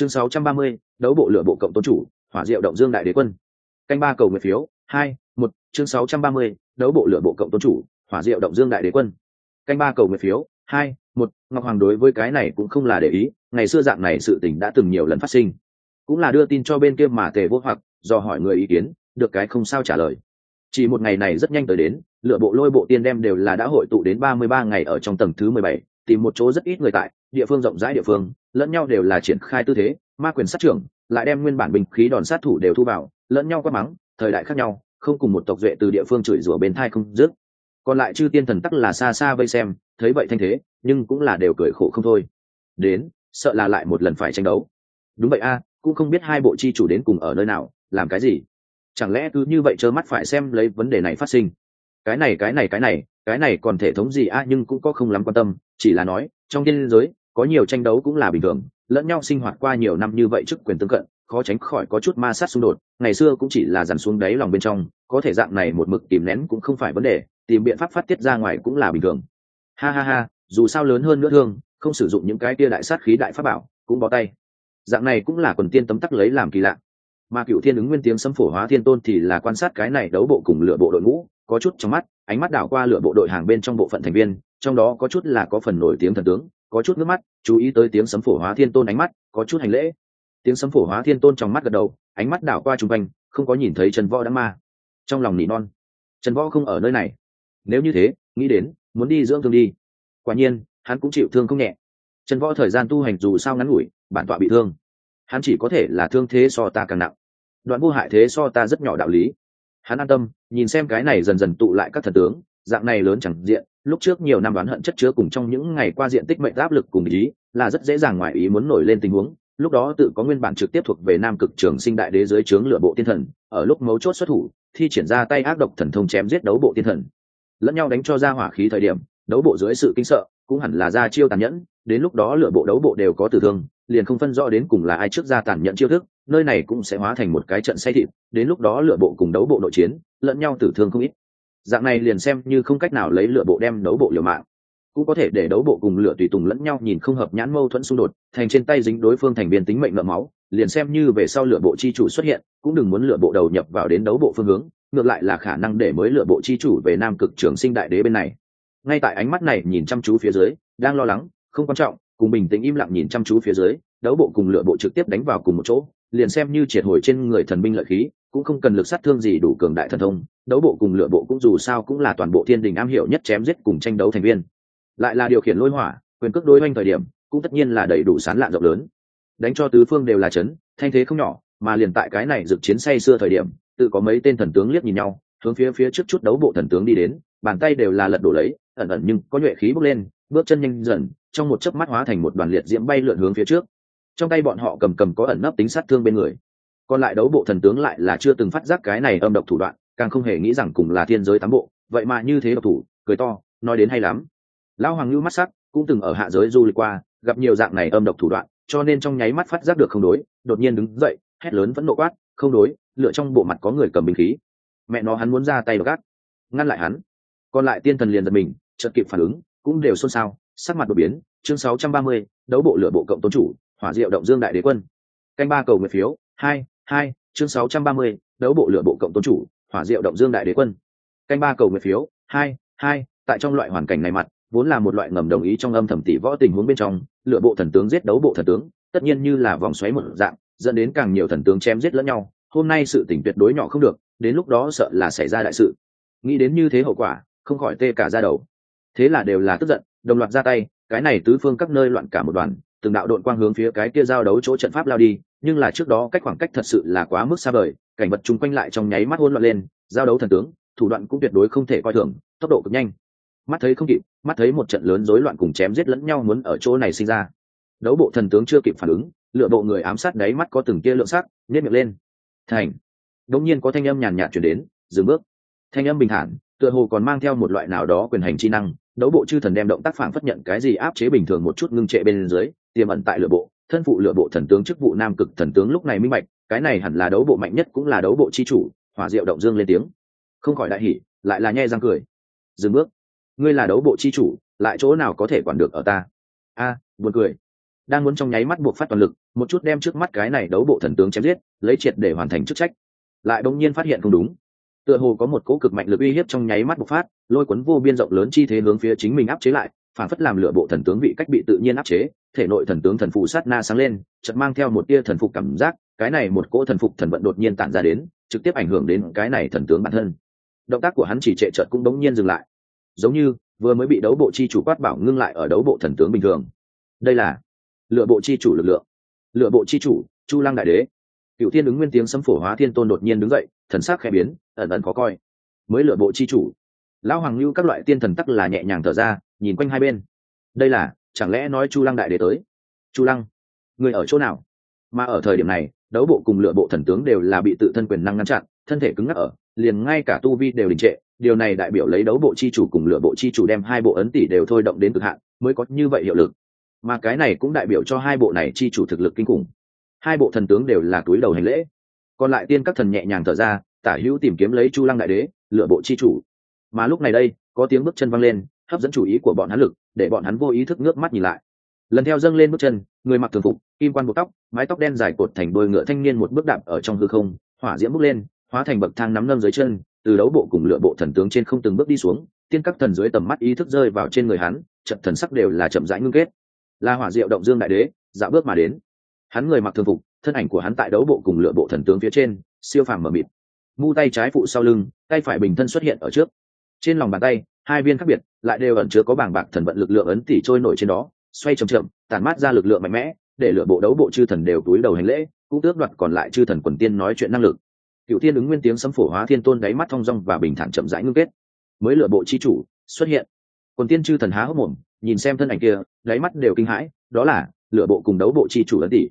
chương 630, đấu bộ lựa bộ cộng tôn chủ hỏa diệu động dương đại đế quân. Canh ba cầu nguyện phiếu hai một chương 630, đấu bộ lựa bộ cộng tôn chủ hỏa diệu động dương đại đế quân. Canh ba cầu nguyện phiếu hai một ngọc hoàng đối với cái này cũng không là để ý ngày xưa dạng này sự tình đã từng nhiều lần phát sinh. Cũng là đưa tin cho bên kia mà tề vô hoặc do hỏi người ý kiến được cái không sao trả lời. Chỉ một ngày này rất nhanh tới đến lựa bộ lôi bộ tiên đem đều là đã hội tụ đến ba mươi ba ngày ở trong tầng thứ mười bảy tìm một chỗ rất ít người tại địa phương rộng rãi địa phương lẫn nhau đều là triển khai tư thế, ma quyền sát trưởng, lại đem nguyên bản bình khí đòn sát thủ đều thu vào, lẫn nhau quát mắng, thời đại khác nhau, không cùng một tộc duệ từ địa phương chửi rủa bên thai không dứt. Còn lại chư tiên thần tắc là xa xa vây xem, thấy vậy thanh thế, nhưng cũng là đều cười khổ không thôi. Đến, sợ là lại một lần phải tranh đấu. Đúng vậy a, cũng không biết hai bộ chi chủ đến cùng ở nơi nào, làm cái gì? Chẳng lẽ cứ như vậy trơ mắt phải xem lấy vấn đề này phát sinh? Cái này cái này cái này cái này còn thể thống gì a, nhưng cũng có không lắm quan tâm, chỉ là nói, trong tiên giới có nhiều tranh đấu cũng là bình thường, lẫn nhau sinh hoạt qua nhiều năm như vậy trước quyền tương cận, khó tránh khỏi có chút ma sát xung đột, ngày xưa cũng chỉ là dằn xuống đáy lòng bên trong, có thể dạng này một mực tìm nén cũng không phải vấn đề, tìm biện pháp phát tiết ra ngoài cũng là bình thường. Ha ha ha, dù sao lớn hơn nữa thương, không sử dụng những cái tia đại sát khí đại pháp bảo, cũng bó tay. Dạng này cũng là quần tiên tấm tắc lấy làm kỳ lạ. Mà cựu thiên ứng nguyên tiếng xâm phổ hóa thiên tôn thì là quan sát cái này đấu bộ cùng lựa bộ đội ngũ, có chút trong mắt, ánh mắt đảo qua lựa bộ đội hàng bên trong bộ phận thành viên, trong đó có chút là có phần nổi tiếng thần tướng có chút nước mắt, chú ý tới tiếng sấm phổ hóa thiên tôn ánh mắt, có chút hành lễ. Tiếng sấm phổ hóa thiên tôn trong mắt gật đầu, ánh mắt đảo qua chung quanh, không có nhìn thấy trần võ đã ma. Trong lòng nỉ non. Trần võ không ở nơi này. Nếu như thế, nghĩ đến, muốn đi dưỡng thương đi. Quả nhiên, hắn cũng chịu thương không nhẹ. Trần võ thời gian tu hành dù sao ngắn ngủi, bản tọa bị thương. Hắn chỉ có thể là thương thế so ta càng nặng. Đoạn vô hại thế so ta rất nhỏ đạo lý. Hắn an tâm, nhìn xem cái này dần dần tụ lại các thần tướng, dạng này lớn chẳng diện lúc trước nhiều năm đoán hận chất chứa cùng trong những ngày qua diện tích mệnh áp lực cùng ý, là rất dễ dàng ngoài ý muốn nổi lên tình huống. Lúc đó tự có nguyên bản trực tiếp thuộc về nam cực trường sinh đại đế dưới trướng lựa bộ tiên thần, ở lúc mấu chốt xuất thủ, thi triển ra tay ác độc thần thông chém giết đấu bộ tiên thần. Lẫn nhau đánh cho ra hỏa khí thời điểm, đấu bộ dưới sự kinh sợ, cũng hẳn là ra chiêu tàn nhẫn, đến lúc đó lựa bộ đấu bộ đều có tử thương, liền không phân rõ đến cùng là ai trước ra tàn nhẫn chiêu thức, nơi này cũng sẽ hóa thành một cái trận say thịt, đến lúc đó lựa bộ cùng đấu bộ nội chiến, lẫn nhau tử thương không ít dạng này liền xem như không cách nào lấy lựa bộ đem đấu bộ liều mạng. Cũng có thể để đấu bộ cùng lựa tùy tùng lẫn nhau nhìn không hợp nhãn mâu thuẫn xung đột, thành trên tay dính đối phương thành viên tính mệnh nợ máu, liền xem như về sau lựa bộ chi chủ xuất hiện, cũng đừng muốn lựa bộ đầu nhập vào đến đấu bộ phương hướng, ngược lại là khả năng để mới lựa bộ chi chủ về nam cực trường sinh đại đế bên này. Ngay tại ánh mắt này nhìn chăm chú phía dưới, đang lo lắng, không quan trọng, cùng bình tĩnh im lặng nhìn chăm chú phía dưới, đấu bộ cùng lựa bộ trực tiếp đánh vào cùng một chỗ, liền xem như triệt hồi trên người thần binh lợi khí, cũng không cần lực sát thương gì đủ cường đại thần thông đấu bộ cùng lựa bộ cũng dù sao cũng là toàn bộ thiên đình am hiểu nhất chém giết cùng tranh đấu thành viên. Lại là điều khiển lôi hỏa, quyền cước đối oanh thời điểm, cũng tất nhiên là đầy đủ sán lạn rộng lớn. Đánh cho tứ phương đều là chấn, thanh thế không nhỏ, mà liền tại cái này dực chiến say xưa thời điểm, tự có mấy tên thần tướng liếc nhìn nhau, hướng phía phía trước chút đấu bộ thần tướng đi đến, bàn tay đều là lật đổ lấy, ẩn ẩn nhưng có nhuệ khí bốc lên, bước chân nhanh dần, trong một chớp mắt hóa thành một đoàn liệt diễm bay lượn hướng phía trước. Trong tay bọn họ cầm cầm có ẩn nấp tính sát thương bên người. Còn lại đấu bộ thần tướng lại là chưa từng phát giác cái này âm độc thủ đoạn càng không hề nghĩ rằng cùng là thiên giới tám bộ vậy mà như thế độc thủ cười to nói đến hay lắm. Lão hoàng lưu mắt sắc cũng từng ở hạ giới du lịch qua gặp nhiều dạng này âm độc thủ đoạn cho nên trong nháy mắt phát giác được không đối đột nhiên đứng dậy hét lớn vẫn nộ quát không đối lựa trong bộ mặt có người cầm binh khí. Mẹ nó hắn muốn ra tay gác ngăn lại hắn. Còn lại tiên thần liền giật mình chợt kịp phản ứng cũng đều xôn xao sắc mặt đột biến chương 630, đấu bộ lửa bộ cộng tôn chủ hỏa diệu động dương đại đế quân. Canh ba cầu nguyện phiếu hai hai chương 630, đấu bộ lửa bộ cộng tôn chủ hỏa diệu động dương đại đế quân. Canh ba cầu nguyện phiếu, hai hai, tại trong loại hoàn cảnh này mặt, vốn là một loại ngầm đồng ý trong âm thầm tỷ võ tình huống bên trong, lựa bộ thần tướng giết đấu bộ thần tướng, tất nhiên như là vòng xoáy một dạng, dẫn đến càng nhiều thần tướng chém giết lẫn nhau, hôm nay sự tỉnh tuyệt đối nhỏ không được, đến lúc đó sợ là xảy ra đại sự. Nghĩ đến như thế hậu quả, không khỏi tê cả ra đầu. Thế là đều là tức giận, đồng loạt ra tay, cái này tứ phương các nơi loạn cả một đoàn, từng đạo đội quang hướng phía cái kia giao đấu chỗ trận pháp lao đi nhưng là trước đó cách khoảng cách thật sự là quá mức xa vời, cảnh vật chung quanh lại trong nháy mắt hỗn loạn lên, giao đấu thần tướng, thủ đoạn cũng tuyệt đối không thể coi thường, tốc độ cực nhanh. Mắt thấy không kịp, mắt thấy một trận lớn rối loạn cùng chém giết lẫn nhau muốn ở chỗ này sinh ra. Đấu bộ thần tướng chưa kịp phản ứng, lựa bộ người ám sát đáy mắt có từng kia lượng sắc nhét miệng lên. Thành. Đống nhiên có thanh âm nhàn nhạt chuyển đến, dừng bước. Thanh âm bình thản, tựa hồ còn mang theo một loại nào đó quyền hành chi năng, đấu bộ chư thần đem động tác phản phất nhận cái gì áp chế bình thường một chút ngưng trệ bên dưới, tiềm ẩn tại lựa bộ thân phụ lựa bộ thần tướng chức vụ nam cực thần tướng lúc này minh bạch, cái này hẳn là đấu bộ mạnh nhất cũng là đấu bộ chi chủ, hỏa diệu động dương lên tiếng. Không khỏi đại hỉ, lại là nhe răng cười. Dừng bước. Ngươi là đấu bộ chi chủ, lại chỗ nào có thể quản được ở ta? A à, buồn cười. Đang muốn trong nháy mắt buộc phát toàn lực, một chút đem trước mắt cái này đấu bộ thần tướng chém giết, lấy triệt để hoàn thành chức trách. Lại bỗng nhiên phát hiện không đúng. Tựa hồ có một cỗ cực mạnh lực uy hiếp trong nháy mắt bộc phát, lôi cuốn vô biên rộng lớn chi thế hướng phía chính mình áp chế lại phản phất làm lựa bộ thần tướng vị cách bị tự nhiên áp chế, thể nội thần tướng thần phụ sát na sáng lên, chợt mang theo một tia thần phục cảm giác, cái này một cỗ thần phục thần vận đột nhiên tản ra đến, trực tiếp ảnh hưởng đến cái này thần tướng bản thân. Động tác của hắn chỉ trệ trợt cũng đống nhiên dừng lại. Giống như, vừa mới bị đấu bộ chi chủ quát bảo ngưng lại ở đấu bộ thần tướng bình thường. Đây là lựa bộ chi chủ lực lượng. Lựa bộ chi chủ, chu lăng đại đế. Cựu thiên ứng nguyên tiếng sấm phổ hóa thiên tôn đột nhiên đứng dậy, thần sắc khẽ biến, ẩn ẩn khó coi. Mới lựa bộ chi chủ. Lão hoàng lưu các loại tiên thần tắc là nhẹ nhàng thở ra nhìn quanh hai bên. Đây là, chẳng lẽ nói chu lăng đại đế tới? Chu lăng, người ở chỗ nào? Mà ở thời điểm này, đấu bộ cùng lựa bộ thần tướng đều là bị tự thân quyền năng ngăn chặn, thân thể cứng ngắc ở, liền ngay cả tu vi đều đình trệ. Điều này đại biểu lấy đấu bộ chi chủ cùng lựa bộ chi chủ đem hai bộ ấn tỷ đều thôi động đến cực hạn, mới có như vậy hiệu lực. Mà cái này cũng đại biểu cho hai bộ này chi chủ thực lực kinh khủng. Hai bộ thần tướng đều là túi đầu hành lễ. Còn lại tiên các thần nhẹ nhàng thở ra, tả hữu tìm kiếm lấy chu lăng đại đế, lựa bộ chi chủ. Mà lúc này đây, có tiếng bước chân văng lên hấp dẫn chú ý của bọn hắn lực, để bọn hắn vô ý thức ngước mắt nhìn lại. Lần theo dâng lên bước chân, người mặc thường phục, kim quan buộc tóc, mái tóc đen dài cột thành đôi ngựa thanh niên một bước đạp ở trong hư không, hỏa diễm bước lên, hóa thành bậc thang nắm nâng dưới chân, từ đấu bộ cùng lựa bộ thần tướng trên không từng bước đi xuống, tiên các thần dưới tầm mắt ý thức rơi vào trên người hắn, trận thần sắc đều là chậm rãi ngưng kết. Là hỏa diệu động dương đại đế, dạo bước mà đến. Hắn người mặc thường phục, thân ảnh của hắn tại đấu bộ cùng lựa bộ thần tướng phía trên, siêu phàm mở mịt. Mu tay trái phụ sau lưng, tay phải bình thân xuất hiện ở trước. Trên lòng bàn tay, hai viên khác biệt lại đều ẩn chứa có bảng bạc thần vận lực lượng ấn tỷ trôi nổi trên đó, xoay chậm chậm tàn mát ra lực lượng mạnh mẽ, để lựa bộ đấu bộ chư thần đều túi đầu hành lễ, cũng tước đoạt còn lại chư thần quần tiên nói chuyện năng lực. Cựu tiên ứng nguyên tiếng sấm phổ hóa thiên tôn đáy mắt thong dong và bình thản chậm rãi ngưng kết. Mới lựa bộ chi chủ xuất hiện. Quần tiên chư thần há hốc mồm, nhìn xem thân ảnh kia, đáy mắt đều kinh hãi, đó là lựa bộ cùng đấu bộ chi chủ ấn tỷ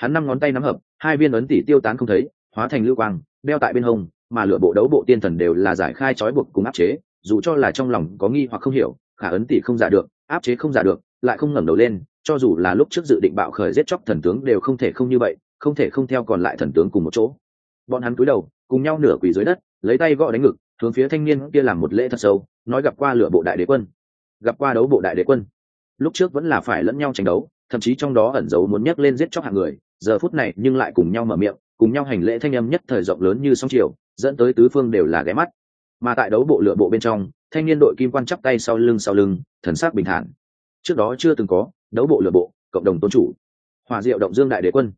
hắn năm ngón tay nắm hợp, hai viên ấn tỷ tiêu tán không thấy, hóa thành lưu quang, đeo tại bên hông, mà lựa bộ đấu bộ tiên thần đều là giải khai trói buộc cùng áp chế dù cho là trong lòng có nghi hoặc không hiểu, khả ấn tỷ không giả được, áp chế không giả được, lại không ngẩng đầu lên, cho dù là lúc trước dự định bạo khởi giết chóc thần tướng đều không thể không như vậy, không thể không theo còn lại thần tướng cùng một chỗ. Bọn hắn cúi đầu, cùng nhau nửa quỳ dưới đất, lấy tay gõ đánh ngực, hướng phía thanh niên kia làm một lễ thật sâu, nói gặp qua lửa bộ đại đế quân. Gặp qua đấu bộ đại đế quân. Lúc trước vẫn là phải lẫn nhau tranh đấu, thậm chí trong đó ẩn giấu muốn nhắc lên giết chóc hạng người, giờ phút này nhưng lại cùng nhau mở miệng, cùng nhau hành lễ thanh âm nhất thời rộng lớn như sóng chiều, dẫn tới tứ phương đều là ghé mắt mà tại đấu bộ lựa bộ bên trong thanh niên đội kim quan chắp tay sau lưng sau lưng thần sắc bình thản. Trước đó chưa từng có đấu bộ lựa bộ cộng đồng tôn chủ. Hòa diệu động dương đại đế quân.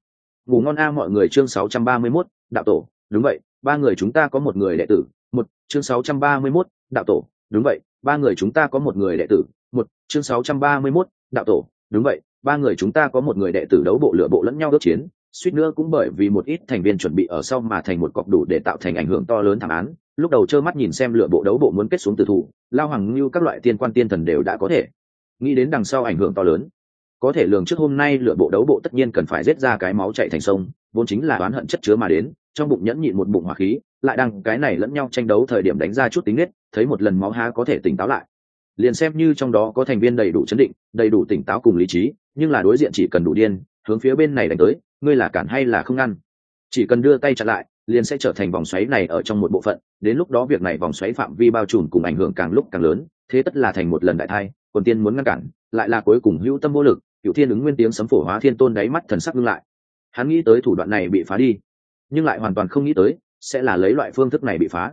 Ngủ ngon a mọi người chương 631, đạo tổ đúng vậy ba người chúng ta có một người đệ tử một chương 631, đạo tổ đúng vậy ba người chúng ta có một người đệ tử một chương 631, đạo tổ đúng vậy ba người chúng ta có một người đệ tử đấu bộ lựa bộ lẫn nhau ước chiến suýt nữa cũng bởi vì một ít thành viên chuẩn bị ở sau mà thành một cọc đủ để tạo thành ảnh hưởng to lớn thảm án, lúc đầu trơ mắt nhìn xem lựa bộ đấu bộ muốn kết xuống từ thủ, lao hoàng như các loại tiên quan tiên thần đều đã có thể. Nghĩ đến đằng sau ảnh hưởng to lớn, có thể lường trước hôm nay lựa bộ đấu bộ tất nhiên cần phải rết ra cái máu chạy thành sông, vốn chính là oán hận chất chứa mà đến, trong bụng nhẫn nhịn một bụng hỏa khí, lại đăng cái này lẫn nhau tranh đấu thời điểm đánh ra chút tính nết, thấy một lần máu há có thể tỉnh táo lại. Liền xem như trong đó có thành viên đầy đủ chấn định, đầy đủ tỉnh táo cùng lý trí, nhưng là đối diện chỉ cần đủ điên hướng phía bên này đánh tới, ngươi là cản hay là không ngăn? Chỉ cần đưa tay chặn lại, liền sẽ trở thành vòng xoáy này ở trong một bộ phận. Đến lúc đó việc này vòng xoáy phạm vi bao trùm cùng ảnh hưởng càng lúc càng lớn, thế tất là thành một lần đại thai, quần tiên muốn ngăn cản, lại là cuối cùng hữu tâm vô lực cựu thiên ứng nguyên tiếng sấm phổ hóa thiên tôn đáy mắt thần sắc ngưng lại. Hắn nghĩ tới thủ đoạn này bị phá đi, nhưng lại hoàn toàn không nghĩ tới, sẽ là lấy loại phương thức này bị phá.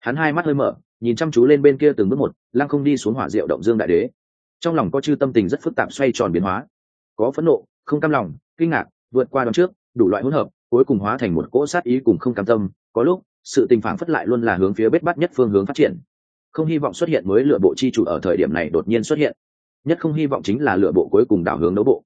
Hắn hai mắt hơi mở, nhìn chăm chú lên bên kia từng bước một, lăng không đi xuống hỏa diệu động dương đại đế. Trong lòng có chư tâm tình rất phức tạp xoay tròn biến hóa. Có phẫn nộ không cam lòng, kinh ngạc, vượt qua đón trước, đủ loại hỗn hợp, cuối cùng hóa thành một cỗ sát ý cùng không cam tâm. Có lúc, sự tình phản phất lại luôn là hướng phía bết bắt nhất phương hướng phát triển. Không hy vọng xuất hiện mới lựa bộ chi chủ ở thời điểm này đột nhiên xuất hiện. Nhất không hy vọng chính là lựa bộ cuối cùng đảo hướng đấu bộ.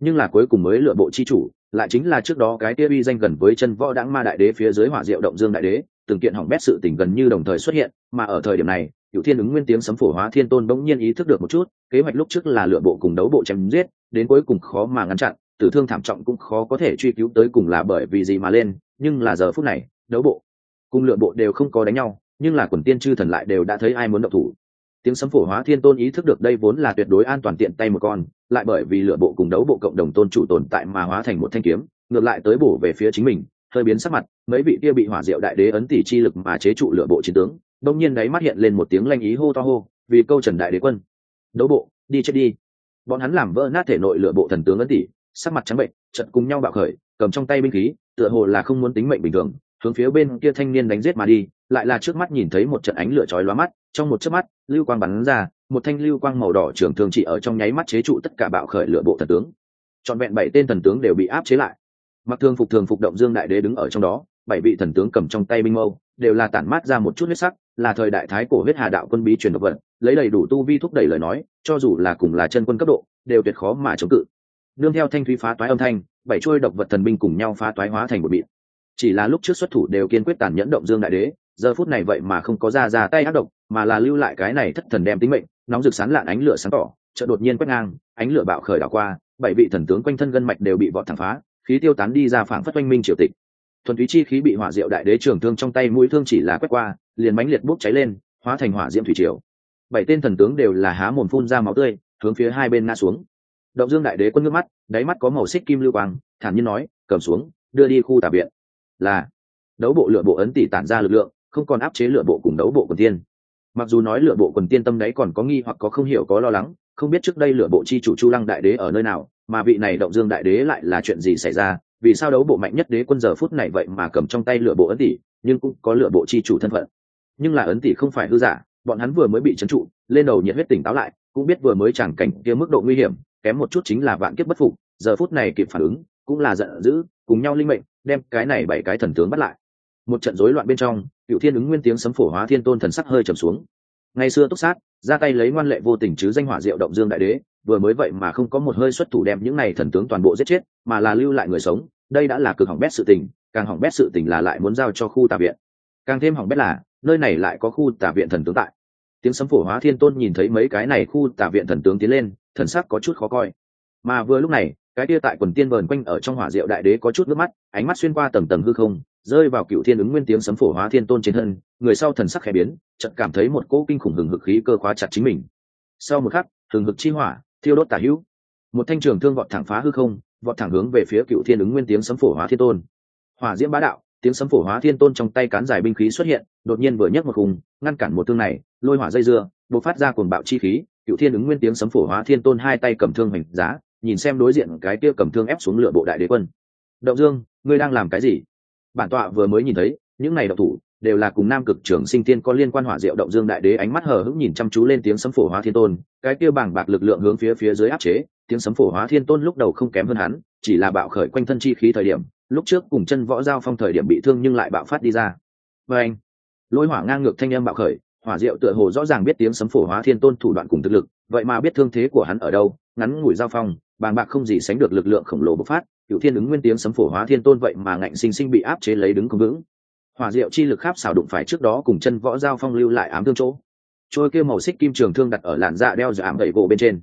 Nhưng là cuối cùng mới lựa bộ chi chủ, lại chính là trước đó cái tia uy danh gần với chân võ đáng ma đại đế phía dưới hỏa diệu động dương đại đế, từng kiện hỏng bét sự tình gần như đồng thời xuất hiện, mà ở thời điểm này cựu thiên ứng nguyên tiếng sấm phổ hóa thiên tôn bỗng nhiên ý thức được một chút, kế hoạch lúc trước là lựa bộ cùng đấu bộ chém giết đến cuối cùng khó mà ngăn chặn, tử thương thảm trọng cũng khó có thể truy cứu tới cùng là bởi vì gì mà lên, nhưng là giờ phút này, đấu bộ cùng lựa bộ đều không có đánh nhau, nhưng là quần tiên chư thần lại đều đã thấy ai muốn động thủ. Tiếng sấm phổ hóa thiên tôn ý thức được đây vốn là tuyệt đối an toàn tiện tay một con, lại bởi vì lựa bộ cùng đấu bộ cộng đồng tôn chủ tồn tại mà hóa thành một thanh kiếm, ngược lại tới bổ về phía chính mình, hơi biến sắc mặt, mấy vị kia bị hỏa diệu đại đế ấn tỷ chi lực mà chế trụ lựa bộ chiến tướng, đông nhiên đáy mắt hiện lên một tiếng lanh ý hô to hô, vì câu trần đại đế quân, đấu bộ, đi chết đi bọn hắn làm vỡ nát thể nội lựa bộ thần tướng ấn tỷ sắc mặt trắng bệnh trận cùng nhau bạo khởi, cầm trong tay binh khí, tựa hồ là không muốn tính mệnh bình thường, hướng phía bên kia thanh niên đánh giết mà đi, lại là trước mắt nhìn thấy một trận ánh lửa chói lóa mắt, trong một chớp mắt, lưu quang bắn ra, một thanh lưu quang màu đỏ trường thường chỉ ở trong nháy mắt chế trụ tất cả bạo khởi lựa bộ thần tướng. Trọn vẹn bảy tên thần tướng đều bị áp chế lại. Mặc thường phục thường phục động dương đại đế đứng ở trong đó, bảy vị thần tướng cầm trong tay binh mâu đều là tản mát ra một chút huyết sắc, là thời đại thái cổ huyết hà đạo quân bí truyền độc vật, lấy đầy đủ tu vi thúc đẩy lời nói, cho dù là cùng là chân quân cấp độ, đều tuyệt khó mà chống cự. Nương theo thanh thúy phá toái âm thanh, bảy chuôi độc vật thần binh cùng nhau phá toái hóa thành một bịt chỉ là lúc trước xuất thủ đều kiên quyết tàn nhẫn động dương đại đế, giờ phút này vậy mà không có ra ra tay ác độc, mà là lưu lại cái này thất thần đem tính mệnh, nóng rực sán lạn ánh lửa sáng tỏ chợ đột nhiên quét ngang, ánh lửa bạo khởi đảo qua, bảy vị thần tướng quanh thân gân mạch đều bị vọt thẳng phá, khí tiêu tán đi ra phảng phất oanh minh triều tịch thuần túy chi khí bị hỏa diệu đại đế trường thương trong tay mũi thương chỉ là quét qua, liền mãnh liệt bốc cháy lên, hóa thành hỏa diễm thủy triều. Bảy tên thần tướng đều là há mồm phun ra máu tươi, hướng phía hai bên ngã xuống. Động dương đại đế quân nước mắt, đáy mắt có màu xích kim lưu quang, thản nhiên nói, cầm xuống, đưa đi khu tà viện. Là, đấu bộ lựa bộ ấn tỷ tản ra lực lượng, không còn áp chế lựa bộ cùng đấu bộ quần tiên. Mặc dù nói lựa bộ quần tiên tâm đấy còn có nghi hoặc có không hiểu, có lo lắng, không biết trước đây lựa bộ chi chủ chu lăng đại đế ở nơi nào, mà vị này động dương đại đế lại là chuyện gì xảy ra vì sao đấu bộ mạnh nhất đế quân giờ phút này vậy mà cầm trong tay lựa bộ ấn tỷ, nhưng cũng có lựa bộ chi chủ thân phận? Nhưng là ấn tỷ không phải hư giả, bọn hắn vừa mới bị trấn trụ, lên đầu nhiệt huyết tỉnh táo lại, cũng biết vừa mới chẳng cảnh kia mức độ nguy hiểm, kém một chút chính là vạn kiếp bất phục, giờ phút này kịp phản ứng, cũng là giận dữ, cùng nhau linh mệnh, đem cái này bảy cái thần tướng bắt lại. Một trận rối loạn bên trong cựu thiên ứng nguyên tiếng sấm phổ hóa thiên tôn thần sắc hơi trầm xuống. Ngày xưa túc sát, ra tay lấy ngoan lệ vô tình chứ danh hỏa diệu động dương đại đế, vừa mới vậy mà không có một hơi xuất thủ đem những này thần tướng toàn bộ giết chết, mà là lưu lại người sống đây đã là cực hỏng bét sự tình, càng hỏng bét sự tình là lại muốn giao cho khu tà viện. Càng thêm hỏng bét là, nơi này lại có khu tà viện thần tướng tại. Tiếng sấm phổ hóa thiên tôn nhìn thấy mấy cái này khu tà viện thần tướng tiến lên, thần sắc có chút khó coi. Mà vừa lúc này, cái kia tại quần tiên vờn quanh ở trong hỏa diệu đại đế có chút nước mắt, ánh mắt xuyên qua tầng tầng hư không, rơi vào cựu thiên ứng nguyên tiếng sấm phổ hóa thiên tôn trên thân, người sau thần sắc khẽ biến, chợt cảm thấy một cỗ kinh khủng hừng hực khí cơ khóa chặt chính mình. Sau một khắc, hừng hực chi hỏa, thiêu đốt tả hữu. Một thanh trường thương vọt thẳng phá hư không vọt thẳng hướng về phía cựu thiên ứng nguyên tiếng sấm phổ hóa thiên tôn. Hỏa diễm bá đạo, tiếng sấm phổ hóa thiên tôn trong tay cán dài binh khí xuất hiện, đột nhiên vừa nhấc một khùng ngăn cản một thương này, lôi hỏa dây dưa, bộc phát ra cuồng bạo chi khí, cựu thiên ứng nguyên tiếng sấm phổ hóa thiên tôn hai tay cầm thương hành giá, nhìn xem đối diện cái kia cầm thương ép xuống lửa bộ đại đế quân. Động dương, ngươi đang làm cái gì? Bản tọa vừa mới nhìn thấy, những này độc thủ đều là cùng nam cực trưởng sinh tiên có liên quan hỏa diệu động dương đại đế ánh mắt hờ hững nhìn chăm chú lên tiếng sấm phổ hóa thiên tôn, cái kia bảng bạc lực lượng hướng phía phía dưới áp chế tiếng sấm phổ hóa thiên tôn lúc đầu không kém hơn hắn, chỉ là bạo khởi quanh thân chi khí thời điểm, lúc trước cùng chân võ giao phong thời điểm bị thương nhưng lại bạo phát đi ra. Và anh, lôi hỏa ngang ngược thanh âm bạo khởi, hỏa diệu tựa hồ rõ ràng biết tiếng sấm phổ hóa thiên tôn thủ đoạn cùng thực lực, vậy mà biết thương thế của hắn ở đâu, ngắn ngủi giao phong, bàng bạc không gì sánh được lực lượng khổng lồ bộc phát cựu thiên ứng nguyên tiếng sấm phổ hóa thiên tôn vậy mà ngạnh sinh sinh bị áp chế lấy đứng không vững. Hỏa diệu chi lực khắp xào đụng phải trước đó cùng chân võ giao phong lưu lại ám thương chỗ. Trôi kêu màu xích kim trường thương đặt ở làn dạ đeo giữa ám gậy gỗ bên trên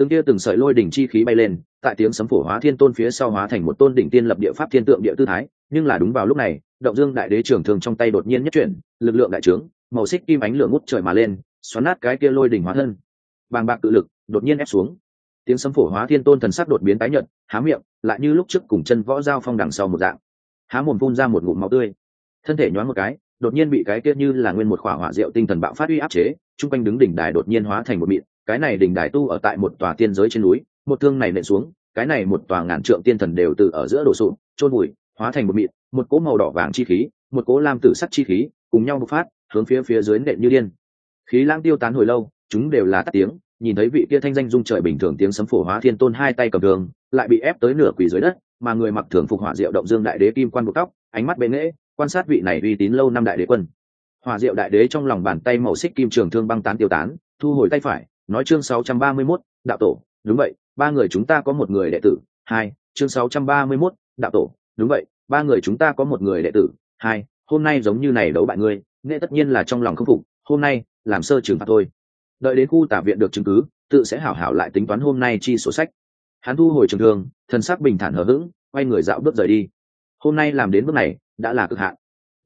từng kia từng sợi lôi đỉnh chi khí bay lên, tại tiếng sấm phổ hóa thiên tôn phía sau hóa thành một tôn đỉnh tiên lập địa pháp thiên tượng địa tư thái, nhưng là đúng vào lúc này, động dương đại đế trường thường trong tay đột nhiên nhất chuyển, lực lượng đại trướng, màu xích kim ánh lửa ngút trời mà lên, xoắn nát cái kia lôi đỉnh hóa thân. Bàng bạc tự lực đột nhiên ép xuống. Tiếng sấm phổ hóa thiên tôn thần sắc đột biến tái nhợt, há miệng, lại như lúc trước cùng chân võ giao phong đằng sau một dạng. Há mồm phun ra một ngụm máu tươi. Thân thể nhoáng một cái, đột nhiên bị cái kia như là nguyên một khỏa hỏa diệu tinh thần bạo phát uy áp chế, chung quanh đứng đỉnh đài đột nhiên hóa thành một mịn cái này đỉnh đài tu ở tại một tòa tiên giới trên núi, một thương này nện xuống, cái này một tòa ngàn trượng tiên thần đều từ ở giữa đổ sụp trôn bụi hóa thành một mịn, một cỗ màu đỏ vàng chi khí, một cỗ lam tử sắc chi khí, cùng nhau bộc phát, hướng phía phía dưới nện như điên. Khí lãng tiêu tán hồi lâu, chúng đều là tắt tiếng, nhìn thấy vị kia thanh danh dung trời bình thường tiếng sấm phổ hóa thiên tôn hai tay cầm đường lại bị ép tới nửa quỳ dưới đất, mà người mặc thường phục hỏa diệu động dương đại đế kim quan buộc tóc, ánh mắt bệ nghễ quan sát vị này uy tín lâu năm đại đế quân. Hỏa diệu đại đế trong lòng bàn tay màu xích kim trường thương băng tán tiêu tán, thu hồi tay phải nói chương 631, đạo tổ đúng vậy ba người chúng ta có một người đệ tử hai chương 631, đạo tổ đúng vậy ba người chúng ta có một người đệ tử hai hôm nay giống như này đấu bại ngươi nghệ tất nhiên là trong lòng không phục hôm nay làm sơ trường phạt thôi. Đợi đến khu tả viện được chứng cứ tự sẽ hảo hảo lại tính toán hôm nay chi sổ sách. Hắn thu hồi trường thương thân sắc bình thản hờ hững quay người dạo bước rời đi. Hôm nay làm đến bước này đã là cực hạn.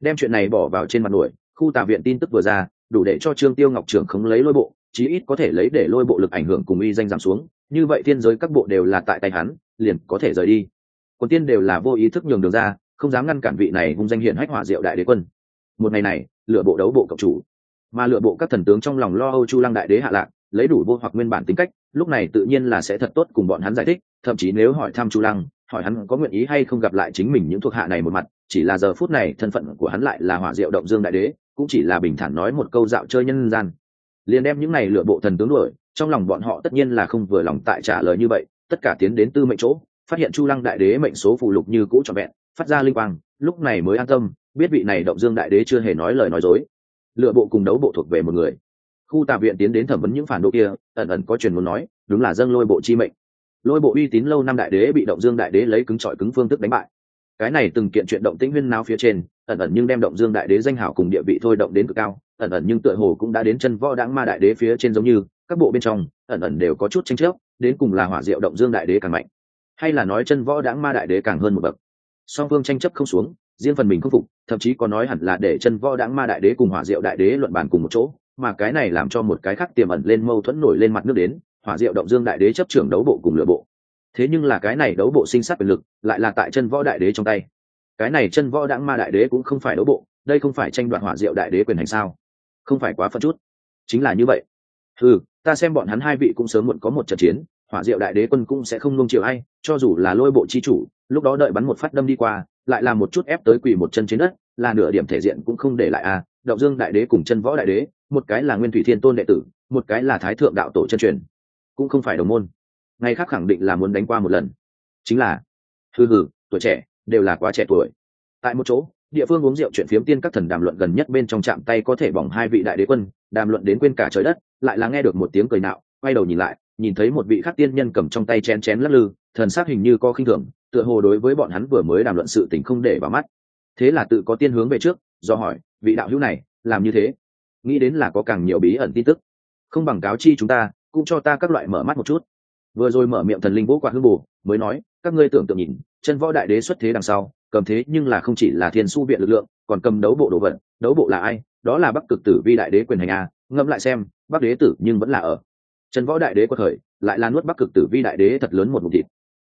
Đem chuyện này bỏ vào trên mặt nổi khu tả viện tin tức vừa ra đủ để cho trương tiêu ngọc trưởng khống lấy lôi bộ chí ít có thể lấy để lôi bộ lực ảnh hưởng cùng uy danh giảm xuống. Như vậy thiên giới các bộ đều là tại tay hắn, liền có thể rời đi. Còn tiên đều là vô ý thức nhường đường ra, không dám ngăn cản vị này hung danh hiện hách hỏa diệu đại đế quân. Một ngày này, lựa bộ đấu bộ cộng chủ. Mà lựa bộ các thần tướng trong lòng lo âu chu lăng đại đế hạ lạc, lấy đủ vô hoặc nguyên bản tính cách, lúc này tự nhiên là sẽ thật tốt cùng bọn hắn giải thích, thậm chí nếu hỏi thăm chu lăng, hỏi hắn có nguyện ý hay không gặp lại chính mình những thuộc hạ này một mặt, chỉ là giờ phút này thân phận của hắn lại là hỏa diệu động dương đại đế, cũng chỉ là bình thản nói một câu dạo chơi nhân gian liền đem những này lựa bộ thần tướng đuổi, trong lòng bọn họ tất nhiên là không vừa lòng tại trả lời như vậy, tất cả tiến đến tư mệnh chỗ, phát hiện chu lăng đại đế mệnh số phụ lục như cũ trọn vẹn, phát ra linh quang, lúc này mới an tâm, biết vị này động dương đại đế chưa hề nói lời nói dối. Lựa bộ cùng đấu bộ thuộc về một người. Khu tạp viện tiến đến thẩm vấn những phản đồ kia, ẩn ẩn có truyền muốn nói, đúng là dâng lôi bộ chi mệnh. Lôi bộ uy tín lâu năm đại đế bị động dương đại đế lấy cứng trọi cứng phương thức đánh bại. Cái này từng kiện chuyện động tĩnh huyên náo phía trên, ẩn ẩn nhưng đem động dương đại đế danh hảo cùng địa vị thôi động đến cực cao ẩn ẩn nhưng tựa hồ cũng đã đến chân võ đáng ma đại đế phía trên giống như, các bộ bên trong, ẩn ẩn đều có chút tranh chấp, đến cùng là hỏa diệu động dương đại đế càng mạnh, hay là nói chân võ đáng ma đại đế càng hơn một bậc. Song phương tranh chấp không xuống, riêng phần mình không phục, thậm chí có nói hẳn là để chân võ đáng ma đại đế cùng hỏa diệu đại đế luận bàn cùng một chỗ, mà cái này làm cho một cái khác tiềm ẩn lên mâu thuẫn nổi lên mặt nước đến, hỏa diệu động dương đại đế chấp trưởng đấu bộ cùng lựa bộ. Thế nhưng là cái này đấu bộ sinh sát quyền lực, lại là tại chân võ đại đế trong tay. Cái này chân võ đáng ma đại đế cũng không phải đấu bộ, đây không phải tranh đoạt hỏa diệu đại đế quyền hành sao? Không phải quá phân chút. Chính là như vậy. Ừ ta xem bọn hắn hai vị cũng sớm muộn có một trận chiến, hỏa diệu đại đế quân cũng sẽ không nung chiều ai, cho dù là lôi bộ chi chủ, lúc đó đợi bắn một phát đâm đi qua, lại là một chút ép tới quỳ một chân trên đất, là nửa điểm thể diện cũng không để lại à. Đạo dương đại đế cùng chân võ đại đế, một cái là nguyên thủy thiên tôn đệ tử, một cái là thái thượng đạo tổ chân truyền, cũng không phải đồng môn. Ngày khác khẳng định là muốn đánh qua một lần. Chính là, hừ hừ, tuổi trẻ, đều là quá trẻ tuổi. Tại một chỗ địa phương uống rượu chuyện phiếm tiên các thần đàm luận gần nhất bên trong chạm tay có thể bỏng hai vị đại đế quân, đàm luận đến quên cả trời đất, lại là nghe được một tiếng cười nạo, quay đầu nhìn lại, nhìn thấy một vị khắc tiên nhân cầm trong tay chén chén lắc lư, thần sắc hình như có khinh thường, tựa hồ đối với bọn hắn vừa mới đàm luận sự tình không để vào mắt. Thế là tự có tiên hướng về trước, do hỏi, vị đạo hữu này, làm như thế, nghĩ đến là có càng nhiều bí ẩn tin tức. Không bằng cáo chi chúng ta, cũng cho ta các loại mở mắt một chút. Vừa rồi mở miệng thần linh vũ quạt hương bù, mới nói, các ngươi tưởng tượng nhìn, chân võ đại đế xuất thế đằng sau cầm thế nhưng là không chỉ là thiên su viện lực lượng, còn cầm đấu bộ đồ vật, đấu bộ là ai? Đó là bắc cực tử vi đại đế quyền hành a, ngẫm lại xem, bắc đế tử nhưng vẫn là ở. Chân võ đại đế có thời lại là nuốt bắc cực tử vi đại đế thật lớn một mục thịt.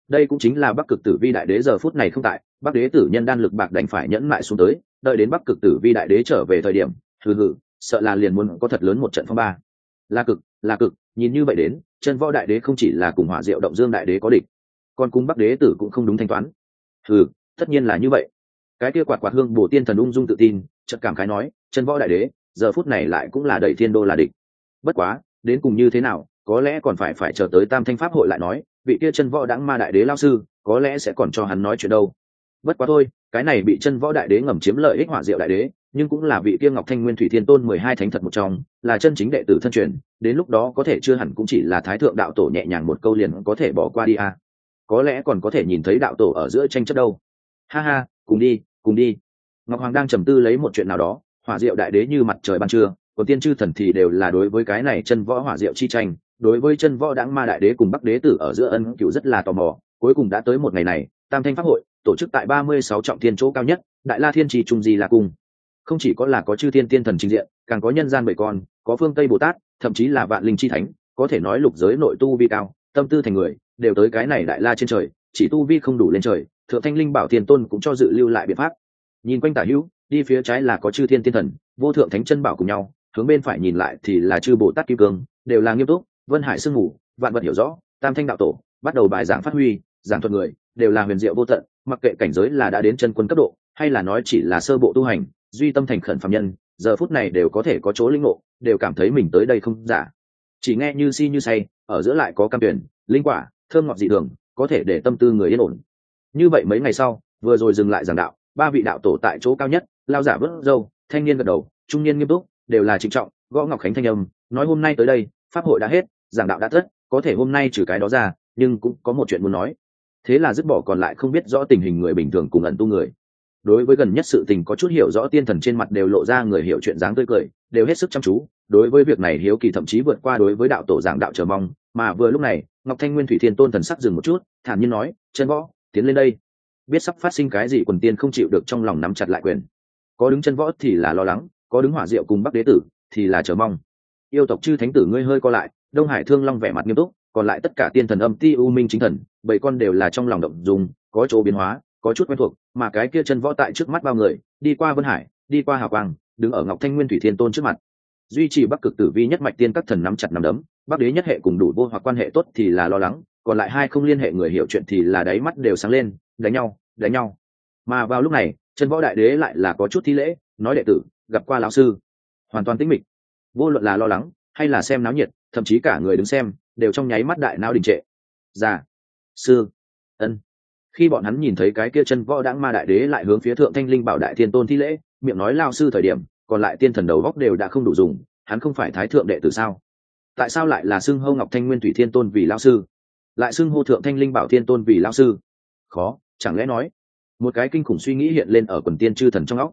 Đây cũng chính là bắc cực tử vi đại đế giờ phút này không tại, bắc đế tử nhân đan lực bạc đành phải nhẫn mại xuống tới, đợi đến bắc cực tử vi đại đế trở về thời điểm, hừ hừ, sợ là liền muốn có thật lớn một trận phong ba. Là cực là cực, nhìn như vậy đến chân võ đại đế không chỉ là cùng hỏa diệu động dương đại đế có địch, còn cùng bắc đế tử cũng không đúng thanh toán. Ừ tất nhiên là như vậy. Cái kia quạt quạt hương bổ tiên thần ung dung tự tin, chợt cảm khái nói, chân võ đại đế, giờ phút này lại cũng là đẩy thiên đô là địch. Bất quá, đến cùng như thế nào, có lẽ còn phải phải chờ tới tam thanh pháp hội lại nói, vị kia chân võ đãng ma đại đế lao sư, có lẽ sẽ còn cho hắn nói chuyện đâu. Bất quá thôi, cái này bị chân võ đại đế ngầm chiếm lợi ích hỏa diệu đại đế, nhưng cũng là vị kia ngọc thanh nguyên thủy thiên tôn mười hai thánh thật một trong, là chân chính đệ tử thân truyền, đến lúc đó có thể chưa hẳn cũng chỉ là thái thượng đạo tổ nhẹ nhàng một câu liền có thể bỏ qua đi à. có lẽ còn có thể nhìn thấy đạo tổ ở giữa tranh chấp đâu ha ha, cùng đi cùng đi. Ngọc hoàng đang trầm tư lấy một chuyện nào đó, hỏa diệu đại đế như mặt trời ban trưa, còn tiên chư thần thì đều là đối với cái này chân võ hỏa diệu chi tranh, đối với chân võ đáng ma đại đế cùng bắc đế tử ở giữa ân cựu rất là tò mò. Cuối cùng đã tới một ngày này, tam thanh pháp hội, tổ chức tại ba mươi sáu trọng thiên chỗ cao nhất, đại la thiên trì trung di là cung. Không chỉ có là có chư thiên tiên thần trình diện, càng có nhân gian bảy con, có phương tây bồ tát, thậm chí là vạn linh chi thánh, có thể nói lục giới nội tu vi cao, tâm tư thành người, đều tới cái này đại la trên trời, chỉ tu vi không đủ lên trời thượng thanh linh bảo thiên tôn cũng cho dự lưu lại biện pháp. Nhìn quanh tả hữu, đi phía trái là có chư thiên Thiên thần, vô thượng thánh chân bảo cùng nhau, hướng bên phải nhìn lại thì là chư bồ tát kim cương, đều là nghiêm túc, vân hải sương ngủ vạn vật hiểu rõ, tam thanh đạo tổ, bắt đầu bài giảng phát huy, giảng thuật người, đều là huyền diệu vô tận, mặc kệ cảnh giới là đã đến chân quân cấp độ, hay là nói chỉ là sơ bộ tu hành, duy tâm thành khẩn phạm nhân, giờ phút này đều có thể có chỗ linh ngộ, đều cảm thấy mình tới đây không giả. Chỉ nghe như si như say, ở giữa lại có cam tuyển, linh quả, thơm ngọt dị thường, có thể để tâm tư người yên ổn như vậy mấy ngày sau, vừa rồi dừng lại giảng đạo, ba vị đạo tổ tại chỗ cao nhất, lao giả vớt dâu, thanh niên gật đầu, trung niên nghiêm túc, đều là trịnh trọng, gõ ngọc khánh thanh âm, nói hôm nay tới đây, pháp hội đã hết, giảng đạo đã thất, có thể hôm nay trừ cái đó ra, nhưng cũng có một chuyện muốn nói. Thế là dứt bỏ còn lại không biết rõ tình hình người bình thường cùng ẩn tu người. Đối với gần nhất sự tình có chút hiểu rõ tiên thần trên mặt đều lộ ra người hiểu chuyện dáng tươi cười, đều hết sức chăm chú. Đối với việc này hiếu kỳ thậm chí vượt qua đối với đạo tổ giảng đạo chờ mong, mà vừa lúc này, ngọc thanh nguyên thủy thiên tôn thần sắc dừng một chút, thản nhiên nói, chân võ tiến lên đây. Biết sắp phát sinh cái gì quần tiên không chịu được trong lòng nắm chặt lại quyền. Có đứng chân võ thì là lo lắng, có đứng hỏa diệu cùng bắc đế tử thì là chờ mong. Yêu tộc chư thánh tử ngươi hơi co lại, đông hải thương long vẻ mặt nghiêm túc, còn lại tất cả tiên thần âm ti u minh chính thần, bảy con đều là trong lòng động dùng, có chỗ biến hóa, có chút quen thuộc, mà cái kia chân võ tại trước mắt bao người, đi qua vân hải, đi qua hào quang, đứng ở ngọc thanh nguyên thủy thiên tôn trước mặt. Duy trì bắc cực tử vi nhất mạch tiên các thần nắm chặt nắm đấm, bắc đế nhất hệ cùng đủ vô hoặc quan hệ tốt thì là lo lắng còn lại hai không liên hệ người hiểu chuyện thì là đáy mắt đều sáng lên, đánh nhau đánh nhau. Mà vào lúc này, chân võ đại đế lại là có chút thi lễ, nói đệ tử, gặp qua lão sư. Hoàn toàn tĩnh mịch. Vô luận là lo lắng, hay là xem náo nhiệt, thậm chí cả người đứng xem, đều trong nháy mắt đại nao đình trệ. Già sư. Ân. Khi bọn hắn nhìn thấy cái kia chân võ đãng ma đại đế lại hướng phía thượng thanh linh bảo đại thiên tôn thi lễ, miệng nói lao sư thời điểm, còn lại tiên thần đầu góc đều đã không đủ dùng, hắn không phải thái thượng đệ tử sao? Tại sao lại là xưng hâu ngọc thanh nguyên thủy thiên tôn vì lao sư? Lại xưng hô thượng thanh linh bảo thiên tôn vì lao sư. Khó chẳng lẽ nói một cái kinh khủng suy nghĩ hiện lên ở quần tiên chư thần trong óc.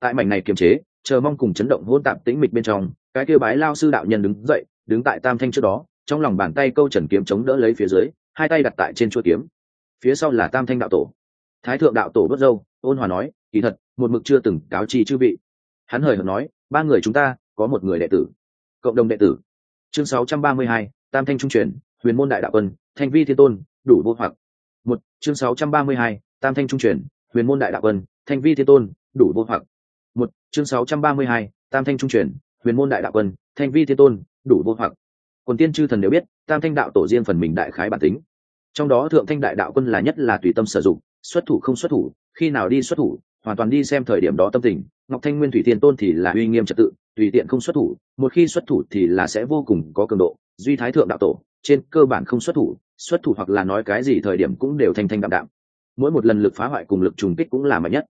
Tại mảnh này kiềm chế chờ mong cùng chấn động hôn tạp tĩnh mịch bên trong cái kia bái lao sư đạo nhân đứng dậy đứng tại tam thanh trước đó trong lòng bàn tay câu trần kiếm chống đỡ lấy phía dưới hai tay đặt tại trên chuôi kiếm. Phía sau là tam thanh đạo tổ. Thái thượng đạo tổ bất dâu ôn hòa nói kỳ thật một mực chưa từng cáo chi chư vị. Hắn hời hợt nói ba người chúng ta có một người đệ tử. Cộng đồng đệ tử. Chương 632, tam thanh trung truyền huyền môn đại đạo quân thanh vi thiên tôn đủ vô hoặc. Một chương 632, tam thanh trung truyền huyền môn đại đạo quân thanh vi thiên tôn đủ vô hoặc. Một chương 632, tam thanh trung truyền huyền môn đại đạo quân thanh vi thiên tôn đủ vô hoặc. Quần tiên chư thần đều biết tam thanh đạo tổ riêng phần mình đại khái bản tính. Trong đó thượng thanh đại đạo quân là nhất là tùy tâm sử dụng xuất thủ không xuất thủ khi nào đi xuất thủ hoàn toàn đi xem thời điểm đó tâm tình ngọc thanh nguyên thủy thiên tôn thì là uy nghiêm trật tự, tùy tiện không xuất thủ, một khi xuất thủ thì là sẽ vô cùng có cường độ, duy thái thượng đạo tổ, trên cơ bản không xuất thủ xuất thủ hoặc là nói cái gì thời điểm cũng đều thanh thanh đạm đạm. Mỗi một lần lực phá hoại cùng lực trùng kích cũng là mạnh nhất.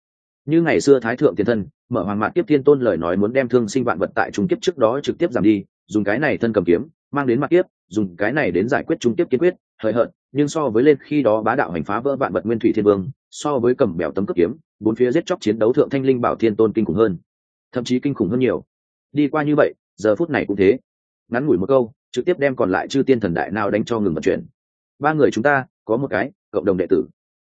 Như ngày xưa thái thượng tiền thân, mở hoàng mạc tiếp thiên tôn lời nói muốn đem thương sinh vạn vật tại trung kiếp trước đó trực tiếp giảm đi, dùng cái này thân cầm kiếm, mang đến mặt kiếp, dùng cái này đến giải quyết trung kiếp kiên quyết, hời hợt, nhưng so với lên khi đó bá đạo hành phá vỡ vạn vật nguyên thủy thiên vương so với cầm bèo tấm cấp kiếm, bốn phía giết chóc chiến đấu thượng thanh linh bảo thiên tôn kinh khủng hơn, thậm chí kinh khủng hơn nhiều. Đi qua như vậy, giờ phút này cũng thế. Ngắn ngủi một câu, trực tiếp đem còn lại chư tiên thần đại nào đánh cho ngừng vận chuyển. Ba người chúng ta, có một cái, cộng đồng đệ tử.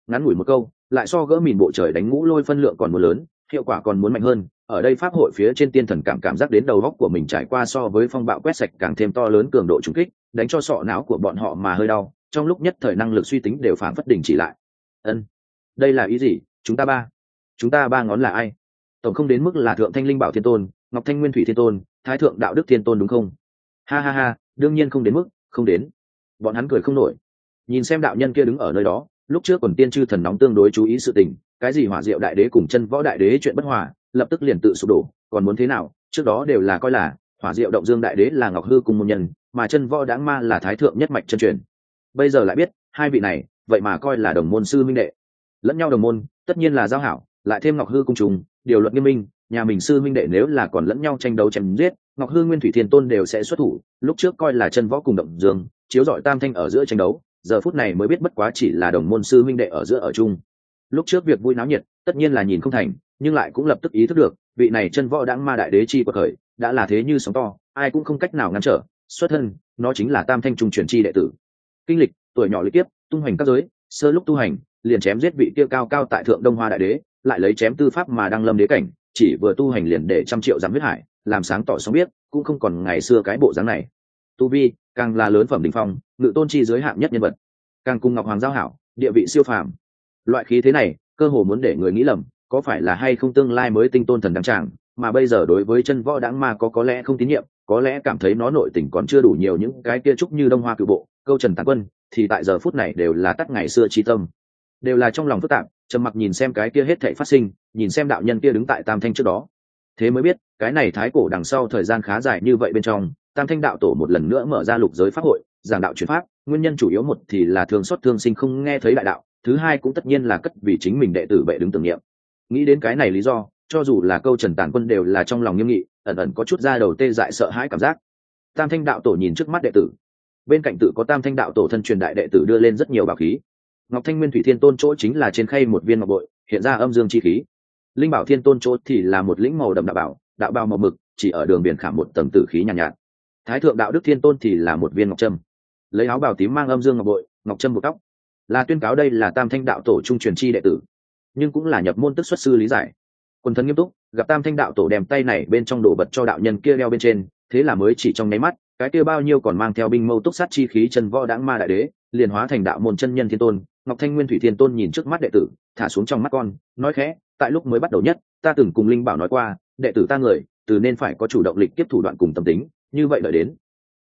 Ngắn ngủi một câu, lại so gỡ mìn bộ trời đánh ngũ lôi phân lượng còn muốn lớn, hiệu quả còn muốn mạnh hơn. Ở đây pháp hội phía trên tiên thần cảm cảm giác đến đầu góc của mình trải qua so với phong bạo quét sạch càng thêm to lớn cường độ trúng kích, đánh cho sọ não của bọn họ mà hơi đau, trong lúc nhất thời năng lực suy tính đều phản phất đỉnh chỉ lại. Ân đây là ý gì? Chúng ta ba. Chúng ta ba ngón là ai? Tổng không đến mức là thượng thanh linh bảo thiên tôn, ngọc thanh nguyên thủy thiên tôn, thái thượng đạo đức thiên tôn đúng không? Ha ha ha, đương nhiên không đến mức, không đến. Bọn hắn cười không nổi. Nhìn xem đạo nhân kia đứng ở nơi đó, lúc trước còn tiên chư thần nóng tương đối chú ý sự tình, cái gì hỏa diệu đại đế cùng chân võ đại đế chuyện bất hòa, lập tức liền tự sụp đổ, còn muốn thế nào? Trước đó đều là coi là hỏa diệu động dương đại đế là ngọc hư cùng môn nhân, mà chân võ đáng ma là thái thượng nhất mạch chân truyền. Bây giờ lại biết, hai vị này, vậy mà coi là đồng môn sư minh đệ lẫn nhau đồng môn, tất nhiên là giao hảo, lại thêm ngọc hư cung trùng, điều luật nghiêm minh, nhà mình sư minh đệ nếu là còn lẫn nhau tranh đấu chém giết, ngọc hư nguyên thủy thiên tôn đều sẽ xuất thủ, lúc trước coi là chân võ cùng động dương, chiếu dọi tam thanh ở giữa tranh đấu, giờ phút này mới biết bất quá chỉ là đồng môn sư minh đệ ở giữa ở chung. Lúc trước việc vui náo nhiệt, tất nhiên là nhìn không thành, nhưng lại cũng lập tức ý thức được, vị này chân võ đáng ma đại đế chi của khởi đã là thế như sóng to, ai cũng không cách nào ngăn trở, xuất thân, nó chính là tam thanh trung truyền chi đệ tử. Kinh lịch, tuổi nhỏ lý tiếp tung hoành các giới, sơ lúc tu hành liền chém giết vị kia cao cao tại thượng đông hoa đại đế, lại lấy chém tư pháp mà đang lâm đế cảnh, chỉ vừa tu hành liền để trăm triệu giám huyết hải, làm sáng tỏ sóng biết, cũng không còn ngày xưa cái bộ dáng này. Tu vi, càng là lớn phẩm đình phong, ngự tôn chi giới hạng nhất nhân vật. Càng cùng ngọc hoàng giao hảo, địa vị siêu phàm. Loại khí thế này, cơ hồ muốn để người nghĩ lầm, có phải là hay không tương lai mới tinh tôn thần đăng tràng, mà bây giờ đối với chân võ đáng ma có có lẽ không tín nhiệm, có lẽ cảm thấy nó nội tình còn chưa đủ nhiều những cái kia trúc như đông hoa cựu bộ, câu trần tàn quân, thì tại giờ phút này đều là tắt ngày xưa chi tâm đều là trong lòng phức tạp, trầm mặc nhìn xem cái kia hết thảy phát sinh, nhìn xem đạo nhân kia đứng tại tam thanh trước đó. Thế mới biết, cái này thái cổ đằng sau thời gian khá dài như vậy bên trong, tam thanh đạo tổ một lần nữa mở ra lục giới pháp hội, giảng đạo chuyển pháp, nguyên nhân chủ yếu một thì là thương xót thương sinh không nghe thấy đại đạo, thứ hai cũng tất nhiên là cất vì chính mình đệ tử bệ đứng tưởng niệm. Nghĩ đến cái này lý do, cho dù là câu trần tàn quân đều là trong lòng nghiêm nghị, ẩn ẩn có chút ra đầu tê dại sợ hãi cảm giác. Tam thanh đạo tổ nhìn trước mắt đệ tử. Bên cạnh tự có tam thanh đạo tổ thân truyền đại đệ tử đưa lên rất nhiều bảo khí ngọc thanh nguyên thủy thiên tôn chỗ chính là trên khay một viên ngọc bội hiện ra âm dương chi khí. Linh bảo thiên tôn chỗ thì là một lĩnh màu đậm đạo bảo đạo bao màu mực chỉ ở đường biển khảm một tầng tử khí nhàn nhạt, nhạt. Thái thượng đạo đức thiên tôn thì là một viên ngọc trâm. Lấy áo bào tím mang âm dương ngọc bội ngọc trâm buộc tóc. Là tuyên cáo đây là tam thanh đạo tổ trung truyền chi đệ tử nhưng cũng là nhập môn tức xuất sư lý giải. Quân thân nghiêm túc gặp tam thanh đạo tổ đem tay này bên trong đồ vật cho đạo nhân kia đeo bên trên thế là mới chỉ trong nháy mắt cái kia bao nhiêu còn mang theo binh mâu túc sát chi khí chân võ đãng ma đại đế liền hóa thành đạo môn chân nhân thiên tôn ngọc thanh nguyên thủy thiên tôn nhìn trước mắt đệ tử, thả xuống trong mắt con, nói khẽ, tại lúc mới bắt đầu nhất, ta từng cùng linh bảo nói qua, đệ tử ta người, từ nên phải có chủ động lịch tiếp thủ đoạn cùng tâm tính, như vậy đợi đến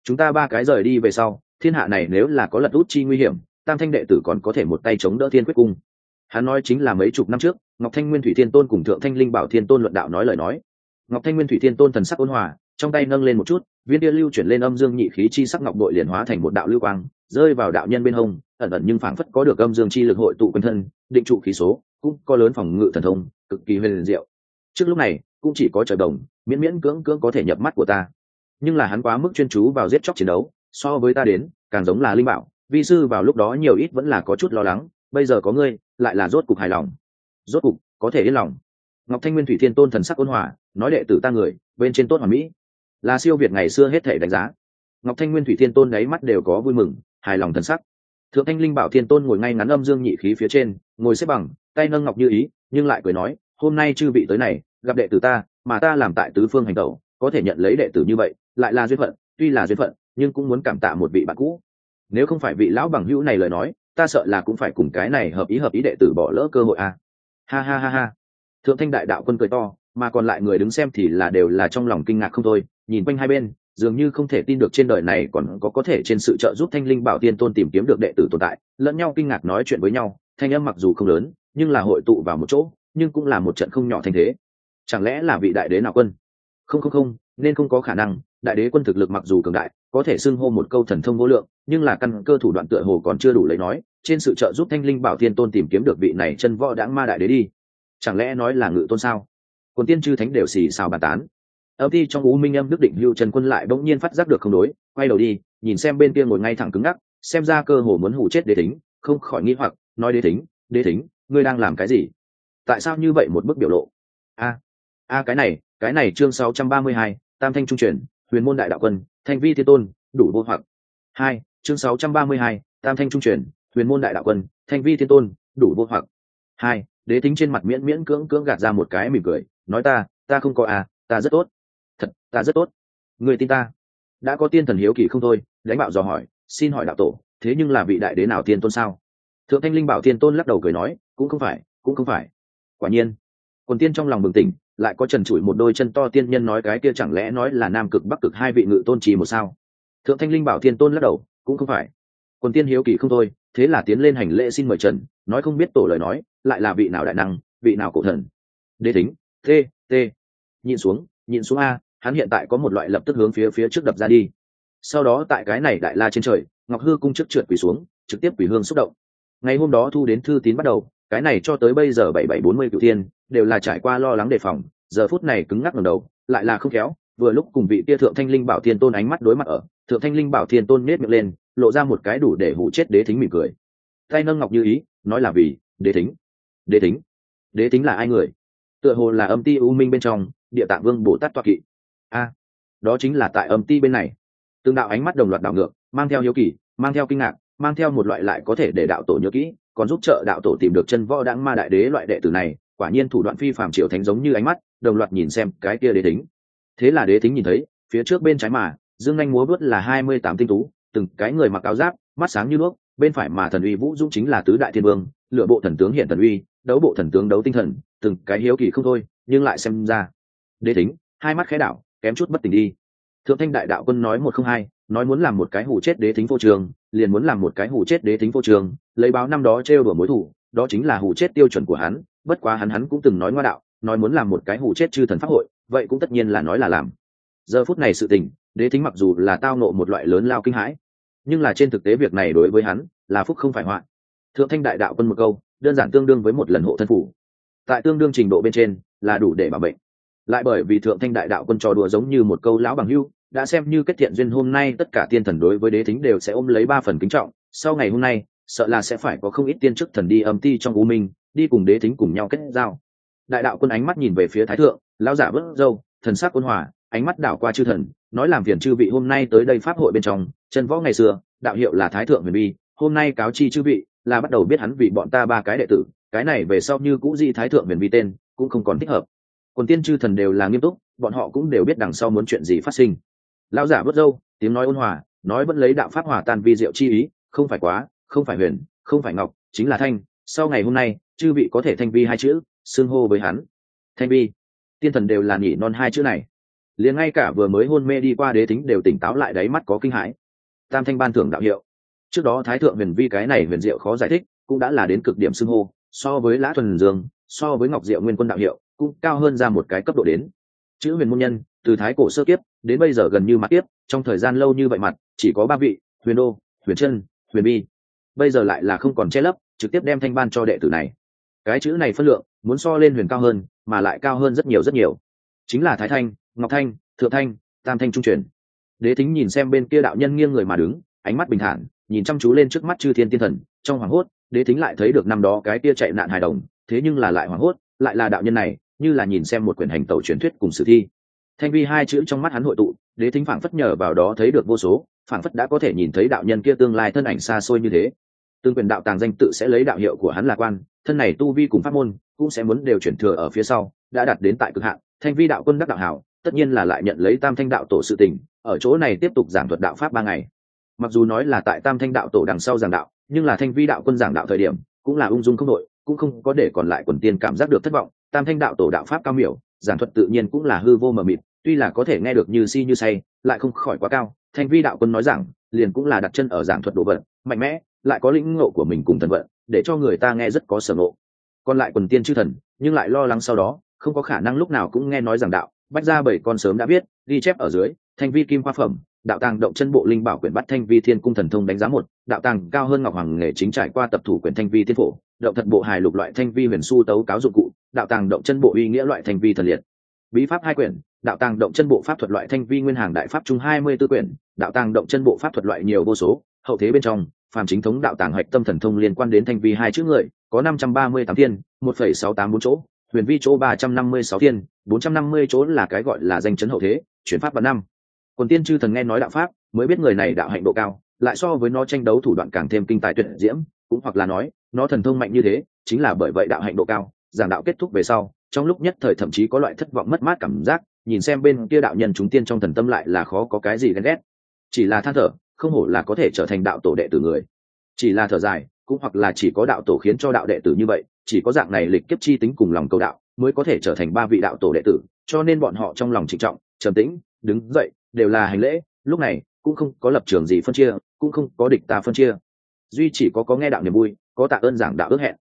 chúng ta ba cái rời đi về sau, thiên hạ này nếu là có lật út chi nguy hiểm, tam thanh đệ tử còn có thể một tay chống đỡ thiên quyết cung. Hắn nói chính là mấy chục năm trước, ngọc thanh nguyên thủy thiên tôn cùng thượng thanh linh bảo thiên tôn luận đạo nói lời nói. Ngọc thanh nguyên thủy thiên tôn thần sắc ôn hòa, trong tay nâng lên một chút, viên đia lưu chuyển lên âm dương nhị khí chi sắc ngọc đội liền hóa thành một đạo lưu quang, rơi vào đạo nhân bên hông ẩn ẩn nhưng phảng phất có được âm dương chi lực hội tụ quanh thân, định trụ khí số, cũng có lớn phòng ngự thần thông, cực kỳ huyền diệu. Trước lúc này, cũng chỉ có trời đồng, miễn miễn cưỡng cưỡng có thể nhập mắt của ta. Nhưng là hắn quá mức chuyên chú vào giết chóc chiến đấu, so với ta đến, càng giống là linh bảo, vi sư vào lúc đó nhiều ít vẫn là có chút lo lắng, bây giờ có ngươi, lại là rốt cục hài lòng. Rốt cục, có thể yên lòng. Ngọc thanh nguyên thủy thiên tôn thần sắc ôn hòa, nói đệ tử ta người, bên trên tốt hoàn mỹ. Là siêu việt ngày xưa hết thể đánh giá. Ngọc thanh nguyên thủy thiên tôn đáy mắt đều có vui mừng, hài lòng thần sắc thượng thanh linh bảo thiên tôn ngồi ngay ngắn âm dương nhị khí phía trên, ngồi xếp bằng, tay nâng ngọc như ý, nhưng lại cười nói, hôm nay chư vị tới này, gặp đệ tử ta, mà ta làm tại tứ phương hành tẩu, có thể nhận lấy đệ tử như vậy, lại là duyên phận, tuy là duyên phận, nhưng cũng muốn cảm tạ một vị bạn cũ nếu không phải vị lão bằng hữu này lời nói, ta sợ là cũng phải cùng cái này hợp ý hợp ý đệ tử bỏ lỡ cơ hội à. ha ha ha ha thượng thanh đại đạo quân cười to, mà còn lại người đứng xem thì là đều là trong lòng kinh ngạc không thôi, nhìn quanh hai bên dường như không thể tin được trên đời này còn có có thể trên sự trợ giúp thanh linh bảo tiên tôn tìm kiếm được đệ tử tồn tại, lẫn nhau kinh ngạc nói chuyện với nhau, thanh âm mặc dù không lớn, nhưng là hội tụ vào một chỗ, nhưng cũng là một trận không nhỏ thành thế. Chẳng lẽ là vị đại đế nào quân? Không không không, nên không có khả năng, đại đế quân thực lực mặc dù cường đại, có thể xưng hô một câu thần thông vô lượng, nhưng là căn cơ thủ đoạn tựa hồ còn chưa đủ lấy nói, trên sự trợ giúp thanh linh bảo tiên tôn tìm kiếm được vị này chân võ đãng ma đại đế đi. Chẳng lẽ nói là ngự tôn sao? Còn tiên chư thánh đều xì xào bàn tán âm ti trong u minh âm đức định lưu trần quân lại bỗng nhiên phát giác được không đối quay đầu đi nhìn xem bên kia ngồi ngay thẳng cứng ngắc xem ra cơ hồ muốn hủ chết đế thính không khỏi nghĩ hoặc nói đế thính đế thính ngươi đang làm cái gì? Tại sao như vậy một bức biểu lộ? A a cái này cái này chương 632, tam thanh trung truyền huyền môn đại đạo quân thanh vi thiên tôn đủ vô hoặc. Hai chương 632, tam thanh trung truyền huyền môn đại đạo quân thanh vi thiên tôn đủ vô hoặc. Hai đế thính trên mặt miễn miễn cưỡng cưỡng gạt ra một cái mỉm cười nói ta ta không có à ta rất tốt ta rất tốt. Người tin ta. Đã có tiên thần hiếu kỳ không thôi đánh bạo dò hỏi, xin hỏi đạo tổ, thế nhưng là vị đại đế nào tiên tôn sao? Thượng thanh linh bảo tiên tôn lắc đầu cười nói, cũng không phải, cũng không phải. Quả nhiên, quần tiên trong lòng bừng tỉnh, lại có trần trụi một đôi chân to tiên nhân nói cái kia chẳng lẽ nói là nam cực bắc cực hai vị ngự tôn trì một sao? Thượng thanh linh bảo tiên tôn lắc đầu, cũng không phải. Quần tiên hiếu kỳ không thôi, thế là tiến lên hành lễ xin mời trần, nói không biết tổ lời nói, lại là vị nào đại năng, vị nào cổ thần? Đế thính t t nhìn xuống nhìn xuống a hắn hiện tại có một loại lập tức hướng phía phía trước đập ra đi. Sau đó tại cái này đại la trên trời, ngọc hư cung trước trượt quỳ xuống, trực tiếp quỳ hương xúc động. Ngày hôm đó thu đến thư tín bắt đầu, cái này cho tới bây giờ bảy bảy bốn mươi cựu thiên, đều là trải qua lo lắng đề phòng, giờ phút này cứng ngắc ngầm đầu, lại là không khéo, vừa lúc cùng vị tia thượng thanh linh bảo thiên tôn ánh mắt đối mặt ở, thượng thanh linh bảo thiên tôn nết miệng lên, lộ ra một cái đủ để hủ chết đế thính mỉm cười. Tay nâng ngọc như ý, nói là vì, đế thính đế thính đế thính là ai người? Tựa hồ là âm ti u minh bên trong, địa tạng vương bồ tát toa kỵ a, đó chính là tại âm ti bên này. Tương đạo ánh mắt đồng loạt đảo ngược, mang theo hiếu kỳ, mang theo kinh ngạc, mang theo một loại lại có thể để đạo tổ nhớ kỹ, còn giúp trợ đạo tổ tìm được chân võ đãng ma đại đế loại đệ tử này, quả nhiên thủ đoạn phi phạm triều thánh giống như ánh mắt, đồng loạt nhìn xem cái kia đế thính. Thế là đế thính nhìn thấy, phía trước bên trái mà, dương anh múa vớt là hai mươi tám tinh tú, từng cái người mặc áo giáp, mắt sáng như đuốc bên phải mà thần uy vũ dũng chính là tứ đại thiên vương, lựa bộ thần tướng hiện thần uy, đấu bộ thần tướng đấu tinh thần, từng cái hiếu kỳ không thôi, nhưng lại xem ra, đế thính, hai mắt khẽ đảo kém chút bất tỉnh đi. Thượng thanh đại đạo quân nói một không hai, nói muốn làm một cái hủ chết đế thính vô trường, liền muốn làm một cái hủ chết đế thính vô trường, lấy báo năm đó trêu đùa mối thủ, đó chính là hủ chết tiêu chuẩn của hắn, bất quá hắn hắn cũng từng nói ngoa đạo, nói muốn làm một cái hủ chết chư thần pháp hội, vậy cũng tất nhiên là nói là làm. Giờ phút này sự tình, đế thính mặc dù là tao nộ một loại lớn lao kinh hãi, nhưng là trên thực tế việc này đối với hắn, là phúc không phải họa. Thượng thanh đại đạo quân một câu, đơn giản tương đương với một lần hộ thân phủ. Tại tương đương trình độ bên trên, là đủ để bảo bệnh lại bởi vì thượng thanh đại đạo quân trò đùa giống như một câu lão bằng hưu, đã xem như kết thiện duyên hôm nay tất cả tiên thần đối với đế thính đều sẽ ôm lấy ba phần kính trọng. Sau ngày hôm nay, sợ là sẽ phải có không ít tiên chức thần đi âm ti trong u minh, đi cùng đế thính cùng nhau kết giao. Đại đạo quân ánh mắt nhìn về phía thái thượng, lão giả vớt dâu thần sắc quân hòa, ánh mắt đảo qua chư thần, nói làm phiền chư vị hôm nay tới đây pháp hội bên trong, chân võ ngày xưa, đạo hiệu là thái thượng huyền bi, hôm nay cáo chi chư vị, là bắt đầu biết hắn vì bọn ta ba cái đệ tử, cái này về sau như cũ di thái thượng huyền vi tên, cũng không còn thích hợp còn tiên chư thần đều là nghiêm túc, bọn họ cũng đều biết đằng sau muốn chuyện gì phát sinh. Lão giả vớt dâu, tiếng nói ôn hòa, nói vẫn lấy đạo pháp hòa tan vi diệu chi ý, không phải quá, không phải huyền, không phải ngọc, chính là thanh. Sau ngày hôm nay, chư vị có thể thanh vi hai chữ, xưng hô với hắn. Thanh vi. Tiên thần đều là nhỉ non hai chữ này. Liền ngay cả vừa mới hôn mê đi qua đế tính đều tỉnh táo lại đáy mắt có kinh hãi. Tam thanh ban thưởng đạo hiệu. Trước đó thái thượng huyền vi cái này huyền diệu khó giải thích, cũng đã là đến cực điểm xưng hô, so với lã thuần dương, so với ngọc diệu nguyên quân đạo hiệu cũng cao hơn ra một cái cấp độ đến. Chữ huyền môn nhân, từ thái cổ sơ kiếp, đến bây giờ gần như mặt kiếp, trong thời gian lâu như vậy mặt, chỉ có ba vị, huyền đô, huyền chân, huyền bi. Bây giờ lại là không còn che lấp, trực tiếp đem thanh ban cho đệ tử này. Cái chữ này phân lượng, muốn so lên huyền cao hơn, mà lại cao hơn rất nhiều rất nhiều. Chính là thái thanh, ngọc thanh, thượng thanh, tam thanh trung truyền. Đế thính nhìn xem bên kia đạo nhân nghiêng người mà đứng, ánh mắt bình thản, nhìn chăm chú lên trước mắt chư thiên tiên thần. Trong hoảng hốt, đế thính lại thấy được năm đó cái kia chạy nạn hài đồng, thế nhưng là lại hoảng hốt, lại là đạo nhân này như là nhìn xem một quyển hành tẩu truyền thuyết cùng sử thi. Thanh vi hai chữ trong mắt hắn hội tụ, đế thính phảng phất nhờ vào đó thấy được vô số, phảng phất đã có thể nhìn thấy đạo nhân kia tương lai thân ảnh xa xôi như thế. Tương quyền đạo tàng danh tự sẽ lấy đạo hiệu của hắn là quan, thân này tu vi cùng pháp môn cũng sẽ muốn đều chuyển thừa ở phía sau, đã đạt đến tại cực hạn. Thanh vi đạo quân đắc đạo hảo, tất nhiên là lại nhận lấy tam thanh đạo tổ sự tình, ở chỗ này tiếp tục giảng thuật đạo pháp ba ngày. Mặc dù nói là tại tam thanh đạo tổ đằng sau giảng đạo, nhưng là thanh vi đạo quân giảng đạo thời điểm, cũng là ung dung không đội, cũng không có để còn lại quần tiên cảm giác được thất vọng tam thanh đạo tổ đạo pháp cao miểu giảng thuật tự nhiên cũng là hư vô mờ mịt, tuy là có thể nghe được như si như say, lại không khỏi quá cao. Thanh vi đạo quân nói rằng, liền cũng là đặt chân ở giảng thuật đồ vật, mạnh mẽ, lại có lĩnh ngộ của mình cùng thần vận, để cho người ta nghe rất có sở ngộ. Còn lại quần tiên chư thần, nhưng lại lo lắng sau đó, không có khả năng lúc nào cũng nghe nói giảng đạo, bách ra bảy con sớm đã biết, ghi chép ở dưới, thanh vi kim hoa phẩm, đạo tàng động chân bộ linh bảo quyển bắt thanh vi thiên cung thần thông đánh giá một đạo tàng cao hơn ngọc hoàng nghề chính trải qua tập thủ quyển thanh vi thiên phổ, động thật bộ hài lục loại thanh vi huyền su tấu cáo dụng cụ, đạo tàng động chân bộ uy nghĩa loại thanh vi thần liệt. Bí pháp hai quyển, đạo tàng động chân bộ pháp thuật loại thanh vi nguyên hàng đại pháp chung hai mươi tư quyển, đạo tàng động chân bộ pháp thuật loại nhiều vô số, hậu thế bên trong, phàm chính thống đạo tàng hạch tâm thần thông liên quan đến thanh vi hai chữ người, có năm trăm ba mươi tám thiên, một phẩy sáu tám bốn chỗ, huyền vi chỗ ba trăm năm mươi sáu thiên, bốn trăm năm mươi chỗ là cái gọi là danh chấn hậu thế, chuyển pháp vào năm. Còn tiên chư thần nghe nói đạo pháp, mới biết người này đạo hạnh độ cao lại so với nó tranh đấu thủ đoạn càng thêm kinh tài tuyệt diễm, cũng hoặc là nói, nó thần thông mạnh như thế, chính là bởi vậy đạo hạnh độ cao, giảng đạo kết thúc về sau, trong lúc nhất thời thậm chí có loại thất vọng mất mát cảm giác, nhìn xem bên kia đạo nhân chúng tiên trong thần tâm lại là khó có cái gì ghen ghét. Chỉ là than thở, không hổ là có thể trở thành đạo tổ đệ tử người. Chỉ là thở dài, cũng hoặc là chỉ có đạo tổ khiến cho đạo đệ tử như vậy, chỉ có dạng này lịch kiếp chi tính cùng lòng cầu đạo, mới có thể trở thành ba vị đạo tổ đệ tử, cho nên bọn họ trong lòng trịnh trọng, trầm tĩnh, đứng dậy, đều là hành lễ, lúc này, cũng không có lập trường gì phân chia cũng không có địch ta phân chia. Duy chỉ có có nghe đạo niềm vui có tạ ơn giảng đạo ước hẹn.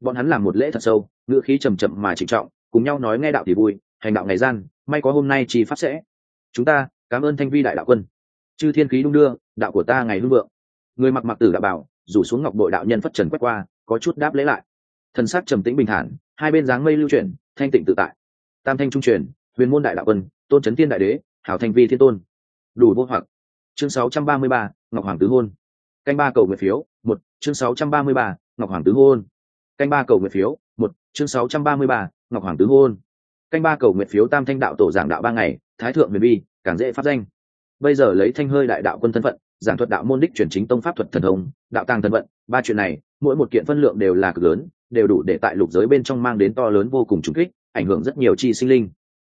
Bọn hắn làm một lễ thật sâu ngựa khí trầm chậm mà trịnh trọng cùng nhau nói nghe đạo thì vui hành đạo ngày gian may có hôm nay chi pháp sẽ. Chúng ta cảm ơn thanh vi đại đạo quân. Chư thiên khí đung đưa đạo của ta ngày hưng vượng. Người mặc mặc tử đạo bảo rủ xuống ngọc bội đạo nhân phất trần quét qua có chút đáp lễ lại. Thần sắc trầm tĩnh bình thản hai bên dáng mây lưu chuyển thanh tịnh tự tại. Tam thanh trung truyền huyền môn đại đạo quân tôn trấn tiên đại đế hảo thanh vi thiên tôn. Đủ vô hoặc. Chương 633, ngọc hoàng tứ hôn. Canh ba cầu nguyện phiếu một chương 633, ngọc hoàng tứ hôn. Canh ba cầu nguyện phiếu một chương 633, ngọc hoàng tứ hôn. Canh ba cầu nguyện phiếu tam thanh đạo tổ giảng đạo ba ngày thái thượng huyền bi càng dễ phát danh. Bây giờ lấy thanh hơi đại đạo quân thân phận giảng thuật đạo môn đích truyền chính tông pháp thuật thần thông đạo tàng thần vận ba chuyện này mỗi một kiện phân lượng đều là cực lớn đều đủ để tại lục giới bên trong mang đến to lớn vô cùng trùng kích ảnh hưởng rất nhiều chi sinh linh.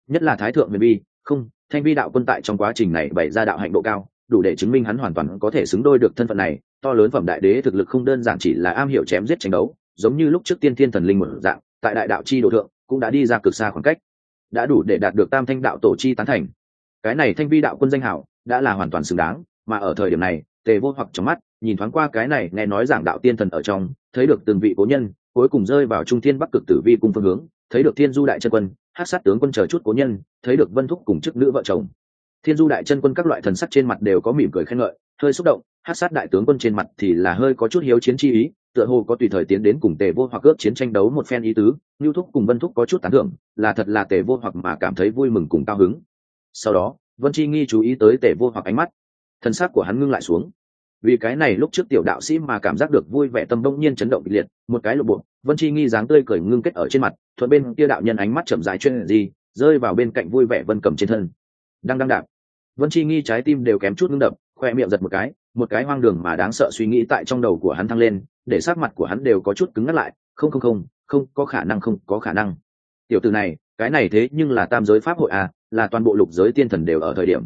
Nhất là thái thượng huyền bi không thanh vi đạo quân tại trong quá trình này bày ra đạo hạnh độ cao đủ để chứng minh hắn hoàn toàn có thể xứng đôi được thân phận này. To lớn phẩm đại đế thực lực không đơn giản chỉ là am hiểu chém giết tranh đấu, giống như lúc trước tiên thiên thần linh một dạng, tại đại đạo chi đồ thượng, cũng đã đi ra cực xa khoảng cách. Đã đủ để đạt được tam thanh đạo tổ chi tán thành. Cái này thanh vi đạo quân danh hảo, đã là hoàn toàn xứng đáng, mà ở thời điểm này, tề vô hoặc trong mắt, nhìn thoáng qua cái này, nghe nói giảng đạo tiên thần ở trong, thấy được từng vị cố nhân, cuối cùng rơi vào trung thiên bắc cực tử vi cung phương hướng, thấy được thiên du đại chân quân, hát sát tướng quân chờ chút cố nhân, thấy được vân thúc cùng chức nữ vợ chồng thiên du đại chân quân các loại thần sắc trên mặt đều có mỉm cười khen ngợi, hơi xúc động, hát sát đại tướng quân trên mặt thì là hơi có chút hiếu chiến chi ý, tựa hồ có tùy thời tiến đến cùng tề vô hoặc ước chiến tranh đấu một phen ý tứ lưu thúc cùng vân thúc có chút tán thưởng, là thật là tề vô hoặc mà cảm thấy vui mừng cùng cao hứng. Sau đó, vân chi nghi chú ý tới tề vô hoặc ánh mắt. Thân xác của hắn ngưng lại xuống. Vì cái này lúc trước tiểu đạo sĩ mà cảm giác được vui vẻ tâm đông nhiên chấn động kịch liệt, một cái lộ bộ, vân chi nghi dáng tươi cười ngưng kết ở trên mặt, thuận bên kia đạo nhân ánh mắt chậm dài chuyên gì rơi vào bên cạnh vui vẻ vân cầm trên thân đang đang đạp. Vân chi nghi trái tim đều kém chút ngưng đập, khoe miệng giật một cái một cái hoang đường mà đáng sợ suy nghĩ tại trong đầu của hắn thăng lên, để sát mặt của hắn đều có chút cứng ngắt lại, không không không không, có khả năng không, có khả năng. Tiểu từ này, cái này thế nhưng là tam giới pháp hội à là toàn bộ lục giới tiên thần đều ở thời điểm.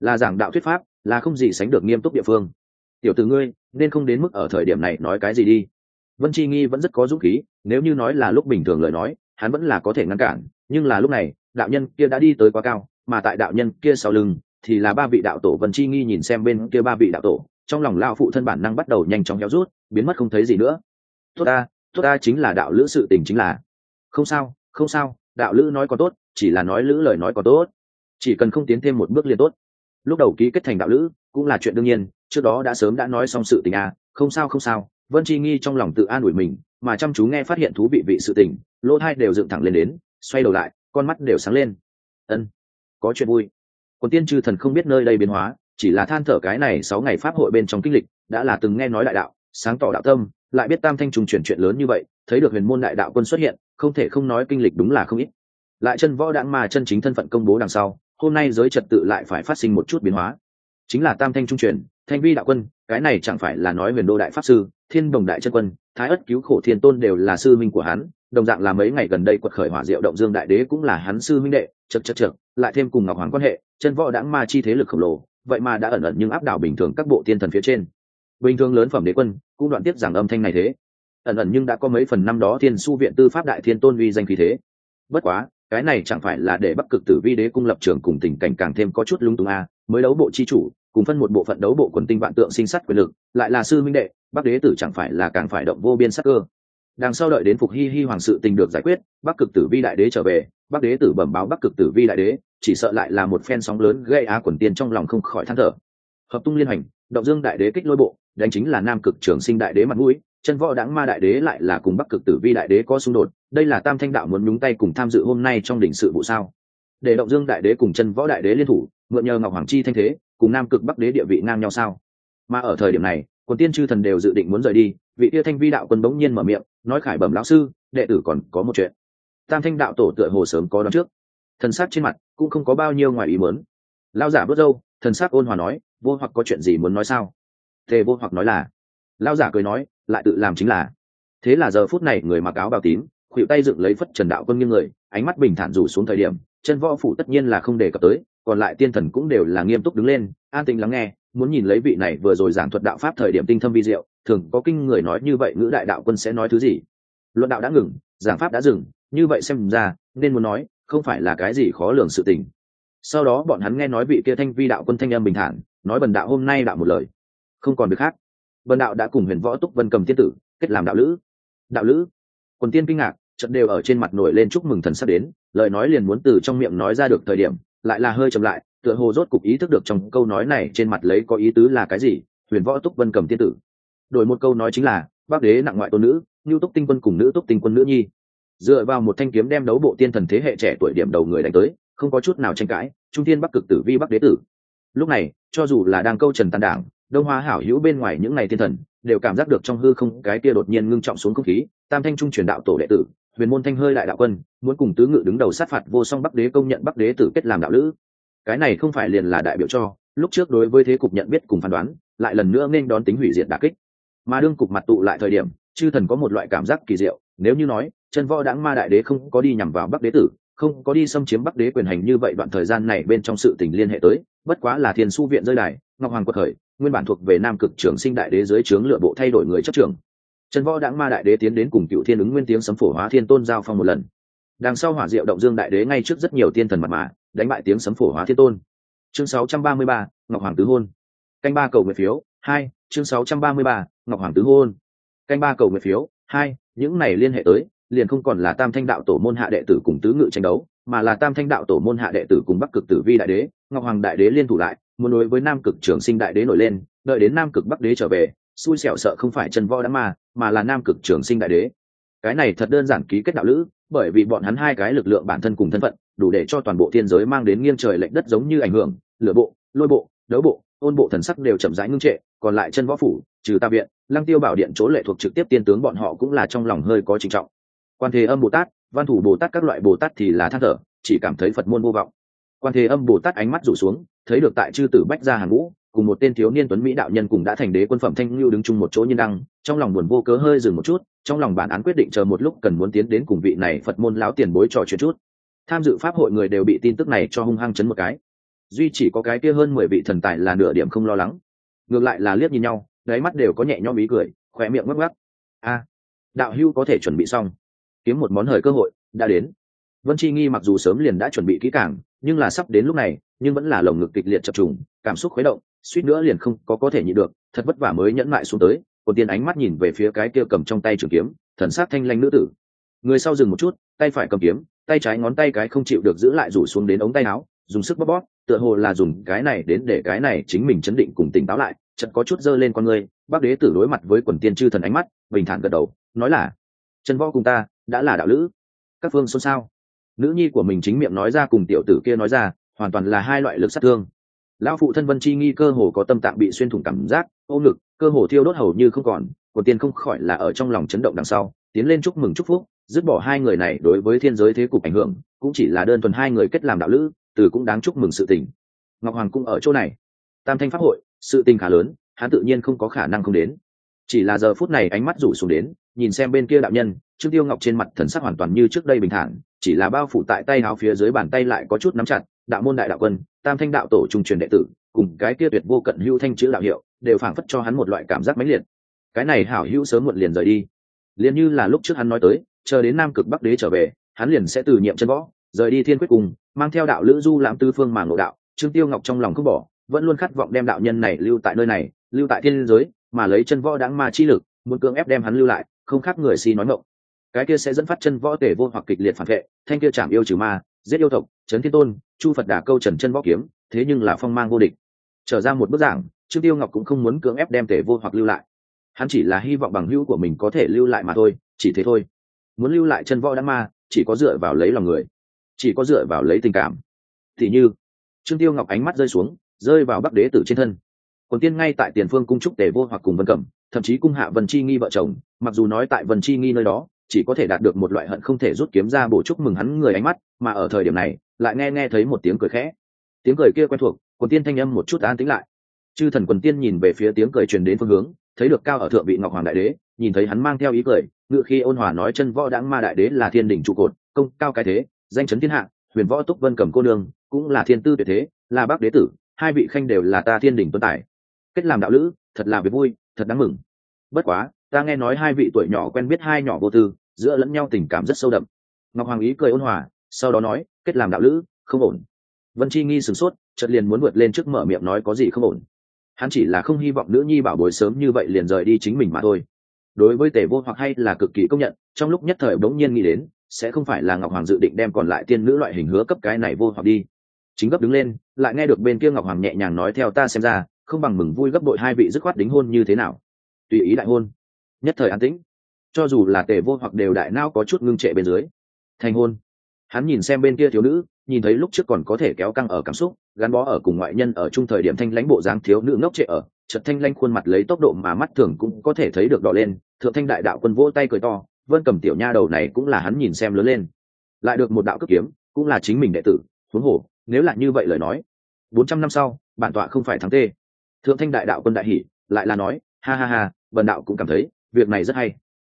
Là giảng đạo thuyết pháp, là không gì sánh được nghiêm túc địa phương. Tiểu từ ngươi, nên không đến mức ở thời điểm này nói cái gì đi. Vân chi nghi vẫn rất có dũng khí, nếu như nói là lúc bình thường lời nói, hắn vẫn là có thể ngăn cản, nhưng là lúc này, đạo nhân kia đã đi tới quá cao mà tại đạo nhân kia sau lưng thì là ba vị đạo tổ vân chi nghi nhìn xem bên kia ba vị đạo tổ, trong lòng lao phụ thân bản năng bắt đầu nhanh chóng héo rút, biến mất không thấy gì nữa. Tốt ta tốt ta chính là đạo lữ sự tình chính là. Không sao không sao, đạo lữ nói có tốt, chỉ là nói lữ lời nói có tốt. Chỉ cần không tiến thêm một bước liền tốt. Lúc đầu ký kết thành đạo lữ cũng là chuyện đương nhiên, trước đó đã sớm đã nói xong sự tình à không sao không sao. Vân chi nghi trong lòng tự an ủi mình, mà chăm chú nghe phát hiện thú vị vị sự tình, lỗ thai đều dựng thẳng lên đến, xoay đầu lại, con mắt đều sáng lên. Ân có chuyện vui. Còn tiên chư thần không biết nơi đây biến hóa, chỉ là than thở cái này sáu ngày pháp hội bên trong kinh lịch, đã là từng nghe nói đại đạo, sáng tỏ đạo tâm, lại biết tam thanh trùng chuyển chuyện lớn như vậy, thấy được huyền môn đại đạo quân xuất hiện, không thể không nói kinh lịch đúng là không ít. Lại chân võ đãng mà chân chính thân phận công bố đằng sau, hôm nay giới trật tự lại phải phát sinh một chút biến hóa. Chính là tam thanh trung truyền thanh vi đạo quân, cái này chẳng phải là nói huyền đô đại pháp sư, thiên đồng đại chân quân, thái ất cứu khổ thiên tôn đều là sư minh của hắn, đồng dạng là mấy ngày gần đây quật khởi hỏa diệu động dương đại đế cũng là hắn sư minh đệ chật chật chật lại thêm cùng ngọc hoàng quan hệ, chân võ đãng ma chi thế lực khổng lồ, vậy mà đã ẩn ẩn nhưng áp đảo bình thường các bộ tiên thần phía trên. Bình thường lớn phẩm đế quân, cũng đoạn tiếp rằng âm thanh này thế. Ẩn ẩn nhưng đã có mấy phần năm đó thiên su viện tư pháp đại thiên tôn uy danh khí thế. Bất quá, cái này chẳng phải là để bắc cực tử vi đế cung lập trường cùng tình cảnh càng thêm có chút lung tung a à? mới đấu bộ chi chủ, cùng phân một bộ phận đấu bộ quần tinh vạn tượng sinh sắt quyền lực, lại là sư minh đệ, bắc đế tử chẳng phải là càng phải động vô biên sắc cơ. Đằng sau đợi đến phục hy hy hoàng sự tình được giải quyết, bắc cực tử vi đại đế trở về bắc đế tử bẩm báo bắc cực tử vi đại đế, chỉ sợ lại là một phen sóng lớn gây á quần tiên trong lòng không khỏi than thở. Hợp tung liên hành, động dương đại đế kích lôi bộ, đánh chính là nam cực trường sinh đại đế mặt mũi, chân võ đáng ma đại đế lại là cùng bắc cực tử vi đại đế có xung đột, đây là tam thanh đạo muốn nhúng tay cùng tham dự hôm nay trong đỉnh sự vụ sao? Để động dương đại đế cùng chân võ đại đế liên thủ, mượn nhờ ngọc hoàng chi thanh thế, cùng nam cực bắc đế địa vị ngang nhau sao? Mà ở thời điểm này, quần tiên chư thần đều dự định muốn rời đi, vị tia thanh vi đạo quân bỗng nhiên mở miệng, nói khải bẩm lão sư, đệ tử còn có một chuyện tam thanh đạo tổ tựa hồ sớm có đón trước. Thần sắc trên mặt cũng không có bao nhiêu ngoài ý muốn. Lao giả bớt râu thần sắc ôn hòa nói, vô hoặc có chuyện gì muốn nói sao? Tề vô hoặc nói là lao giả cười nói, lại tự làm chính là. Thế là giờ phút này người mặc áo bào tím khuỵu tay dựng lấy phất trần đạo quân nghiêng người, ánh mắt bình thản rủ xuống thời điểm, chân võ phủ tất nhiên là không đề cập tới, còn lại tiên thần cũng đều là nghiêm túc đứng lên, an tình lắng nghe, muốn nhìn lấy vị này vừa rồi giảng thuật đạo pháp thời điểm tinh thâm vi diệu, thường có kinh người nói như vậy, ngữ đại đạo quân sẽ nói thứ gì? Luận đạo đã ngừng, giảng pháp đã dừng như vậy xem ra, nên muốn nói, không phải là cái gì khó lường sự tình. Sau đó bọn hắn nghe nói vị kia thanh vi đạo quân thanh âm bình thản, nói bần đạo hôm nay đạo một lời. Không còn được khác. Bần đạo đã cùng huyền võ túc vân cầm tiên tử kết làm đạo lữ. Đạo lữ? Quần tiên kinh ngạc trận đều ở trên mặt nổi lên chúc mừng thần sắp đến, lời nói liền muốn từ trong miệng nói ra được thời điểm, lại là hơi chậm lại, tựa hồ rốt cục ý thức được trong câu nói này trên mặt lấy có ý tứ là cái gì, huyền võ túc vân cầm tiên tử. Đổi một câu nói chính là, bác đế nặng ngoại tôn nữ như túc tinh quân cùng nữ túc tinh quân nữ nhi dựa vào một thanh kiếm đem đấu bộ tiên thần thế hệ trẻ tuổi điểm đầu người đánh tới, không có chút nào tranh cãi, trung tiên bắc cực tử vi bắc đế tử. Lúc này, cho dù là đang câu trần tàn đảng, đông hoa hảo hữu bên ngoài những ngày tiên thần, đều cảm giác được trong hư không cái kia đột nhiên ngưng trọng xuống không khí, tam thanh trung truyền đạo tổ đệ tử, huyền môn thanh hơi đại đạo quân, muốn cùng tứ ngự đứng đầu sát phạt vô song bắc đế công nhận bắc đế tử kết làm đạo lữ. Cái này không phải liền là đại biểu cho, lúc trước đối với thế cục nhận biết cùng phán đoán, lại lần nữa nên đón tính hủy diệt đà kích. Mà đương cục mặt tụ lại thời điểm, chư thần có một loại cảm giác kỳ diệu, nếu như nói chân võ đáng ma đại đế không có đi nhằm vào bắc đế tử không có đi xâm chiếm bắc đế quyền hành như vậy đoạn thời gian này bên trong sự tình liên hệ tới bất quá là thiên su viện rơi đài ngọc hoàng quật khởi nguyên bản thuộc về nam cực trưởng sinh đại đế dưới trướng lựa bộ thay đổi người chấp trưởng. Trần võ đáng ma đại đế tiến đến cùng cựu thiên ứng nguyên tiếng sấm phổ hóa thiên tôn giao phong một lần. Đằng sau hỏa diệu động dương đại đế ngay trước rất nhiều tiên thần mặt mạ đánh bại tiếng sấm phổ hóa thiên tôn. Chương 633, ngọc hoàng tứ hôn. Canh ba cầu nguyện phiếu hai chương 633, ngọc hoàng tứ hôn. Canh ba cầu nguyện phiếu hai những này liên hệ tới liền không còn là tam thanh đạo tổ môn hạ đệ tử cùng tứ ngự tranh đấu, mà là tam thanh đạo tổ môn hạ đệ tử cùng bắc cực tử vi đại đế, ngọc hoàng đại đế liên thủ lại, muốn đối với nam cực trường sinh đại đế nổi lên, đợi đến nam cực bắc đế trở về, xui xẻo sợ không phải chân võ đã mà mà là nam cực trường sinh đại đế. Cái này thật đơn giản ký kết đạo lữ, bởi vì bọn hắn hai cái lực lượng bản thân cùng thân phận, đủ để cho toàn bộ thiên giới mang đến nghiêng trời lệch đất giống như ảnh hưởng, lửa bộ, lôi bộ, đấu bộ, ôn bộ thần sắc đều chậm rãi ngưng trệ, còn lại chân võ phủ, trừ ta viện, lăng tiêu bảo điện chỗ lệ thuộc trực tiếp tiên tướng bọn họ cũng là trong lòng hơi có trinh trọng quan thế âm bồ tát, văn thủ bồ tát các loại bồ tát thì là than thở, chỉ cảm thấy phật môn vô vọng. Quan thế âm bồ tát ánh mắt rủ xuống, thấy được tại chư tử bách gia hàng ngũ, cùng một tên thiếu niên tuấn mỹ đạo nhân cùng đã thành đế quân phẩm thanh lưu đứng chung một chỗ nhân đăng, trong lòng buồn vô cớ hơi dừng một chút, trong lòng bản án quyết định chờ một lúc cần muốn tiến đến cùng vị này phật môn lão tiền bối trò chuyện chút. Tham dự pháp hội người đều bị tin tức này cho hung hăng chấn một cái. Duy chỉ có cái kia hơn mười vị thần tài là nửa điểm không lo lắng. Ngược lại là liếc nhìn nhau, đáy mắt đều có nhẹ nhõm ý cười khỏe miệng ngắc ngắc. A đạo hưu có thể chuẩn bị xong kiếm một món hời cơ hội, đã đến. Vân chi nghi mặc dù sớm liền đã chuẩn bị kỹ càng, nhưng là sắp đến lúc này, nhưng vẫn là lồng ngực kịch liệt chập trùng, cảm xúc khuấy động, suýt nữa liền không có có thể nhịn được, thật vất vả mới nhẫn mại xuống tới còn tiên ánh mắt nhìn về phía cái kia cầm trong tay trường kiếm, thần sát thanh lanh nữ tử. Người sau dừng một chút, tay phải cầm kiếm, tay trái ngón tay cái không chịu được giữ lại rủ xuống đến ống tay áo, dùng sức bóp bóp, tựa hồ là dùng cái này đến để cái này chính mình chấn định cùng tỉnh táo lại, chợt có chút dơ lên con người, bác đế tử đối mặt với quần tiên chư thần ánh mắt, bình thản gật đầu, nói là chân võ cùng ta, đã là đạo lữ. Các phương xôn xao. Nữ nhi của mình chính miệng nói ra cùng tiểu tử kia nói ra, hoàn toàn là hai loại lực sát thương. Lão phụ thân vân chi nghi cơ hồ có tâm tạng bị xuyên thủng cảm giác, ô ngực, cơ hồ thiêu đốt hầu như không còn, của tiên không khỏi là ở trong lòng chấn động đằng sau, tiến lên chúc mừng chúc phúc, dứt bỏ hai người này đối với thiên giới thế cục ảnh hưởng, cũng chỉ là đơn thuần hai người kết làm đạo lữ, từ cũng đáng chúc mừng sự tình. Ngọc hoàng cũng ở chỗ này. Tam thanh pháp hội, sự tình khá lớn, hắn tự nhiên không có khả năng không đến. Chỉ là giờ phút này ánh mắt rủ xuống đến nhìn xem bên kia đạo nhân, trương tiêu ngọc trên mặt thần sắc hoàn toàn như trước đây bình thản, chỉ là bao phủ tại tay áo phía dưới bàn tay lại có chút nắm chặt, đạo môn đại đạo quân, tam thanh đạo tổ trung truyền đệ tử, cùng cái kia tuyệt vô cận hữu thanh chữ đạo hiệu, đều phảng phất cho hắn một loại cảm giác mãnh liệt. Cái này hảo hữu sớm muộn liền rời đi. Liền như là lúc trước hắn nói tới, chờ đến nam cực bắc đế trở về, hắn liền sẽ từ nhiệm chân võ, rời đi thiên quyết cùng, mang theo đạo lữ du lãm tư phương mà ngộ đạo. Trương tiêu ngọc trong lòng không bỏ, vẫn luôn khát vọng đem đạo nhân này lưu tại nơi này, lưu tại thiên giới, mà lấy chân võ đáng ma chi lực, muốn cưỡng ép đem hắn lưu lại không khác người si nói ngộng cái kia sẽ dẫn phát chân võ tể vô hoặc kịch liệt phản vệ, thanh kia chạm yêu trừ ma, giết yêu tộc trấn thiên tôn, chu phật đà câu trần chân võ kiếm, thế nhưng là phong mang vô địch. Trở ra một bức giảng, trương tiêu ngọc cũng không muốn cưỡng ép đem tể vô hoặc lưu lại. Hắn chỉ là hy vọng bằng hữu của mình có thể lưu lại mà thôi, chỉ thế thôi. Muốn lưu lại chân võ đã ma, chỉ có dựa vào lấy lòng người, chỉ có dựa vào lấy tình cảm. Thì như, trương tiêu ngọc ánh mắt rơi xuống, rơi vào bắc đế tử trên thân. Còn tiên ngay tại tiền phương cung trúc tề vô hoặc cùng vân cẩm thậm chí cung hạ vân chi nghi vợ chồng, mặc dù nói tại vân chi nghi nơi đó, chỉ có thể đạt được một loại hận không thể rút kiếm ra bổ chúc mừng hắn người ánh mắt, mà ở thời điểm này, lại nghe nghe thấy một tiếng cười khẽ. Tiếng cười kia quen thuộc, quần tiên thanh âm một chút an tĩnh lại. Chư thần quần tiên nhìn về phía tiếng cười truyền đến phương hướng, thấy được cao ở thượng vị ngọc hoàng đại đế, nhìn thấy hắn mang theo ý cười ngự khi ôn hòa nói chân võ đáng ma đại đế là thiên đỉnh trụ cột, công cao cái thế, danh chấn thiên hạ, huyền võ túc vân cầm cô đường cũng là thiên tư tuyệt thế, là bác đế tử, hai vị khanh đều là ta thiên đỉnh tuấn tài. kết làm đạo lữ, thật là việc vui thật đáng mừng. Bất quá, ta nghe nói hai vị tuổi nhỏ quen biết hai nhỏ vô tư, giữa lẫn nhau tình cảm rất sâu đậm. Ngọc hoàng ý cười ôn hòa, sau đó nói, kết làm đạo lữ, không ổn. Vân chi nghi sửng sốt, chợt liền muốn vượt lên trước mở miệng nói có gì không ổn. Hắn chỉ là không hy vọng nữ nhi bảo bối sớm như vậy liền rời đi chính mình mà thôi. Đối với tề vô hoặc hay là cực kỳ công nhận, trong lúc nhất thời bỗng nhiên nghĩ đến, sẽ không phải là ngọc hoàng dự định đem còn lại tiên nữ loại hình hứa cấp cái này vô hoặc đi. Chính gấp đứng lên, lại nghe được bên kia ngọc hoàng nhẹ nhàng nói theo ta xem ra không bằng mừng vui gấp đội hai vị dứt khoát đính hôn như thế nào. Tùy ý đại hôn. Nhất thời an tĩnh. Cho dù là tề vô hoặc đều đại nao có chút ngưng trệ bên dưới. Thành hôn. Hắn nhìn xem bên kia thiếu nữ, nhìn thấy lúc trước còn có thể kéo căng ở cảm xúc, gắn bó ở cùng ngoại nhân ở chung thời điểm thanh lãnh bộ dáng thiếu nữ ngốc trệ ở chật thanh lãnh khuôn mặt lấy tốc độ mà mắt thường cũng có thể thấy được đỏ lên, thượng thanh đại đạo quân vỗ tay cười to, vân cầm tiểu nha đầu này cũng là hắn nhìn xem lớn lên. Lại được một đạo cấp kiếm, cũng là chính mình đệ tử, huống hồ, nếu là như vậy lời nói, bốn trăm năm sau, bản tọa không phải thắng tê thượng thanh đại đạo quân đại hỷ lại là nói, ha ha ha, vân đạo cũng cảm thấy, việc này rất hay.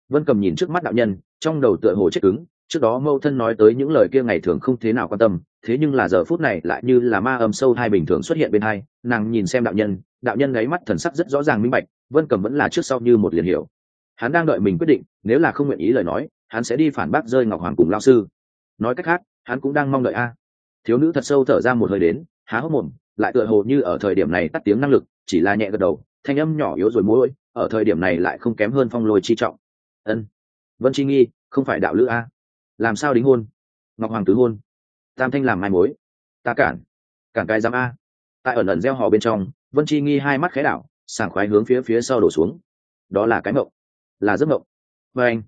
Vân cầm nhìn trước mắt đạo nhân, trong đầu tựa hồ chết cứng, trước đó mâu thân nói tới những lời kia ngày thường không thế nào quan tâm, thế nhưng là giờ phút này lại như là ma âm sâu hai bình thường xuất hiện bên hai, nàng nhìn xem đạo nhân đạo nhân gáy mắt thần sắc rất rõ ràng minh bạch, vân cầm vẫn là trước sau như một liền hiểu. Hắn đang đợi mình quyết định, nếu là không nguyện ý lời nói, hắn sẽ đi phản bác rơi ngọc hoàng cùng lao sư. Nói cách khác, hắn cũng đang mong đợi a. Thiếu nữ thật sâu thở ra một hơi đến há hốc mồm, lại tựa hồ như ở thời điểm này tắt tiếng năng lực, chỉ là nhẹ gật đầu, thanh âm nhỏ yếu rồi mũi. ở thời điểm này lại không kém hơn phong lôi chi trọng. Ân, vân chi nghi, không phải đạo lữ a? Làm sao đính hôn? Ngọc hoàng tứ hôn. Tam thanh làm mai mối. Ta cản cản cái giám a. Tại ẩn ẩn gieo hò bên trong, vân chi nghi hai mắt khẽ đảo, sảng khoái hướng phía phía sau đổ xuống. Đó là cái mộng, là giấc mộng. Và anh,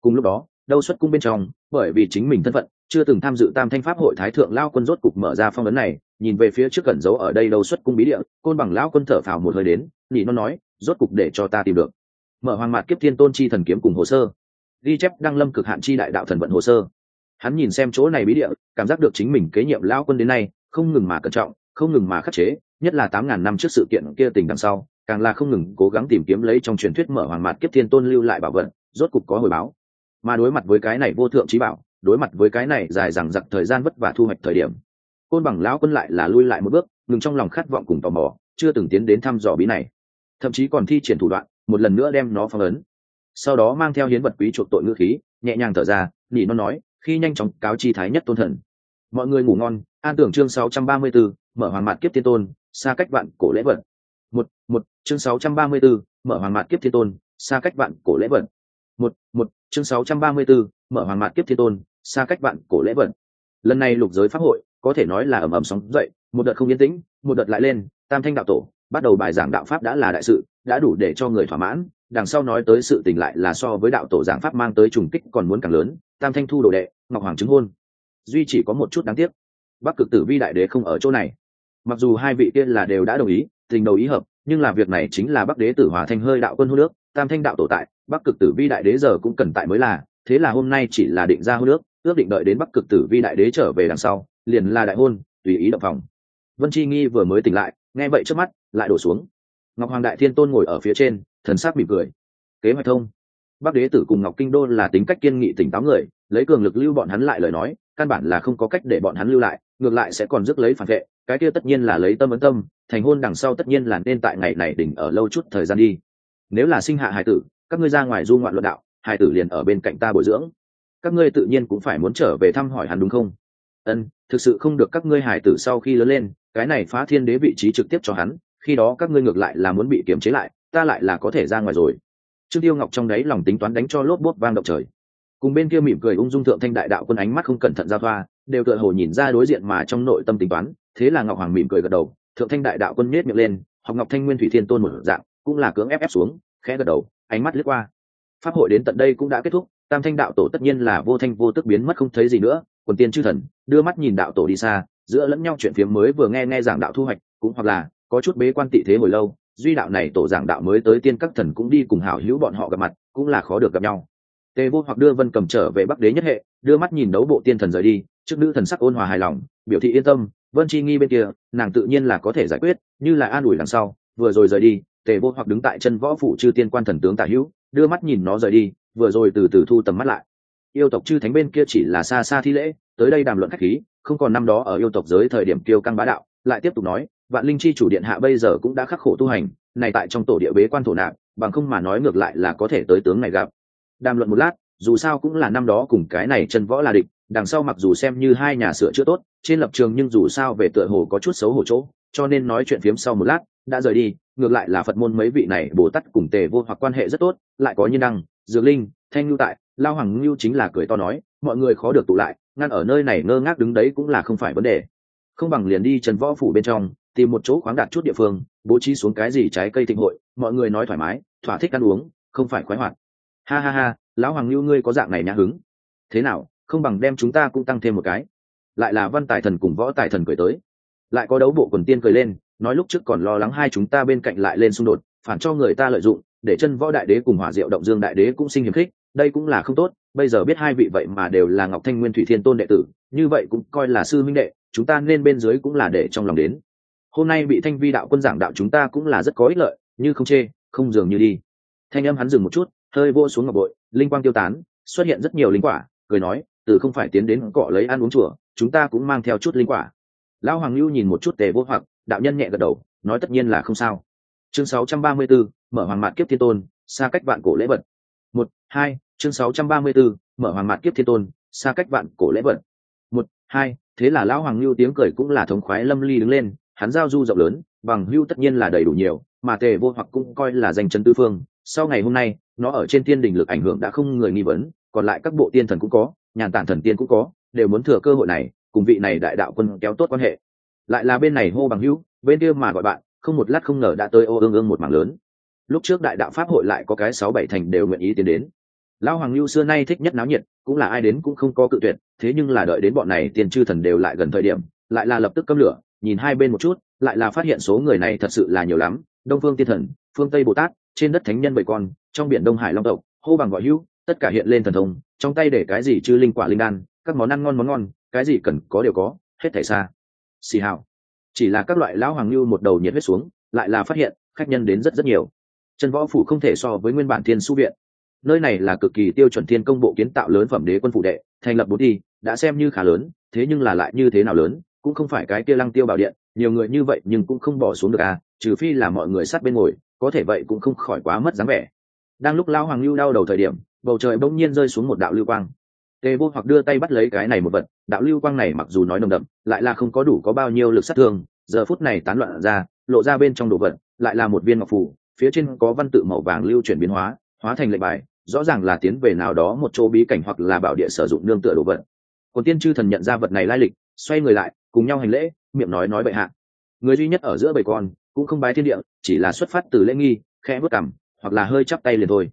cùng lúc đó, đâu xuất cung bên trong, bởi vì chính mình thân phận, chưa từng tham dự tam thanh pháp hội thái thượng lao quân rốt cục mở ra phong ấn này nhìn về phía trước cẩn giấu ở đây đâu xuất cung bí địa, côn bằng lão quân thở phào một hơi đến nhị nó nói, rốt cục để cho ta tìm được. Mở hoàng mạt kiếp thiên tôn chi thần kiếm cùng hồ sơ. Ghi chép đăng lâm cực hạn chi đại đạo thần vận hồ sơ. Hắn nhìn xem chỗ này bí địa, cảm giác được chính mình kế nhiệm lão quân đến nay, không ngừng mà cẩn trọng, không ngừng mà khắc chế, nhất là tám ngàn năm trước sự kiện kia tình đằng sau, càng là không ngừng cố gắng tìm kiếm lấy trong truyền thuyết mở hoàng mạt kiếp thiên tôn lưu lại bảo vật, rốt cục có hồi báo. Mà đối mặt với cái này vô thượng trí bảo, đối mặt với cái này dài dằng dặc thời gian vất vả thu hoạch thời điểm côn bằng lão quân lại là lui lại một bước ngừng trong lòng khát vọng cùng tò mò chưa từng tiến đến thăm dò bí này. Thậm chí còn thi triển thủ đoạn một lần nữa đem nó phong ấn. Sau đó mang theo hiến vật quý chuộc tội ngữ khí nhẹ nhàng thở ra nhị nó nói khi nhanh chóng cáo chi thái nhất tôn thần. Mọi người ngủ ngon an tưởng chương 634, mở hoàng mạt kiếp thiên tôn xa cách vạn cổ lễ vật. Một một chương 634, mở hoàng mạt kiếp thiên tôn xa cách vạn cổ lễ vật. Một một chương 634, mở hoàng mạt kiếp thiên tôn xa cách vạn cổ lễ vật. Lần này lục giới pháp hội có thể nói là ầm ầm sóng dậy, một đợt không yên tĩnh, một đợt lại lên, tam thanh đạo tổ, bắt đầu bài giảng đạo pháp đã là đại sự, đã đủ để cho người thỏa mãn, đằng sau nói tới sự tình lại là so với đạo tổ giảng pháp mang tới trùng kích còn muốn càng lớn, tam thanh thu đồ đệ, ngọc hoàng chứng hôn. Duy chỉ có một chút đáng tiếc, bắc cực tử vi đại đế không ở chỗ này. Mặc dù hai vị tiên là đều đã đồng ý, tình đầu ý hợp, nhưng là việc này chính là bắc đế tử hòa thanh hơi đạo quân hô nước, tam thanh đạo tổ tại, bắc cực tử vi đại đế giờ cũng cần tại mới là, thế là hôm nay chỉ là định ra hô nước, ước định đợi đến bắc cực tử vi đại đế trở về đằng sau liền là đại hôn, tùy ý động phòng. Vân chi nghi vừa mới tỉnh lại, nghe vậy trước mắt, lại đổ xuống. Ngọc hoàng đại thiên tôn ngồi ở phía trên, thần sắc mỉm cười. Kế hoạch thông. Bắc đế tử cùng ngọc kinh đô là tính cách kiên nghị tỉnh táo người, lấy cường lực lưu bọn hắn lại lời nói, căn bản là không có cách để bọn hắn lưu lại, ngược lại sẽ còn rước lấy phản vệ, cái kia tất nhiên là lấy tâm ấn tâm, thành hôn đằng sau tất nhiên là nên tại ngày này đỉnh ở lâu chút thời gian đi. Nếu là sinh hạ hải tử, các ngươi ra ngoài du ngoạn luận đạo hải tử liền ở bên cạnh ta bồi dưỡng. Các ngươi tự nhiên cũng phải muốn trở về thăm hỏi hắn đúng không? Ân, thực sự không được các ngươi hải tử sau khi lớn lên, cái này phá thiên đế vị trí trực tiếp cho hắn, khi đó các ngươi ngược lại là muốn bị kiềm chế lại, ta lại là có thể ra ngoài rồi. Trương tiêu ngọc trong đấy lòng tính toán đánh cho lốp bốt vang động trời. Cùng bên kia mỉm cười ung dung thượng thanh đại đạo quân ánh mắt không cẩn thận giao thoa, đều tựa hồ nhìn ra đối diện mà trong nội tâm tính toán, thế là ngọc hoàng mỉm cười gật đầu, thượng thanh đại đạo quân nhét miệng lên, học ngọc thanh nguyên thủy thiên tôn một dạng, cũng là cưỡng ép ép xuống, khẽ gật đầu, ánh mắt lướt qua. Pháp hội đến tận đây cũng đã kết thúc, tam thanh đạo tổ tất nhiên là vô thanh vô tức biến mất không thấy gì nữa quần tiên chư thần, đưa mắt nhìn đạo tổ đi xa, giữa lẫn nhau chuyện phiếm mới vừa nghe nghe giảng đạo thu hoạch, cũng hoặc là, có chút bế quan tị thế hồi lâu, duy đạo này tổ giảng đạo mới tới tiên các thần cũng đi cùng hảo hữu bọn họ gặp mặt, cũng là khó được gặp nhau. Tề vô hoặc đưa vân cầm trở về bắc đế nhất hệ, đưa mắt nhìn đấu bộ tiên thần rời đi, trước nữ thần sắc ôn hòa hài lòng, biểu thị yên tâm, vân chi nghi bên kia, nàng tự nhiên là có thể giải quyết, như là an ủi đằng sau, vừa rồi rời đi, tề vô hoặc đứng tại chân võ phủ chư tiên quan thần tướng tả hữu, đưa mắt nhìn nó rời đi, vừa rồi từ từ thu tầm mắt lại yêu tộc chư thánh bên kia chỉ là xa xa thi lễ, tới đây đàm luận khách khí, không còn năm đó ở yêu tộc giới thời điểm kiêu căng bá đạo, lại tiếp tục nói, vạn linh chi chủ điện hạ bây giờ cũng đã khắc khổ tu hành, này tại trong tổ địa bế quan thổ nạp, bằng không mà nói ngược lại là có thể tới tướng này gặp. Đàm luận một lát, dù sao cũng là năm đó cùng cái này chân võ là địch, đằng sau mặc dù xem như hai nhà sửa chữa tốt, trên lập trường nhưng dù sao về tựa hồ có chút xấu hổ chỗ, cho nên nói chuyện phiếm sau một lát, đã rời đi, ngược lại là phật môn mấy vị này bồ tát cùng tề vô hoặc quan hệ rất tốt, lại có nhân đăng, dược linh, thanh lưu tại lao hoàng ngưu chính là cười to nói, mọi người khó được tụ lại, ngăn ở nơi này ngơ ngác đứng đấy cũng là không phải vấn đề. Không bằng liền đi trần võ phủ bên trong, tìm một chỗ khoáng đạt chút địa phương, bố trí xuống cái gì trái cây thịnh hội, mọi người nói thoải mái, thỏa thích ăn uống, không phải khoái hoạt. Ha ha ha, lão hoàng lưu ngươi có dạng này nhã hứng. Thế nào, không bằng đem chúng ta cũng tăng thêm một cái. Lại là văn tài thần cùng võ tài thần cười tới. Lại có đấu bộ quần tiên cười lên, nói lúc trước còn lo lắng hai chúng ta bên cạnh lại lên xung đột, phản cho người ta lợi dụng, để chân võ đại đế cùng hỏa diệu động dương đại đế cũng sinh hiềm khích đây cũng là không tốt bây giờ biết hai vị vậy mà đều là ngọc thanh nguyên thủy thiên tôn đệ tử như vậy cũng coi là sư minh đệ chúng ta nên bên dưới cũng là để trong lòng đến. Hôm nay bị thanh vi đạo quân giảng đạo chúng ta cũng là rất có ích lợi như không chê không dường như đi. Thanh âm hắn dừng một chút hơi vô xuống ngọc bội linh quang tiêu tán xuất hiện rất nhiều linh quả cười nói từ không phải tiến đến cọ lấy ăn uống chùa chúng ta cũng mang theo chút linh quả. Lão hoàng lưu nhìn một chút tề vô hoặc đạo nhân nhẹ gật đầu nói tất nhiên là không sao. Chương 634, mở hoàng mạn kiếp thiên tôn xa cách vạn cổ lễ vật. Một hai chương 634, mở hoàng mạn kiếp thiên tôn xa cách vạn cổ lễ vật. Một hai thế là lão hoàng lưu tiếng cười cũng là thống khoái lâm ly đứng lên hắn giao du rộng lớn bằng hưu tất nhiên là đầy đủ nhiều mà tề vô hoặc cũng coi là danh chân tư phương. Sau ngày hôm nay nó ở trên thiên đình lực ảnh hưởng đã không người nghi vấn còn lại các bộ tiên thần cũng có nhàn tản thần tiên cũng có đều muốn thừa cơ hội này cùng vị này đại đạo quân kéo tốt quan hệ. Lại là bên này hô bằng hữu bên kia mà gọi bạn không một lát không ngờ đã tới ô ương ương một mảng lớn. Lúc trước đại đạo pháp hội lại có cái sáu bảy thành đều nguyện ý tiến đến lão hoàng lưu xưa nay thích nhất náo nhiệt, cũng là ai đến cũng không có cự tuyệt, thế nhưng là đợi đến bọn này tiền chư thần đều lại gần thời điểm, lại là lập tức cấm lửa, nhìn hai bên một chút, lại là phát hiện số người này thật sự là nhiều lắm, đông phương tiên thần, phương tây bồ tát, trên đất thánh nhân bảy con, trong biển đông hải long tộc, hô bằng gọi hữu, tất cả hiện lên thần thông, trong tay để cái gì chư linh quả linh đan, các món ăn ngon món ngon, cái gì cần có đều có, hết thảy xa. Xì hào. Chỉ là các loại lão hoàng lưu một đầu nhiệt huyết xuống, lại là phát hiện, khách nhân đến rất rất nhiều. Trần võ phủ không thể so với nguyên bản thiên su viện nơi này là cực kỳ tiêu chuẩn thiên công bộ kiến tạo lớn phẩm đế quân phụ đệ, thành lập bốn đi, đã xem như khá lớn, thế nhưng là lại như thế nào lớn, cũng không phải cái kia lăng tiêu bảo điện, nhiều người như vậy nhưng cũng không bỏ xuống được à trừ phi là mọi người sát bên ngồi, có thể vậy cũng không khỏi quá mất dáng vẻ. Đang lúc lao hoàng lưu đau đầu thời điểm, bầu trời bỗng nhiên rơi xuống một đạo lưu quang. Tề vô hoặc đưa tay bắt lấy cái này một vật, đạo lưu quang này mặc dù nói nồng đậm, lại là không có đủ có bao nhiêu lực sát thương, giờ phút này tán loạn ra, lộ ra bên trong đồ vật, lại là một viên ngọc phủ phía trên có văn tự màu vàng lưu chuyển biến hóa hóa thành lệnh bài rõ ràng là tiến về nào đó một chỗ bí cảnh hoặc là bảo địa sử dụng nương tựa đồ vật. Còn tiên chư thần nhận ra vật này lai lịch, xoay người lại, cùng nhau hành lễ, miệng nói nói bệ hạ. Người duy nhất ở giữa bầy con, cũng không bái thiên địa, chỉ là xuất phát từ lễ nghi, khẽ bước cằm, hoặc là hơi chắp tay liền thôi.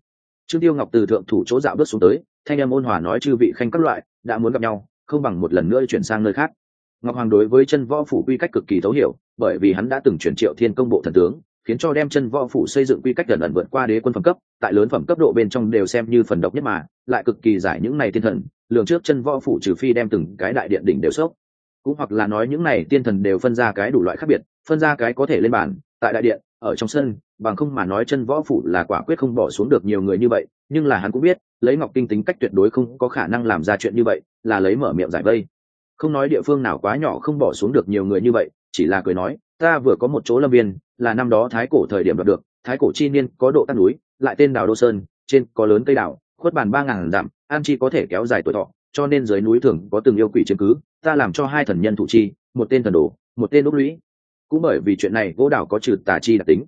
Trương tiêu ngọc từ thượng thủ chỗ dạo bước xuống tới, thanh em ôn hòa nói chư vị khanh các loại, đã muốn gặp nhau, không bằng một lần nữa chuyển sang nơi khác. Ngọc hoàng đối với chân võ phủ quy cách cực kỳ thấu hiểu, bởi vì hắn đã từng chuyển triệu thiên công bộ thần tướng khiến cho đem chân võ phủ xây dựng quy cách gần ẩn vượt qua đế quân phẩm cấp, tại lớn phẩm cấp độ bên trong đều xem như phần độc nhất mà, lại cực kỳ giải những này tiên thần, lường trước chân võ phủ trừ phi đem từng cái đại điện đỉnh đều sốc cũng hoặc là nói những này tiên thần đều phân ra cái đủ loại khác biệt, phân ra cái có thể lên bàn, tại đại điện, ở trong sân, bằng không mà nói chân võ phủ là quả quyết không bỏ xuống được nhiều người như vậy, nhưng là hắn cũng biết, lấy ngọc kinh tính cách tuyệt đối không có khả năng làm ra chuyện như vậy, là lấy mở miệng giải vây. Không nói địa phương nào quá nhỏ không bỏ xuống được nhiều người như vậy, chỉ là cười nói ta vừa có một chỗ lâm viên, là năm đó thái cổ thời điểm đoạt được, thái cổ chi niên có độ tắt núi, lại tên đào đô sơn, trên có lớn cây đảo, khuất bàn ba ngàn dặm, an chi có thể kéo dài tuổi thọ, cho nên dưới núi thường có từng yêu quỷ chứng cứ, ta làm cho hai thần nhân thủ chi, một tên thần đồ, một tên đúc lũy. Cũng bởi vì chuyện này gỗ đảo có trừ tà chi đặc tính.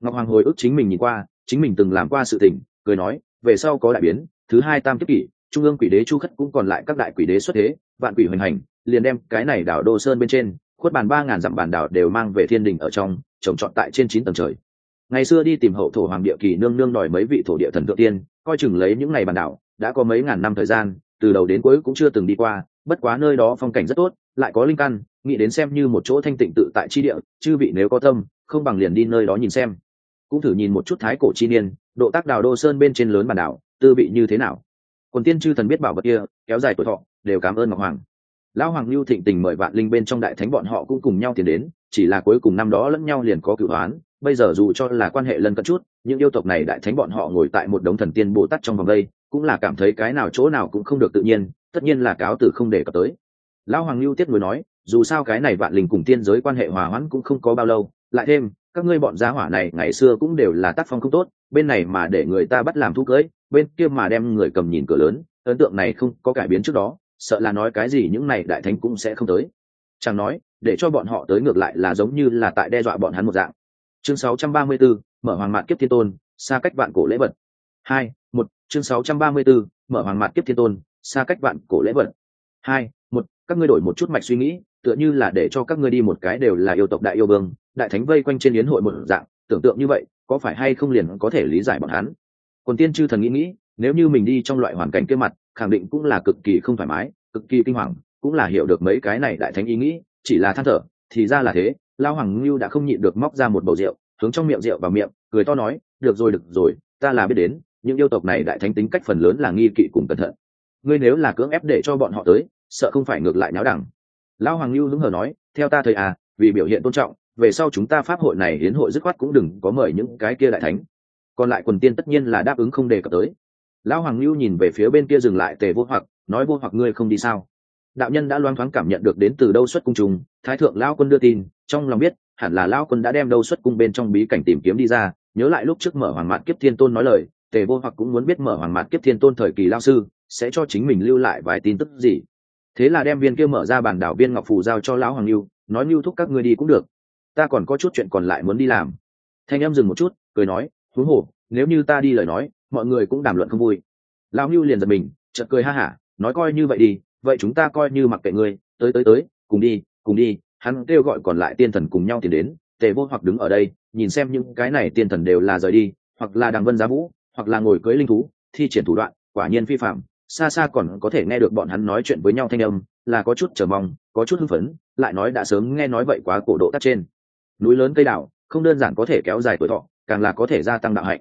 Ngọc hoàng hồi ức chính mình nhìn qua, chính mình từng làm qua sự tình, cười nói, về sau có đại biến, thứ hai tam tiếp kỷ, trung ương quỷ đế chu khất cũng còn lại các đại quỷ đế xuất thế, vạn quỷ hoành hành, liền đem cái này đảo đô sơn bên trên khuất bàn ba ngàn dặm bản đảo đều mang về thiên đình ở trong, trồng trọt tại trên chín tầng trời. Ngày xưa đi tìm hậu thổ hoàng địa kỳ nương nương đòi mấy vị thổ địa thần thượng tiên, coi chừng lấy những ngày bản đảo, đã có mấy ngàn năm thời gian, từ đầu đến cuối cũng chưa từng đi qua, bất quá nơi đó phong cảnh rất tốt, lại có linh căn, nghĩ đến xem như một chỗ thanh tịnh tự tại chi địa, chư vị nếu có tâm, không bằng liền đi nơi đó nhìn xem. Cũng thử nhìn một chút thái cổ chi niên, độ tác đào đô sơn bên trên lớn bản đảo, tư vị như thế nào. Còn tiên chư thần biết bảo vật kia, kéo dài tuổi thọ, đều cảm ơn ngọc hoàng lão hoàng lưu thịnh tình mời vạn linh bên trong đại thánh bọn họ cũng cùng nhau tiến đến, chỉ là cuối cùng năm đó lẫn nhau liền có cửu đoán. Bây giờ dù cho là quan hệ lân cận chút, những yêu tộc này đại thánh bọn họ ngồi tại một đống thần tiên bồ tát trong vòng đây, cũng là cảm thấy cái nào chỗ nào cũng không được tự nhiên, tất nhiên là cáo từ không để cập tới. Lão hoàng lưu tiếp nối nói, dù sao cái này vạn linh cùng tiên giới quan hệ hòa hoãn cũng không có bao lâu, lại thêm, các ngươi bọn gia hỏa này ngày xưa cũng đều là tác phong không tốt, bên này mà để người ta bắt làm thu cưới, bên kia mà đem người cầm nhìn cửa lớn, ấn tượng này không có cải biến trước đó sợ là nói cái gì những này đại thánh cũng sẽ không tới. Chẳng nói để cho bọn họ tới ngược lại là giống như là tại đe dọa bọn hắn một dạng. Chương 634, mở hoàng mạn kiếp thiên tôn xa cách vạn cổ lễ vật. Hai một chương 634, mở hoàng mạn kiếp thiên tôn xa cách vạn cổ lễ vật. Hai một các ngươi đổi một chút mạch suy nghĩ tựa như là để cho các ngươi đi một cái đều là yêu tộc đại yêu vương đại thánh vây quanh trên yến hội một dạng tưởng tượng như vậy có phải hay không liền có thể lý giải bọn hắn? Còn tiên chư thần nghĩ nghĩ nếu như mình đi trong loại hoàn cảnh kia mặt khẳng định cũng là cực kỳ không thoải mái, cực kỳ kinh hoàng, cũng là hiểu được mấy cái này đại thánh ý nghĩ, chỉ là than thở, thì ra là thế lao hoàng ngưu đã không nhịn được móc ra một bầu rượu, hướng trong miệng rượu vào miệng, cười to nói, được rồi được rồi, ta là biết đến, những yêu tộc này đại thánh tính cách phần lớn là nghi kỵ cùng cẩn thận. Ngươi nếu là cưỡng ép để cho bọn họ tới, sợ không phải ngược lại nháo đẳng. Lao hoàng lưu hứng hờ nói, theo ta thời à vì biểu hiện tôn trọng, về sau chúng ta pháp hội này hiến hội dứt khoát cũng đừng có mời những cái kia đại thánh. Còn lại quần tiên tất nhiên là đáp ứng không đề cập tới lão hoàng lưu nhìn về phía bên kia dừng lại tề vô hoặc, nói, vô hoặc, ngươi không đi sao? Đạo nhân đã loáng thoáng cảm nhận được đến từ đâu xuất cung trùng, thái thượng Lão quân đưa tin, trong lòng biết, hẳn là Lão quân đã đem đâu xuất cung bên trong bí cảnh tìm kiếm đi ra, nhớ lại lúc trước mở hoàng mạn kiếp thiên tôn nói lời, tề vô hoặc cũng muốn biết mở hoàng mạn kiếp thiên tôn thời kỳ lao sư, sẽ cho chính mình lưu lại vài tin tức gì. Thế là đem viên kia mở ra bản đảo viên ngọc phù giao cho lão hoàng lưu nói lưu thúc các ngươi đi cũng được, ta còn có chút chuyện còn lại muốn đi làm. Thanh em dừng một chút, cười nói, huống hồ nếu như ta đi lời nói, mọi người cũng đàm luận không vui. Lão lưu liền giật mình, chợt cười ha hả, nói coi như vậy đi, vậy chúng ta coi như mặc kệ ngươi, tới tới tới, cùng đi cùng đi. Hắn kêu gọi còn lại tiên thần cùng nhau tiến đến, tề vô hoặc đứng ở đây, nhìn xem những cái này tiên thần đều là rời đi, hoặc là đằng vân giá vũ, hoặc là ngồi cưới linh thú, thi triển thủ đoạn, quả nhiên phi phạm. Xa xa còn có thể nghe được bọn hắn nói chuyện với nhau thanh âm, là có chút chờ mong, có chút hưng phấn, lại nói đã sớm nghe nói vậy quá cổ độ tắt trên. Núi lớn cây đảo, không đơn giản có thể kéo dài tuổi thọ, càng là có thể gia tăng đạo hạnh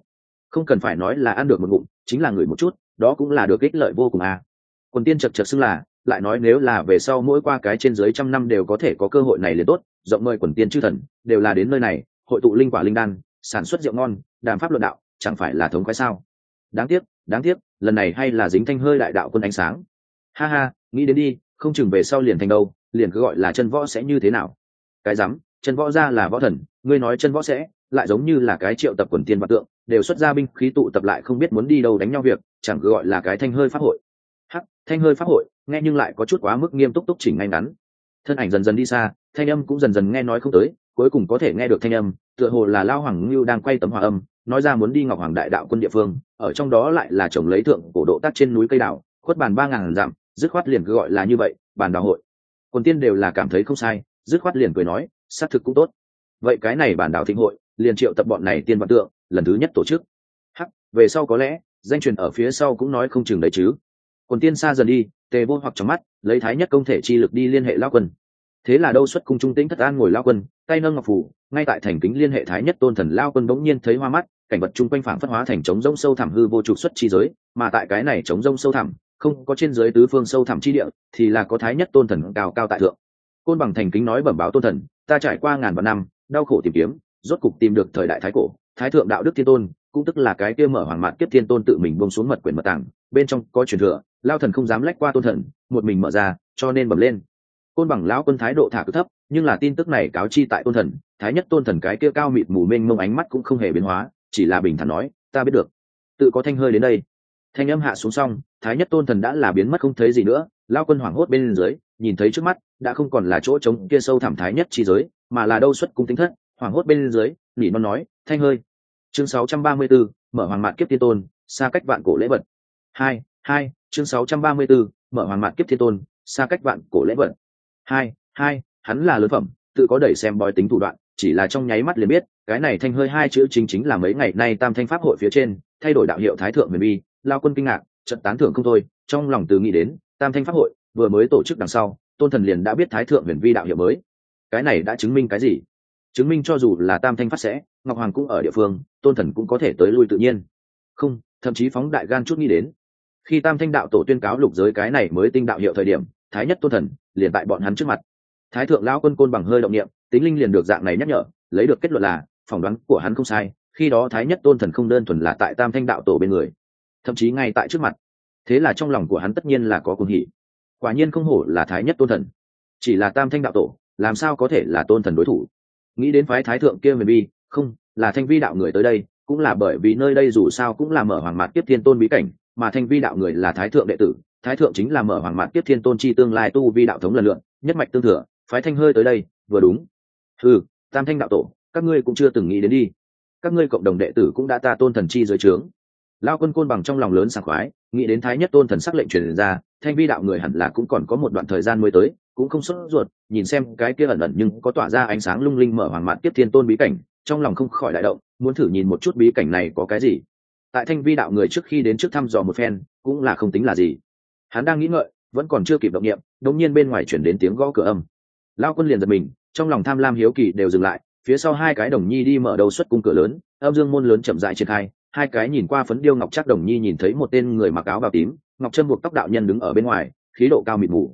không cần phải nói là ăn được một ngụm, chính là người một chút, đó cũng là được ích lợi vô cùng à. Quần tiên chật chật xưng là, lại nói nếu là về sau mỗi qua cái trên dưới trăm năm đều có thể có cơ hội này liền tốt, rộng mời quần tiên chư thần, đều là đến nơi này, hội tụ linh quả linh đan, sản xuất rượu ngon, đàm pháp luận đạo, chẳng phải là thống khoái sao? Đáng tiếc đáng tiếc, lần này hay là dính thanh hơi đại đạo quân ánh sáng. Ha ha, nghĩ đến đi, không chừng về sau liền thành đâu, liền cứ gọi là chân võ sẽ như thế nào? Cái rắm chân võ ra là võ thần, ngươi nói chân võ sẽ lại giống như là cái triệu tập quần tiên và tượng, đều xuất ra binh khí tụ tập lại không biết muốn đi đâu đánh nhau việc, chẳng cứ gọi là cái thanh hơi pháp hội. Hắc, thanh hơi pháp hội, nghe nhưng lại có chút quá mức nghiêm túc túc chỉnh ngay ngắn. Thân ảnh dần dần đi xa, thanh âm cũng dần dần nghe nói không tới, cuối cùng có thể nghe được thanh âm, tựa hồ là lao hoàng ngưu đang quay tấm hòa âm, nói ra muốn đi ngọc hoàng đại đạo quân địa phương, ở trong đó lại là trồng lấy thượng cổ độ tắt trên núi cây đảo khuất bàn ba ngàn dặm, dứt khoát liền cứ gọi là như vậy, bàn đào hội. Quần tiên đều là cảm thấy không sai, dứt khoát liền cười nói, xác thực cũng tốt. Vậy cái này bản đảo thịnh hội liền triệu tập bọn này tiên vạn tượng, lần thứ nhất tổ chức. Hắc, về sau có lẽ, danh truyền ở phía sau cũng nói không chừng đấy chứ. Còn tiên xa dần đi, tề vô hoặc trong mắt, lấy thái nhất công thể chi lực đi liên hệ lao quân. Thế là đâu xuất cung trung tĩnh thất an ngồi lao quân, tay nâng ngọc phủ, ngay tại thành kính liên hệ thái nhất tôn thần lao quân bỗng nhiên thấy hoa mắt, cảnh vật chung quanh phảng phất hóa thành trống rông sâu thẳm hư vô trục xuất chi giới, mà tại cái này trống rông sâu thẳm, không có trên giới tứ phương sâu thẳm chi địa, thì là có thái nhất tôn thần cao cao tại thượng. Côn bằng thành kính nói bẩm báo tôn thần, ta trải qua ngàn vạn năm, đau khổ tìm kiếm rốt cục tìm được thời đại thái cổ, thái thượng đạo đức thiên tôn, cũng tức là cái kia mở hoàng mạn kiếp thiên tôn tự mình buông xuống mật quyển mật tảng bên trong có truyền thừa, lao thần không dám lách qua tôn thần, một mình mở ra, cho nên bẩm lên. Côn bằng lão quân thái độ thả cực thấp, nhưng là tin tức này cáo chi tại tôn thần, thái nhất tôn thần cái kia cao mịt mù mênh mông ánh mắt cũng không hề biến hóa, chỉ là bình thản nói, ta biết được. Tự có thanh hơi đến đây. Thanh âm hạ xuống xong, thái nhất tôn thần đã là biến mất không thấy gì nữa, lao quân hoảng hốt bên dưới, nhìn thấy trước mắt, đã không còn là chỗ trống kia sâu thẳm thái nhất chi giới, mà là đâu xuất cung tính thất hoảng hốt bên dưới nỉ non nói thanh hơi. Chương 634, mở hoàng mạn kiếp thiên tôn xa cách vạn cổ lễ vật. Hai hai chương 634, mở hoàng mạn kiếp thiên tôn xa cách vạn cổ lễ vật. Hai hai hắn là lớn phẩm tự có đẩy xem bói tính thủ đoạn chỉ là trong nháy mắt liền biết cái này thanh hơi hai chữ chính chính là mấy ngày nay tam thanh pháp hội phía trên thay đổi đạo hiệu thái thượng huyền bi lao quân kinh ngạc trận tán thưởng không thôi trong lòng từ nghĩ đến tam thanh pháp hội vừa mới tổ chức đằng sau tôn thần liền đã biết thái thượng huyền vi đạo hiệu mới. Cái này đã chứng minh cái gì? Chứng minh cho dù là tam thanh phát sẽ, ngọc hoàng cũng ở địa phương, tôn thần cũng có thể tới lui tự nhiên. Không, thậm chí phóng đại gan chút nghĩ đến. Khi tam thanh đạo tổ tuyên cáo lục giới cái này mới tinh đạo hiệu thời điểm, thái nhất tôn thần liền tại bọn hắn trước mặt. Thái thượng lão quân côn bằng hơi động niệm, tính linh liền được dạng này nhắc nhở, lấy được kết luận là, phỏng đoán của hắn không sai, khi đó thái nhất tôn thần không đơn thuần là tại tam thanh đạo tổ bên người, thậm chí ngay tại trước mặt. Thế là trong lòng của hắn tất nhiên là có cung hỉ. Quả nhiên không hổ là thái nhất tôn thần. Chỉ là tam thanh đạo tổ, làm sao có thể là tôn thần đối thủ? Nghĩ đến phái thái thượng kia huyền vi không, là thanh vi đạo người tới đây, cũng là bởi vì nơi đây dù sao cũng là mở hoàng mạt tiếp thiên tôn bí cảnh, mà thanh vi đạo người là thái thượng đệ tử, thái thượng chính là mở hoàng mạt tiếp thiên tôn chi tương lai tu vi đạo thống lần lượn nhất mạch tương thừa, phái thanh hơi tới đây, vừa đúng. Ừ tam thanh đạo tổ, các ngươi cũng chưa từng nghĩ đến đi. Các ngươi cộng đồng đệ tử cũng đã ta tôn thần chi dưới trướng. Lao quân côn bằng trong lòng lớn sảng khoái, nghĩ đến thái nhất tôn thần sắc lệnh truyền ra, thanh vi đạo người hẳn là cũng còn có một đoạn thời gian mới tới cũng không sốt ruột, nhìn xem cái kia ẩn ẩn nhưng có tỏa ra ánh sáng lung linh mở hoàng mạn tiếp thiên tôn bí cảnh, trong lòng không khỏi đại động, muốn thử nhìn một chút bí cảnh này có cái gì. Tại thanh vi đạo người trước khi đến trước thăm dò một phen, cũng là không tính là gì. Hắn đang nghĩ ngợi, vẫn còn chưa kịp động nghiệm đột nhiên bên ngoài chuyển đến tiếng gõ cửa âm. Lao quân liền giật mình, trong lòng tham lam hiếu kỳ đều dừng lại, phía sau hai cái đồng nhi đi mở đầu xuất cung cửa lớn, âm dương môn lớn chậm dại triển khai, hai cái nhìn qua phấn điêu ngọc chắc đồng nhi nhìn thấy một tên người mặc áo bào tím, ngọc chân buộc tóc đạo nhân đứng ở bên ngoài, khí độ cao mịt mù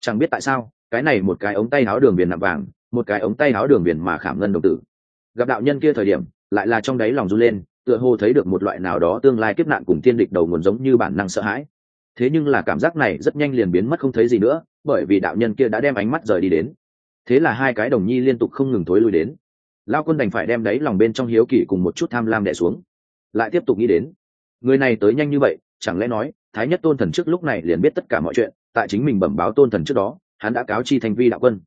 chẳng biết tại sao, cái này một cái ống tay áo đường viền nạm vàng, một cái ống tay áo đường viền mà khảm ngân đồng tử. Gặp đạo nhân kia thời điểm, lại là trong đáy lòng run lên, tựa hồ thấy được một loại nào đó tương lai kiếp nạn cùng tiên địch đầu nguồn giống như bản năng sợ hãi. Thế nhưng là cảm giác này rất nhanh liền biến mất không thấy gì nữa, bởi vì đạo nhân kia đã đem ánh mắt rời đi đến. Thế là hai cái đồng nhi liên tục không ngừng thối lui đến. Lao quân đành phải đem đáy lòng bên trong hiếu kỳ cùng một chút tham lam đẻ xuống. Lại tiếp tục nghĩ đến, người này tới nhanh như vậy, chẳng lẽ nói, thái nhất tôn thần trước lúc này liền biết tất cả mọi chuyện tại chính mình bẩm báo tôn thần trước đó, hắn đã cáo chi thành vi đạo quân.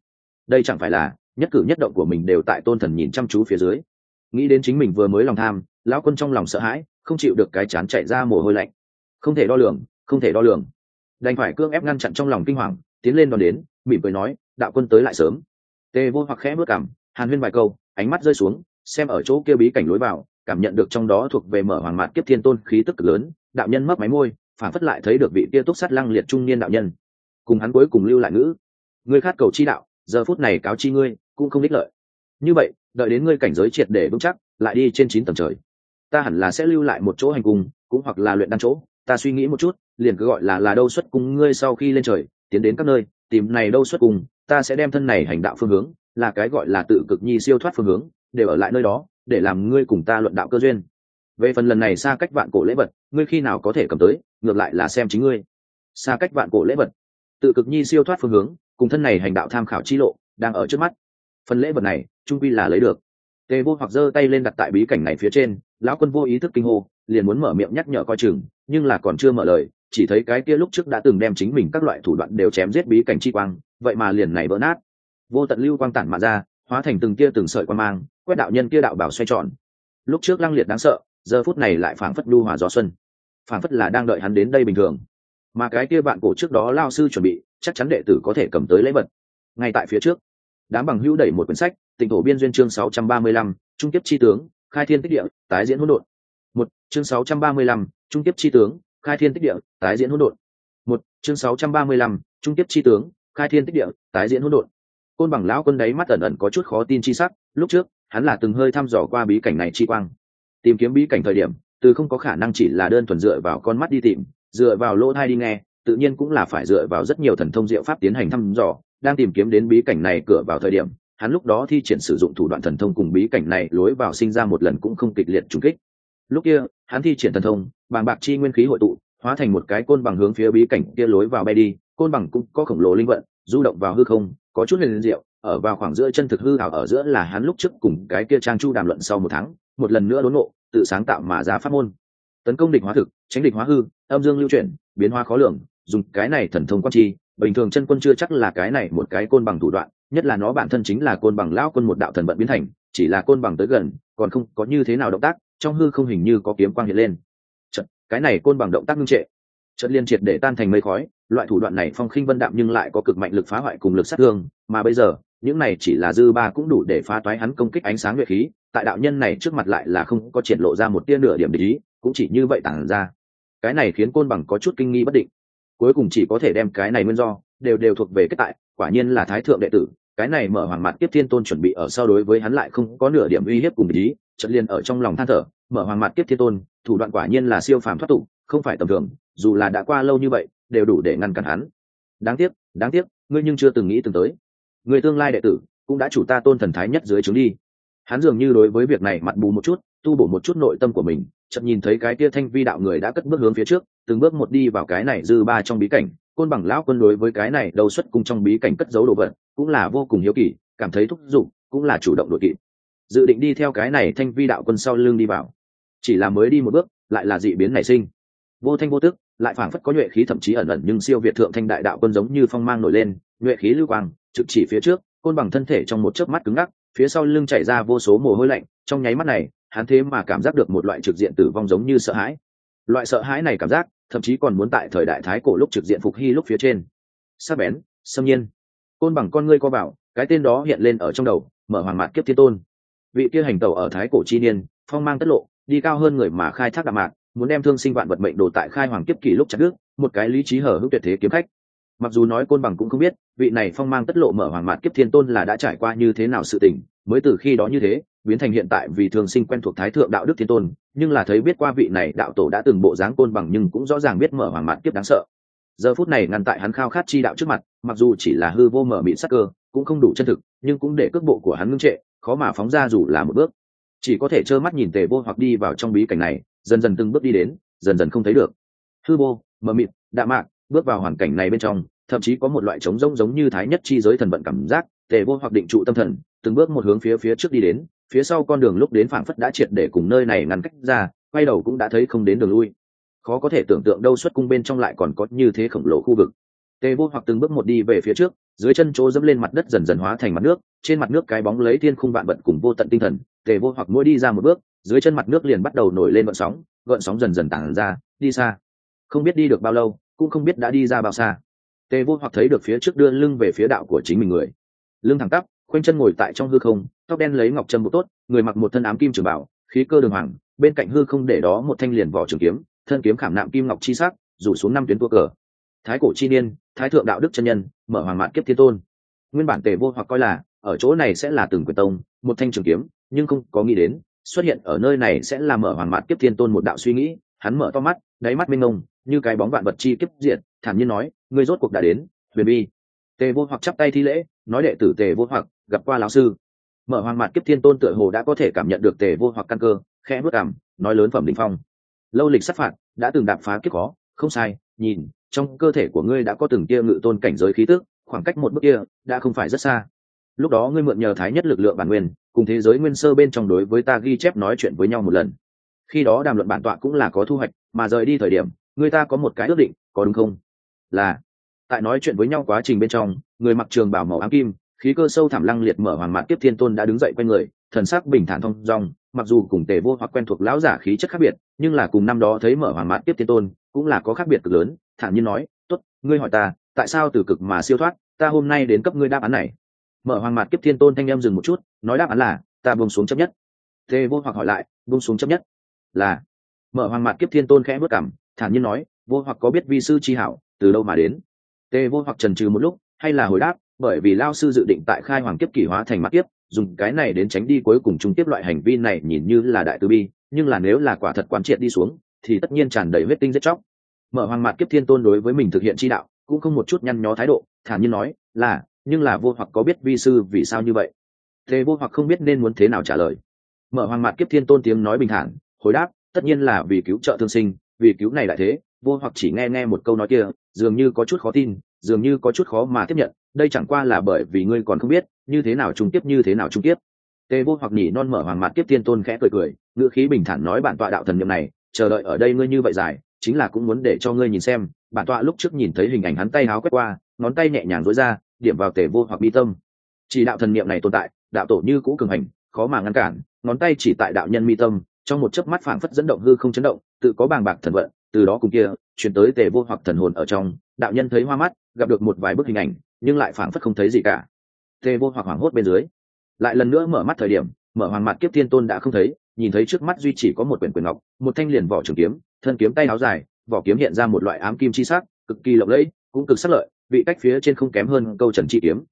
Đây chẳng phải là nhất cử nhất động của mình đều tại tôn thần nhìn chăm chú phía dưới. Nghĩ đến chính mình vừa mới lòng tham, lão quân trong lòng sợ hãi, không chịu được cái chán chạy ra mồ hôi lạnh. Không thể đo lường, không thể đo lường. Đành phải cương ép ngăn chặn trong lòng kinh hoàng, tiến lên đón đến, mỉm cười nói, đạo quân tới lại sớm. Tê vô hoặc khẽ bước cảm hàn huyên vài câu, ánh mắt rơi xuống, xem ở chỗ kia bí cảnh lối vào, cảm nhận được trong đó thuộc về mở hoàng mạn kiếp thiên tôn khí tức cực lớn, đạo nhân mấp máy môi phản phất lại thấy được vị kia túc sắt lăng liệt trung niên đạo nhân. Cùng hắn cuối cùng lưu lại ngữ. Ngươi khát cầu chi đạo, giờ phút này cáo chi ngươi, cũng không đích lợi. Như vậy, đợi đến ngươi cảnh giới triệt để vững chắc, lại đi trên chín tầng trời. Ta hẳn là sẽ lưu lại một chỗ hành cung, cũng hoặc là luyện đan chỗ. Ta suy nghĩ một chút, liền cứ gọi là là đâu xuất cung ngươi sau khi lên trời, tiến đến các nơi, tìm này đâu xuất cung, ta sẽ đem thân này hành đạo phương hướng, là cái gọi là tự cực nhi siêu thoát phương hướng để ở lại nơi đó, để làm ngươi cùng ta luận đạo cơ duyên. Về phần lần này xa cách vạn cổ lễ vật, ngươi khi nào có thể cầm tới ngược lại là xem chính ngươi. Xa cách vạn cổ lễ vật. Tự cực nhi siêu thoát phương hướng, cùng thân này hành đạo tham khảo chi lộ, đang ở trước mắt. Phần lễ vật này, trung quy là lấy được. Tề vô hoặc giơ tay lên đặt tại bí cảnh này phía trên, lão quân vô ý thức kinh hô, liền muốn mở miệng nhắc nhở coi chừng, nhưng là còn chưa mở lời, chỉ thấy cái kia lúc trước đã từng đem chính mình các loại thủ đoạn đều chém giết bí cảnh chi quang, vậy mà liền này vỡ nát. Vô tận lưu quang tản mạ ra, hóa thành từng kia từng sợi quan mang, quét đạo nhân kia đạo bảo xoay tròn. Lúc trước lăng liệt đáng sợ, giờ phút này lại phảng phất lưu hòa gió xuân phản phất là đang đợi hắn đến đây bình thường. Mà cái kia bạn cổ trước đó lao sư chuẩn bị chắc chắn đệ tử có thể cầm tới lễ vật. Ngay tại phía trước đám bằng hữu đẩy một quyển sách tỉnh thổ biên duyên chương 635, trung tiếp chi tướng khai thiên tích địa tái diễn hỗn độn. Một chương 635, trung tiếp chi tướng khai thiên tích địa tái diễn hỗn độn. Một chương 635, trung tiếp chi tướng khai thiên tích địa tái diễn hỗn độn. Côn bằng lão quân đấy mắt ẩn ẩn có chút khó tin chi sắc lúc trước hắn là từng hơi thăm dò qua bí cảnh này chi quang. Tìm kiếm bí cảnh thời điểm từ không có khả năng chỉ là đơn thuần dựa vào con mắt đi tìm, dựa vào lỗ thai đi nghe, tự nhiên cũng là phải dựa vào rất nhiều thần thông diệu pháp tiến hành thăm dò, đang tìm kiếm đến bí cảnh này cửa vào thời điểm, hắn lúc đó thi triển sử dụng thủ đoạn thần thông cùng bí cảnh này lối vào sinh ra một lần cũng không kịch liệt trùng kích. Lúc kia, hắn thi triển thần thông, bàng bạc chi nguyên khí hội tụ, hóa thành một cái côn bằng hướng phía bí cảnh kia lối vào bay đi, côn bằng cũng có khổng lồ linh vận, du động vào hư không, có chút liền diệu, ở vào khoảng giữa chân thực hư ảo ở giữa là hắn lúc trước cùng cái kia trang chu đàm luận sau một tháng, một lần nữa đốn ngộ tự sáng tạo mà ra pháp môn. Tấn công địch hóa thực tránh địch hóa hư âm dương lưu chuyển biến hóa khó lường dùng cái này thần thông quan chi bình thường chân quân chưa chắc là cái này một cái côn bằng thủ đoạn nhất là nó bản thân chính là côn bằng lão quân một đạo thần vận biến thành chỉ là côn bằng tới gần còn không có như thế nào động tác trong hư không hình như có kiếm quang hiện lên. Chật, cái này côn bằng động tác ngưng trệ. Chợt liên triệt để tan thành mây khói loại thủ đoạn này phong khinh vân đạm nhưng lại có cực mạnh lực phá hoại cùng lực sát thương mà bây giờ những này chỉ là dư ba cũng đủ để phá toái hắn công kích ánh sáng nguyệt khí tại đạo nhân này trước mặt lại là không có triển lộ ra một tia nửa điểm để ý, cũng chỉ như vậy tản ra. Cái này khiến côn bằng có chút kinh nghi bất định. Cuối cùng chỉ có thể đem cái này nguyên do đều đều thuộc về kết tại, quả nhiên là thái thượng đệ tử, cái này mở hoàng mặt tiếp thiên tôn chuẩn bị ở sau đối với hắn lại không có nửa điểm uy hiếp cùng ý trận liền ở trong lòng than thở, mở hoàng mặt tiếp thiên tôn, thủ đoạn quả nhiên là siêu phàm thoát tục, không phải tầm thường, dù là đã qua lâu như vậy, đều đủ để ngăn cản hắn. Đáng tiếc đáng tiếc, ngươi nhưng chưa từng nghĩ từng tới. Người tương lai đệ tử cũng đã chủ ta tôn thần thái nhất dưới trướng đi hắn dường như đối với việc này mặt bù một chút, tu bổ một chút nội tâm của mình chậm nhìn thấy cái kia thanh vi đạo người đã cất bước hướng phía trước, từng bước một đi vào cái này dư ba trong bí cảnh. Côn bằng lão quân đối với cái này đầu xuất cung trong bí cảnh cất giấu đồ vật, cũng là vô cùng hiếu kỳ, cảm thấy thúc giục, cũng là chủ động đội kịp dự định đi theo cái này thanh vi đạo quân sau lưng đi vào. Chỉ là mới đi một bước, lại là dị biến nảy sinh. Vô thanh vô tức, lại phảng phất có nhuệ khí thậm chí ẩn ẩn nhưng siêu việt thượng thanh đại đạo quân giống như phong mang nổi lên, nhuệ khí lưu quang, trực chỉ phía trước, côn bằng thân thể trong một chớp mắt cứng ngắc phía sau lưng chảy ra vô số mồ hôi lạnh, trong nháy mắt này, hắn thế mà cảm giác được một loại trực diện tử vong giống như sợ hãi. Loại sợ hãi này cảm giác, thậm chí còn muốn tại thời đại thái cổ lúc trực diện phục hy lúc phía trên. Sắc bén, xâm nhiên. Côn bằng con ngươi co bảo, cái tên đó hiện lên ở trong đầu, mở hoàng mạc kiếp thiên tôn. Vị kia hành tàu ở thái cổ chi niên, phong mang tất lộ, đi cao hơn người mà khai thác đạm mạc, muốn đem thương sinh vạn vật mệnh đồ tại khai hoàng kiếp kỷ lúc chặt đức một cái lý trí hở hữu tuyệt thế kiếm khách mặc dù nói côn bằng cũng không biết, vị này phong mang tất lộ mở hoàng mạt kiếp thiên tôn là đã trải qua như thế nào sự tình, mới từ khi đó như thế, biến thành hiện tại vì thường sinh quen thuộc thái thượng đạo đức thiên tôn, nhưng là thấy biết qua vị này đạo tổ đã từng bộ dáng côn bằng nhưng cũng rõ ràng biết mở hoàng mạt kiếp đáng sợ. Giờ phút này ngăn tại hắn khao khát chi đạo trước mặt, mặc dù chỉ là hư vô mở mịn sắc cơ, cũng không đủ chân thực, nhưng cũng để cước bộ của hắn ngưng trệ, khó mà phóng ra dù là một bước. Chỉ có thể trơ mắt nhìn tề vô hoặc đi vào trong bí cảnh này, dần dần từng bước đi đến, dần dần không thấy được. Hư vô, mờ mịt đạ mạc bước vào hoàn cảnh này bên trong, thậm chí có một loại trống rỗng giống như thái nhất chi giới thần vận cảm giác, tề vô hoặc định trụ tâm thần, từng bước một hướng phía phía trước đi đến, phía sau con đường lúc đến phảng phất đã triệt để cùng nơi này ngăn cách ra, quay đầu cũng đã thấy không đến đường lui. Khó có thể tưởng tượng đâu xuất cung bên trong lại còn có như thế khổng lồ khu vực. Tề vô hoặc từng bước một đi về phía trước, dưới chân chỗ dẫm lên mặt đất dần dần hóa thành mặt nước, trên mặt nước cái bóng lấy thiên khung vạn vận cùng vô tận tinh thần, tề vô hoặc mỗi đi ra một bước, dưới chân mặt nước liền bắt đầu nổi lên vận sóng, gợn sóng dần dần tản ra, đi xa. Không biết đi được bao lâu cũng không biết đã đi ra bao xa. Tề vô hoặc thấy được phía trước đưa lưng về phía đạo của chính mình người. Lưng thẳng tắp, khoanh chân ngồi tại trong hư không, tóc đen lấy ngọc trâm bộ tốt, người mặc một thân ám kim trường bảo, khí cơ đường hoàng, bên cạnh hư không để đó một thanh liền vỏ trường kiếm, thân kiếm khảm nạm kim ngọc chi sắc, rủ xuống năm tuyến tua cờ. Thái cổ chi niên, thái thượng đạo đức chân nhân, mở hoàng mạn kiếp thiên tôn. Nguyên bản tề vô hoặc coi là, ở chỗ này sẽ là từng quyền tông, một thanh trường kiếm, nhưng không có nghĩ đến, xuất hiện ở nơi này sẽ là mở hoàng mạn kiếp thiên tôn một đạo suy nghĩ, hắn mở to mắt, đáy mắt minh ngông như cái bóng vạn vật chi kiếp diện thản nhiên nói, ngươi rốt cuộc đã đến, huyền bi tề vô hoặc chắp tay thi lễ, nói đệ tử tề vô hoặc, gặp qua lão sư. Mở hoàng mạn kiếp thiên tôn tựa hồ đã có thể cảm nhận được tề vô hoặc căn cơ, khẽ bước cảm nói lớn phẩm đình phong. Lâu lịch sát phạt, đã từng đạp phá kiếp khó, không sai, nhìn, trong cơ thể của ngươi đã có từng kia ngự tôn cảnh giới khí tức, khoảng cách một bước kia, đã không phải rất xa. Lúc đó ngươi mượn nhờ thái nhất lực lượng bản nguyên, cùng thế giới nguyên sơ bên trong đối với ta ghi chép nói chuyện với nhau một lần. Khi đó đàm luận bản tọa cũng là có thu hoạch, mà rời đi thời điểm người ta có một cái ước định, có đúng không? Là, tại nói chuyện với nhau quá trình bên trong, người mặc trường bảo màu ám kim, khí cơ sâu thẳm lăng liệt mở hoàng mạn tiếp thiên tôn đã đứng dậy quanh người, thần sắc bình thản thong dong, mặc dù cùng tề vô hoặc quen thuộc lão giả khí chất khác biệt, nhưng là cùng năm đó thấy mở hoàng mạn tiếp thiên tôn, cũng là có khác biệt cực lớn, thản nhiên nói, tốt, ngươi hỏi ta, tại sao từ cực mà siêu thoát, ta hôm nay đến cấp ngươi đáp án này? Mở hoàng mạn tiếp thiên tôn thanh em dừng một chút, nói đáp án là, ta buông xuống chấp nhất. Tề vô hoặc hỏi lại, buông xuống chấp nhất? Là, mở hoàng mạn tiếp thiên tôn khẽ bước cảm thản nhiên nói, vô hoặc có biết vi sư chi hảo, từ đâu mà đến? Tề vô hoặc trần trừ một lúc, hay là hồi đáp, bởi vì lao sư dự định tại khai hoàng kiếp kỷ hóa thành mắt kiếp, dùng cái này đến tránh đi cuối cùng trung tiếp loại hành vi này nhìn như là đại từ bi, nhưng là nếu là quả thật quán triệt đi xuống, thì tất nhiên tràn đầy huyết tinh giết chóc. Mở hoàng mạt kiếp thiên tôn đối với mình thực hiện chi đạo, cũng không một chút nhăn nhó thái độ, thản nhiên nói, là, nhưng là vô hoặc có biết vi sư vì sao như vậy? Thế vô hoặc không biết nên muốn thế nào trả lời. Mở hoàng mạt kiếp thiên tôn tiếng nói bình thản, hồi đáp, tất nhiên là vì cứu trợ thương sinh vì cứu này lại thế, vô hoặc chỉ nghe nghe một câu nói kia, dường như có chút khó tin, dường như có chút khó mà tiếp nhận, đây chẳng qua là bởi vì ngươi còn không biết, như thế nào trung tiếp như thế nào trung tiếp tê vô hoặc nhỉ non mở hoàng mặt tiếp tiên tôn khẽ cười cười, ngữ khí bình thản nói bản tọa đạo thần nhậm này, chờ đợi ở đây ngươi như vậy dài, chính là cũng muốn để cho ngươi nhìn xem. Bản tọa lúc trước nhìn thấy hình ảnh hắn tay háo quét qua, ngón tay nhẹ nhàng dối ra, điểm vào tề vô hoặc bi tâm. Chỉ đạo thần niệm này tồn tại, đạo tổ như cũ cường hành, khó mà ngăn cản, ngón tay chỉ tại đạo nhân mi tâm, trong một chớp mắt phảng phất dẫn động hư không chấn động tự có bàng bạc thần vận, từ đó cùng kia, chuyển tới tề vô hoặc thần hồn ở trong, đạo nhân thấy hoa mắt, gặp được một vài bức hình ảnh, nhưng lại phảng phất không thấy gì cả. Tề vô hoặc hoảng hốt bên dưới, lại lần nữa mở mắt thời điểm, mở hoàng mặt kiếp thiên tôn đã không thấy, nhìn thấy trước mắt duy chỉ có một quyển quyền ngọc, một thanh liền vỏ trường kiếm, thân kiếm tay áo dài, vỏ kiếm hiện ra một loại ám kim chi sắc, cực kỳ lộng lẫy, cũng cực sắc lợi, vị cách phía trên không kém hơn câu trần chi kiếm.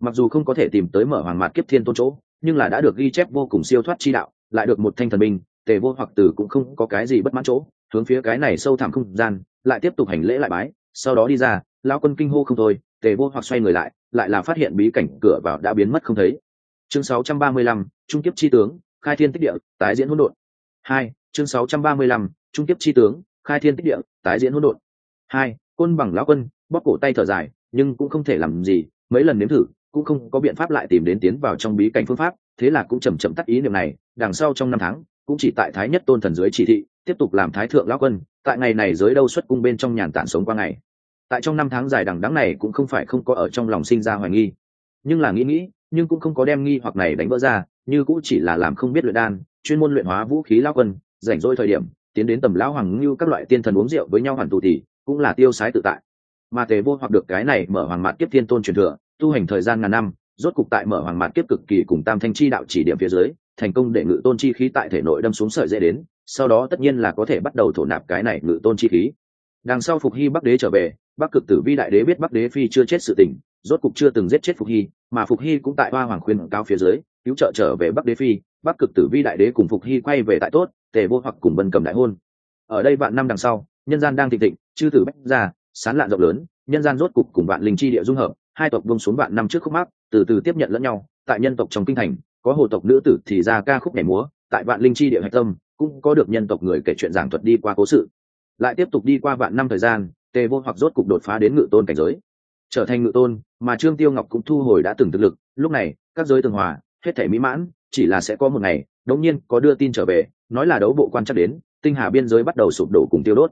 Mặc dù không có thể tìm tới mở hoàng mặt kiếp thiên tôn chỗ, nhưng là đã được ghi chép vô cùng siêu thoát chi đạo, lại được một thanh thần minh tề vô hoặc tử cũng không có cái gì bất mãn chỗ hướng phía cái này sâu thẳm không gian lại tiếp tục hành lễ lại bái sau đó đi ra lao quân kinh hô không thôi tề vô hoặc xoay người lại lại là phát hiện bí cảnh cửa vào đã biến mất không thấy. Chương 635, trung kiếp chi tướng khai thiên tích địa tái diễn hỗn độn. Hai chương 635, trung kiếp chi tướng khai thiên tích địa tái diễn hỗn độn. Hai côn bằng lão quân bóp cổ tay thở dài nhưng cũng không thể làm gì mấy lần nếm thử cũng không có biện pháp lại tìm đến tiến vào trong bí cảnh phương pháp thế là cũng chầm chậm tắt ý niệm này đằng sau trong năm tháng cũng chỉ tại thái nhất tôn thần dưới chỉ thị, tiếp tục làm thái thượng lão quân, tại ngày này giới đâu xuất cung bên trong nhàn tản sống qua ngày. Tại trong năm tháng dài đằng đắng này cũng không phải không có ở trong lòng sinh ra hoài nghi. Nhưng là nghĩ nghĩ, nhưng cũng không có đem nghi hoặc này đánh vỡ ra, như cũng chỉ là làm không biết luyện đan, chuyên môn luyện hóa vũ khí lao quân, rảnh rỗi thời điểm, tiến đến tầm lão hoàng như các loại tiên thần uống rượu với nhau hoàn tù thì, cũng là tiêu sái tự tại. Mà tề vô hoặc được cái này mở hoàng mạn kiếp thiên tôn truyền thừa, tu hành thời gian ngàn năm, rốt cục tại mở hoàng mạn kiếp cực kỳ cùng tam thanh chi đạo chỉ điểm phía dưới thành công để ngự tôn chi khí tại thể nội đâm xuống sợi dễ đến, sau đó tất nhiên là có thể bắt đầu thổ nạp cái này ngự tôn chi khí. Đằng sau phục hy bắc đế trở về, bắc cực tử vi đại đế biết bắc đế phi chưa chết sự tình, rốt cục chưa từng giết chết phục hy, mà phục hy cũng tại hoa hoàng khuyên cao phía dưới, cứu trợ trở về bắc đế phi, bắc cực tử vi đại đế cùng phục hy quay về tại tốt, tề vô hoặc cùng vân cầm đại hôn. Ở đây vạn năm đằng sau, nhân gian đang thịnh thịnh, chư tử bách ra sán lạn rộng lớn, nhân gian rốt cục cùng vạn linh chi địa dung hợp, hai tộc bông xuống vạn năm trước khúc mắc, từ từ tiếp nhận lẫn nhau, tại nhân tộc trong kinh thành có hồ tộc nữ tử thì ra ca khúc nhảy múa, tại vạn linh chi địa hạch tâm, cũng có được nhân tộc người kể chuyện giảng thuật đi qua cố sự. Lại tiếp tục đi qua vạn năm thời gian, tề vô hoặc rốt cục đột phá đến ngự tôn cảnh giới. Trở thành ngự tôn, mà trương tiêu ngọc cũng thu hồi đã từng thực lực, lúc này, các giới tường hòa, hết thể mỹ mãn, chỉ là sẽ có một ngày, đống nhiên có đưa tin trở về, nói là đấu bộ quan chắc đến, tinh hà biên giới bắt đầu sụp đổ cùng tiêu đốt.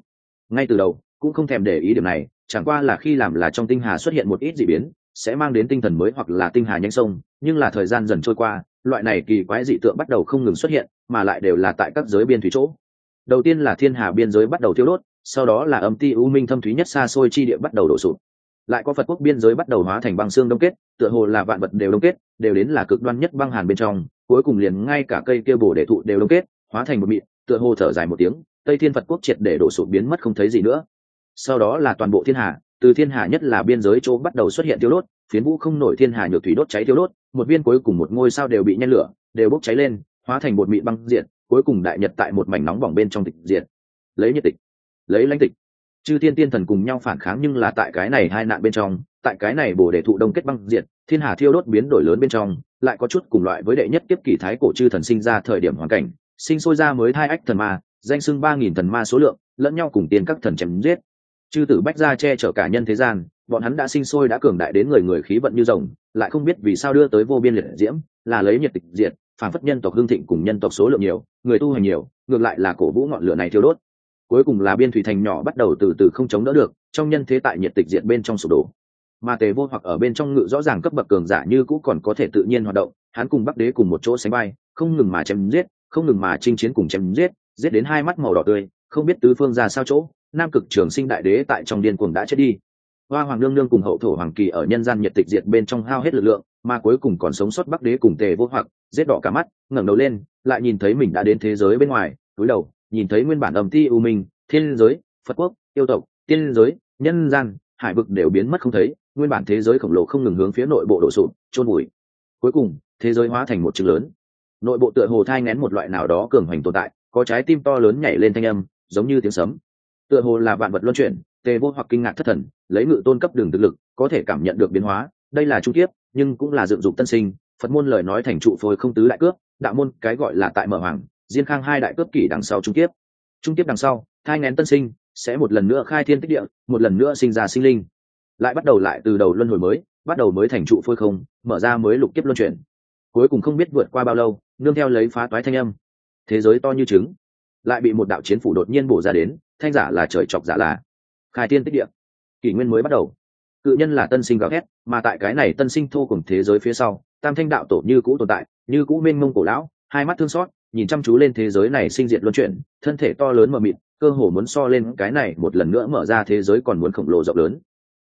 Ngay từ đầu, cũng không thèm để ý điểm này, chẳng qua là khi làm là trong tinh hà xuất hiện một ít dị biến, sẽ mang đến tinh thần mới hoặc là tinh hà nhanh sông, nhưng là thời gian dần trôi qua loại này kỳ quái dị tượng bắt đầu không ngừng xuất hiện, mà lại đều là tại các giới biên thủy chỗ. Đầu tiên là thiên hà biên giới bắt đầu tiêu đốt, sau đó là âm ti u minh thâm thúy nhất xa xôi chi địa bắt đầu đổ sụp. Lại có phật quốc biên giới bắt đầu hóa thành băng xương đông kết, tựa hồ là vạn vật đều đông kết, đều đến là cực đoan nhất băng hàn bên trong, cuối cùng liền ngay cả cây kia bồ để thụ đều đông kết, hóa thành một mịn, tựa hồ thở dài một tiếng, tây thiên phật quốc triệt để đổ sụp biến mất không thấy gì nữa. Sau đó là toàn bộ thiên hà, từ thiên hà nhất là biên giới chỗ bắt đầu xuất hiện tiêu đốt, phiến vũ không nổi thiên hà nhược thủy đốt cháy tiêu đốt một viên cuối cùng một ngôi sao đều bị nhen lửa, đều bốc cháy lên, hóa thành một mịn băng diện cuối cùng đại nhật tại một mảnh nóng bỏng bên trong tịch diện lấy nhiệt tịch, lấy lãnh tịch. Chư thiên tiên thần cùng nhau phản kháng nhưng là tại cái này hai nạn bên trong, tại cái này bổ để thụ đông kết băng diện thiên hà thiêu đốt biến đổi lớn bên trong, lại có chút cùng loại với đệ nhất tiếp kỷ thái cổ chư thần sinh ra thời điểm hoàn cảnh, sinh sôi ra mới hai ách thần ma, danh xưng ba nghìn thần ma số lượng, lẫn nhau cùng tiền các thần chém giết. Chư tử bách gia che chở cả nhân thế gian bọn hắn đã sinh sôi đã cường đại đến người người khí vận như rồng, lại không biết vì sao đưa tới vô biên liệt diễm, là lấy nhiệt tịch diệt phản phất nhân tộc hương thịnh cùng nhân tộc số lượng nhiều, người tu hành nhiều, ngược lại là cổ vũ ngọn lửa này thiêu đốt. Cuối cùng là biên thủy thành nhỏ bắt đầu từ từ không chống đỡ được, trong nhân thế tại nhiệt tịch diệt bên trong sụp đổ. Mà tề vô hoặc ở bên trong ngự rõ ràng cấp bậc cường giả như cũ còn có thể tự nhiên hoạt động, hắn cùng bắc đế cùng một chỗ sánh bay không ngừng mà chém giết, không ngừng mà chinh chiến cùng chém giết giết đến hai mắt màu đỏ tươi, không biết tứ phương ra sao chỗ, nam cực trường sinh đại đế tại trong điên cuồng đã chết đi hoa hoàng nương nương cùng hậu thổ hoàng kỳ ở nhân gian nhiệt tịch diệt bên trong hao hết lực lượng, mà cuối cùng còn sống sót bắc đế cùng tề vô hoặc, giết đỏ cả mắt, ngẩng đầu lên, lại nhìn thấy mình đã đến thế giới bên ngoài, túi đầu, nhìn thấy nguyên bản âm ti u minh, thiên giới, phật quốc, yêu tộc, tiên giới, nhân gian, hải vực đều biến mất không thấy, nguyên bản thế giới khổng lồ không ngừng hướng phía nội bộ đổ sụp trôn bụi cuối cùng, thế giới hóa thành một chữ lớn. Nội bộ tựa hồ thai ngén một loại nào đó cường hoành tồn tại, có trái tim to lớn nhảy lên thanh âm, giống như tiếng sấm. Tựa hồ là vạn vật luân chuyển tề vô hoặc kinh ngạc thất thần, lấy ngự tôn cấp đường thực lực, có thể cảm nhận được biến hóa, đây là trung kiếp, nhưng cũng là dựng dục tân sinh, phật môn lời nói thành trụ phôi không tứ đại cướp, đạo môn cái gọi là tại mở hoàng, diên khang hai đại cướp kỷ đằng sau trung kiếp. Trung kiếp đằng sau, thai ngén tân sinh, sẽ một lần nữa khai thiên tích địa, một lần nữa sinh ra sinh linh. Lại bắt đầu lại từ đầu luân hồi mới, bắt đầu mới thành trụ phôi không, mở ra mới lục kiếp luân chuyển. Cuối cùng không biết vượt qua bao lâu, nương theo lấy phá toái thanh âm. Thế giới to như trứng. Lại bị một đạo chiến phủ đột nhiên bổ ra đến, thanh giả là trời chọc giả là khai thiên tích địa. Kỷ nguyên mới bắt đầu. Cự nhân là tân sinh gào thét, mà tại cái này tân sinh thô cùng thế giới phía sau, tam thanh đạo tổ như cũ tồn tại, như cũ mênh mông cổ lão, hai mắt thương xót, nhìn chăm chú lên thế giới này sinh diệt luân chuyển, thân thể to lớn mờ mịt, cơ hồ muốn so lên cái này một lần nữa mở ra thế giới còn muốn khổng lồ rộng lớn.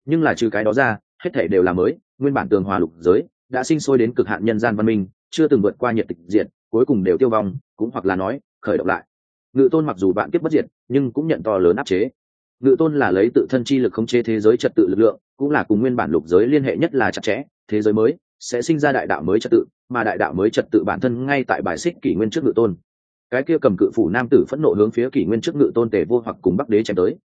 Nhưng là trừ cái đó ra, hết thể đều là mới, nguyên bản tường hòa lục giới, đã sinh sôi đến cực hạn nhân gian văn minh, chưa từng vượt qua nhiệt tịch diệt, cuối cùng đều tiêu vong, cũng hoặc là nói, khởi động lại. Ngự tôn mặc dù bạn kiếp bất diệt, nhưng cũng nhận to lớn áp chế ngự tôn là lấy tự thân chi lực khống chế thế giới trật tự lực lượng, cũng là cùng nguyên bản lục giới liên hệ nhất là chặt chẽ, thế giới mới sẽ sinh ra đại đạo mới trật tự, mà đại đạo mới trật tự bản thân ngay tại bài xích kỷ nguyên trước ngự tôn. Cái kia cầm cự phủ nam tử phẫn nộ hướng phía kỷ nguyên trước ngự tôn tề vô hoặc cùng bắc đế chém tới.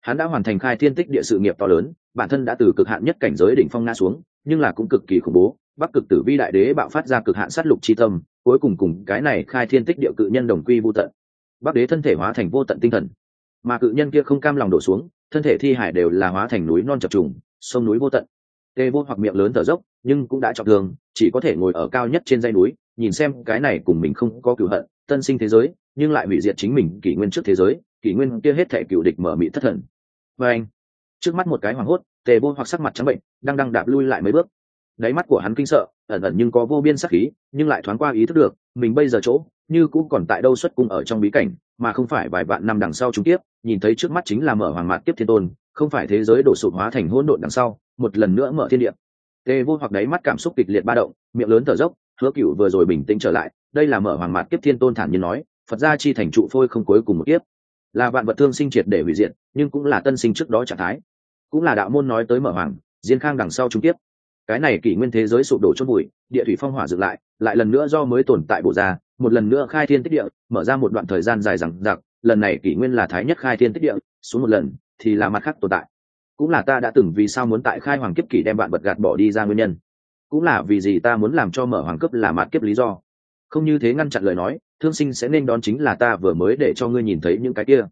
Hắn đã hoàn thành khai thiên tích địa sự nghiệp to lớn, bản thân đã từ cực hạn nhất cảnh giới đỉnh phong nga xuống, nhưng là cũng cực kỳ khủng bố, bắc cực tử vi đại đế bạo phát ra cực hạn sát lục chi tâm, cuối cùng cùng cái này khai thiên tích địa cự nhân đồng quy vô tận. Bắc đế thân thể hóa thành vô tận tinh thần mà cự nhân kia không cam lòng đổ xuống, thân thể thi hải đều là hóa thành núi non chập trùng, sông núi vô tận. Tê vô hoặc miệng lớn thở dốc, nhưng cũng đã trọng thương, chỉ có thể ngồi ở cao nhất trên dây núi, nhìn xem cái này cùng mình không có cựu hận, tân sinh thế giới, nhưng lại hủy diệt chính mình kỷ nguyên trước thế giới, kỷ nguyên kia hết thể cựu địch mở mị thất thần. Và anh, trước mắt một cái hoảng hốt tề vô hoặc sắc mặt trắng bệnh, đang đang đạp lui lại mấy bước. Đáy mắt của hắn kinh sợ, ẩn ẩn nhưng có vô biên sắc khí, nhưng lại thoáng qua ý thức được, mình bây giờ chỗ, như cũng còn tại đâu xuất cung ở trong bí cảnh, mà không phải vài vạn năm đằng sau chúng tiếp nhìn thấy trước mắt chính là mở hoàng mạt tiếp thiên tôn, không phải thế giới đổ sụp hóa thành hỗn độn đằng sau, một lần nữa mở thiên địa. Tề vô hoặc đáy mắt cảm xúc kịch liệt ba động, miệng lớn thở dốc, hứa cựu vừa rồi bình tĩnh trở lại, đây là mở hoàng mạt tiếp thiên tôn thản nhiên nói, phật gia chi thành trụ phôi không cuối cùng một tiếp là vạn vật thương sinh triệt để hủy diệt, nhưng cũng là tân sinh trước đó trạng thái. Cũng là đạo môn nói tới mở hoàng, diên khang đằng sau trung tiếp cái này kỷ nguyên thế giới sụp đổ chốt bụi địa thủy phong hỏa dựng lại lại lần nữa do mới tồn tại bộ ra, một lần nữa khai thiên tích địa, mở ra một đoạn thời gian dài rằng giặc lần này kỷ nguyên là thái nhất khai thiên tích địa, xuống một lần thì là mặt khác tồn tại. Cũng là ta đã từng vì sao muốn tại khai hoàng kiếp kỷ đem bạn bật gạt bỏ đi ra nguyên nhân. Cũng là vì gì ta muốn làm cho mở hoàng cấp là mạt kiếp lý do. Không như thế ngăn chặn lời nói, thương sinh sẽ nên đón chính là ta vừa mới để cho ngươi nhìn thấy những cái kia.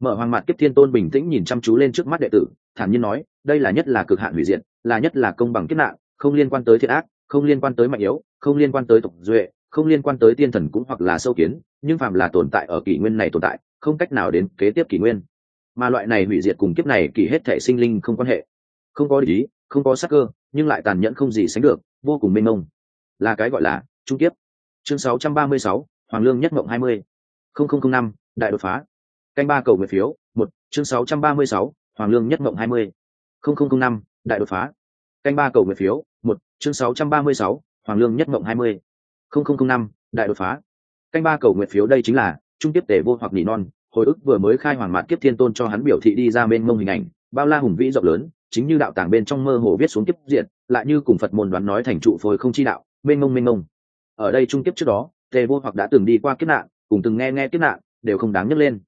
Mở hoàng mạt kiếp thiên tôn bình tĩnh nhìn chăm chú lên trước mắt đệ tử, thản nhiên nói, đây là nhất là cực hạn hủy diệt, là nhất là công bằng kiếp nạn, không liên quan tới thiệt ác, không liên quan tới mạnh yếu, không liên quan tới tục duệ, không liên quan tới tiên thần cũng hoặc là sâu kiến, nhưng phàm là tồn tại ở kỷ nguyên này tồn tại không cách nào đến kế tiếp kỷ nguyên. Mà loại này hủy diệt cùng kiếp này kỳ hết thể sinh linh không quan hệ. Không có lý không có sắc cơ nhưng lại tàn nhẫn không gì sánh được vô cùng mênh mông. Là cái gọi là trung kiếp. Chương 636, hoàng lương nhất mộng 20. 0005, đại đột phá. Canh ba cầu nguyện phiếu một chương 636, hoàng lương nhất mộng 20. 0005, đại đột phá. Canh ba cầu nguyện phiếu một chương 636, hoàng lương nhất mộng 20. 0005, đại đột phá. Canh ba cầu nguyện phiếu đây chính là trung tiếp tề vô hoặc nỉ non, hồi ức vừa mới khai hoàng mạn kiếp thiên tôn cho hắn biểu thị đi ra bên mông hình ảnh, bao la hùng vĩ rộng lớn, chính như đạo tàng bên trong mơ hồ viết xuống kiếp diện, lại như cùng phật môn đoán nói thành trụ phôi không chi đạo bên mông mênh mông. Ở đây trung kiếp trước đó, tề vô hoặc đã từng đi qua kiếp nạn, cùng từng nghe nghe kiếp nạn, đều không đáng nhắc lên.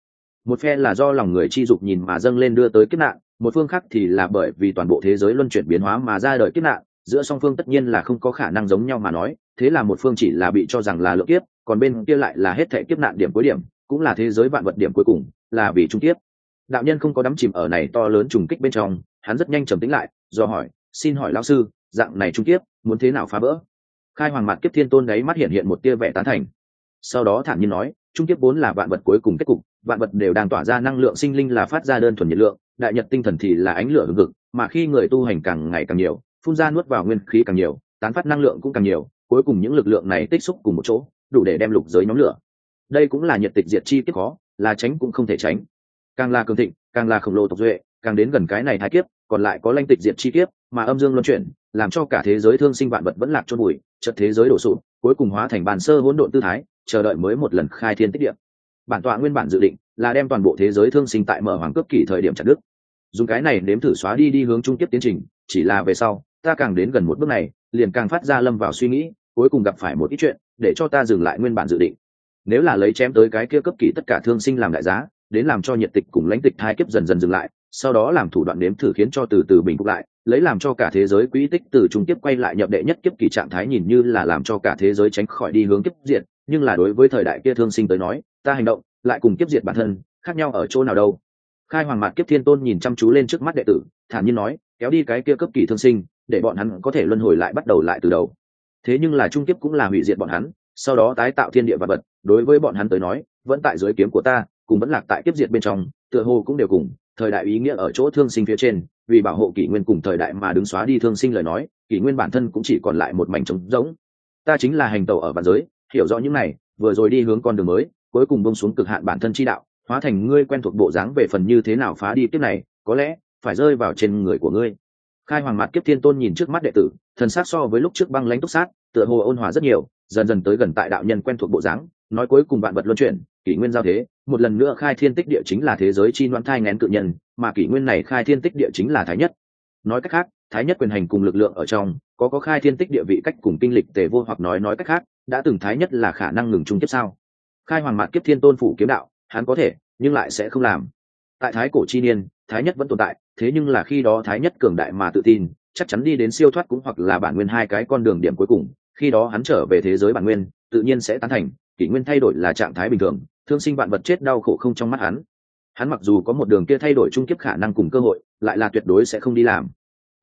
Một phe là do lòng người chi dục nhìn mà dâng lên đưa tới kiếp nạn, một phương khác thì là bởi vì toàn bộ thế giới luân chuyển biến hóa mà ra đời kiếp nạn, giữa song phương tất nhiên là không có khả năng giống nhau mà nói thế là một phương chỉ là bị cho rằng là lượng kiếp, còn bên kia lại là hết thảy kiếp nạn điểm cuối điểm, cũng là thế giới vạn vật điểm cuối cùng, là vì trung kiếp. Đạo nhân không có đắm chìm ở này to lớn trùng kích bên trong, hắn rất nhanh trầm tĩnh lại, do hỏi, xin hỏi lão sư, dạng này trung kiếp, muốn thế nào phá vỡ? Khai hoàng mặt kiếp thiên tôn đấy mắt hiện hiện một tia vẻ tán thành. Sau đó thản nhiên nói, trung kiếp vốn là vạn vật cuối cùng kết cục, vạn vật đều đang tỏa ra năng lượng sinh linh là phát ra đơn thuần nhiệt lượng, đại nhật tinh thần thì là ánh lửa hừng hực, mà khi người tu hành càng ngày càng nhiều, phun ra nuốt vào nguyên khí càng nhiều, tán phát năng lượng cũng càng nhiều cuối cùng những lực lượng này tích xúc cùng một chỗ, đủ để đem lục giới nhóm lửa. Đây cũng là nhiệt tịch diệt chi kiếp khó, là tránh cũng không thể tránh. Càng là cường thịnh, càng là khổng lồ tộc duệ, càng đến gần cái này thái kiếp, còn lại có lanh tịch diệt chi kiếp, mà âm dương luân chuyển, làm cho cả thế giới thương sinh vạn vật vẫn lạc trôn bụi trận thế giới đổ sụp, cuối cùng hóa thành bàn sơ hỗn độn tư thái, chờ đợi mới một lần khai thiên tích địa. Bản tọa nguyên bản dự định là đem toàn bộ thế giới thương sinh tại mở hoàng cướp kỷ thời điểm chặt đức dùng cái này nếm thử xóa đi đi hướng trung tiếp tiến trình, chỉ là về sau, ta càng đến gần một bước này, liền càng phát ra lâm vào suy nghĩ cuối cùng gặp phải một ít chuyện, để cho ta dừng lại nguyên bản dự định. Nếu là lấy chém tới cái kia cấp kỳ tất cả thương sinh làm đại giá, đến làm cho nhiệt tịch cùng lãnh tịch hai kiếp dần dần dừng lại, sau đó làm thủ đoạn nếm thử khiến cho từ từ bình phục lại, lấy làm cho cả thế giới quỹ tích từ trung tiếp quay lại nhập đệ nhất kiếp kỳ trạng thái nhìn như là làm cho cả thế giới tránh khỏi đi hướng kiếp diệt, nhưng là đối với thời đại kia thương sinh tới nói, ta hành động lại cùng kiếp diệt bản thân, khác nhau ở chỗ nào đâu. Khai hoàng mạc kiếp thiên tôn nhìn chăm chú lên trước mắt đệ tử, thản nhiên nói, kéo đi cái kia cấp kỳ thương sinh, để bọn hắn có thể luân hồi lại bắt đầu lại từ đầu thế nhưng là trung kiếp cũng là hủy diệt bọn hắn, sau đó tái tạo thiên địa vật vật, đối với bọn hắn tới nói, vẫn tại dưới kiếm của ta, cùng vẫn lạc tại kiếp diệt bên trong, tựa hồ cũng đều cùng, thời đại ý nghĩa ở chỗ thương sinh phía trên, vì bảo hộ kỷ nguyên cùng thời đại mà đứng xóa đi thương sinh lời nói, kỷ nguyên bản thân cũng chỉ còn lại một mảnh trống rỗng. Ta chính là hành tàu ở bản giới, hiểu rõ những này, vừa rồi đi hướng con đường mới, cuối cùng bông xuống cực hạn bản thân chi đạo, hóa thành ngươi quen thuộc bộ dáng về phần như thế nào phá đi kiếp này, có lẽ phải rơi vào trên người của ngươi khai hoàng mặt kiếp thiên tôn nhìn trước mắt đệ tử, thần sát so với lúc trước băng lãnh túc sát, tựa hồ ôn hòa rất nhiều, dần dần tới gần tại đạo nhân quen thuộc bộ dáng, nói cuối cùng bạn vật luân chuyển, kỷ nguyên giao thế, một lần nữa khai thiên tích địa chính là thế giới chi đoán thai ngén cự nhân, mà kỷ nguyên này khai thiên tích địa chính là thái nhất. Nói cách khác, thái nhất quyền hành cùng lực lượng ở trong, có có khai thiên tích địa vị cách cùng kinh lịch tề vô hoặc nói nói cách khác, đã từng thái nhất là khả năng ngừng chung tiếp sao? Khai hoàng mạt kiếp thiên tôn phủ kiếm đạo, hắn có thể, nhưng lại sẽ không làm. Tại thái cổ chi niên thái nhất vẫn tồn tại, thế nhưng là khi đó thái nhất cường đại mà tự tin, chắc chắn đi đến siêu thoát cũng hoặc là bản nguyên hai cái con đường điểm cuối cùng. Khi đó hắn trở về thế giới bản nguyên, tự nhiên sẽ tán thành, kỷ nguyên thay đổi là trạng thái bình thường, thương sinh vạn vật chết đau khổ không trong mắt hắn. Hắn mặc dù có một đường kia thay đổi trung kiếp khả năng cùng cơ hội, lại là tuyệt đối sẽ không đi làm.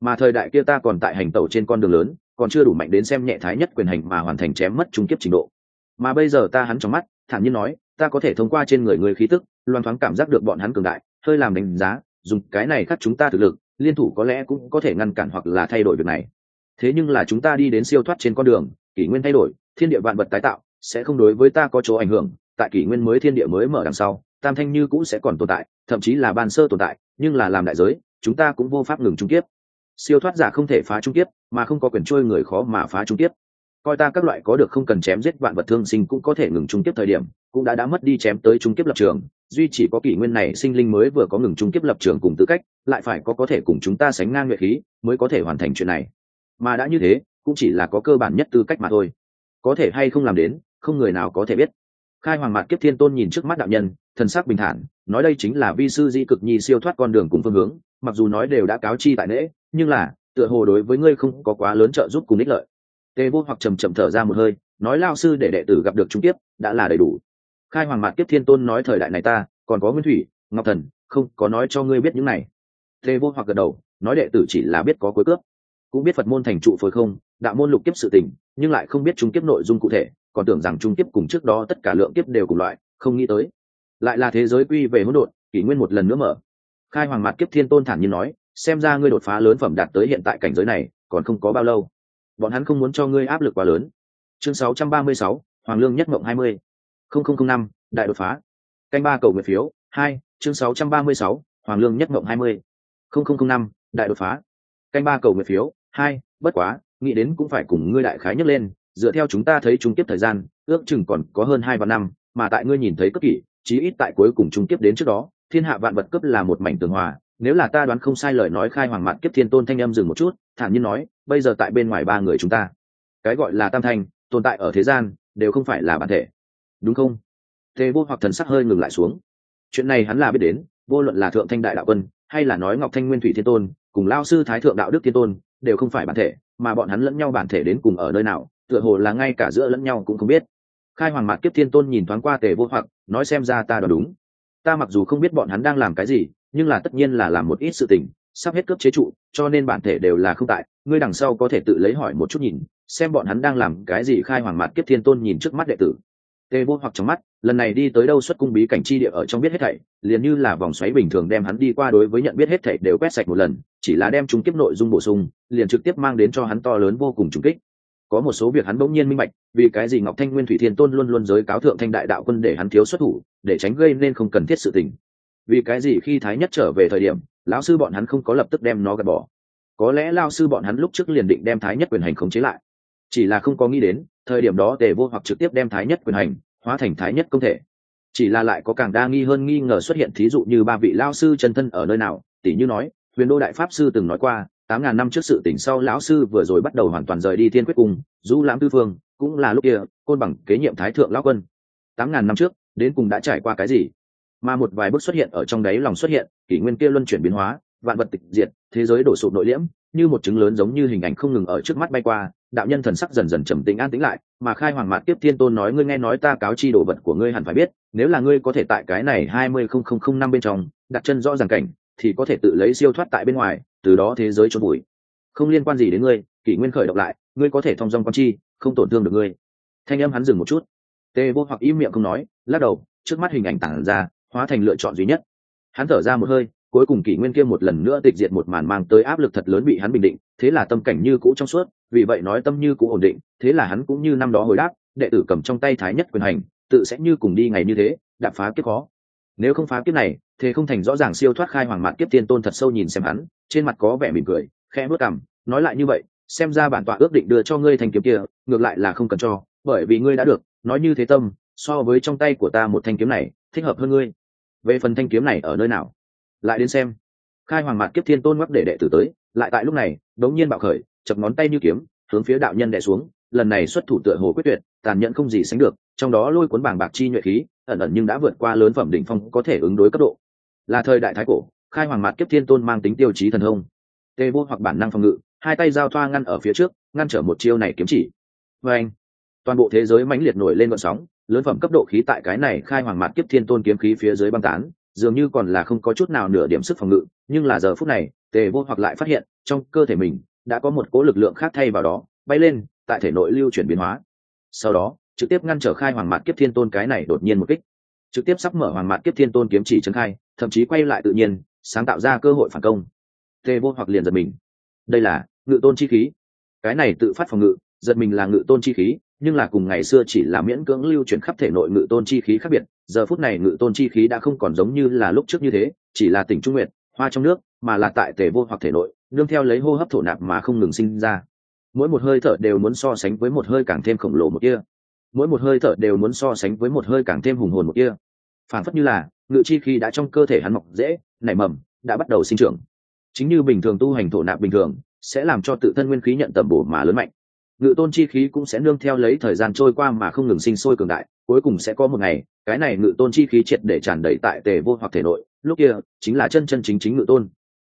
Mà thời đại kia ta còn tại hành tẩu trên con đường lớn, còn chưa đủ mạnh đến xem nhẹ thái nhất quyền hành mà hoàn thành chém mất trung kiếp trình độ. Mà bây giờ ta hắn trong mắt, thản nhiên nói, ta có thể thông qua trên người người khí tức, loan thoáng cảm giác được bọn hắn cường đại, hơi làm đánh giá dùng cái này khắc chúng ta thực lực, liên thủ có lẽ cũng có thể ngăn cản hoặc là thay đổi việc này. Thế nhưng là chúng ta đi đến siêu thoát trên con đường, kỷ nguyên thay đổi, thiên địa vạn vật tái tạo, sẽ không đối với ta có chỗ ảnh hưởng, tại kỷ nguyên mới thiên địa mới mở đằng sau, tam thanh như cũng sẽ còn tồn tại, thậm chí là ban sơ tồn tại, nhưng là làm đại giới, chúng ta cũng vô pháp ngừng trung kiếp. Siêu thoát giả không thể phá trung kiếp, mà không có quyền trôi người khó mà phá trung kiếp coi ta các loại có được không cần chém giết vạn vật thương sinh cũng có thể ngừng trung kiếp thời điểm, cũng đã đã mất đi chém tới trung kiếp lập trường, duy chỉ có kỷ nguyên này sinh linh mới vừa có ngừng trung kiếp lập trường cùng tư cách, lại phải có có thể cùng chúng ta sánh ngang nguyện khí mới có thể hoàn thành chuyện này. Mà đã như thế, cũng chỉ là có cơ bản nhất tư cách mà thôi. Có thể hay không làm đến, không người nào có thể biết. Khai hoàng mạc kiếp thiên tôn nhìn trước mắt đạo nhân, thần sắc bình thản, nói đây chính là vi sư di cực nhi siêu thoát con đường cùng phương hướng, mặc dù nói đều đã cáo chi tại lễ nhưng là, tựa hồ đối với ngươi không có quá lớn trợ giúp cùng ích lợi tề vô hoặc trầm trầm thở ra một hơi, nói lao sư để đệ tử gặp được trung tiếp đã là đầy đủ. Khai hoàng mạt kiếp thiên tôn nói thời đại này ta, còn có nguyên thủy, ngọc thần, không, có nói cho ngươi biết những này. Tề vô hoặc gật đầu, nói đệ tử chỉ là biết có cuối cướp. Cũng biết phật môn thành trụ phối không, đạo môn lục kiếp sự tình, nhưng lại không biết trung kiếp nội dung cụ thể, còn tưởng rằng trung kiếp cùng trước đó tất cả lượng kiếp đều cùng loại, không nghĩ tới. Lại là thế giới quy về hỗn độn, kỷ nguyên một lần nữa mở. Khai hoàng mạt kiếp thiên tôn thản nhiên nói, xem ra ngươi đột phá lớn phẩm đạt tới hiện tại cảnh giới này, còn không có bao lâu bọn hắn không muốn cho ngươi áp lực quá lớn chương 636, hoàng lương nhất mộng 20. 0005, đại đột phá canh ba cầu nguyện phiếu 2 chương 636, hoàng lương nhất mộng 20. 0005, đại đột phá canh ba cầu nguyện phiếu hai bất quá nghĩ đến cũng phải cùng ngươi đại khái nhấc lên dựa theo chúng ta thấy trung tiếp thời gian ước chừng còn có hơn hai vạn năm mà tại ngươi nhìn thấy cấp kỷ chí ít tại cuối cùng trung tiếp đến trước đó thiên hạ vạn vật cấp là một mảnh tường hòa nếu là ta đoán không sai lời nói khai hoàng mạn kiếp thiên tôn thanh âm dừng một chút, thản nhiên nói, bây giờ tại bên ngoài ba người chúng ta. Cái gọi là tam thanh, tồn tại ở thế gian, đều không phải là bản thể. Đúng không? Thế vô hoặc thần sắc hơi ngừng lại xuống. Chuyện này hắn là biết đến, vô luận là thượng thanh đại đạo quân, hay là nói ngọc thanh nguyên thủy thiên tôn, cùng lao sư thái thượng đạo đức thiên tôn, đều không phải bản thể, mà bọn hắn lẫn nhau bản thể đến cùng ở nơi nào, tựa hồ là ngay cả giữa lẫn nhau cũng không biết. Khai hoàng mạc kiếp thiên tôn nhìn thoáng qua tề vô hoặc, nói xem ra ta đoán đúng. Ta mặc dù không biết bọn hắn đang làm cái gì nhưng là tất nhiên là làm một ít sự tình, sắp hết cướp chế trụ, cho nên bản thể đều là không tại. Ngươi đằng sau có thể tự lấy hỏi một chút nhìn, xem bọn hắn đang làm cái gì khai hoàng mạt kiếp thiên tôn nhìn trước mắt đệ tử. Tê vô hoặc trong mắt, lần này đi tới đâu xuất cung bí cảnh chi địa ở trong biết hết thảy, liền như là vòng xoáy bình thường đem hắn đi qua đối với nhận biết hết thảy đều quét sạch một lần, chỉ là đem chúng tiếp nội dung bổ sung, liền trực tiếp mang đến cho hắn to lớn vô cùng trùng kích. Có một số việc hắn bỗng nhiên minh bạch, vì cái gì ngọc thanh nguyên thủy thiên tôn luôn luôn giới cáo thượng thanh đại đạo quân để hắn thiếu xuất thủ, để tránh gây nên không cần thiết sự tình vì cái gì khi thái nhất trở về thời điểm, lão sư bọn hắn không có lập tức đem nó gạt bỏ? Có lẽ lao sư bọn hắn lúc trước liền định đem thái nhất quyền hành khống chế lại. Chỉ là không có nghĩ đến, thời điểm đó tề vô hoặc trực tiếp đem thái nhất quyền hành, hóa thành thái nhất công thể. Chỉ là lại có càng đa nghi hơn nghi ngờ xuất hiện thí dụ như ba vị lao sư chân thân ở nơi nào tỷ như nói, huyền đô đại pháp sư từng nói qua, tám ngàn năm trước sự tỉnh sau lão sư vừa rồi bắt đầu hoàn toàn rời đi thiên quyết cung du lãm tư phương, cũng là lúc kia, côn bằng kế nhiệm thái thượng lão quân. Tám ngàn năm trước, đến cùng đã trải qua cái gì? Mà một vài bước xuất hiện ở trong đáy lòng xuất hiện, kỷ nguyên kia luân chuyển biến hóa, vạn vật tịch diệt, thế giới đổ sụp nội liễm, như một chứng lớn giống như hình ảnh không ngừng ở trước mắt bay qua, đạo nhân thần sắc dần dần trầm tĩnh an tĩnh lại, mà khai hoàng mạt tiếp thiên tôn nói ngươi nghe nói ta cáo chi đồ vật của ngươi hẳn phải biết, nếu là ngươi có thể tại cái này hai mươi không không không năm bên trong, đặt chân rõ ràng cảnh, thì có thể tự lấy siêu thoát tại bên ngoài, từ đó thế giới trốn bụi không liên quan gì đến ngươi, kỷ nguyên khởi động lại, ngươi có thể thông dong con chi, không tổn thương được ngươi. Thanh âm hắn dừng một chút. Tê vô hoặc im miệng không nói, lắc đầu, trước mắt hình ảnh tản ra hóa thành lựa chọn duy nhất. Hắn thở ra một hơi, cuối cùng kỷ nguyên kia một lần nữa tịch diệt một màn mang tới áp lực thật lớn bị hắn bình định, thế là tâm cảnh như cũ trong suốt, vì vậy nói tâm như cũ ổn định, thế là hắn cũng như năm đó hồi đáp, đệ tử cầm trong tay thái nhất quyền hành, tự sẽ như cùng đi ngày như thế đạp phá kiếp khó. Nếu không phá kiếp này, thế không thành rõ ràng siêu thoát khai hoàng mạn kiếp tiên tôn thật sâu nhìn xem hắn, trên mặt có vẻ mỉm cười, khẽ bước cằm, nói lại như vậy, xem ra bản tọa ước định đưa cho ngươi thanh kiếm kia, ngược lại là không cần cho, bởi vì ngươi đã được, nói như thế tâm, so với trong tay của ta một thanh kiếm này, thích hợp hơn ngươi về phần thanh kiếm này ở nơi nào? Lại đến xem. Khai hoàng mạt kiếp thiên tôn ngoắc để đệ tử tới, lại tại lúc này, đống nhiên bạo khởi, chập ngón tay như kiếm, hướng phía đạo nhân đệ xuống, lần này xuất thủ tựa hồ quyết tuyệt, tàn nhẫn không gì sánh được, trong đó lôi cuốn bảng bạc chi nhuệ khí, ẩn ẩn nhưng đã vượt qua lớn phẩm đỉnh phong có thể ứng đối cấp độ. Là thời đại thái cổ, khai hoàng mạt kiếp thiên tôn mang tính tiêu chí thần thông. Tê vô hoặc bản năng phòng ngự, hai tay giao thoa ngăn ở phía trước, ngăn trở một chiêu này kiếm chỉ. Vê anh toàn bộ thế giới mãnh liệt nổi lên vận sóng lớn phẩm cấp độ khí tại cái này khai hoàng mạt kiếp thiên tôn kiếm khí phía dưới băng tán, dường như còn là không có chút nào nửa điểm sức phòng ngự, nhưng là giờ phút này, tề vô hoặc lại phát hiện, trong cơ thể mình đã có một cỗ lực lượng khác thay vào đó, bay lên, tại thể nội lưu chuyển biến hóa. Sau đó, trực tiếp ngăn trở khai hoàng mạt kiếp thiên tôn cái này đột nhiên một kích. Trực tiếp sắp mở hoàng mạt kiếp thiên tôn kiếm chỉ trấn khai, thậm chí quay lại tự nhiên, sáng tạo ra cơ hội phản công. Tề vô hoặc liền giật mình. Đây là ngự tôn chi khí. Cái này tự phát phòng ngự, giật mình là ngự tôn chi khí nhưng là cùng ngày xưa chỉ là miễn cưỡng lưu chuyển khắp thể nội ngự tôn chi khí khác biệt, giờ phút này ngự tôn chi khí đã không còn giống như là lúc trước như thế, chỉ là tỉnh trung nguyện hoa trong nước, mà là tại tề vô hoặc thể nội, nương theo lấy hô hấp thổ nạp mà không ngừng sinh ra. Mỗi một hơi thở đều muốn so sánh với một hơi càng thêm khổng lồ một kia. Mỗi một hơi thở đều muốn so sánh với một hơi càng thêm hùng hồn một kia. Phản phất như là, ngự chi khí đã trong cơ thể hắn mọc dễ, nảy mầm, đã bắt đầu sinh trưởng. Chính như bình thường tu hành thổ nạp bình thường, sẽ làm cho tự thân nguyên khí nhận tầm bổ mà lớn mạnh ngự tôn chi khí cũng sẽ nương theo lấy thời gian trôi qua mà không ngừng sinh sôi cường đại, cuối cùng sẽ có một ngày, cái này ngự tôn chi khí triệt để tràn đầy tại tề vô hoặc thể nội, lúc kia, chính là chân chân chính chính ngự tôn.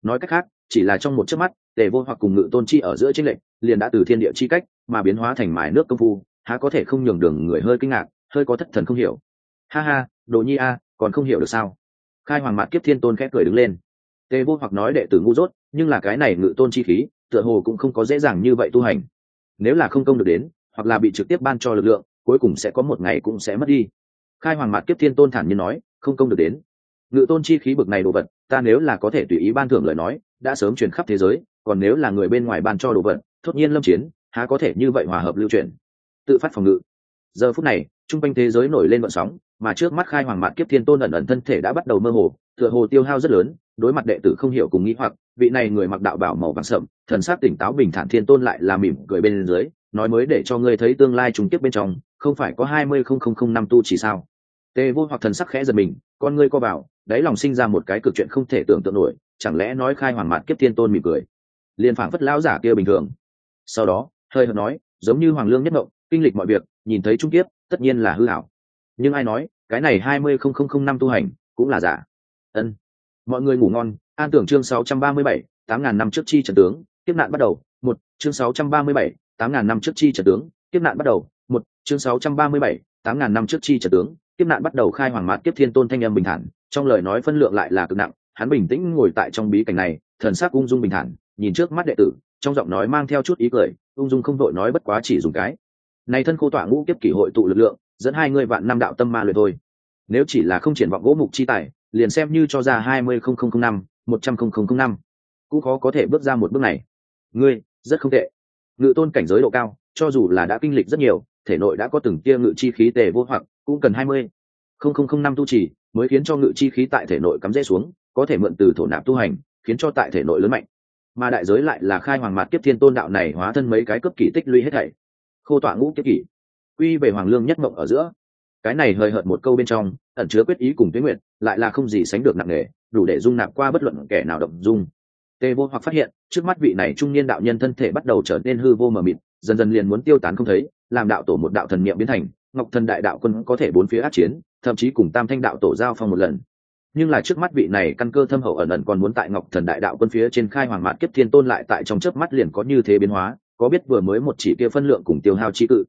Nói cách khác, chỉ là trong một chớp mắt, tề vô hoặc cùng ngự tôn chi ở giữa chính lệnh liền đã từ thiên địa chi cách mà biến hóa thành mài nước công phu, há có thể không nhường đường người hơi kinh ngạc, hơi có thất thần không hiểu. Ha ha, đồ nhi a, còn không hiểu được sao? Khai hoàng mạc kiếp thiên tôn khẽ cười đứng lên. Tề vô hoặc nói đệ tử ngu dốt, nhưng là cái này ngự tôn chi khí, tựa hồ cũng không có dễ dàng như vậy tu hành nếu là không công được đến, hoặc là bị trực tiếp ban cho lực lượng, cuối cùng sẽ có một ngày cũng sẽ mất đi. Khai hoàng mạt kiếp thiên tôn thản nhiên nói, không công được đến. Ngự tôn chi khí bực này đồ vật, ta nếu là có thể tùy ý ban thưởng lời nói, đã sớm truyền khắp thế giới, còn nếu là người bên ngoài ban cho đồ vật, thốt nhiên lâm chiến, há có thể như vậy hòa hợp lưu truyền. Tự phát phòng ngự. Giờ phút này, trung quanh thế giới nổi lên vận sóng mà trước mắt khai hoàng mạt kiếp thiên tôn ẩn ẩn thân thể đã bắt đầu mơ hồ, tựa hồ tiêu hao rất lớn, đối mặt đệ tử không hiểu cùng nghĩ hoặc, vị này người mặc đạo bảo màu vàng sậm thần sắc tỉnh táo bình thản thiên tôn lại là mỉm cười bên dưới, nói mới để cho ngươi thấy tương lai trùng tiếp bên trong, không phải có hai mươi không không không năm tu chỉ sao? Tề vô hoặc thần sắc khẽ giật mình, con ngươi co vào, đáy lòng sinh ra một cái cực chuyện không thể tưởng tượng nổi, chẳng lẽ nói khai hoàng mạt kiếp thiên tôn mỉm cười? Liền phảng phất lão giả kia bình thường. Sau đó, hơi hợt nói, giống như hoàng lương nhất mộng, kinh lịch mọi việc, nhìn thấy trung kiếp, tất nhiên là hư hảo nhưng ai nói, cái này hai mươi không không không năm tu hành, cũng là giả. Ân. Mọi người ngủ ngon, an tưởng chương sáu trăm ba mươi bảy, tám ngàn năm trước chi trần tướng tiếp nạn bắt đầu, một, chương sáu trăm ba mươi bảy, tám ngàn năm trước chi trần tướng tiếp nạn bắt đầu, một, chương sáu trăm ba mươi bảy, tám ngàn năm trước chi trần tướng tiếp nạn bắt đầu khai hoàng mát tiếp thiên tôn thanh âm bình thản, trong lời nói phân lượng lại là cực nặng, hắn bình tĩnh ngồi tại trong bí cảnh này, thần sắc ung dung bình thản, nhìn trước mắt đệ tử, trong giọng nói mang theo chút ý cười, ung dung không đội nói bất quá chỉ dùng cái. Này thân khô tỏa ngũ kiếp kỷ hội tụ lực lượng dẫn hai ngươi vạn năm đạo tâm ma luyện thôi. Nếu chỉ là không triển vọng gỗ mục chi tài, liền xem như cho ra hai mươi không không không năm, một trăm không không không năm. Cũng khó có thể bước ra một bước này. Ngươi, rất không tệ. Ngự tôn cảnh giới độ cao, cho dù là đã kinh lịch rất nhiều, thể nội đã có từng tia ngự chi khí tề vô hoặc, cũng cần hai mươi không không không năm tu trì, mới khiến cho ngự chi khí tại thể nội cắm rễ xuống, có thể mượn từ thổ nạp tu hành, khiến cho tại thể nội lớn mạnh. Mà đại giới lại là khai hoàng mạt kiếp thiên tôn đạo này hóa thân mấy cái cấp kỷ tích lũy hết thảy. Khô tọa ngũ kiếp kỷ quy về hoàng lương nhất mộng ở giữa. Cái này hơi hợt một câu bên trong, ẩn chứa quyết ý cùng tuyến nguyện, lại là không gì sánh được nặng nề, đủ để dung nạp qua bất luận kẻ nào động dung. Tê vô hoặc phát hiện, trước mắt vị này trung niên đạo nhân thân thể bắt đầu trở nên hư vô mờ mịt, dần dần liền muốn tiêu tán không thấy, làm đạo tổ một đạo thần niệm biến thành, ngọc thần đại đạo quân có thể bốn phía át chiến, thậm chí cùng tam thanh đạo tổ giao phong một lần. Nhưng là trước mắt vị này căn cơ thâm hậu ẩn ẩn còn muốn tại ngọc thần đại đạo quân phía trên khai hoàng mạn kiếp thiên tôn lại tại trong chớp mắt liền có như thế biến hóa, có biết vừa mới một chỉ kia phân lượng cùng tiêu hao chi cự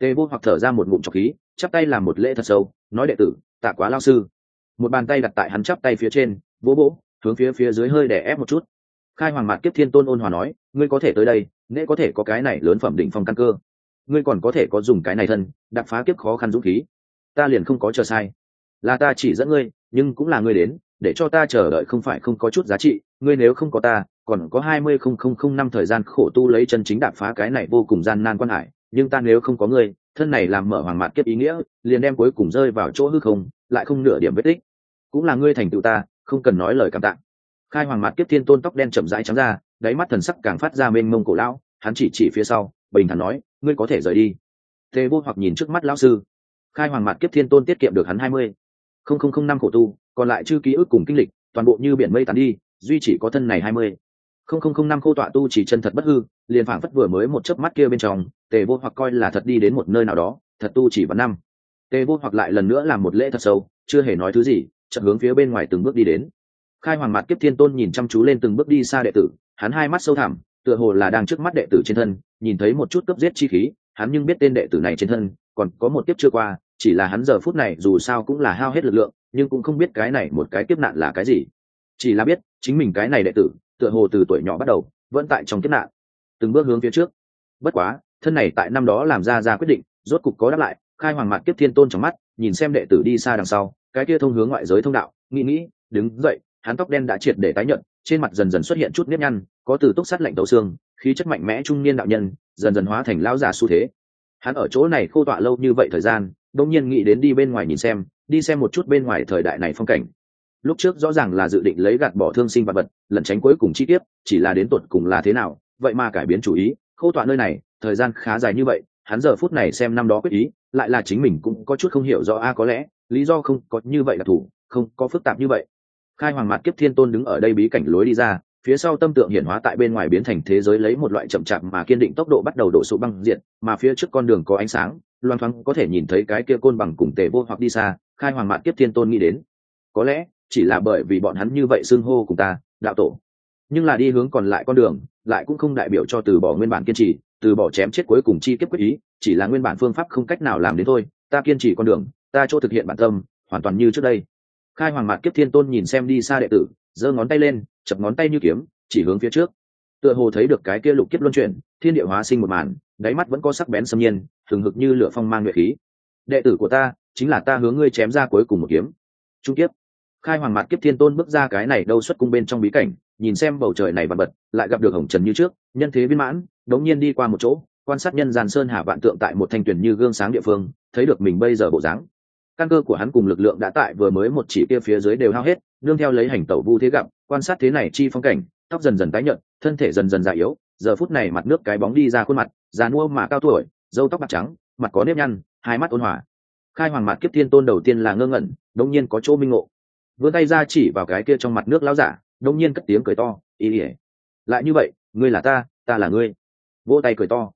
tề vô hoặc thở ra một ngụm trọc khí, chắp tay làm một lễ thật sâu, nói đệ tử, tạ quá lao sư. Một bàn tay đặt tại hắn chắp tay phía trên, vỗ vỗ, hướng phía phía dưới hơi đè ép một chút. Khai hoàng mạt kiếp thiên tôn ôn hòa nói, ngươi có thể tới đây, nễ có thể có cái này lớn phẩm đỉnh phong căn cơ. Ngươi còn có thể có dùng cái này thân, đạp phá kiếp khó khăn dũng khí. Ta liền không có chờ sai. Là ta chỉ dẫn ngươi, nhưng cũng là ngươi đến, để cho ta chờ đợi không phải không có chút giá trị. Ngươi nếu không có ta, còn có hai mươi không không không năm thời gian khổ tu lấy chân chính đạp phá cái này vô cùng gian nan quan hải nhưng ta nếu không có ngươi, thân này làm mở hoàng mạt kiếp ý nghĩa, liền đem cuối cùng rơi vào chỗ hư không, lại không nửa điểm vết tích. Cũng là ngươi thành tựu ta, không cần nói lời cảm tạng khai hoàng mạt kiếp thiên tôn tóc đen chậm rãi trắng ra, đáy mắt thần sắc càng phát ra mênh mông cổ lão, hắn chỉ chỉ phía sau, bình thản nói, ngươi có thể rời đi. Tê vô hoặc nhìn trước mắt lão sư. Khai hoàng mạt kiếp thiên tôn tiết kiệm được hắn hai mươi. Không không không năm khổ tu, còn lại chư ký ức cùng kinh lịch, toàn bộ như biển mây tàn đi, duy chỉ có thân này hai mươi. Không không không năm khô tọa tu chỉ chân thật bất hư, liền phảng phất vừa mới một chớp mắt kia bên trong tề vô hoặc coi là thật đi đến một nơi nào đó, thật tu chỉ vào năm. Tề vô hoặc lại lần nữa làm một lễ thật sâu, chưa hề nói thứ gì, chợt hướng phía bên ngoài từng bước đi đến. Khai hoàng Mạt kiếp thiên tôn nhìn chăm chú lên từng bước đi xa đệ tử, hắn hai mắt sâu thẳm, tựa hồ là đang trước mắt đệ tử trên thân, nhìn thấy một chút cấp giết chi khí, hắn nhưng biết tên đệ tử này trên thân, còn có một kiếp chưa qua, chỉ là hắn giờ phút này dù sao cũng là hao hết lực lượng, nhưng cũng không biết cái này một cái kiếp nạn là cái gì. Chỉ là biết, chính mình cái này đệ tử, tựa hồ từ tuổi nhỏ bắt đầu, vẫn tại trong kiếp nạn. Từng bước hướng phía trước. Bất quá thân này tại năm đó làm ra ra quyết định, rốt cục có đáp lại, khai hoàng mặt kiếp thiên tôn trong mắt, nhìn xem đệ tử đi xa đằng sau, cái kia thông hướng ngoại giới thông đạo, nghĩ nghĩ, đứng dậy, hắn tóc đen đã triệt để tái nhận trên mặt dần dần xuất hiện chút nếp nhăn, có từ túc sắt lạnh tấu xương, khí chất mạnh mẽ trung niên đạo nhân, dần dần hóa thành lão già xu thế. Hắn ở chỗ này khô tọa lâu như vậy thời gian đông nhiên nghĩ đến đi bên ngoài nhìn xem, đi xem một chút bên ngoài thời đại này phong cảnh. Lúc trước rõ ràng là dự định lấy gạt bỏ thương sinh vật vật, lẩn tránh cuối cùng chi tiết chỉ là đến tuột cùng là thế nào, vậy mà cải biến chủ ý, khô tọa nơi này thời gian khá dài như vậy, hắn giờ phút này xem năm đó quyết ý, lại là chính mình cũng có chút không hiểu rõ a có lẽ, lý do không có như vậy là thủ, không có phức tạp như vậy. Khai hoàng mạt kiếp thiên tôn đứng ở đây bí cảnh lối đi ra, phía sau tâm tượng hiển hóa tại bên ngoài biến thành thế giới lấy một loại chậm chạp mà kiên định tốc độ bắt đầu đổ sụp băng diện mà phía trước con đường có ánh sáng loan thoáng có thể nhìn thấy cái kia côn bằng cùng tề vô hoặc đi xa, khai hoàng mạt kiếp thiên tôn nghĩ đến. Có lẽ, chỉ là bởi vì bọn hắn như vậy xưng hô cùng ta, đạo tổ. Nhưng là đi hướng còn lại con đường, lại cũng không đại biểu cho từ bỏ nguyên bản kiên trì từ bỏ chém chết cuối cùng chi kiếp quyết ý, chỉ là nguyên bản phương pháp không cách nào làm đến thôi, ta kiên trì con đường, ta chỗ thực hiện bản tâm, hoàn toàn như trước đây. Khai hoàng mạc kiếp thiên tôn nhìn xem đi xa đệ tử, giơ ngón tay lên, chập ngón tay như kiếm, chỉ hướng phía trước. Tựa hồ thấy được cái kia lục kiếp luân chuyển, thiên địa hóa sinh một màn, đáy mắt vẫn có sắc bén xâm nhiên thường hực như lửa phong mang nhuệ khí. Đệ tử của ta, chính là ta hướng ngươi chém ra cuối cùng một kiếm. Trung kiếp. Khai hoàng mạc kiếp thiên tôn bước ra cái này đâu xuất cung bên trong bí cảnh nhìn xem bầu trời này bật bật lại gặp được hồng trần như trước, nhân thế viên mãn, đống nhiên đi qua một chỗ, quan sát nhân gian sơn hà vạn tượng tại một thanh tuyển như gương sáng địa phương, thấy được mình bây giờ bộ dáng. Căn cơ của hắn cùng lực lượng đã tại vừa mới một chỉ kia phía dưới đều hao hết, đương theo lấy hành tẩu vu thế gặp, quan sát thế này chi phong cảnh, tóc dần dần tái nhợt, thân thể dần dần già yếu, giờ phút này mặt nước cái bóng đi ra khuôn mặt, già nua mà cao tuổi, râu tóc bạc trắng, mặt có nếp nhăn, hai mắt ôn hòa. Khai hoàng mặt kiếp thiên tôn đầu tiên là ngơ ngẩn, đống nhiên có chỗ minh ngộ. Vươn tay ra chỉ vào cái kia trong mặt nước lão giả đông nhiên cất tiếng cười to ý ỉa lại như vậy, ngươi là ta ta là ngươi. Vỗ tay cười to.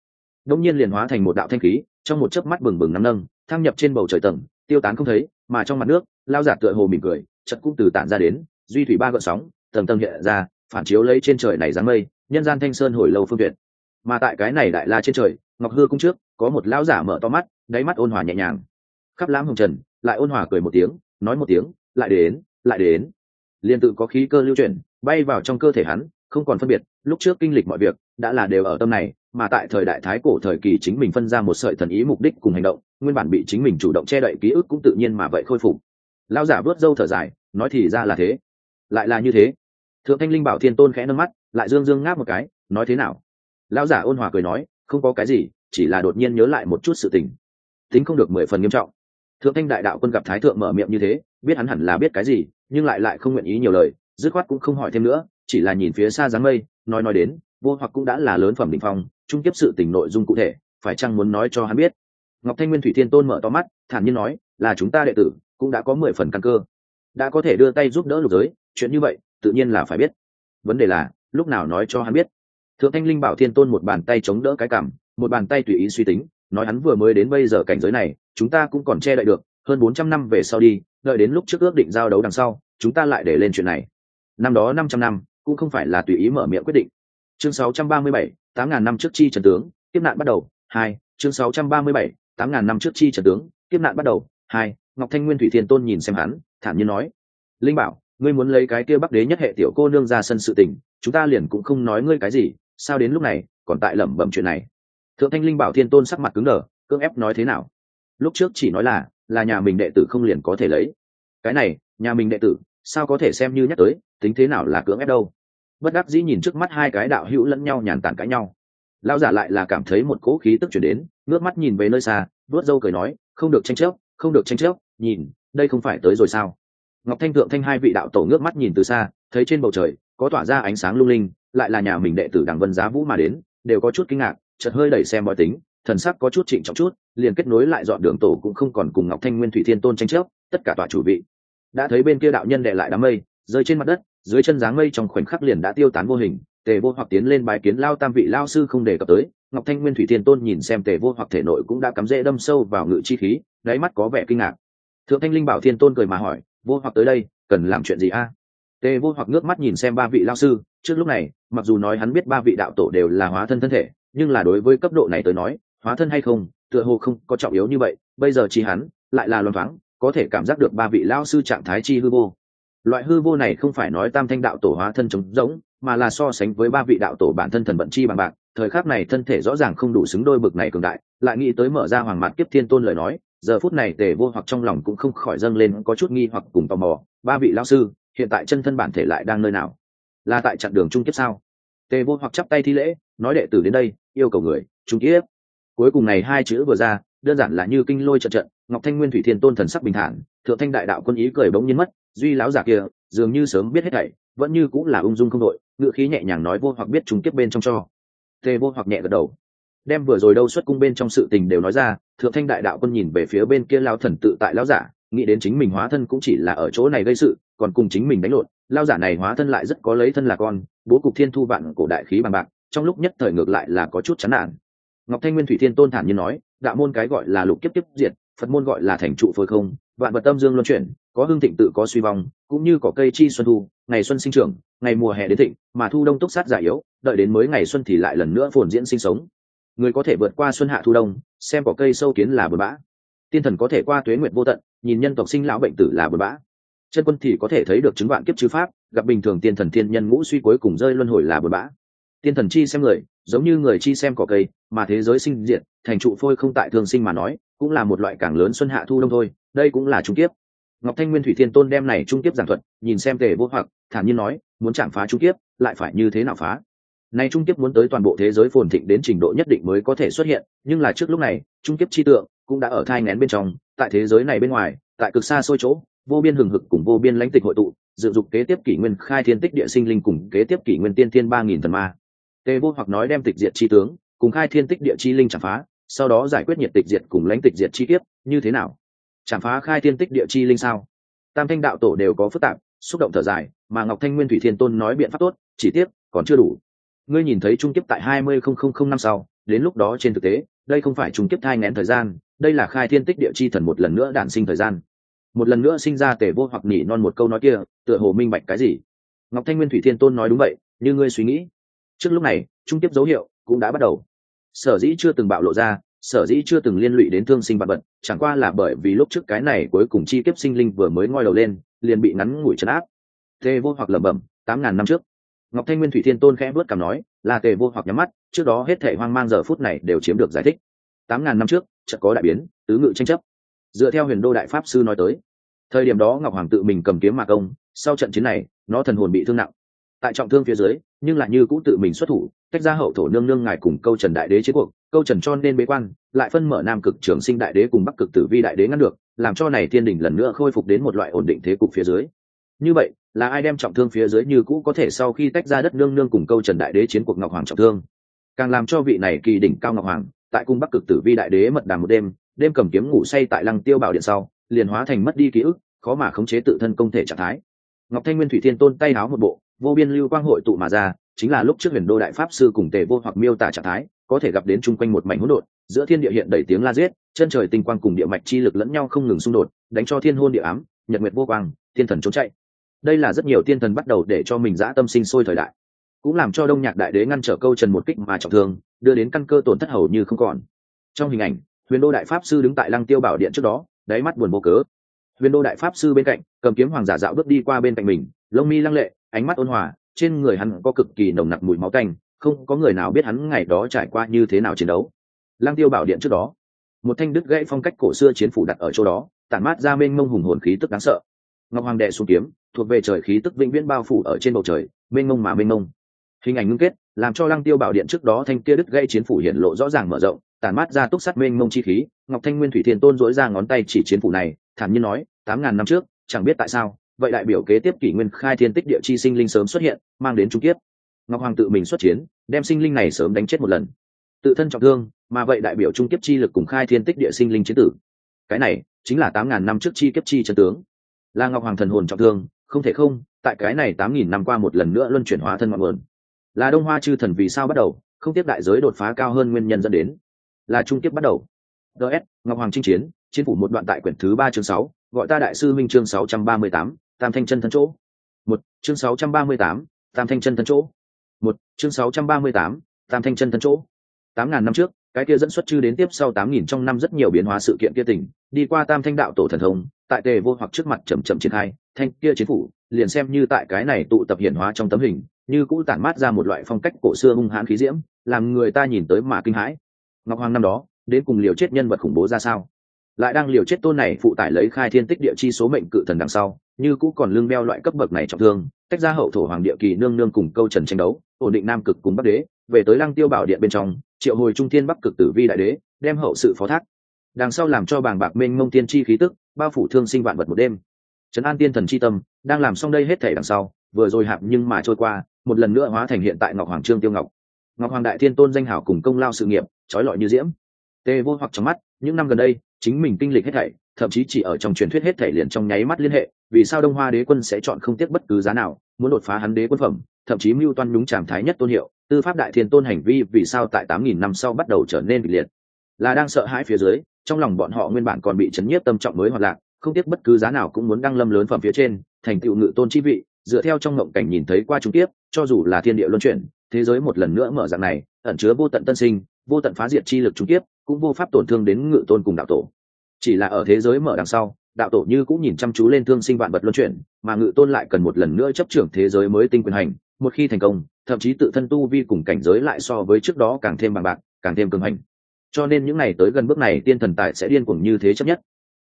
Đông nhiên liền hóa thành một đạo thanh khí, trong một chớp mắt bừng bừng nắm nâng tham nhập trên bầu trời tầng, tiêu tán không thấy, mà trong mặt nước, lao giả tựa hồ mỉm cười chật cũng từ tản ra đến, duy thủy ba gợn sóng, tầng tầng hiện ra, phản chiếu lấy trên trời này dáng mây, nhân gian thanh sơn hồi lâu phương viện mà tại cái này đại la trên trời, ngọc hư cung trước, có một lão giả mở to mắt, đáy mắt ôn hòa nhẹ nhàng. Khắp lãm hồng trần, lại ôn hòa cười một tiếng, nói một tiếng, lại đến lại đến liền tự có khí cơ lưu chuyển, bay vào trong cơ thể hắn, không còn phân biệt, lúc trước kinh lịch mọi việc, đã là đều ở tâm này, mà tại thời đại thái cổ thời kỳ chính mình phân ra một sợi thần ý mục đích cùng hành động, nguyên bản bị chính mình chủ động che đậy ký ức cũng tự nhiên mà vậy khôi phục. Lao giả vớt dâu thở dài, nói thì ra là thế. Lại là như thế. Thượng thanh linh bảo thiên tôn khẽ nâng mắt, lại dương dương ngáp một cái, nói thế nào? Lão giả ôn hòa cười nói, không có cái gì, chỉ là đột nhiên nhớ lại một chút sự tình. Tính không được mười phần nghiêm trọng. Thượng thanh đại đạo quân gặp thái thượng mở miệng như thế biết hắn hẳn là biết cái gì, nhưng lại lại không nguyện ý nhiều lời, dứt khoát cũng không hỏi thêm nữa, chỉ là nhìn phía xa dáng mây, nói nói đến vô hoặc cũng đã là lớn phẩm định phong, trung tiếp sự tình nội dung cụ thể, phải chăng muốn nói cho hắn biết? Ngọc thanh nguyên thủy thiên tôn mở to mắt, thản nhiên nói, là chúng ta đệ tử, cũng đã có mười phần căn cơ. Đã có thể đưa tay giúp đỡ lục giới, chuyện như vậy, tự nhiên là phải biết. Vấn đề là, lúc nào nói cho hắn biết? Thượng thanh linh bảo thiên tôn một bàn tay chống đỡ cái cảm, một bàn tay tùy ý suy tính, nói hắn vừa mới đến bây giờ cảnh giới này, chúng ta cũng còn che đậy được hơn bốn trăm năm về sau đi, đợi đến lúc trước ước định giao đấu đằng sau, chúng ta lại để lên chuyện này. Năm đó năm trăm năm, cũng không phải là tùy ý mở miệng quyết định. Chương sáu trăm ba mươi bảy, tám ngàn năm trước chi trần tướng tiếp nạn bắt đầu, hai, chương sáu trăm ba mươi bảy, tám ngàn năm trước chi trần tướng tiếp nạn bắt đầu, hai, ngọc thanh nguyên thủy thiên tôn nhìn xem hắn, thản nhiên nói. Linh bảo, ngươi muốn lấy cái kia bắc đế nhất hệ tiểu cô nương ra sân sự tình, chúng ta liền cũng không nói ngươi cái gì, sao đến lúc này, còn tại lẩm bẩm chuyện này. Thượng thanh linh bảo thiên tôn sắc mặt cứng đờ, cưỡng ép nói thế nào? Lúc trước chỉ nói là là nhà mình đệ tử không liền có thể lấy. Cái này, nhà mình đệ tử, sao có thể xem như nhắc tới, tính thế nào là cưỡng ép đâu. Bất đắc dĩ nhìn trước mắt hai cái đạo hữu lẫn nhau nhàn tản cãi nhau. Lao giả lại là cảm thấy một cỗ khí tức chuyển đến, ngước mắt nhìn về nơi xa, vuốt râu cười nói, không được tranh chấp, không được tranh chấp, nhìn, đây không phải tới rồi sao? Ngọc thanh thượng thanh hai vị đạo tổ ngước mắt nhìn từ xa, thấy trên bầu trời, có tỏa ra ánh sáng lung linh, lại là nhà mình đệ tử đằng vân giá vũ mà đến, đều có chút kinh ngạc, chợt hơi đẩy xem mọi tính thần sắc có chút trịnh trọng chút, liền kết nối lại dọn đường tổ cũng không còn cùng ngọc thanh nguyên thủy thiên tôn tranh chấp, tất cả tòa chủ vị. Đã thấy bên kia đạo nhân đệ lại đám mây, rơi trên mặt đất, dưới chân dáng mây trong khoảnh khắc liền đã tiêu tán vô hình, tề vô hoặc tiến lên bài kiến lao tam vị lao sư không đề cập tới, ngọc thanh nguyên thủy thiên tôn nhìn xem tề vô hoặc thể nội cũng đã cắm rễ đâm sâu vào ngự chi khí, đáy mắt có vẻ kinh ngạc. Thượng thanh linh bảo thiên tôn cười mà hỏi, vô hoặc tới đây, cần làm chuyện gì a? Tề vô hoặc ngước mắt nhìn xem ba vị lao sư, trước lúc này, mặc dù nói hắn biết ba vị đạo tổ đều là hóa thân thân thể, nhưng là đối với cấp độ này tới nói hóa thân hay không, tựa hồ không có trọng yếu như vậy, bây giờ chỉ hắn lại là loan thoáng, có thể cảm giác được ba vị lao sư trạng thái chi hư vô. Loại hư vô này không phải nói tam thanh đạo tổ hóa thân trống rỗng, mà là so sánh với ba vị đạo tổ bản thân thần vận chi bằng bạc, thời khắc này thân thể rõ ràng không đủ xứng đôi bực này cường đại, lại nghĩ tới mở ra hoàng mặt kiếp thiên tôn lời nói, giờ phút này tề vô hoặc trong lòng cũng không khỏi dâng lên có chút nghi hoặc cùng tò mò, ba vị lao sư, hiện tại chân thân bản thể lại đang nơi nào? Là tại chặng đường trung kiếp sao? Tề vô hoặc chắp tay thi lễ, nói đệ tử đến đây, yêu cầu người, trung kiếp cuối cùng này hai chữ vừa ra, đơn giản là như kinh lôi trận trận, ngọc thanh nguyên thủy thiên tôn thần sắc bình thản, thượng thanh đại đạo quân ý cười bỗng nhiên mất, duy lão giả kia, dường như sớm biết hết thảy, vẫn như cũng là ung dung không đội ngự khí nhẹ nhàng nói vô hoặc biết chúng tiếp bên trong cho. Tề vô hoặc nhẹ gật đầu. Đem vừa rồi đâu xuất cung bên trong sự tình đều nói ra, thượng thanh đại đạo quân nhìn về phía bên kia lao thần tự tại lão giả, nghĩ đến chính mình hóa thân cũng chỉ là ở chỗ này gây sự, còn cùng chính mình đánh lộn lao giả này hóa thân lại rất có lấy thân là con, bố cục thiên thu vạn cổ đại khí bằng bạc, trong lúc nhất thời ngược lại là có chút chán nản ngọc thanh nguyên thủy thiên tôn thản nhiên nói, đạo môn cái gọi là lục kiếp tiếp diệt, phật môn gọi là thành trụ phôi không, vạn vật tâm dương luân chuyển, có hương thịnh tự có suy vong, cũng như có cây chi xuân thu, ngày xuân sinh trưởng, ngày mùa hè đến thịnh, mà thu đông túc sát giải yếu, đợi đến mới ngày xuân thì lại lần nữa phồn diễn sinh sống. Người có thể vượt qua xuân hạ thu đông, xem có cây sâu kiến là bờ bã. Tiên thần có thể qua tuế nguyệt vô tận, nhìn nhân tộc sinh lão bệnh tử là bờ bã. Chân quân thì có thể thấy được chứng vạn kiếp chư pháp, gặp bình thường tiên thần thiên nhân ngũ suy cuối cùng rơi luân hồi là bờ bã. Tiên thần chi xem người giống như người chi xem cỏ cây, mà thế giới sinh diệt, thành trụ phôi không tại thường sinh mà nói, cũng là một loại càng lớn xuân hạ thu đông thôi, đây cũng là trung kiếp. Ngọc thanh nguyên thủy thiên tôn đem này trung kiếp giảng thuật, nhìn xem tề vô hoặc, thản nhiên nói, muốn chạm phá trung kiếp, lại phải như thế nào phá? Nay trung kiếp muốn tới toàn bộ thế giới phồn thịnh đến trình độ nhất định mới có thể xuất hiện, nhưng là trước lúc này, trung kiếp chi tượng cũng đã ở thai ngén bên trong, tại thế giới này bên ngoài, tại cực xa xôi chỗ, vô biên hừng hực cùng vô biên lãnh tịch hội tụ dự dục kế tiếp kỷ nguyên khai thiên tích địa sinh linh cùng kế tiếp kỷ nguyên tiên thiên ba nghìn thần ma tề vô hoặc nói đem tịch diệt chi tướng, cùng khai thiên tích địa chi linh chạm phá, sau đó giải quyết nhiệt tịch diệt cùng lãnh tịch diệt chi kiếp, như thế nào? Chạm phá khai thiên tích địa chi linh sao? Tam thanh đạo tổ đều có phức tạp, xúc động thở dài, mà ngọc thanh nguyên thủy thiên tôn nói biện pháp tốt, chỉ tiếc, còn chưa đủ. Ngươi nhìn thấy trung kiếp tại hai mươi không không không năm sau, đến lúc đó trên thực tế, đây không phải trung kiếp thai ngén thời gian, đây là khai thiên tích địa chi thần một lần nữa đản sinh thời gian. Một lần nữa sinh ra tề vô hoặc nỉ non một câu nói kia, tựa hồ minh bạch cái gì? Ngọc thanh nguyên thủy thiên tôn nói đúng vậy, như ngươi suy nghĩ trước lúc này, trung tiếp dấu hiệu cũng đã bắt đầu. Sở dĩ chưa từng bạo lộ ra, sở dĩ chưa từng liên lụy đến thương sinh vật vật, chẳng qua là bởi vì lúc trước cái này cuối cùng chi kiếp sinh linh vừa mới ngoi đầu lên, liền bị ngắn ngủi chấn áp. Tê vô hoặc lẩm bẩm, tám ngàn năm trước. Ngọc thanh nguyên thủy thiên tôn khẽ vớt cảm nói, là tề vô hoặc nhắm mắt, trước đó hết thể hoang mang giờ phút này đều chiếm được giải thích. Tám ngàn năm trước, chợt có đại biến, tứ ngự tranh chấp. Dựa theo huyền đô đại pháp sư nói tới, thời điểm đó ngọc hoàng tự mình cầm kiếm mà công, sau trận chiến này, nó thần hồn bị thương nặng tại trọng thương phía dưới, nhưng lại như cũ tự mình xuất thủ, tách ra hậu thổ nương nương ngài cùng câu trần đại đế chiến cuộc, câu trần cho nên bế quan, lại phân mở nam cực trường sinh đại đế cùng bắc cực tử vi đại đế ngăn được, làm cho này thiên đình lần nữa khôi phục đến một loại ổn định thế cục phía dưới. Như vậy, là ai đem trọng thương phía dưới như cũ có thể sau khi tách ra đất nương nương cùng câu trần đại đế chiến cuộc ngọc hoàng trọng thương? Càng làm cho vị này kỳ đỉnh cao ngọc hoàng, tại cung bắc cực tử vi đại đế mật đàm một đêm đêm cầm kiếm ngủ say tại lăng tiêu bảo điện sau, liền hóa thành mất đi ký ức, khó mà khống chế tự thân công thể trạng thái. Ngọc thanh nguyên thủy thiên tôn tay háo một bộ vô biên lưu quang hội tụ mà ra, chính là lúc trước huyền đô đại pháp sư cùng tề vô hoặc miêu tả trạng thái, có thể gặp đến chung quanh một mảnh hỗn độn, giữa thiên địa hiện đầy tiếng la giết, chân trời tinh quang cùng địa mạch chi lực lẫn nhau không ngừng xung đột, đánh cho thiên hôn địa ám, nhật nguyệt vô quang, thiên thần trốn chạy. Đây là rất nhiều tiên thần bắt đầu để cho mình dã tâm sinh sôi thời đại, cũng làm cho đông nhạc đại đế ngăn trở câu trần một kích mà trọng thương, đưa đến căn cơ tổn thất hầu như không còn. Trong hình ảnh, huyền đô đại pháp sư đứng tại lăng tiêu bảo điện trước đó, đáy mắt buồn vô cớ. Huyền đô đại pháp sư bên cạnh, cầm kiếm hoàng giả dạo bước đi qua bên cạnh mình lông mi lăng lệ, ánh mắt ôn hòa, trên người hắn có cực kỳ nồng nặc mùi máu canh không có người nào biết hắn ngày đó trải qua như thế nào chiến đấu. Lăng tiêu bảo điện trước đó, một thanh đứt gãy phong cách cổ xưa chiến phủ đặt ở chỗ đó, tản mát ra mênh mông hùng hồn khí tức đáng sợ. Ngọc hoàng đệ xuống kiếm, thuộc về trời khí tức vĩnh viễn bao phủ ở trên bầu trời, mênh mông mà mênh mông. Hình ảnh ngưng kết, làm cho lăng tiêu bảo điện trước đó thanh kia đứt gây chiến phủ hiện lộ rõ ràng mở rộng, tản mát ra túc sắt mênh mông chi khí. Ngọc thanh nguyên thủy thiên tôn dỗi ra ngón tay chỉ chiến phủ này, thản nhiên nói, tám ngàn năm trước, chẳng biết tại sao vậy đại biểu kế tiếp kỷ nguyên khai thiên tích địa chi sinh linh sớm xuất hiện, mang đến trung kiếp. Ngọc hoàng tự mình xuất chiến, đem sinh linh này sớm đánh chết một lần. Tự thân trọng thương, mà vậy đại biểu trung kiếp chi lực cùng khai thiên tích địa sinh linh chiến tử. Cái này, chính là tám ngàn năm trước chi kiếp chi chân tướng. Là ngọc hoàng thần hồn trọng thương, không thể không, tại cái này tám nghìn năm qua một lần nữa luân chuyển hóa thân ngọn nguồn. Là đông hoa chư thần vì sao bắt đầu, không tiếp đại giới đột phá cao hơn nguyên nhân dẫn đến. Là trung kiếp bắt đầu. Ts ngọc hoàng chinh chiến chiến phủ một đoạn tại quyển thứ ba chương sáu, gọi ta đại sư minh chương sáu trăm ba mươi tám tam thanh chân thân chỗ. Một, chương sáu trăm ba mươi tám, tam thanh chân thân chỗ. Một, chương sáu trăm ba mươi tám, tam thanh chân thân chỗ. Tám ngàn năm trước, cái kia dẫn xuất chư đến tiếp sau tám nghìn trong năm rất nhiều biến hóa sự kiện kia tỉnh, đi qua tam thanh đạo tổ thần thông, tại tề vô hoặc trước mặt chầm chậm triển khai, thanh kia chiến phủ, liền xem như tại cái này tụ tập hiển hóa trong tấm hình, như cũ tản mát ra một loại phong cách cổ xưa hung hãn khí diễm, làm người ta nhìn tới mà kinh hãi. Ngọc hoàng năm đó, đến cùng liều chết nhân vật khủng bố ra sao? Lại đang liều chết tôn này phụ tải lấy khai thiên tích địa chi số mệnh cự thần đằng sau, như cũ còn lương đeo loại cấp bậc này trọng thương, tách ra hậu thổ hoàng địa kỳ nương nương cùng câu trần tranh đấu, ổn định nam cực cùng bắc đế, về tới lăng tiêu bảo điện bên trong, triệu hồi trung thiên bắc cực tử vi đại đế, đem hậu sự phó thác. Đằng sau làm cho bàng bạc minh mông tiên chi khí tức, bao phủ thương sinh vạn vật một đêm. Trấn an tiên thần chi tâm, đang làm xong đây hết thể đằng sau, vừa rồi hạp nhưng mà trôi qua, một lần nữa hóa thành hiện tại ngọc hoàng trương tiêu ngọc. Ngọc hoàng đại thiên tôn danh hảo cùng công lao sự nghiệp, trói lọi như diễm. Tê vô hoặc trong mắt, những năm gần đây chính mình kinh lịch hết thảy, thậm chí chỉ ở trong truyền thuyết hết thảy liền trong nháy mắt liên hệ, vì sao đông hoa đế quân sẽ chọn không tiếc bất cứ giá nào, muốn đột phá hắn đế quân phẩm, thậm chí mưu toan nhúng tràng thái nhất tôn hiệu, tư pháp đại thiên tôn hành vi vì sao tại tám nghìn năm sau bắt đầu trở nên kịch liệt. Là đang sợ hãi phía dưới, trong lòng bọn họ nguyên bản còn bị chấn nhiếp tâm trọng mới hoạt lạc, không tiếc bất cứ giá nào cũng muốn đăng lâm lớn phẩm phía trên, thành tựu ngự tôn chi vị, dựa theo trong ngộng cảnh nhìn thấy qua trung tiếp cho dù là thiên địa luân chuyển, thế giới một lần nữa mở dạng này, ẩn chứa vô tận tân sinh, vô tận phá diệt chi lực trung tiếp cũng vô pháp tổn thương đến ngự tôn cùng đạo tổ. Chỉ là ở thế giới mở đằng sau, đạo tổ như cũng nhìn chăm chú lên thương sinh vạn vật luân chuyển, mà ngự tôn lại cần một lần nữa chấp trưởng thế giới mới tinh quyền hành, một khi thành công, thậm chí tự thân tu vi cùng cảnh giới lại so với trước đó càng thêm bằng bạc, càng thêm cường hành. Cho nên những ngày tới gần bước này, tiên thần tài sẽ điên cuồng như thế chấp nhất.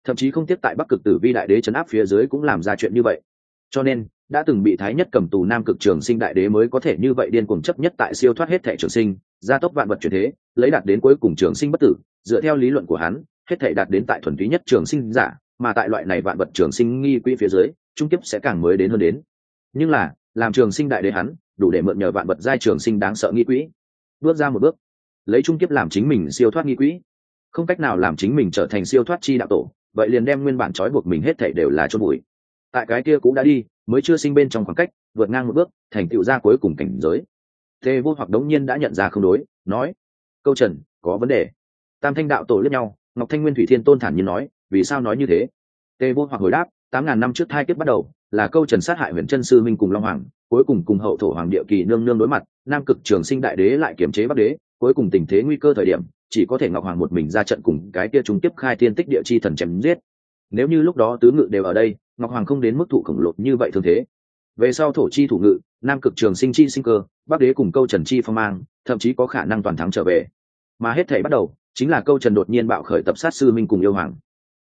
Thậm chí không tiếp tại bắc cực tử vi đại đế chấn áp phía dưới cũng làm ra chuyện như vậy. Cho nên đã từng bị thái nhất cầm tù nam cực trường sinh đại đế mới có thể như vậy điên cuồng chấp nhất tại siêu thoát hết thệ trường sinh, gia tốc vạn vật chuyển thế, lấy đạt đến cuối cùng trường sinh bất tử. Dựa theo lý luận của hắn, hết thệ đạt đến tại thuần túy nhất trường sinh giả, mà tại loại này vạn vật trường sinh nghi quỹ phía dưới, trung kiếp sẽ càng mới đến hơn đến. Nhưng là, làm trường sinh đại đế hắn, đủ để mượn nhờ vạn vật giai trường sinh đáng sợ nghi quỹ. Bước ra một bước, lấy trung kiếp làm chính mình siêu thoát nghi quỹ. Không cách nào làm chính mình trở thành siêu thoát chi đạo tổ, vậy liền đem nguyên bản trói buộc mình hết thệ đều là chôn bụi tại cái kia cũng đã đi mới chưa sinh bên trong khoảng cách, vượt ngang một bước, thành tựu ra cuối cùng cảnh giới. Tề vô hoặc đống nhiên đã nhận ra không đối, nói, câu trần, có vấn đề. Tam thanh đạo tổ lướt nhau, ngọc thanh nguyên thủy thiên tôn thản nhiên nói, vì sao nói như thế? Tề vô hoặc hồi đáp, tám ngàn năm trước hai kiếp bắt đầu, là câu trần sát hại huyền chân sư minh cùng long hoàng, cuối cùng cùng hậu thổ hoàng địa kỳ nương nương đối mặt, nam cực trường sinh đại đế lại kiểm chế bắc đế, cuối cùng tình thế nguy cơ thời điểm, chỉ có thể ngọc hoàng một mình ra trận cùng cái kia chúng tiếp khai thiên tích địa chi thần chém giết nếu như lúc đó tứ ngự đều ở đây, ngọc hoàng không đến mức thụ khổng lột như vậy thường thế. Về sau thổ chi thủ ngự, nam cực trường sinh chi sinh cơ, bắc đế cùng câu trần chi phong mang, thậm chí có khả năng toàn thắng trở về. Mà hết thể bắt đầu, chính là câu trần đột nhiên bạo khởi tập sát sư minh cùng yêu hoàng.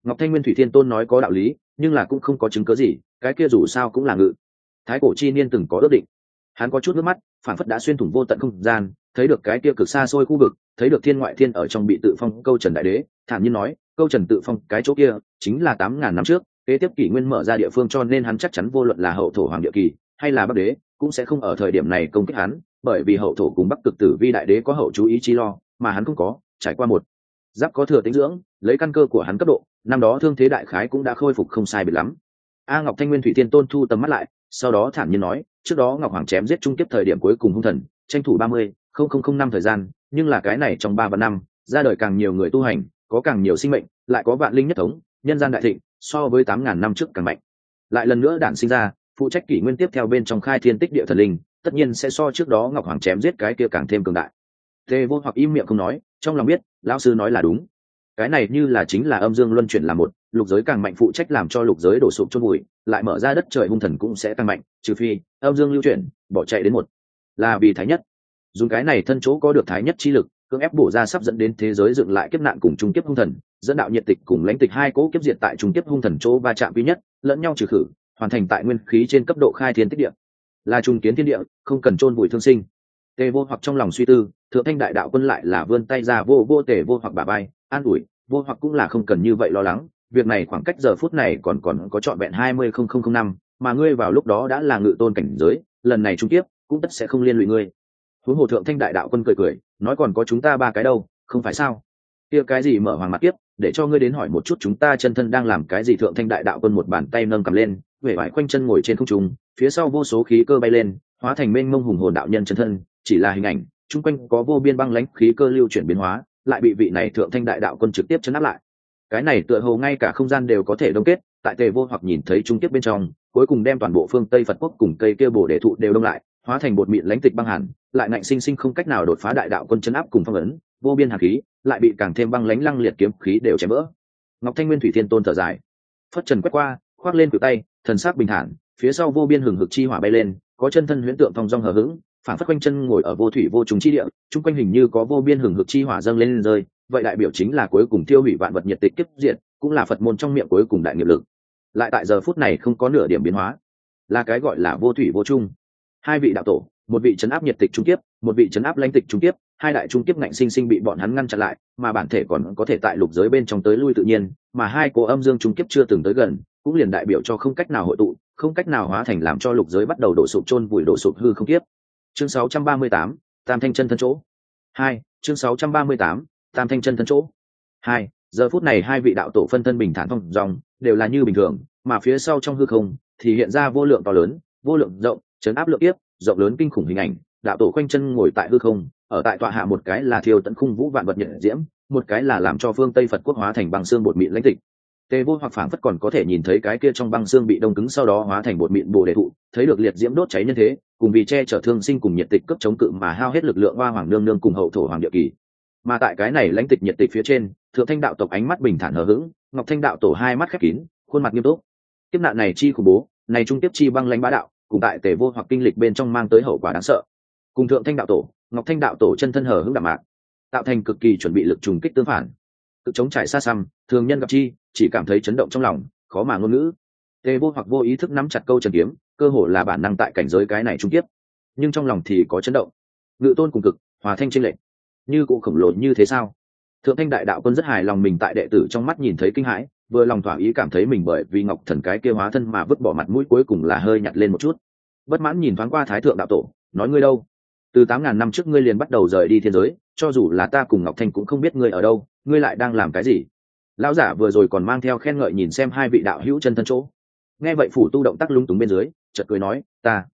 Ngọc thanh nguyên thủy thiên tôn nói có đạo lý, nhưng là cũng không có chứng cớ gì, cái kia dù sao cũng là ngự. Thái cổ chi niên từng có ước định. Hắn có chút nước mắt phản phất đã xuyên thủng vô tận không gian thấy được cái kia cực xa xôi khu vực, thấy được thiên ngoại thiên ở trong bị tự phong câu trần đại đế, thản nhiên nói, câu trần tự phong cái chỗ kia chính là tám ngàn năm trước, kế tiếp kỷ nguyên mở ra địa phương cho nên hắn chắc chắn vô luận là hậu thổ hoàng địa kỳ hay là bắc đế cũng sẽ không ở thời điểm này công kích hắn, bởi vì hậu thổ cùng bắc cực tử vi đại đế có hậu chú ý chi lo, mà hắn không có, trải qua một giáp có thừa tính dưỡng, lấy căn cơ của hắn cấp độ, năm đó thương thế đại khái cũng đã khôi phục không sai biệt lắm. A ngọc thanh nguyên thủy tiên tôn thu tầm mắt lại, sau đó thản nhiên nói, trước đó ngọc hoàng chém giết trung tiếp thời điểm cuối cùng hung thần, tranh thủ ba mươi không không không năm thời gian, nhưng là cái này trong ba và năm, ra đời càng nhiều người tu hành, có càng nhiều sinh mệnh, lại có vạn linh nhất thống, nhân gian đại thịnh, so với tám ngàn năm trước càng mạnh. Lại lần nữa đản sinh ra, phụ trách kỷ nguyên tiếp theo bên trong khai thiên tích địa thần linh, tất nhiên sẽ so trước đó ngọc hoàng chém giết cái kia càng thêm cường đại. Tề vô hoặc im miệng không nói, trong lòng biết, lão sư nói là đúng. Cái này như là chính là âm dương luân chuyển là một, lục giới càng mạnh phụ trách làm cho lục giới đổ sụp chôn bụi lại mở ra đất trời hung thần cũng sẽ tăng mạnh, trừ phi, âm dương lưu chuyển, bỏ chạy đến một. Là vì thái nhất dùng cái này thân chỗ có được thái nhất chi lực, cưỡng ép bổ ra sắp dẫn đến thế giới dựng lại kiếp nạn cùng trung kiếp hung thần, dẫn đạo nhiệt tịch cùng lãnh tịch hai cố kiếp diệt tại trung kiếp hung thần chỗ va chạm duy nhất, lẫn nhau trừ khử, hoàn thành tại nguyên khí trên cấp độ khai thiên tích địa. Là trung kiến thiên địa, không cần chôn bụi thương sinh. Tề vô hoặc trong lòng suy tư, thượng thanh đại đạo quân lại là vươn tay ra vô vô tề vô hoặc bà bay an ủi, vô hoặc cũng là không cần như vậy lo lắng, việc này khoảng cách giờ phút này còn còn có trọn vẹn hai mươi không không không năm, mà ngươi vào lúc đó đã là ngự tôn cảnh giới, lần này trung tiếp cũng tất sẽ không liên lụy ngươi huống hồ thượng thanh đại đạo quân cười cười, nói còn có chúng ta ba cái đâu, không phải sao? Kia cái gì mở hoàng mặt tiếp, để cho ngươi đến hỏi một chút chúng ta chân thân đang làm cái gì? Thượng thanh đại đạo quân một bàn tay nâng cầm lên, vẻ vải quanh chân ngồi trên không trung, phía sau vô số khí cơ bay lên, hóa thành mênh mông hùng hồn đạo nhân chân thân, chỉ là hình ảnh, chung quanh có vô biên băng lãnh khí cơ lưu chuyển biến hóa, lại bị vị này thượng thanh đại đạo quân trực tiếp chấn áp lại. Cái này tựa hồ ngay cả không gian đều có thể đông kết, tại tề vô hoặc nhìn thấy trung tiếp bên trong, cuối cùng đem toàn bộ phương tây phật quốc cùng cây kia bồ đề thụ đều đông lại hóa thành bột mịn lãnh tịch băng hàn, lại ngạnh sinh sinh không cách nào đột phá đại đạo quân chấn áp cùng phong ấn, vô biên hàn khí, lại bị càng thêm băng lãnh lăng liệt kiếm khí đều chém vỡ. Ngọc thanh nguyên thủy thiên tôn thở dài. Phất trần quét qua, khoác lên cự tay, thần sắc bình thản, phía sau vô biên hừng hực chi hỏa bay lên, có chân thân huyễn tượng thong dong hờ hững, phản phất quanh chân ngồi ở vô thủy vô trùng chi địa, chung quanh hình như có vô biên hừng hực chi hỏa dâng lên lên rơi, vậy đại biểu chính là cuối cùng tiêu hủy vạn vật nhiệt tịch kiếp diện cũng là phật môn trong miệng cuối cùng đại nghiệp lực. Lại tại giờ phút này không có nửa điểm biến hóa. Là cái gọi là vô thủy vô chung hai vị đạo tổ một vị chấn áp nhiệt tịch trung kiếp một vị chấn áp lãnh tịch trung kiếp hai đại trung kiếp ngạnh sinh sinh bị bọn hắn ngăn chặn lại mà bản thể còn có thể tại lục giới bên trong tới lui tự nhiên mà hai cô âm dương trung kiếp chưa từng tới gần cũng liền đại biểu cho không cách nào hội tụ không cách nào hóa thành làm cho lục giới bắt đầu đổ sụp chôn vùi đổ sụp hư không kiếp. Chương 638, tam thanh chân thân chỗ. Hai chương 638, tam thanh chân thân chỗ. Hai giờ phút này hai vị đạo tổ phân thân bình thản thông dòng đều là như bình thường mà phía sau trong hư không thì hiện ra vô lượng to lớn vô lượng rộng chấn áp lượng tiếp rộng lớn kinh khủng hình ảnh, đạo tổ quanh chân ngồi tại hư không, ở tại tọa hạ một cái là thiêu tận khung vũ vạn vật nhận diễm, một cái là làm cho phương tây phật quốc hóa thành băng xương bột mịn lãnh tịch. Tề vô hoặc phảng phất còn có thể nhìn thấy cái kia trong băng xương bị đông cứng sau đó hóa thành bột mịn bồ đề thụ, thấy được liệt diễm đốt cháy như thế, cùng vì che chở thương sinh cùng nhiệt tịch cấp chống cự mà hao hết lực lượng hoa hoàng nương nương cùng hậu thổ hoàng địa kỳ. Mà tại cái này lãnh tịch nhiệt tịch phía trên, thượng thanh đạo tộc ánh mắt bình thản hờ hững, ngọc thanh đạo tổ hai mắt khép kín, khuôn mặt nghiêm túc. Kiếp nạn này chi khủng bố, này trung tiếp chi băng lãnh bá đạo cùng tại tề vô hoặc kinh lịch bên trong mang tới hậu quả đáng sợ. Cùng thượng thanh đạo tổ, ngọc thanh đạo tổ chân thân hở hững đạm mạc, tạo thành cực kỳ chuẩn bị lực trùng kích tương phản. Cực chống trải xa xăm, thường nhân gặp chi, chỉ cảm thấy chấn động trong lòng, khó mà ngôn ngữ. Tề vô hoặc vô ý thức nắm chặt câu trần kiếm, cơ hồ là bản năng tại cảnh giới cái này trung tiếp. Nhưng trong lòng thì có chấn động. Ngự tôn cùng cực, hòa thanh tranh lệnh như cụ khổng lồ như thế sao? Thượng thanh đại đạo quân rất hài lòng mình tại đệ tử trong mắt nhìn thấy kinh hãi vừa lòng thỏa ý cảm thấy mình bởi vì ngọc thần cái kia hóa thân mà vứt bỏ mặt mũi cuối cùng là hơi nhặt lên một chút. Bất mãn nhìn thoáng qua thái thượng đạo tổ, nói ngươi đâu? Từ tám ngàn năm trước ngươi liền bắt đầu rời đi thiên giới, cho dù là ta cùng ngọc thanh cũng không biết ngươi ở đâu, ngươi lại đang làm cái gì? Lão giả vừa rồi còn mang theo khen ngợi nhìn xem hai vị đạo hữu chân thân chỗ. Nghe vậy phủ tu động tác lung túng bên dưới, chợt cười nói, ta.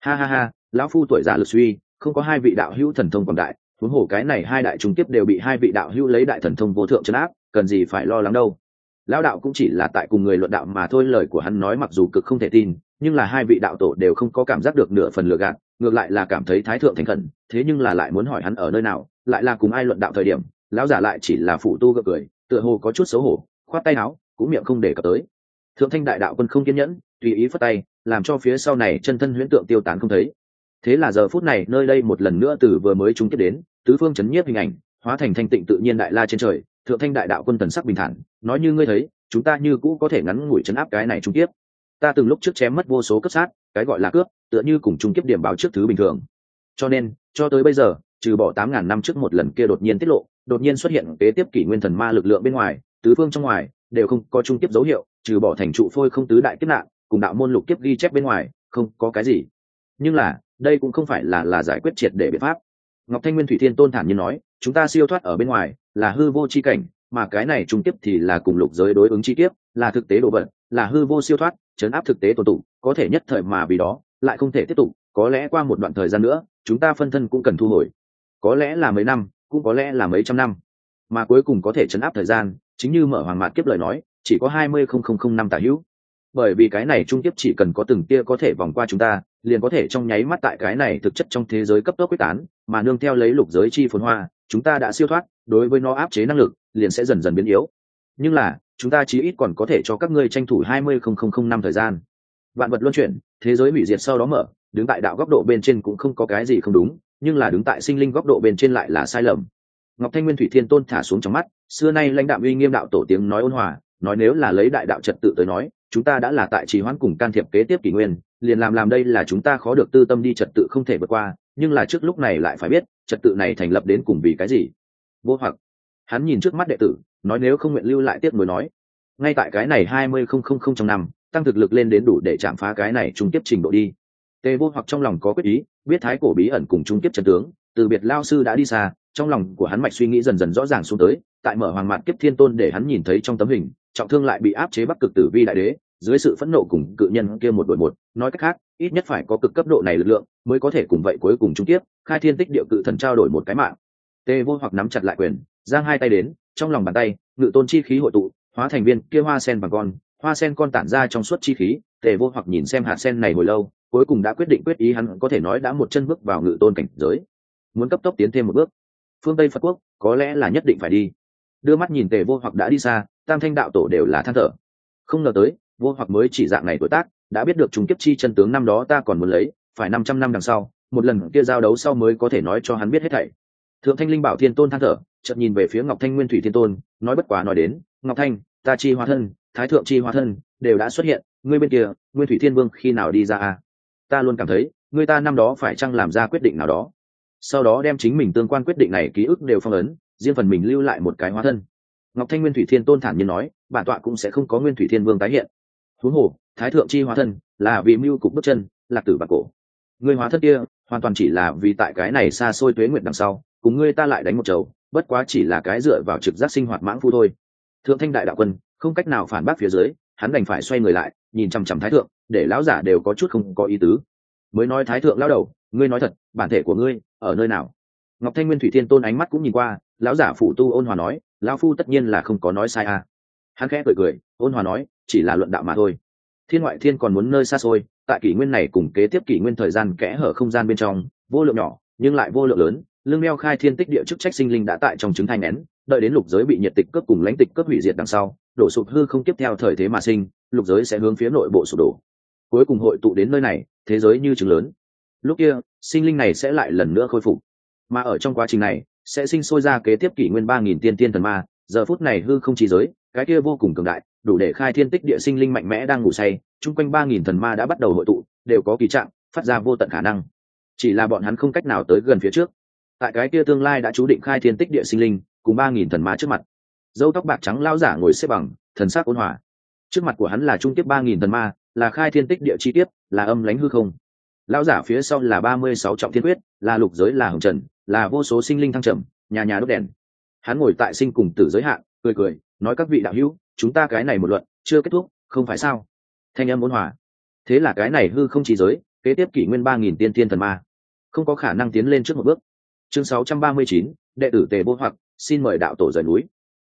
Ha ha ha, lão phu tuổi già lực suy, không có hai vị đạo hữu thần thông quảng đại, huống hồ cái này hai đại trung tiếp đều bị hai vị đạo hữu lấy đại thần thông vô thượng chấn áp, cần gì phải lo lắng đâu? Lão đạo cũng chỉ là tại cùng người luận đạo mà thôi, lời của hắn nói mặc dù cực không thể tin, nhưng là hai vị đạo tổ đều không có cảm giác được nửa phần lừa gạt, ngược lại là cảm thấy thái thượng thành khẩn, thế nhưng là lại muốn hỏi hắn ở nơi nào, lại là cùng ai luận đạo thời điểm, lão giả lại chỉ là phụ tu gật cười, tựa hồ có chút xấu hổ, khoát tay áo, cũng miệng không để cập tới. Thượng thanh đại đạo quân không kiên nhẫn, tùy ý phất tay, làm cho phía sau này chân thân huyễn tượng tiêu tán không thấy. Thế là giờ phút này, nơi đây một lần nữa từ vừa mới trung tiếp đến, tứ phương chấn nhiếp hình ảnh, hóa thành thanh tịnh tự nhiên đại la trên trời thượng thanh đại đạo quân tần sắc bình thản, nói như ngươi thấy, chúng ta như cũ có thể ngắn ngủi chấn áp cái này trung tiếp ta từng lúc trước chém mất vô số cấp sát, cái gọi là cướp, tựa như cùng trung kiếp điểm báo trước thứ bình thường. Cho nên, cho tới bây giờ, trừ bỏ tám ngàn năm trước một lần kia đột nhiên tiết lộ, đột nhiên xuất hiện kế tiếp kỷ nguyên thần ma lực lượng bên ngoài, tứ phương trong ngoài, đều không có trung kiếp dấu hiệu, trừ bỏ thành trụ phôi không tứ đại kiếp nạn, cùng đạo môn lục kiếp ghi chép bên ngoài, không có cái gì. Nhưng là, đây cũng không phải là là giải quyết triệt để biện pháp. Ngọc thanh nguyên thủy thiên tôn thản nhiên nói, chúng ta siêu thoát ở bên ngoài là hư vô chi cảnh mà cái này trung tiếp thì là cùng lục giới đối ứng chi tiếp, là thực tế đồ vật là hư vô siêu thoát chấn áp thực tế tồn tụ có thể nhất thời mà vì đó lại không thể tiếp tục có lẽ qua một đoạn thời gian nữa chúng ta phân thân cũng cần thu hồi. Có lẽ là mấy năm cũng có lẽ là mấy trăm năm. Mà cuối cùng có thể chấn áp thời gian chính như mở hoàng mạn kiếp lời nói chỉ có hai mươi không không không năm tả hữu. Bởi vì cái này trung tiếp chỉ cần có từng tia có thể vòng qua chúng ta liền có thể trong nháy mắt tại cái này thực chất trong thế giới cấp tốc quyết tán mà nương theo lấy lục giới chi phồn hoa chúng ta đã siêu thoát đối với nó áp chế năng lực, liền sẽ dần dần biến yếu. Nhưng là, chúng ta chí ít còn có thể cho các ngươi tranh thủ hai mươi không không không năm thời gian. Vạn vật luân chuyển, thế giới hủy diệt sau đó mở, đứng tại đạo góc độ bên trên cũng không có cái gì không đúng, nhưng là đứng tại sinh linh góc độ bên trên lại là sai lầm. Ngọc thanh nguyên thủy thiên tôn thả xuống trong mắt, xưa nay lãnh đạo uy nghiêm đạo tổ tiếng nói ôn hòa, nói nếu là lấy đại đạo trật tự tới nói, chúng ta đã là tại trì hoãn cùng can thiệp kế tiếp kỷ nguyên, liền làm làm đây là chúng ta khó được tư tâm đi trật tự không thể vượt qua, nhưng là trước lúc này lại phải biết, trật tự này thành lập đến cùng vì cái gì vô hoặc. Hắn nhìn trước mắt đệ tử, nói nếu không nguyện lưu lại tiếp nối nói. Ngay tại cái này hai mươi không không không trong năm, tăng thực lực lên đến đủ để chạm phá cái này trung tiếp trình độ đi. Tề vô hoặc trong lòng có quyết ý, biết thái cổ bí ẩn cùng trung tiếp trần tướng, từ biệt lao sư đã đi xa, trong lòng của hắn mạch suy nghĩ dần dần rõ ràng xuống tới, tại mở hoàng mạn kiếp thiên tôn để hắn nhìn thấy trong tấm hình, trọng thương lại bị áp chế bắc cực tử vi đại đế, dưới sự phẫn nộ cùng cự nhân kia một đội một nói cách khác, ít nhất phải có cực cấp độ này lực lượng mới có thể cùng vậy cuối cùng trung tiếp khai thiên tích địa cự thần trao đổi một cái mạng tê vô hoặc nắm chặt lại quyền, giang hai tay đến, trong lòng bàn tay, ngự tôn chi khí hội tụ, hóa thành viên kia hoa sen bằng con, hoa sen con tản ra trong suốt chi khí tề vô hoặc nhìn xem hạt sen này hồi lâu, cuối cùng đã quyết định quyết ý hắn có thể nói đã một chân bước vào ngự tôn cảnh giới. Muốn cấp tốc tiến thêm một bước. Phương tây phật quốc, có lẽ là nhất định phải đi. Đưa mắt nhìn tề vô hoặc đã đi xa, tam thanh đạo tổ đều là than thở. Không ngờ tới, vô hoặc mới chỉ dạng này tuổi tác, đã biết được trùng kiếp chi chân tướng năm đó ta còn muốn lấy, phải năm trăm năm đằng sau, một lần kia giao đấu sau mới có thể nói cho hắn biết hết thảy thượng thanh linh bảo thiên tôn than thở, chợt nhìn về phía ngọc thanh nguyên thủy thiên tôn, nói bất quá nói đến, ngọc thanh, ta chi hóa thân, thái thượng chi hóa thân đều đã xuất hiện, ngươi bên kia, nguyên thủy thiên vương khi nào đi ra à? ta luôn cảm thấy người ta năm đó phải chăng làm ra quyết định nào đó? Sau đó đem chính mình tương quan quyết định này ký ức đều phong ấn, riêng phần mình lưu lại một cái hóa thân. Ngọc thanh nguyên thủy thiên tôn thản nhiên nói, bản tọa cũng sẽ không có nguyên thủy thiên vương tái hiện. Huống hồ, thái thượng chi hóa thân là vì mưu cục bước chân, lạc tử bạc cổ. Người hóa thân kia, hoàn toàn chỉ là vì tại cái này xa xôi tuế nguyện đằng sau cùng ngươi ta lại đánh một chầu, bất quá chỉ là cái dựa vào trực giác sinh hoạt mãng phu thôi. Thượng thanh đại đạo quân, không cách nào phản bác phía dưới, hắn đành phải xoay người lại, nhìn chằm chằm thái thượng, để lão giả đều có chút không có ý tứ. Mới nói thái thượng lao đầu, ngươi nói thật, bản thể của ngươi ở nơi nào? Ngọc thanh nguyên thủy thiên tôn ánh mắt cũng nhìn qua, lão giả phủ tu ôn hòa nói, lão phu tất nhiên là không có nói sai à. Hắn khẽ cười cười, ôn hòa nói, chỉ là luận đạo mà thôi. Thiên ngoại thiên còn muốn nơi xa xôi, tại kỷ nguyên này cùng kế tiếp kỷ nguyên thời gian kẽ hở không gian bên trong, vô lượng nhỏ, nhưng lại vô lượng lớn lương meo khai thiên tích địa chức trách sinh linh đã tại trong trứng thai nén, đợi đến lục giới bị nhiệt tịch cướp cùng lãnh tịch cướp hủy diệt đằng sau, đổ sụp hư không tiếp theo thời thế mà sinh, lục giới sẽ hướng phía nội bộ sụp đổ. Cuối cùng hội tụ đến nơi này, thế giới như trứng lớn. Lúc kia, sinh linh này sẽ lại lần nữa khôi phục. Mà ở trong quá trình này, sẽ sinh sôi ra kế tiếp kỷ nguyên ba nghìn tiên tiên thần ma, giờ phút này hư không chỉ giới, cái kia vô cùng cường đại, đủ để khai thiên tích địa sinh linh mạnh mẽ đang ngủ say, chung quanh ba nghìn thần ma đã bắt đầu hội tụ, đều có kỳ trạng, phát ra vô tận khả năng. Chỉ là bọn hắn không cách nào tới gần phía trước tại cái kia tương lai đã chú định khai thiên tích địa sinh linh, cùng ba nghìn thần ma trước mặt. Dâu tóc bạc trắng lao giả ngồi xếp bằng, thần sắc ôn hòa. Trước mặt của hắn là trung tiếp ba nghìn thần ma, là khai thiên tích địa chi tiết là âm lãnh hư không. Lao giả phía sau là ba mươi sáu trọng thiên quyết, là lục giới, là hồng trần, là vô số sinh linh thăng trầm, nhà nhà đốt đèn. Hắn ngồi tại sinh cùng tử giới hạn cười cười, nói các vị đạo hữu, chúng ta cái này một luận, chưa kết thúc, không phải sao? Thanh âm ôn hòa. Thế là cái này hư không chỉ giới, kế tiếp kỷ nguyên ba nghìn tiên tiên thần ma. Không có khả năng tiến lên trước một bước chương sáu trăm ba mươi chín, đệ tử tề vô hoặc, xin mời đạo tổ rời núi.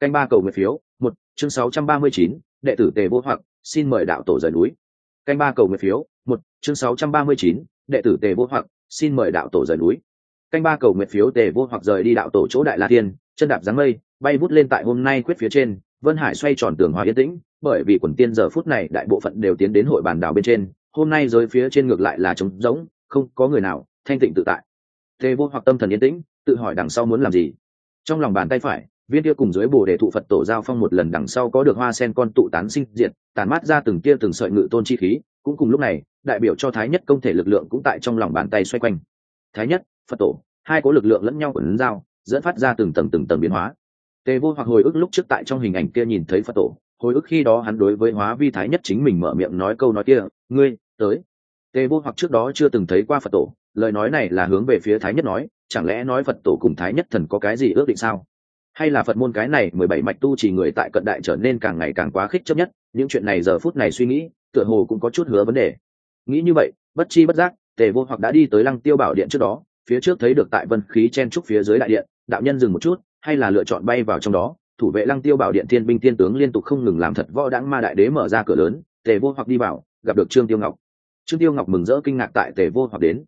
Canh ba cầu nguyện phiếu, một, chương sáu trăm ba mươi chín, đệ tử tề vô hoặc, xin mời đạo tổ rời núi. Canh ba cầu nguyện phiếu, một, chương sáu trăm ba mươi chín, đệ tử tề vô hoặc, xin mời đạo tổ rời núi. Canh ba cầu nguyện phiếu, tề vô hoặc rời đi đạo tổ chỗ đại la thiên, chân đạp dáng mây, bay vút lên tại hôm nay quyết phía trên, vân hải xoay tròn tường hòa yên tĩnh, bởi vì quần tiên giờ phút này đại bộ phận đều tiến đến hội bàn đảo bên trên, hôm nay giới phía trên ngược lại là trống rỗng, không có người nào, thanh tịnh tự tại tề vô hoặc tâm thần yên tĩnh, tự hỏi đằng sau muốn làm gì. Trong lòng bàn tay phải, viên kia cùng dưới bồ đề thụ phật tổ giao phong một lần đằng sau có được hoa sen con tụ tán sinh diệt tàn mát ra từng kia từng sợi ngự tôn chi khí. Cũng cùng lúc này, đại biểu cho thái nhất công thể lực lượng cũng tại trong lòng bàn tay xoay quanh. Thái nhất, phật tổ, hai có lực lượng lẫn nhau ẩn giao, dẫn phát ra từng tầng từng tầng biến hóa. Tề vô hoặc hồi ức lúc trước tại trong hình ảnh kia nhìn thấy phật tổ, hồi ức khi đó hắn đối với hóa vi thái nhất chính mình mở miệng nói câu nói kia, ngươi, tới. Tề vô hoặc trước đó chưa từng thấy qua phật tổ lời nói này là hướng về phía thái nhất nói, chẳng lẽ nói phật tổ cùng thái nhất thần có cái gì ước định sao? Hay là phật môn cái này mười bảy mạch tu chỉ người tại cận đại trở nên càng ngày càng quá khích chấp nhất, những chuyện này giờ phút này suy nghĩ, tựa hồ cũng có chút hứa vấn đề. Nghĩ như vậy, bất chi bất giác, tề vô hoặc đã đi tới lăng tiêu bảo điện trước đó, phía trước thấy được tại vân khí chen trúc phía dưới đại điện, đạo nhân dừng một chút, hay là lựa chọn bay vào trong đó. Thủ vệ lăng tiêu bảo điện thiên binh Thiên tướng liên tục không ngừng làm thật võ đãng ma đại đế mở ra cửa lớn, tề vô hoặc đi vào, gặp được trương tiêu ngọc. Trương tiêu ngọc mừng rỡ kinh ngạc tại tề vô hoặc đến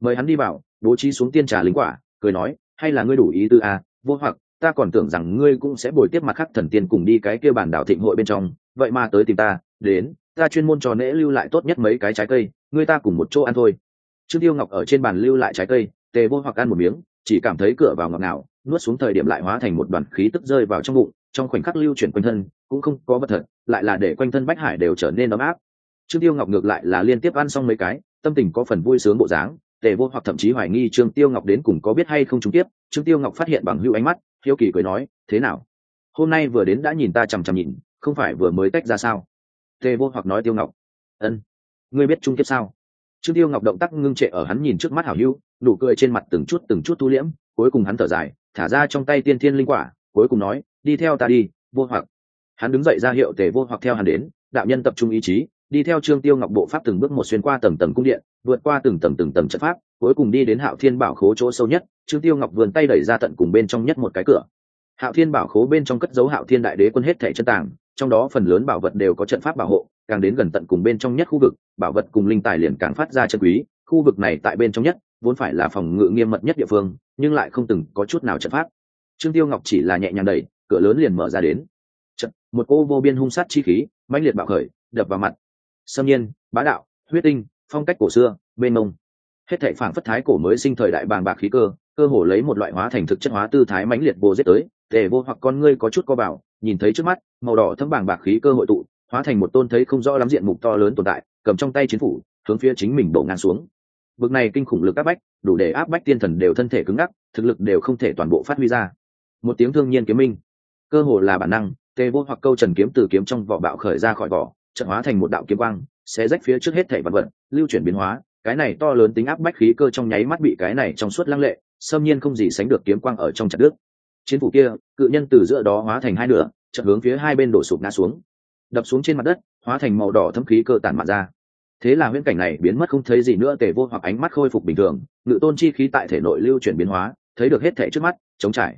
mời hắn đi vào bố trí xuống tiên trà lính quả cười nói hay là ngươi đủ ý tư a à, vô hoặc ta còn tưởng rằng ngươi cũng sẽ bồi tiếp mặt khắc thần tiên cùng đi cái kia bản đảo thịnh hội bên trong vậy mà tới tìm ta đến ta chuyên môn cho nễ lưu lại tốt nhất mấy cái trái cây ngươi ta cùng một chỗ ăn thôi. Trương tiêu ngọc ở trên bàn lưu lại trái cây tề vô hoặc ăn một miếng chỉ cảm thấy cửa vào ngọt ngào nuốt xuống thời điểm lại hóa thành một đoàn khí tức rơi vào trong bụng trong khoảnh khắc lưu chuyển quanh thân cũng không có vật thật lại là để quanh thân bách hải đều trở nên ấm áp. Trương tiêu ngọc ngược lại là liên tiếp ăn xong mấy cái tâm tình có phần vui sướng bộ dáng tề vô hoặc thậm chí hoài nghi trương tiêu ngọc đến cùng có biết hay không trúng tiếp, trương tiêu ngọc phát hiện bằng hữu ánh mắt, hiếu kỳ cười nói, thế nào? Hôm nay vừa đến đã nhìn ta chằm chằm nhìn, không phải vừa mới tách ra sao? Tề vô hoặc nói, tiêu ngọc. Ân, ngươi biết trung tiếp sao? Trương tiêu ngọc động tác ngưng trệ ở hắn nhìn trước mắt hảo hữu, nụ cười trên mặt từng chút từng chút thu liễm, cuối cùng hắn thở dài, thả ra trong tay tiên thiên linh quả, cuối cùng nói, đi theo ta đi, vô hoặc. Hắn đứng dậy ra hiệu tề vô hoặc theo hắn đến, đạo nhân tập trung ý chí đi theo trương tiêu ngọc bộ pháp từng bước một xuyên qua tầng tầng cung điện vượt qua từng tầng từng tầng trận pháp cuối cùng đi đến hạo thiên bảo khố chỗ sâu nhất trương tiêu ngọc vườn tay đẩy ra tận cùng bên trong nhất một cái cửa. Hạo thiên bảo khố bên trong cất dấu hạo thiên đại đế quân hết thẻ chân tàng trong đó phần lớn bảo vật đều có trận pháp bảo hộ càng đến gần tận cùng bên trong nhất khu vực bảo vật cùng linh tài liền càng phát ra chân quý khu vực này tại bên trong nhất vốn phải là phòng ngự nghiêm mật nhất địa phương nhưng lại không từng có chút nào trận pháp. Trương tiêu ngọc chỉ là nhẹ nhàng đẩy cửa lớn liền mở ra đến. Chật, một cô vô biên hung sát chi khí mãnh liệt bạo khởi đập vào mặt xâm nhiên, bá đạo, huyết tinh, phong cách cổ xưa, mênh mông. Hết thảy phảng phất thái cổ mới sinh thời đại bàng bạc khí cơ cơ hồ lấy một loại hóa thành thực chất hóa tư thái mãnh liệt vô giết tới, tề vô hoặc con ngươi có chút co bảo, nhìn thấy trước mắt, màu đỏ thấm bàng bạc khí cơ hội tụ, hóa thành một tôn thấy không rõ lắm diện mục to lớn tồn tại, cầm trong tay chiến phủ, hướng phía chính mình đổ ngang xuống. Bực này kinh khủng lực áp bách, đủ để áp bách tiên thần đều thân thể cứng ngắc, thực lực đều không thể toàn bộ phát huy ra. Một tiếng thương nhiên kiếm minh, cơ hồ là bản năng, tề vô hoặc câu trần kiếm từ kiếm trong vỏ bạo khởi ra khỏi vỏ trận hóa thành một đạo kiếm quang xé rách phía trước hết thảy vật vật, lưu chuyển biến hóa. Cái này to lớn tính áp bách khí cơ trong nháy mắt bị cái này trong suốt lăng lệ, xâm nhiên không gì sánh được kiếm quang ở trong chặt đứt chiến phủ kia, cự nhân từ giữa đó hóa thành hai nửa chợt hướng phía hai bên đổ sụp ngã xuống. Đập xuống trên mặt đất, hóa thành màu đỏ thấm khí cơ tản mạn ra. Thế là huyễn cảnh này biến mất không thấy gì nữa, tề vô hoặc ánh mắt khôi phục bình thường, ngự tôn chi khí tại thể nội lưu chuyển biến hóa, thấy được hết thể trước mắt, chống trải.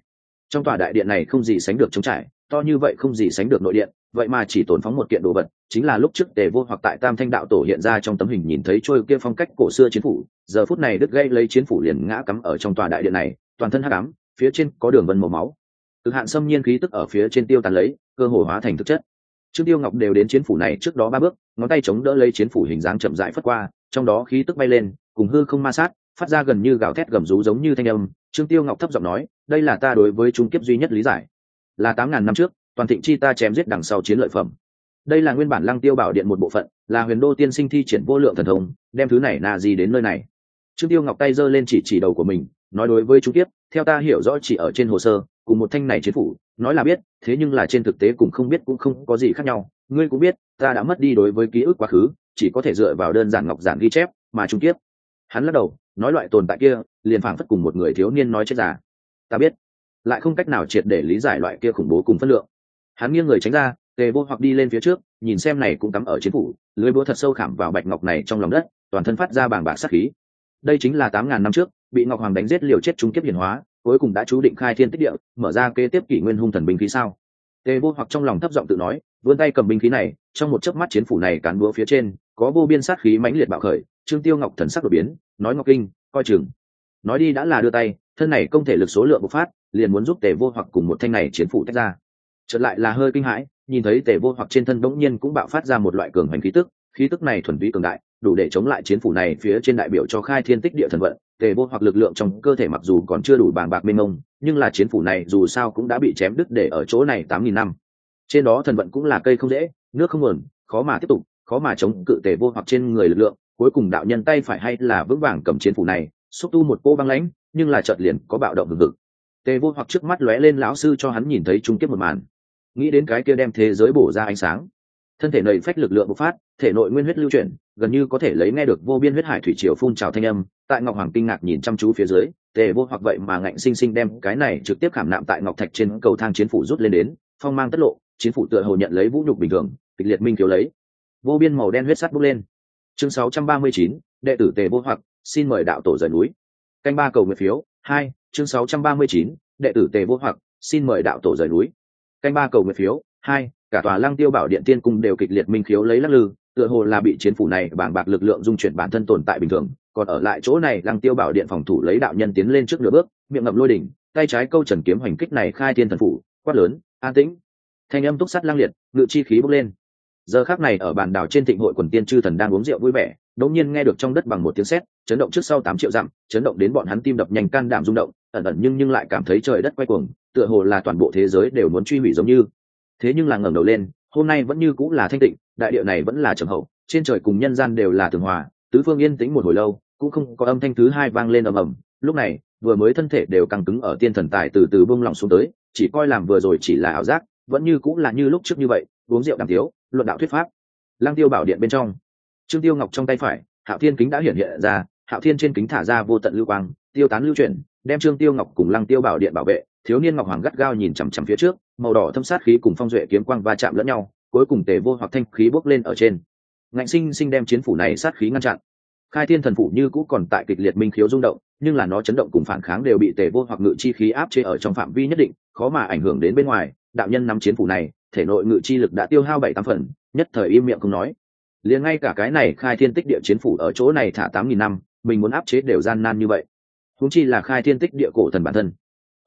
Trong tòa đại điện này không gì sánh được chống trải, to như vậy không gì sánh được nội điện vậy mà chỉ tổn phóng một kiện đồ vật, chính là lúc trước tề vô hoặc tại tam thanh đạo tổ hiện ra trong tấm hình nhìn thấy trôi kia phong cách cổ xưa chiến phủ, giờ phút này đứt gây lấy chiến phủ liền ngã cắm ở trong tòa đại điện này, toàn thân hắc ám, phía trên có đường vân màu máu. Cực hạn xâm nhiên khí tức ở phía trên tiêu tàn lấy, cơ hồ hóa thành thực chất. Trương tiêu ngọc đều đến chiến phủ này trước đó ba bước, ngón tay chống đỡ lấy chiến phủ hình dáng chậm rãi phất qua, trong đó khí tức bay lên, cùng hư không ma sát, phát ra gần như gào thét gầm rú giống như thanh âm. Trương tiêu ngọc thấp giọng nói, đây là ta đối với trung kiếp duy nhất lý giải. Là tám ngàn năm trước toàn thịnh chi ta chém giết đằng sau chiến lợi phẩm. Đây là nguyên bản lăng tiêu bảo điện một bộ phận, là huyền đô tiên sinh thi triển vô lượng thần thông, đem thứ này nà gì đến nơi này. Trương tiêu ngọc tay giơ lên chỉ chỉ đầu của mình, nói đối với trung tiếp, theo ta hiểu rõ chỉ ở trên hồ sơ, cùng một thanh này chiến phủ, nói là biết, thế nhưng là trên thực tế cũng không biết cũng không có gì khác nhau. Ngươi cũng biết, ta đã mất đi đối với ký ức quá khứ, chỉ có thể dựa vào đơn giản ngọc giản ghi chép, mà trung tiếp. Hắn lắc đầu, nói loại tồn tại kia, liền phảng phất cùng một người thiếu niên nói chết giả ta biết. Lại không cách nào triệt để lý giải loại kia khủng bố cùng phân lượng hắn nghiêng người tránh ra, tề vô hoặc đi lên phía trước, nhìn xem này cũng cắm ở chiến phủ, lưới búa thật sâu khảm vào bạch ngọc này trong lòng đất, toàn thân phát ra bảng bạc sát khí. Đây chính là tám ngàn năm trước, bị ngọc hoàng đánh giết liều chết trung kiếp hiển hóa, cuối cùng đã chú định khai thiên tích địa, mở ra kế tiếp kỷ nguyên hung thần binh khí sao? Tề vô hoặc trong lòng thấp giọng tự nói, vươn tay cầm binh khí này, trong một chớp mắt chiến phủ này cán búa phía trên, có vô biên sát khí mãnh liệt bạo khởi, trương tiêu ngọc thần sắc đột biến, nói ngọc kinh, coi chừng. Nói đi đã là đưa tay, thân này công thể lực số lượng bộc phát, liền muốn giúp tề vô hoặc cùng một thanh này chiến phủ tách ra chợt lại là hơi kinh hãi, nhìn thấy tề vô hoặc trên thân bỗng nhiên cũng bạo phát ra một loại cường hành khí tức khí tức này thuần túy cường đại, đủ để chống lại chiến phủ này phía trên đại biểu cho khai thiên tích địa thần vận. Tề vô hoặc lực lượng trong cơ thể mặc dù còn chưa đủ bàng bạc mênh mông, nhưng là chiến phủ này dù sao cũng đã bị chém đứt để ở chỗ này tám nghìn năm. Trên đó thần vận cũng là cây không dễ, nước không nguồn, khó mà tiếp tục, khó mà chống cự tề vô hoặc trên người lực lượng, cuối cùng đạo nhân tay phải hay là vững vàng cầm chiến phủ này, xúc tu một cô băng lãnh, nhưng là chợt liền có bạo động ngực hực. Tề vô hoặc trước mắt lóe lên lão sư cho hắn nhìn thấy trung kiếp một màn nghĩ đến cái kia đem thế giới bổ ra ánh sáng. Thân thể nầy phách lực lượng bộc phát thể nội nguyên huyết lưu chuyển gần như có thể lấy nghe được vô biên huyết hải thủy triều phun trào thanh âm tại ngọc hoàng kinh ngạc nhìn chăm chú phía dưới tề vô hoặc vậy mà ngạnh sinh sinh đem cái này trực tiếp khảm nạm tại ngọc thạch trên cầu thang chiến phủ rút lên đến phong mang tất lộ chiến phủ tựa hồ nhận lấy vũ nhục bình thường kịch liệt minh khiếu lấy. Vô biên màu đen huyết sắt bốc lên. Chương 639, đệ tử tề vô hoặc xin mời đạo tổ rời núi. Canh ba cầu nguyện phiếu hai chương 639, đệ tử tề vô hoặc xin mời đạo tổ rời núi canh ba cầu nguyện phiếu, hai, cả tòa lăng tiêu bảo điện tiên cung đều kịch liệt minh khiếu lấy lắc lư, tựa hồ là bị chiến phủ này bàng bạc lực lượng dung chuyển bản thân tồn tại bình thường. Còn ở lại chỗ này, lăng tiêu bảo điện phòng thủ lấy đạo nhân tiến lên trước nửa bước, miệng ngậm lôi đỉnh, tay trái câu trần kiếm hoành kích này khai thiên thần phủ, quát lớn, an tĩnh! Thanh âm túc sắt lang liệt, ngự chi khí bốc lên. Giờ khác này ở bàn đảo trên thịnh hội quần tiên chư thần đang uống rượu vui vẻ, đột nhiên nghe được trong đất bằng một tiếng sét, chấn động trước sau tám triệu dặm, chấn động đến bọn hắn tim đập nhanh can đảm rung động, ẩn ẩn nhưng nhưng lại cảm thấy trời đất quay cuồng tựa hồ là toàn bộ thế giới đều muốn truy hủy giống như. Thế nhưng là ngẩng đầu lên, hôm nay vẫn như cũng là thanh tịnh, đại địa này vẫn là trầm hậu, trên trời cùng nhân gian đều là tường hòa, tứ phương yên tĩnh một hồi lâu, cũng không có âm thanh thứ hai vang lên ầm ầm. Lúc này, vừa mới thân thể đều căng cứng ở tiên thần tài từ từ bông lòng xuống tới, chỉ coi làm vừa rồi chỉ là ảo giác, vẫn như cũng là như lúc trước như vậy, uống rượu đàm thiếu luận đạo thuyết pháp. Lang tiêu bảo điện bên trong, trương tiêu ngọc trong tay phải, hạo thiên kính đã hiện hiện ra, hạo thiên trên kính thả ra vô tận lưu quang, tiêu tán lưu chuyển, đem trương tiêu ngọc cùng lăng tiêu bảo điện bảo vệ thiếu niên ngọc hoàng gắt gao nhìn chằm chằm phía trước, màu đỏ thâm sát khí cùng phong duệ kiếm quang va chạm lẫn nhau, cuối cùng tề vô hoặc thanh khí bốc lên ở trên. Ngạnh sinh sinh đem chiến phủ này sát khí ngăn chặn. Khai thiên thần phủ như cũ còn tại kịch liệt minh khiếu rung động, nhưng là nó chấn động cùng phản kháng đều bị tề vô hoặc ngự chi khí áp chế ở trong phạm vi nhất định, khó mà ảnh hưởng đến bên ngoài. Đạo nhân nắm chiến phủ này, thể nội ngự chi lực đã tiêu hao bảy tám phần, nhất thời im miệng không nói. Liền ngay cả cái này khai thiên tích địa chiến phủ ở chỗ này thả tám nghìn năm, mình muốn áp chế đều gian nan như vậy. Húng chi là khai thiên tích địa cổ thần bản thân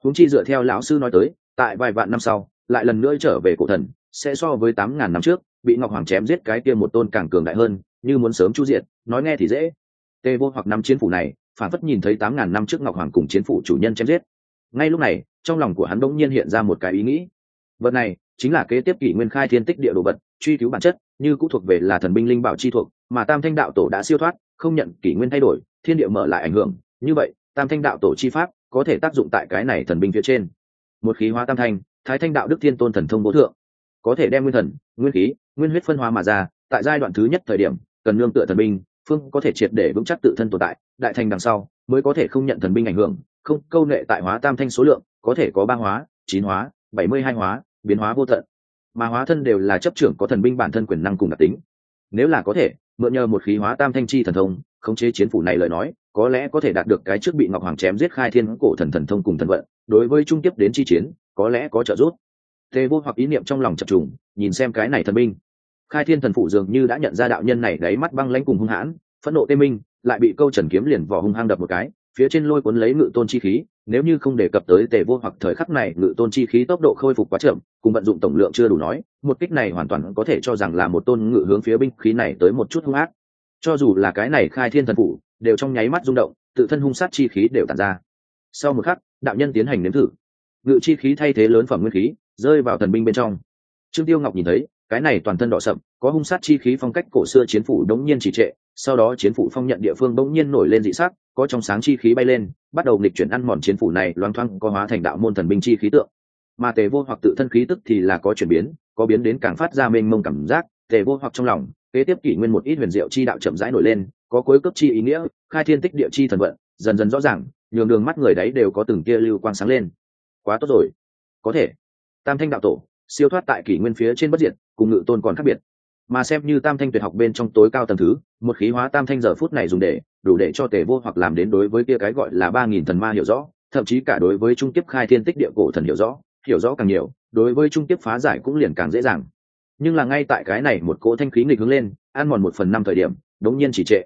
huống chi dựa theo lão sư nói tới, tại vài vạn năm sau, lại lần nữa trở về cổ thần, sẽ so với tám ngàn năm trước, bị ngọc hoàng chém giết cái kia một tôn càng cường đại hơn, như muốn sớm chu diện nói nghe thì dễ. Tê vô hoặc năm chiến phủ này, phản phất nhìn thấy tám ngàn năm trước ngọc hoàng cùng chiến phủ chủ nhân chém giết. Ngay lúc này, trong lòng của hắn bỗng nhiên hiện ra một cái ý nghĩ. Vật này, chính là kế tiếp kỷ nguyên khai thiên tích địa đồ vật, truy cứu bản chất, như cũng thuộc về là thần binh linh bảo chi thuộc, mà tam thanh đạo tổ đã siêu thoát, không nhận kỷ nguyên thay đổi, thiên địa mở lại ảnh hưởng. Như vậy, tam thanh đạo tổ chi pháp có thể tác dụng tại cái này thần binh phía trên. Một khí hóa tam thanh, thái thanh đạo đức thiên tôn thần thông bố thượng. Có thể đem nguyên thần, nguyên khí, nguyên huyết phân hóa mà ra, tại giai đoạn thứ nhất thời điểm, cần nương tựa thần binh, phương có thể triệt để vững chắc tự thân tồn tại, đại thành đằng sau, mới có thể không nhận thần binh ảnh hưởng, không, câu nệ tại hóa tam thanh số lượng, có thể có ba hóa, chín hóa, bảy mươi hai hóa, biến hóa vô tận. Mà hóa thân đều là chấp trưởng có thần binh bản thân quyền năng cùng đặc tính. Nếu là có thể, mượn nhờ một khí hóa tam thanh chi thần thông, khống chế chiến phủ này lời nói có lẽ có thể đạt được cái trước bị ngọc hoàng chém giết khai thiên cổ thần thần thông cùng thần vận, đối với trung tiếp đến chi chiến, có lẽ có trợ giúp. Tê vô hoặc ý niệm trong lòng chập trùng, nhìn xem cái này thần minh khai thiên thần phụ dường như đã nhận ra đạo nhân này đáy mắt băng lãnh cùng hung hãn, phẫn nộ tê minh, lại bị câu trần kiếm liền vỏ hung hăng đập một cái, phía trên lôi cuốn lấy ngự tôn chi khí, nếu như không đề cập tới tề vô hoặc thời khắc này, ngự tôn chi khí tốc độ khôi phục quá chậm, cùng vận dụng tổng lượng chưa đủ nói, một kích này hoàn toàn có thể cho rằng là một tôn ngự hướng phía binh khí này tới một chút hung ác. Cho dù là cái này khai thiên thần phủ đều trong nháy mắt rung động, tự thân hung sát chi khí đều tàn ra. Sau một khắc, đạo nhân tiến hành nếm thử. Ngự chi khí thay thế lớn phẩm nguyên khí, rơi vào thần binh bên trong. Trương tiêu ngọc nhìn thấy, cái này toàn thân đỏ sậm, có hung sát chi khí phong cách cổ xưa chiến phủ đống nhiên chỉ trệ, sau đó chiến phủ phong nhận địa phương đống nhiên nổi lên dị sắc, có trong sáng chi khí bay lên, bắt đầu nghịch chuyển ăn mòn chiến phủ này, loang thoang có hóa thành đạo môn thần binh chi khí tượng. Mà tề vô hoặc tự thân khí tức thì là có chuyển biến, có biến đến càng phát ra mênh mông cảm giác, tề vô hoặc trong lòng, kế tiếp kỷ nguyên một ít huyền diệu chi đạo chậm rãi nổi lên có cuối cấp chi ý nghĩa, khai thiên tích địa chi thần vận, dần dần rõ ràng, nhường đường mắt người đấy đều có từng kia lưu quang sáng lên. Quá tốt rồi. Có thể. Tam thanh đạo tổ, siêu thoát tại kỷ nguyên phía trên bất diệt, cùng ngự tôn còn khác biệt. Mà xem như tam thanh tuyệt học bên trong tối cao tầng thứ, một khí hóa tam thanh giờ phút này dùng để, đủ để cho tề vô hoặc làm đến đối với kia cái gọi là ba nghìn thần ma hiểu rõ, thậm chí cả đối với trung kiếp khai thiên tích địa cổ thần hiểu rõ hiểu rõ càng nhiều, đối với trung kiếp phá giải cũng liền càng dễ dàng. Nhưng là ngay tại cái này một cỗ thanh khí nghịch hướng lên, ăn mòn một phần năm thời điểm, đống nhiên chỉ trệ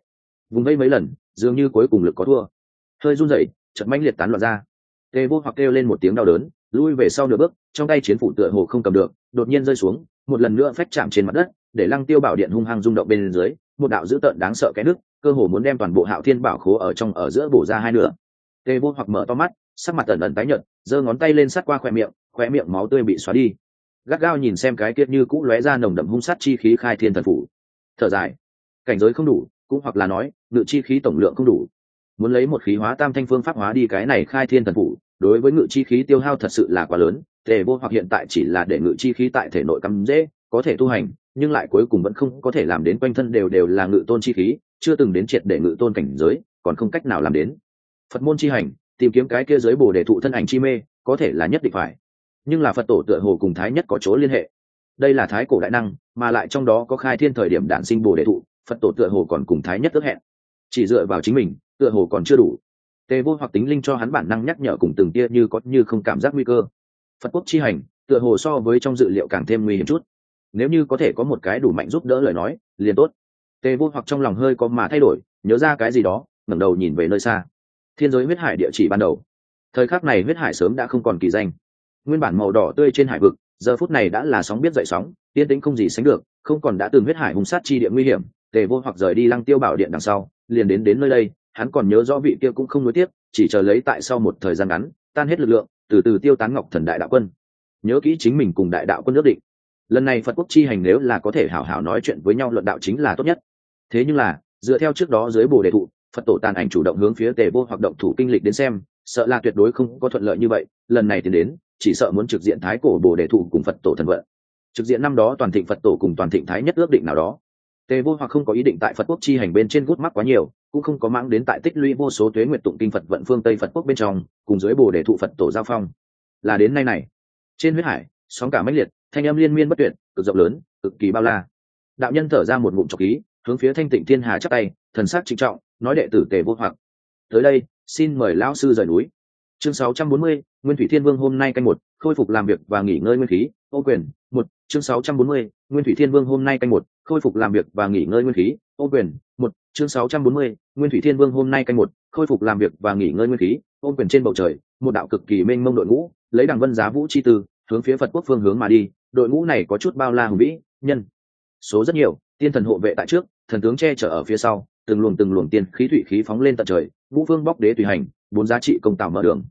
vùng vây mấy lần, dường như cuối cùng lực có thua. Hơi run rẩy chật mãnh liệt tán loạn ra. Tề vô hoặc kêu lên một tiếng đau đớn, lui về sau nửa bước, trong tay chiến phủ tựa hồ không cầm được, đột nhiên rơi xuống, một lần nữa phách chạm trên mặt đất, để lăng tiêu bảo điện hung hăng rung động bên dưới, một đạo dữ tợn đáng sợ cái nước cơ hồ muốn đem toàn bộ hạo thiên bảo khố ở trong ở giữa bổ ra hai nửa. Tê vô hoặc mở to mắt, sắc mặt ẩn ẩn tái nhợt, giơ ngón tay lên sát qua khoe miệng khoe miệng máu tươi bị xóa đi. Gắt gao nhìn xem cái kiệt như cũ lóe ra nồng đậm hung sát chi khí khai thiên thần phủ. Thở dài. Cảnh giới không đủ, cũng hoặc là nói ngự chi khí tổng lượng không đủ. Muốn lấy một khí hóa tam thanh phương pháp hóa đi cái này khai thiên thần phủ, đối với ngự chi khí tiêu hao thật sự là quá lớn, tề vô hoặc hiện tại chỉ là để ngự chi khí tại thể nội cắm dễ, có thể tu hành, nhưng lại cuối cùng vẫn không có thể làm đến quanh thân đều đều là ngự tôn chi khí, chưa từng đến triệt để ngự tôn cảnh giới, còn không cách nào làm đến. Phật môn chi hành, tìm kiếm cái kia giới bồ để thụ thân ảnh chi mê, có thể là nhất định phải. Nhưng là phật tổ tựa hồ cùng thái nhất có chỗ liên hệ. Đây là thái cổ đại năng, mà lại trong đó có khai thiên thời điểm đản sinh bồ đề thụ, phật tổ tựa hồ còn cùng thái nhất ước hẹn chỉ dựa vào chính mình, tựa hồ còn chưa đủ. Tề vô hoặc tính linh cho hắn bản năng nhắc nhở cùng từng tia như có như không cảm giác nguy cơ. Phật quốc chi hành, tựa hồ so với trong dự liệu càng thêm nguy hiểm chút. Nếu như có thể có một cái đủ mạnh giúp đỡ lời nói, liền tốt. Tề vô hoặc trong lòng hơi có mà thay đổi, nhớ ra cái gì đó, ngẩng đầu nhìn về nơi xa. Thiên giới huyết hải địa chỉ ban đầu. Thời khắc này huyết hải sớm đã không còn kỳ danh. Nguyên bản màu đỏ tươi trên hải vực, giờ phút này đã là sóng biết dậy sóng tiên tĩnh không gì sánh được, không còn đã từng huyết hải hùng sát chi địa nguy hiểm, tề vô hoặc rời đi lăng tiêu bảo điện đằng sau liền đến đến nơi đây, hắn còn nhớ rõ vị kia cũng không nối tiếp chỉ chờ lấy tại sau một thời gian ngắn, tan hết lực lượng, từ từ tiêu tán ngọc thần đại đạo quân. Nhớ kỹ chính mình cùng đại đạo quân ước định. Lần này phật quốc chi hành nếu là có thể hảo hảo nói chuyện với nhau luận đạo chính là tốt nhất. Thế nhưng là, dựa theo trước đó dưới bồ đề thụ, phật tổ tàn ảnh chủ động hướng phía tề vô hoạt động thủ kinh lịch đến xem, sợ là tuyệt đối không có thuận lợi như vậy, lần này tiến đến, chỉ sợ muốn trực diện thái cổ bồ đề thụ cùng phật tổ thần vận. Trực diện năm đó toàn thịnh phật tổ cùng toàn thịnh thái nhất ước định nào đó tề vô hoặc không có ý định tại phật quốc chi hành bên trên gút mắc quá nhiều cũng không có mãng đến tại tích lũy vô số tuế nguyện tụng kinh phật vận phương tây phật quốc bên trong cùng dưới bồ đề thụ phật tổ giao phong. Là đến nay này trên huyết hải sóng cả mãnh liệt thanh âm liên miên bất tuyệt cực rộng lớn cực kỳ bao la. Đạo nhân thở ra một ngụm trọc khí hướng phía thanh tịnh thiên hà chắc tay thần sắc trịnh trọng nói đệ tử tề vô hoặc tới đây xin mời lão sư rời núi. Chương 640, nguyên thủy thiên vương hôm nay canh một khôi phục làm việc và nghỉ ngơi nguyên khí. Ô quyền một chương 640, nguyên thủy thiên vương hôm nay canh một khôi phục làm việc và nghỉ ngơi nguyên khí. Ô quyền một chương 640, nguyên thủy thiên vương hôm nay canh một khôi phục làm việc và nghỉ ngơi nguyên khí. Ô quyền trên bầu trời một đạo cực kỳ mênh mông đội ngũ lấy đằng vân giá vũ chi tư hướng phía phật quốc phương hướng mà đi. Đội ngũ này có chút bao la hùng vĩ nhân số rất nhiều tiên thần hộ vệ tại trước thần tướng che chở ở phía sau từng luồng từng luồng tiên khí thủy khí phóng lên tận trời vũ phương bóc đế tùy hành bốn giá trị công tạo mở đường.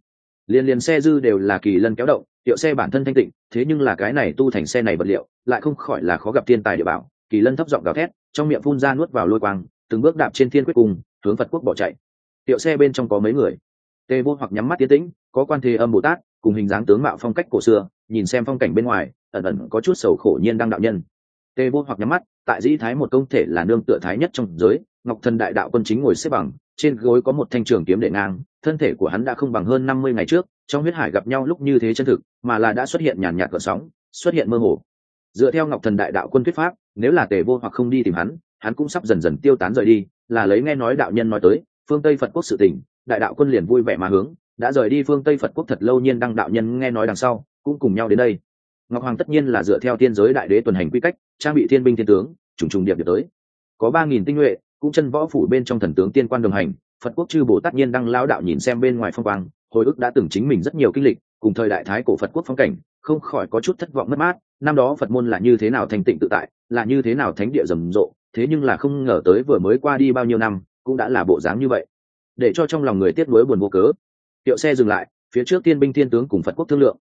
Liên liên xe dư đều là kỳ lân kéo động tiệu xe bản thân thanh tịnh, thế nhưng là cái này tu thành xe này vật liệu, lại không khỏi là khó gặp thiên tài địa bảo. Kỳ lân thấp giọng gào thét, trong miệng phun ra nuốt vào lôi quang, từng bước đạp trên thiên quyết cùng, hướng phật quốc bỏ chạy. Tiệu xe bên trong có mấy người. Tê vô hoặc nhắm mắt tiến tĩnh, có quan thế âm bồ tát, cùng hình dáng tướng mạo phong cách cổ xưa, nhìn xem phong cảnh bên ngoài, ẩn ẩn có chút sầu khổ nhiên đang đạo nhân. Tê vô hoặc nhắm mắt, tại dĩ thái một công thể là nương tựa thái nhất trong giới, ngọc thần đại đạo quân chính ngồi xếp bằng trên gối có một thanh trường kiếm đệ ngang, thân thể của hắn đã không bằng hơn năm mươi ngày trước, trong huyết hải gặp nhau lúc như thế chân thực, mà là đã xuất hiện nhàn nhạt cỡ sóng, xuất hiện mơ hồ. Dựa theo ngọc thần đại đạo quân thuyết pháp, nếu là tề vô hoặc không đi tìm hắn hắn cũng sắp dần dần tiêu tán rời đi, là lấy nghe nói đạo nhân nói tới, phương tây phật quốc sự tỉnh đại đạo quân liền vui vẻ mà hướng, đã rời đi phương tây phật quốc thật lâu nhiên đăng đạo nhân nghe nói đằng sau, cũng cùng nhau đến đây. Ngọc hoàng tất nhiên là dựa theo tiên giới đại đế tuần hành quy cách, trang bị thiên binh thiên tướng, trùng trùng điệp điệp tới. Có ba nghìn tinh nhuệ cũng chân võ phủ bên trong thần tướng tiên quan đồng hành, phật quốc chư bồ tát nhiên đăng lao đạo nhìn xem bên ngoài phong quang, hồi ức đã từng chính mình rất nhiều kinh lịch, cùng thời đại thái cổ phật quốc phong cảnh, không khỏi có chút thất vọng mất mát. Năm đó phật môn là như thế nào thành tịnh tự tại, là như thế nào thánh địa rầm rộ, thế nhưng là không ngờ tới vừa mới qua đi bao nhiêu năm, cũng đã là bộ dáng như vậy. Để cho trong lòng người tiếc nuối buồn vô cớ. Tiệu xe dừng lại, phía trước tiên binh thiên tướng cùng phật quốc thương lượng.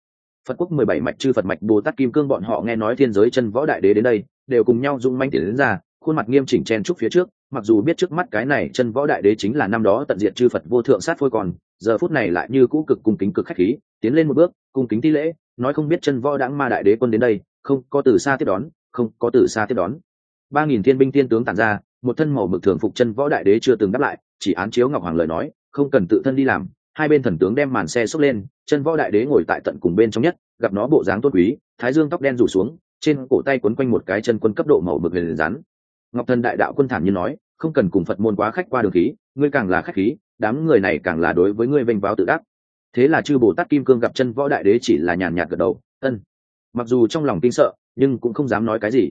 Phật quốc mười bảy mạch chư phật mạch bồ tát kim cương bọn họ nghe nói thiên giới chân võ đại đế đến đây, đều cùng nhau dung manh tiến đến ra, khuôn mặt nghiêm chỉnh chen trúc phía trước mặc dù biết trước mắt cái này chân võ đại đế chính là năm đó tận diện chư phật vô thượng sát phôi còn, giờ phút này lại như cũ cực cung kính cực khách khí, tiến lên một bước, cung kính thi lễ, nói không biết chân võ đãng ma đại đế quân đến đây, không có từ xa tiếp đón, không có từ xa tiếp đón. Ba nghìn thiên binh thiên tướng tản ra, một thân màu mực thường phục chân võ đại đế chưa từng đáp lại, chỉ án chiếu ngọc hoàng lời nói, không cần tự thân đi làm, hai bên thần tướng đem màn xe xốc lên, chân võ đại đế ngồi tại tận cùng bên trong nhất, gặp nó bộ dáng tốt quý, thái dương tóc đen rủ xuống, trên cổ tay quấn quanh một cái chân quân cấp độ màu mực liền rắn. Ngọc thần đại đạo quân thản như nói không cần cùng phật môn quá khách qua đường khí, ngươi càng là khách khí, đám người này càng là đối với ngươi vênh váo tự đắc. Thế là chư bồ tát kim cương gặp chân võ đại đế chỉ là nhàn nhạt gật đầu, ân. Mặc dù trong lòng kinh sợ, nhưng cũng không dám nói cái gì.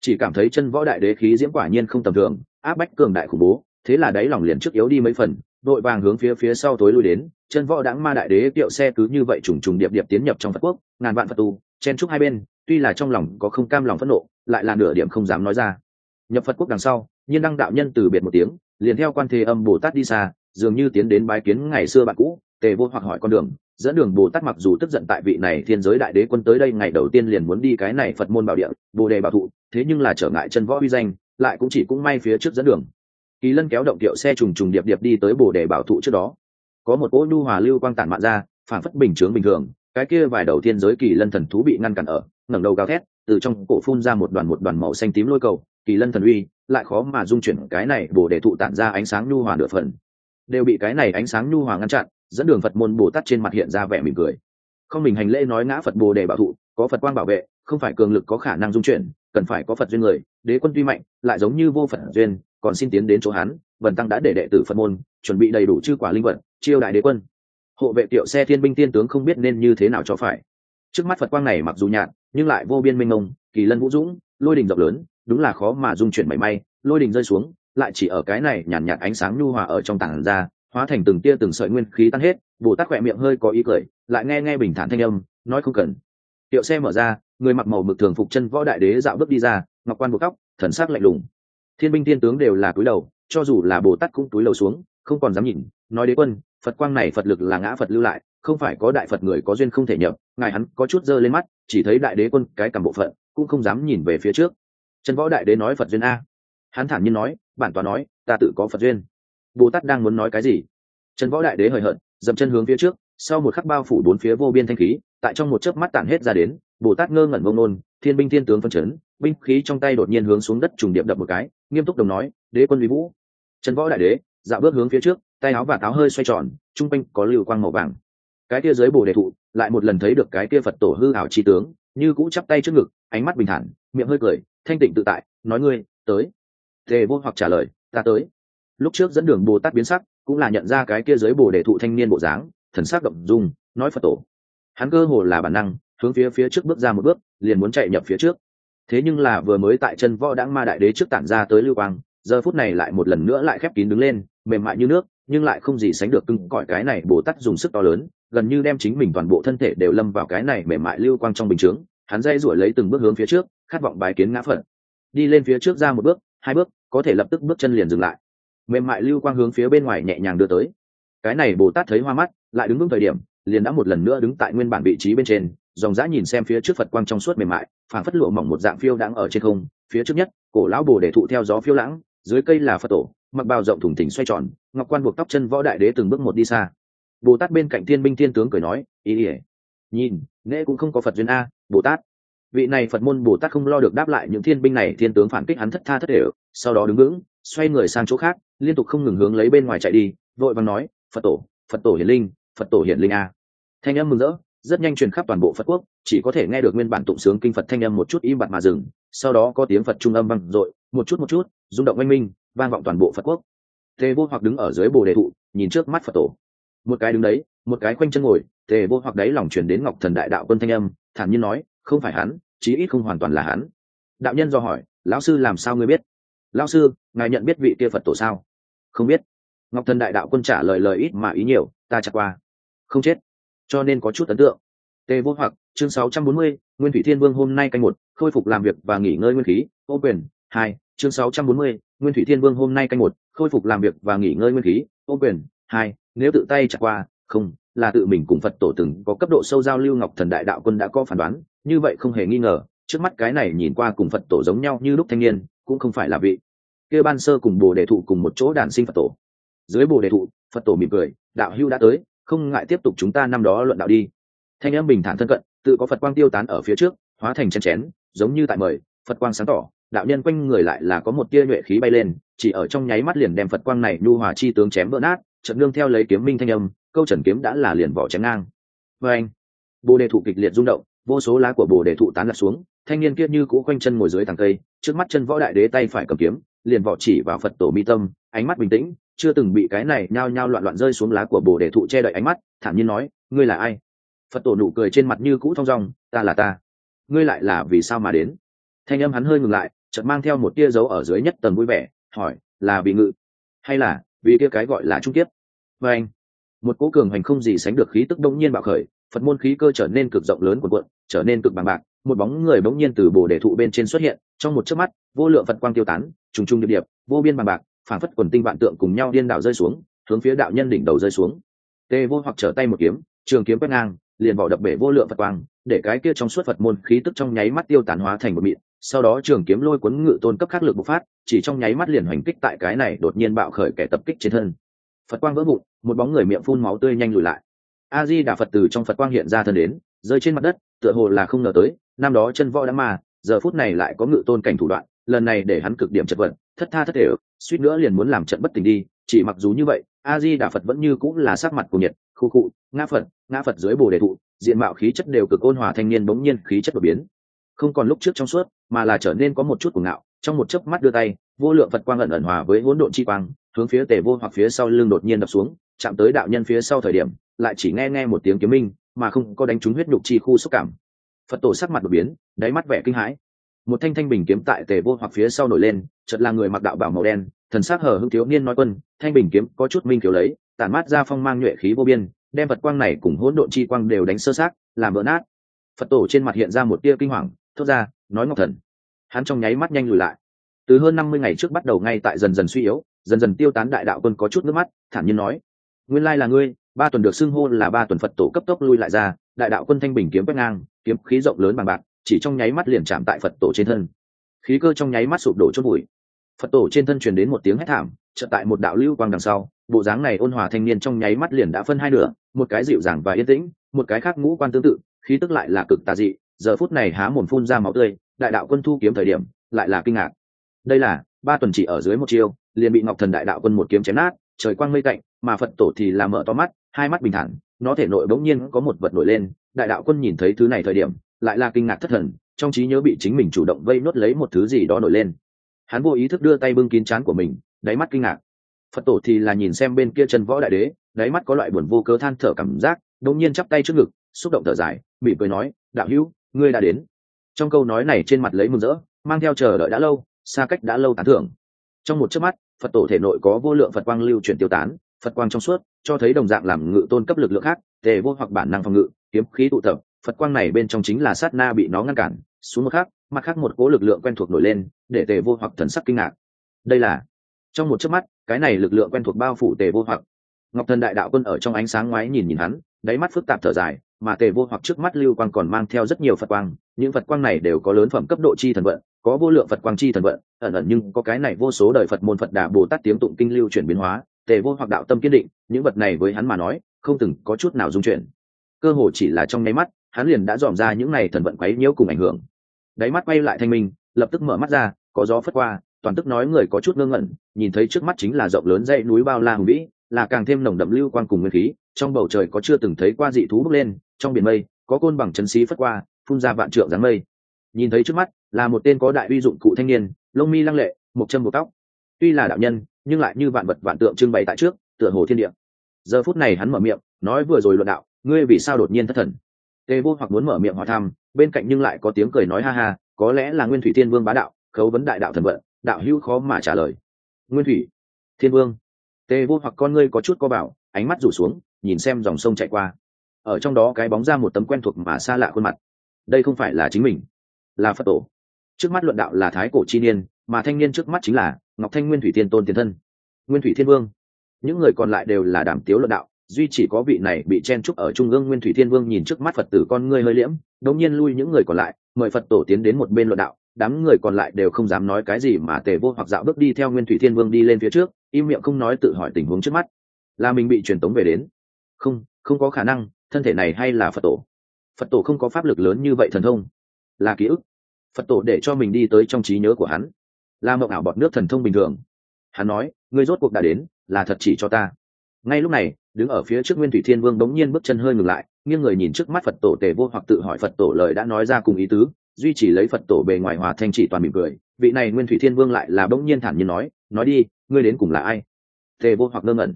Chỉ cảm thấy chân võ đại đế khí diễm quả nhiên không tầm thường, áp bách cường đại khủng bố, thế là đáy lòng liền trước yếu đi mấy phần, đội vàng hướng phía phía sau tối lui đến, chân võ đãng ma đại đế kiệu xe cứ như vậy trùng trùng điệp điệp tiến nhập trong phật quốc, ngàn vạn phật tu, chen chúc hai bên, tuy là trong lòng có không cam lòng phẫn nộ, lại là nửa điểm không dám nói ra. Nhập phật quốc đằng sau nhiên đăng đạo nhân từ biệt một tiếng, liền theo quan thế âm bồ tát đi xa, dường như tiến đến bái kiến ngày xưa bạn cũ, tề vô hoặc hỏi con đường, dẫn đường bồ tát mặc dù tức giận tại vị này thiên giới đại đế quân tới đây ngày đầu tiên liền muốn đi cái này phật môn bảo địa, bồ đề bảo thụ, thế nhưng là trở ngại chân võ uy danh, lại cũng chỉ cũng may phía trước dẫn đường. Kỳ lân kéo động kiệu xe trùng trùng điệp điệp đi tới bồ đề bảo thụ trước đó. Có một cỗ nhu hòa lưu quang tản mạn ra phản phất bình chướng bình thường, cái kia vài đầu thiên giới kỳ lân thần thú bị ngăn cản ở, ngẩng đầu gào thét, từ trong cổ phun ra một đoàn một đoàn màu xanh tím lôi cầu, kỳ lân thần uy lại khó mà dung chuyển cái này bồ đề thụ tản ra ánh sáng nhu hòa nửa phần. Đều bị cái này ánh sáng nhu hòa ngăn chặn, dẫn đường phật môn bồ tát trên mặt hiện ra vẻ mỉm cười. Không mình hành lễ nói ngã phật bồ đề bảo thụ, có phật quang bảo vệ, không phải cường lực có khả năng dung chuyển, cần phải có phật duyên người, đế quân tuy mạnh, lại giống như vô phật duyên, còn xin tiến đến chỗ hắn vần tăng đã để đệ tử phật môn, chuẩn bị đầy đủ chư quả linh vật, chiêu đại đế quân. Hộ vệ tiệu xe thiên binh tiên tướng không biết nên như thế nào cho phải. Trước mắt phật quang này mặc dù nhạt, nhưng lại vô biên minh ngông kỳ lân vũ dũng, lôi đình rộng lớn đúng là khó mà dung chuyển mảy may lôi đình rơi xuống lại chỉ ở cái này nhàn nhạt, nhạt ánh sáng nhu hòa ở trong tảng ra hóa thành từng tia từng sợi nguyên khí tan hết bồ tát khỏe miệng hơi có ý cười lại nghe nghe bình thản thanh âm nói không cần. Tiệu xe mở ra người mặc màu mực thường phục chân võ đại đế dạo bước đi ra ngọc quan buộc tóc thần sắc lạnh lùng. Thiên binh thiên tướng đều là cúi đầu cho dù là bồ tát cũng cúi đầu xuống không còn dám nhìn nói đế quân phật quang này phật lực là ngã phật lưu lại không phải có đại phật người có duyên không thể nhập ngài hắn có chút dơ lên mắt chỉ thấy đại đế quân cái cầm bộ phận cũng không dám nhìn về phía trước trần võ đại đế nói phật duyên a. Hắn thản nhiên nói, bản tòa nói, ta tự có phật duyên. Bồ tát đang muốn nói cái gì? Trần võ đại đế hời hợt, dậm chân hướng phía trước, sau một khắc bao phủ bốn phía vô biên thanh khí, tại trong một chớp mắt tản hết ra đến, bồ tát ngơ ngẩn vông nôn thiên binh thiên tướng phân chấn, binh khí trong tay đột nhiên hướng xuống đất trùng điệp đập một cái, nghiêm túc đồng nói, đế quân uy vũ. Trần võ đại đế dạo bước hướng phía trước, tay áo và táo hơi xoay tròn, trung quanh có lưu quang màu vàng. Cái kia dưới bồ đề thụ, lại một lần thấy được cái kia phật tổ hư ảo tri tướng, như cũ chắp tay trước ngực, ánh mắt bình thản, miệng hơi cười thanh tịnh tự tại, nói ngươi, tới. Tề vô hoặc trả lời, ta tới. Lúc trước dẫn đường bồ tát biến sắc, cũng là nhận ra cái kia dưới bồ đề thụ thanh niên bộ dáng, thần sắc động dung, nói phật tổ. Hắn cơ hồ là bản năng, hướng phía phía trước bước ra một bước, liền muốn chạy nhập phía trước. Thế nhưng là vừa mới tại chân võ đãng ma đại đế trước tản ra tới lưu quang, giờ phút này lại một lần nữa lại khép kín đứng lên, mềm mại như nước, nhưng lại không gì sánh được cưng cõi cái này bồ tát dùng sức to lớn, gần như đem chính mình toàn bộ thân thể đều lâm vào cái này mềm mại lưu quang trong bình chướng. Hắn dây rủi lấy từng bước hướng phía trước khát vọng bài kiến ngã phật. Đi lên phía trước ra một bước, hai bước, có thể lập tức bước chân liền dừng lại. Mềm mại lưu quang hướng phía bên ngoài nhẹ nhàng đưa tới. Cái này bồ tát thấy hoa mắt, lại đứng vững thời điểm, liền đã một lần nữa đứng tại nguyên bản vị trí bên trên, dòng dã nhìn xem phía trước phật quang trong suốt mềm mại, phảng phất lụa mỏng một dạng phiêu đang ở trên không. Phía trước nhất, cổ lão bồ để thụ theo gió phiêu lãng, dưới cây là phật tổ, mặc bào rộng thủng thỉnh xoay tròn, ngọc quan buộc tóc chân võ đại đế từng bước một đi xa. Bồ tát bên cạnh thiên binh thiên tướng cười nói, ý ỉa nhìn nghệ cũng không có phật duyên a, bồ tát vị này phật môn bồ tát không lo được đáp lại những thiên binh này, thiên tướng phản kích hắn thất tha thất đều sau đó đứng vững, xoay người sang chỗ khác, liên tục không ngừng hướng lấy bên ngoài chạy đi, vội vàng nói, phật tổ phật tổ hiển linh, phật tổ hiển linh a. Thanh âm mừng rỡ, rất nhanh truyền khắp toàn bộ phật quốc, chỉ có thể nghe được nguyên bản tụng sướng kinh phật thanh âm một chút im bặt mà dừng, sau đó có tiếng phật trung âm vang dội, một chút một chút, rung động oanh minh, vang vọng toàn bộ phật quốc. Tề vô hoặc đứng ở dưới bồ đề thụ, nhìn trước mắt phật tổ. Một cái đứng đấy, một cái quanh chân ngồi, tề vô hoặc đấy lòng chuyển đến ngọc thần đại đạo quân thanh âm, thản nhiên nói không phải hắn chí ít không hoàn toàn là hắn. Đạo nhân do hỏi lão sư làm sao ngươi biết? Lão sư ngài nhận biết vị kia phật tổ sao? Không biết. Ngọc thần đại đạo quân trả lời lời ít mà ý nhiều ta chặt qua. Không chết. Cho nên có chút ấn tượng. Tê vô hoặc chương 640, nguyên thủy thiên vương hôm nay canh một khôi phục làm việc và nghỉ ngơi nguyên khí ô quyền hai chương 640, nguyên thủy thiên vương hôm nay canh một khôi phục làm việc và nghỉ ngơi nguyên khí ô quyền hai nếu tự tay chặt qua không là tự mình cùng phật tổ từng có cấp độ sâu giao lưu ngọc thần đại đạo quân đã có phán đoán, như vậy không hề nghi ngờ, trước mắt cái này nhìn qua cùng phật tổ giống nhau như lúc thanh niên, cũng không phải là vị. Kia ban sơ cùng bồ đề thụ cùng một chỗ đàn sinh phật tổ. Dưới bồ đề thụ, phật tổ mỉm cười, đạo hưu đã tới, không ngại tiếp tục chúng ta năm đó luận đạo đi. Thanh âm bình thản thân cận, tự có phật quang tiêu tán ở phía trước, hóa thành chen chén, giống như tại mời, phật quang sáng tỏ, đạo nhân quanh người lại là có một tia nhuệ khí bay lên, chỉ ở trong nháy mắt liền đem phật quang này nhu hòa chi tướng chém vỡ nát trận nương theo lấy kiếm minh thanh âm câu trần kiếm đã là liền vỏ chém ngang. Vê anh, bồ đề thụ kịch liệt rung động, vô số lá của bồ đề thụ tán lật xuống, thanh niên kia như cũ quanh chân ngồi dưới thằng cây, trước mắt chân võ đại đế tay phải cầm kiếm, liền vỏ chỉ vào phật tổ mi tâm, ánh mắt bình tĩnh, chưa từng bị cái này nhao nhao loạn loạn rơi xuống lá của bồ đề thụ che đậy ánh mắt, thản nhiên nói, ngươi là ai? Phật tổ nụ cười trên mặt như cũ thong dong, ta là ta. Ngươi lại là vì sao mà đến? Thanh âm hắn hơi ngừng lại, chợt mang theo một tia dấu ở dưới nhất tầng vui vẻ, hỏi, là vì ngự hay là vì kia cái gọi là trung kiếp? Và anh một cố cường hành không gì sánh được khí tức đông nhiên bạo khởi, phật môn khí cơ trở nên cực rộng lớn của quận trở nên cực bằng bạc, một bóng người bỗng nhiên từ bồ đề thụ bên trên xuất hiện, trong một chớp mắt, vô lượng phật quang tiêu tán, trùng trùng điệp điệp, vô biên bằng bạc phản phất quần tinh vạn tượng cùng nhau điên đảo rơi xuống, hướng phía đạo nhân đỉnh đầu rơi xuống. Tê vô hoặc trở tay một kiếm, trường kiếm quét ngang, liền bỏ đập bể vô lượng phật quang, để cái kia trong suốt phật môn khí tức trong nháy mắt tiêu tán hóa thành một mịn, sau đó trường kiếm lôi cuốn ngự tôn cấp khắc lực bộc phát, chỉ trong nháy mắt liền hoành kích tại cái này đột nhiên bạo khởi kẻ tập kích trên thân. Phật quang vỡ vụn một bóng người miệng phun máu tươi nhanh lùi lại. A di đà phật từ trong phật quang hiện ra thân đến, rơi trên mặt đất, tựa hồ là không ngờ tới, năm đó chân võ đã mà giờ phút này lại có ngự tôn cảnh thủ đoạn, lần này để hắn cực điểm chật vật, thất tha thất thể, suýt nữa liền muốn làm trận bất tỉnh đi, chỉ mặc dù như vậy a di đà phật vẫn như cũng là sắc mặt của nhiệt, khu cụ ngã phật ngã phật dưới bồ đề thụ, diện mạo khí chất đều cực ôn hòa thanh niên bỗng nhiên khí chất đột biến. Không còn lúc trước trong suốt, mà là trở nên có một chút cuồng ngạo, trong một chớp mắt đưa tay, vô lượng phật quang ẩn ẩn hòa với hỗn độn chi quang, hướng phía tề vô hoặc phía sau lưng đột nhiên đập xuống chạm tới đạo nhân phía sau thời điểm, lại chỉ nghe nghe một tiếng kiếm minh, mà không có đánh trúng huyết nhục chi khu xúc cảm. Phật tổ sắc mặt đột biến, đáy mắt vẻ kinh hãi. Một thanh thanh bình kiếm tại tề vô hoặc phía sau nổi lên, chợt là người mặc đạo bảo màu đen, thần sắc hở hưng thiếu niên nói quân, thanh bình kiếm có chút minh kiểu lấy, tản mát ra phong mang nhuệ khí vô biên, đem vật quang này cùng hỗn độn chi quang đều đánh sơ sát làm vỡ nát. Phật tổ trên mặt hiện ra một tia kinh hoàng, thốt ra, nói ngọc thần. Hắn trong nháy mắt nhanh lùi lại. Từ hơn năm mươi ngày trước bắt đầu ngay tại dần dần suy yếu, dần dần tiêu tán đại đạo quân có chút nước mắt, thản nhiên nói nguyên lai là ngươi, ba tuần được xưng hô là ba tuần phật tổ cấp tốc lui lại ra, đại đạo quân thanh bình kiếm quét ngang, kiếm khí rộng lớn bằng bạc, chỉ trong nháy mắt liền chạm tại phật tổ trên thân. Khí cơ trong nháy mắt sụp đổ chốt bụi phật tổ trên thân truyền đến một tiếng hét thảm trợ tại một đạo lưu quang đằng sau, bộ dáng này ôn hòa thanh niên trong nháy mắt liền đã phân hai nửa, một cái dịu dàng và yên tĩnh, một cái khác ngũ quan tương tự, khí tức lại là cực tà dị, giờ phút này há mồm phun ra máu tươi, đại đạo quân thu kiếm thời điểm, lại là kinh ngạc. Đây là, ba tuần chỉ ở dưới một chiêu, liền bị ngọc thần đại đạo quân một kiếm chém nát trời quang mây cạnh, mà phật tổ thì làm mở to mắt, hai mắt bình thản, nó thể nội bỗng nhiên có một vật nổi lên, đại đạo quân nhìn thấy thứ này thời điểm, lại là kinh ngạc thất thần, trong trí nhớ bị chính mình chủ động vây nốt lấy một thứ gì đó nổi lên. Hắn vô ý thức đưa tay bưng kín trán của mình, đáy mắt kinh ngạc. Phật tổ thì là nhìn xem bên kia chân võ đại đế, đáy mắt có loại buồn vô cớ than thở cảm giác, đột nhiên chắp tay trước ngực, xúc động thở dài, mỉm cười nói, đạo hữu, ngươi đã đến. Trong câu nói này trên mặt lấy mừng rỡ, mang theo chờ đợi đã lâu, xa cách đã lâu tán thưởng. Trong một chớp mắt phật tổ thể nội có vô lượng phật quang lưu chuyển tiêu tán, phật quang trong suốt, cho thấy đồng dạng làm ngự tôn cấp lực lượng khác, tề vô hoặc bản năng phòng ngự, kiếm khí tụ tập, phật quang này bên trong chính là sát na bị nó ngăn cản, xuống một khác mặt khác một cố lực lượng quen thuộc nổi lên, để tề vô hoặc thần sắc kinh ngạc. Đây là, trong một chớp mắt, cái này lực lượng quen thuộc bao phủ tề vô hoặc. Ngọc thần đại đạo quân ở trong ánh sáng ngoái nhìn nhìn hắn, đáy mắt phức tạp thở dài, mà tề vô hoặc trước mắt lưu quang còn mang theo rất nhiều phật quang, những phật quang này đều có lớn phẩm cấp độ chi thần vận, có vô lượng phật quang chi thần vận ẩn ẩn nhưng có cái này vô số đời phật môn phật đà bồ tát tiếng tụng kinh lưu chuyển biến hóa, tề vô hoặc đạo tâm kiên định, những vật này với hắn mà nói, không từng có chút nào dung chuyển. Cơ hồ chỉ là trong nháy mắt, hắn liền đã dòm ra những này thần vận quấy nhiễu cùng ảnh hưởng. Đáy mắt quay lại thanh minh, lập tức mở mắt ra, có gió phất qua, toàn tức nói người có chút ngơ ngẩn, nhìn thấy trước mắt chính là rộng lớn dãy núi bao la hùng vĩ, là càng thêm nồng đậm lưu quang cùng nguyên khí, trong bầu trời có chưa từng thấy qua dị thú bước lên, trong biển mây, có côn bằng chân xí phất qua, phun ra vạn trượng dáng mây. Nhìn thấy trước mắt, là một tên có đại uy dụng cụ thanh niên lông mi lăng lệ, một chân một tóc. Tuy là đạo nhân, nhưng lại như vạn vật vạn tượng trưng bày tại trước, tựa hồ thiên địa. Giờ phút này hắn mở miệng, nói vừa rồi luận đạo, ngươi vì sao đột nhiên thất thần? Tề vô hoặc muốn mở miệng hỏi thăm, bên cạnh nhưng lại có tiếng cười nói ha ha, có lẽ là nguyên thủy thiên vương bá đạo, khấu vấn đại đạo thần vận, đạo hữu khó mà trả lời. Nguyên thủy thiên vương, tề vô hoặc con ngươi có chút co bảo, ánh mắt rủ xuống, nhìn xem dòng sông chạy qua. Ở trong đó cái bóng ra một tấm quen thuộc mà xa lạ khuôn mặt. Đây không phải là chính mình, là phật tổ trước mắt luận đạo là thái cổ chi niên, mà thanh niên trước mắt chính là ngọc thanh nguyên thủy tiên tôn tiền thân, nguyên thủy thiên vương. Những người còn lại đều là đảm tiếu luận đạo, duy chỉ có vị này bị chen trúc ở trung ương nguyên thủy thiên vương nhìn trước mắt phật tử con ngươi hơi liễm, đống nhiên lui những người còn lại, mời phật tổ tiến đến một bên luận đạo, đám người còn lại đều không dám nói cái gì mà tề vô hoặc dạo bước đi theo nguyên thủy thiên vương đi lên phía trước, im miệng không nói tự hỏi tình huống trước mắt. Là mình bị truyền tống về đến. Không không có khả năng, thân thể này hay là phật tổ? Phật tổ không có pháp lực lớn như vậy thần thông. Là ký ức phật tổ để cho mình đi tới trong trí nhớ của hắn. Là mộng ảo bọt nước thần thông bình thường. Hắn nói, ngươi rốt cuộc đã đến, là thật chỉ cho ta. Ngay lúc này, đứng ở phía trước nguyên thủy thiên vương đống nhiên bước chân hơi ngừng lại, nghiêng người nhìn trước mắt phật tổ tề vô hoặc tự hỏi phật tổ lời đã nói ra cùng ý tứ, duy chỉ lấy phật tổ bề ngoài hòa thanh chỉ toàn mỉm cười. Vị này nguyên thủy thiên vương lại là bỗng nhiên thản nhiên nói nói đi, ngươi đến cùng là ai? Tề vô hoặc ngơ ngẩn.